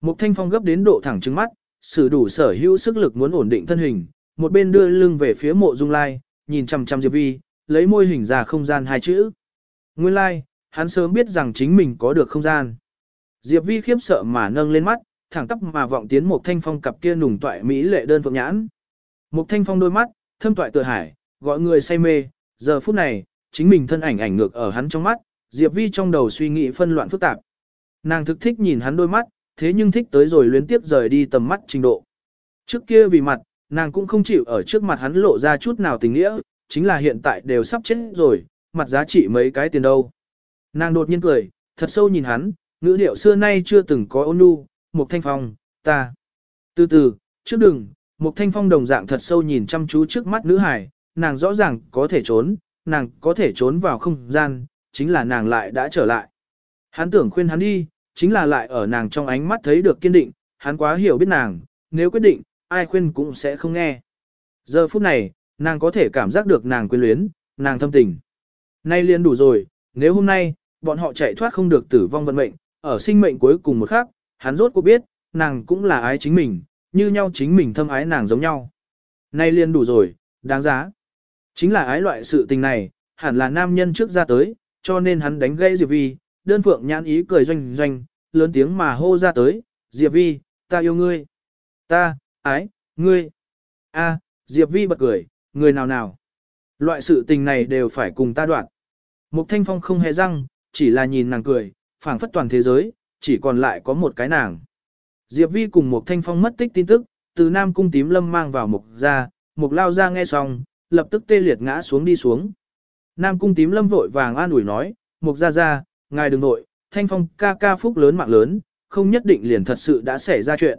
Mục Thanh Phong gấp đến độ thẳng trứng mắt, sử đủ sở hữu sức lực muốn ổn định thân hình, một bên đưa lưng về phía mộ dung lai, nhìn chằm chằm Diệp Vi, lấy môi hình ra không gian hai chữ. Nguyên lai, hắn sớm biết rằng chính mình có được không gian. Diệp Vi khiếp sợ mà nâng lên mắt, thẳng tắp mà vọng tiến một thanh phong cặp kia nùng toại mỹ lệ đơn phượng nhãn. Một thanh phong đôi mắt, thâm toại tựa hải, gọi người say mê, giờ phút này, chính mình thân ảnh ảnh ngược ở hắn trong mắt, Diệp Vi trong đầu suy nghĩ phân loạn phức tạp. Nàng thực thích nhìn hắn đôi mắt, thế nhưng thích tới rồi luyến tiếp rời đi tầm mắt trình độ. Trước kia vì mặt, nàng cũng không chịu ở trước mặt hắn lộ ra chút nào tình nghĩa, chính là hiện tại đều sắp chết rồi, mặt giá trị mấy cái tiền đâu. Nàng đột nhiên cười, thật sâu nhìn hắn, ngữ điệu xưa nay chưa từng có ôn nhu, một thanh phong, ta. Từ từ, trước đừng, một thanh phong đồng dạng thật sâu nhìn chăm chú trước mắt nữ hải, nàng rõ ràng có thể trốn, nàng có thể trốn vào không gian, chính là nàng lại đã trở lại. Hắn tưởng khuyên hắn đi, chính là lại ở nàng trong ánh mắt thấy được kiên định, hắn quá hiểu biết nàng, nếu quyết định, ai khuyên cũng sẽ không nghe. Giờ phút này, nàng có thể cảm giác được nàng quyến luyến, nàng thâm tình. Nay liền đủ rồi, nếu hôm nay, bọn họ chạy thoát không được tử vong vận mệnh, ở sinh mệnh cuối cùng một khắc, hắn rốt cuộc biết, nàng cũng là ái chính mình, như nhau chính mình thâm ái nàng giống nhau. Nay liền đủ rồi, đáng giá. Chính là ái loại sự tình này, hẳn là nam nhân trước ra tới, cho nên hắn đánh gây Diệp Vi, đơn phượng nhãn ý cười doanh doanh, lớn tiếng mà hô ra tới, Diệp Vi, ta yêu ngươi. Ta, ái, ngươi. a Diệp Vi bật cười, người nào nào. Loại sự tình này đều phải cùng ta đoạn. Mục Thanh Phong không hề răng, chỉ là nhìn nàng cười, phảng phất toàn thế giới, chỉ còn lại có một cái nàng. Diệp Vi cùng Mục Thanh Phong mất tích tin tức, từ Nam Cung Tím Lâm mang vào Mục ra, Mục lao ra nghe xong, lập tức tê liệt ngã xuống đi xuống. Nam Cung Tím Lâm vội vàng an ủi nói, Mục ra ra, ngài đừng nội, Thanh Phong ca ca phúc lớn mạng lớn, không nhất định liền thật sự đã xảy ra chuyện.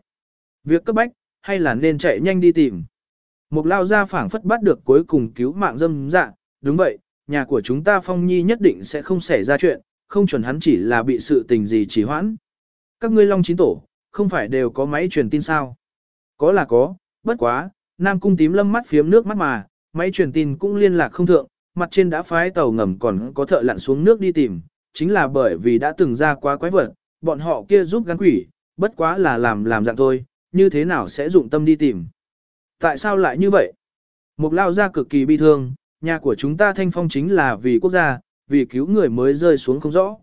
Việc cấp bách, hay là nên chạy nhanh đi tìm. Mục lao ra phảng phất bắt được cuối cùng cứu mạng dâm dạ, đúng vậy, nhà của chúng ta Phong Nhi nhất định sẽ không xảy ra chuyện, không chuẩn hắn chỉ là bị sự tình gì trì hoãn. Các ngươi long chín tổ, không phải đều có máy truyền tin sao? Có là có, bất quá, Nam Cung tím lâm mắt phiếm nước mắt mà, máy truyền tin cũng liên lạc không thượng, mặt trên đã phái tàu ngầm còn có thợ lặn xuống nước đi tìm, chính là bởi vì đã từng ra quá quái vật, bọn họ kia giúp gắn quỷ, bất quá là làm làm dạng thôi, như thế nào sẽ dụng tâm đi tìm. Tại sao lại như vậy? Mục lao ra cực kỳ bi thương, nhà của chúng ta thanh phong chính là vì quốc gia, vì cứu người mới rơi xuống không rõ.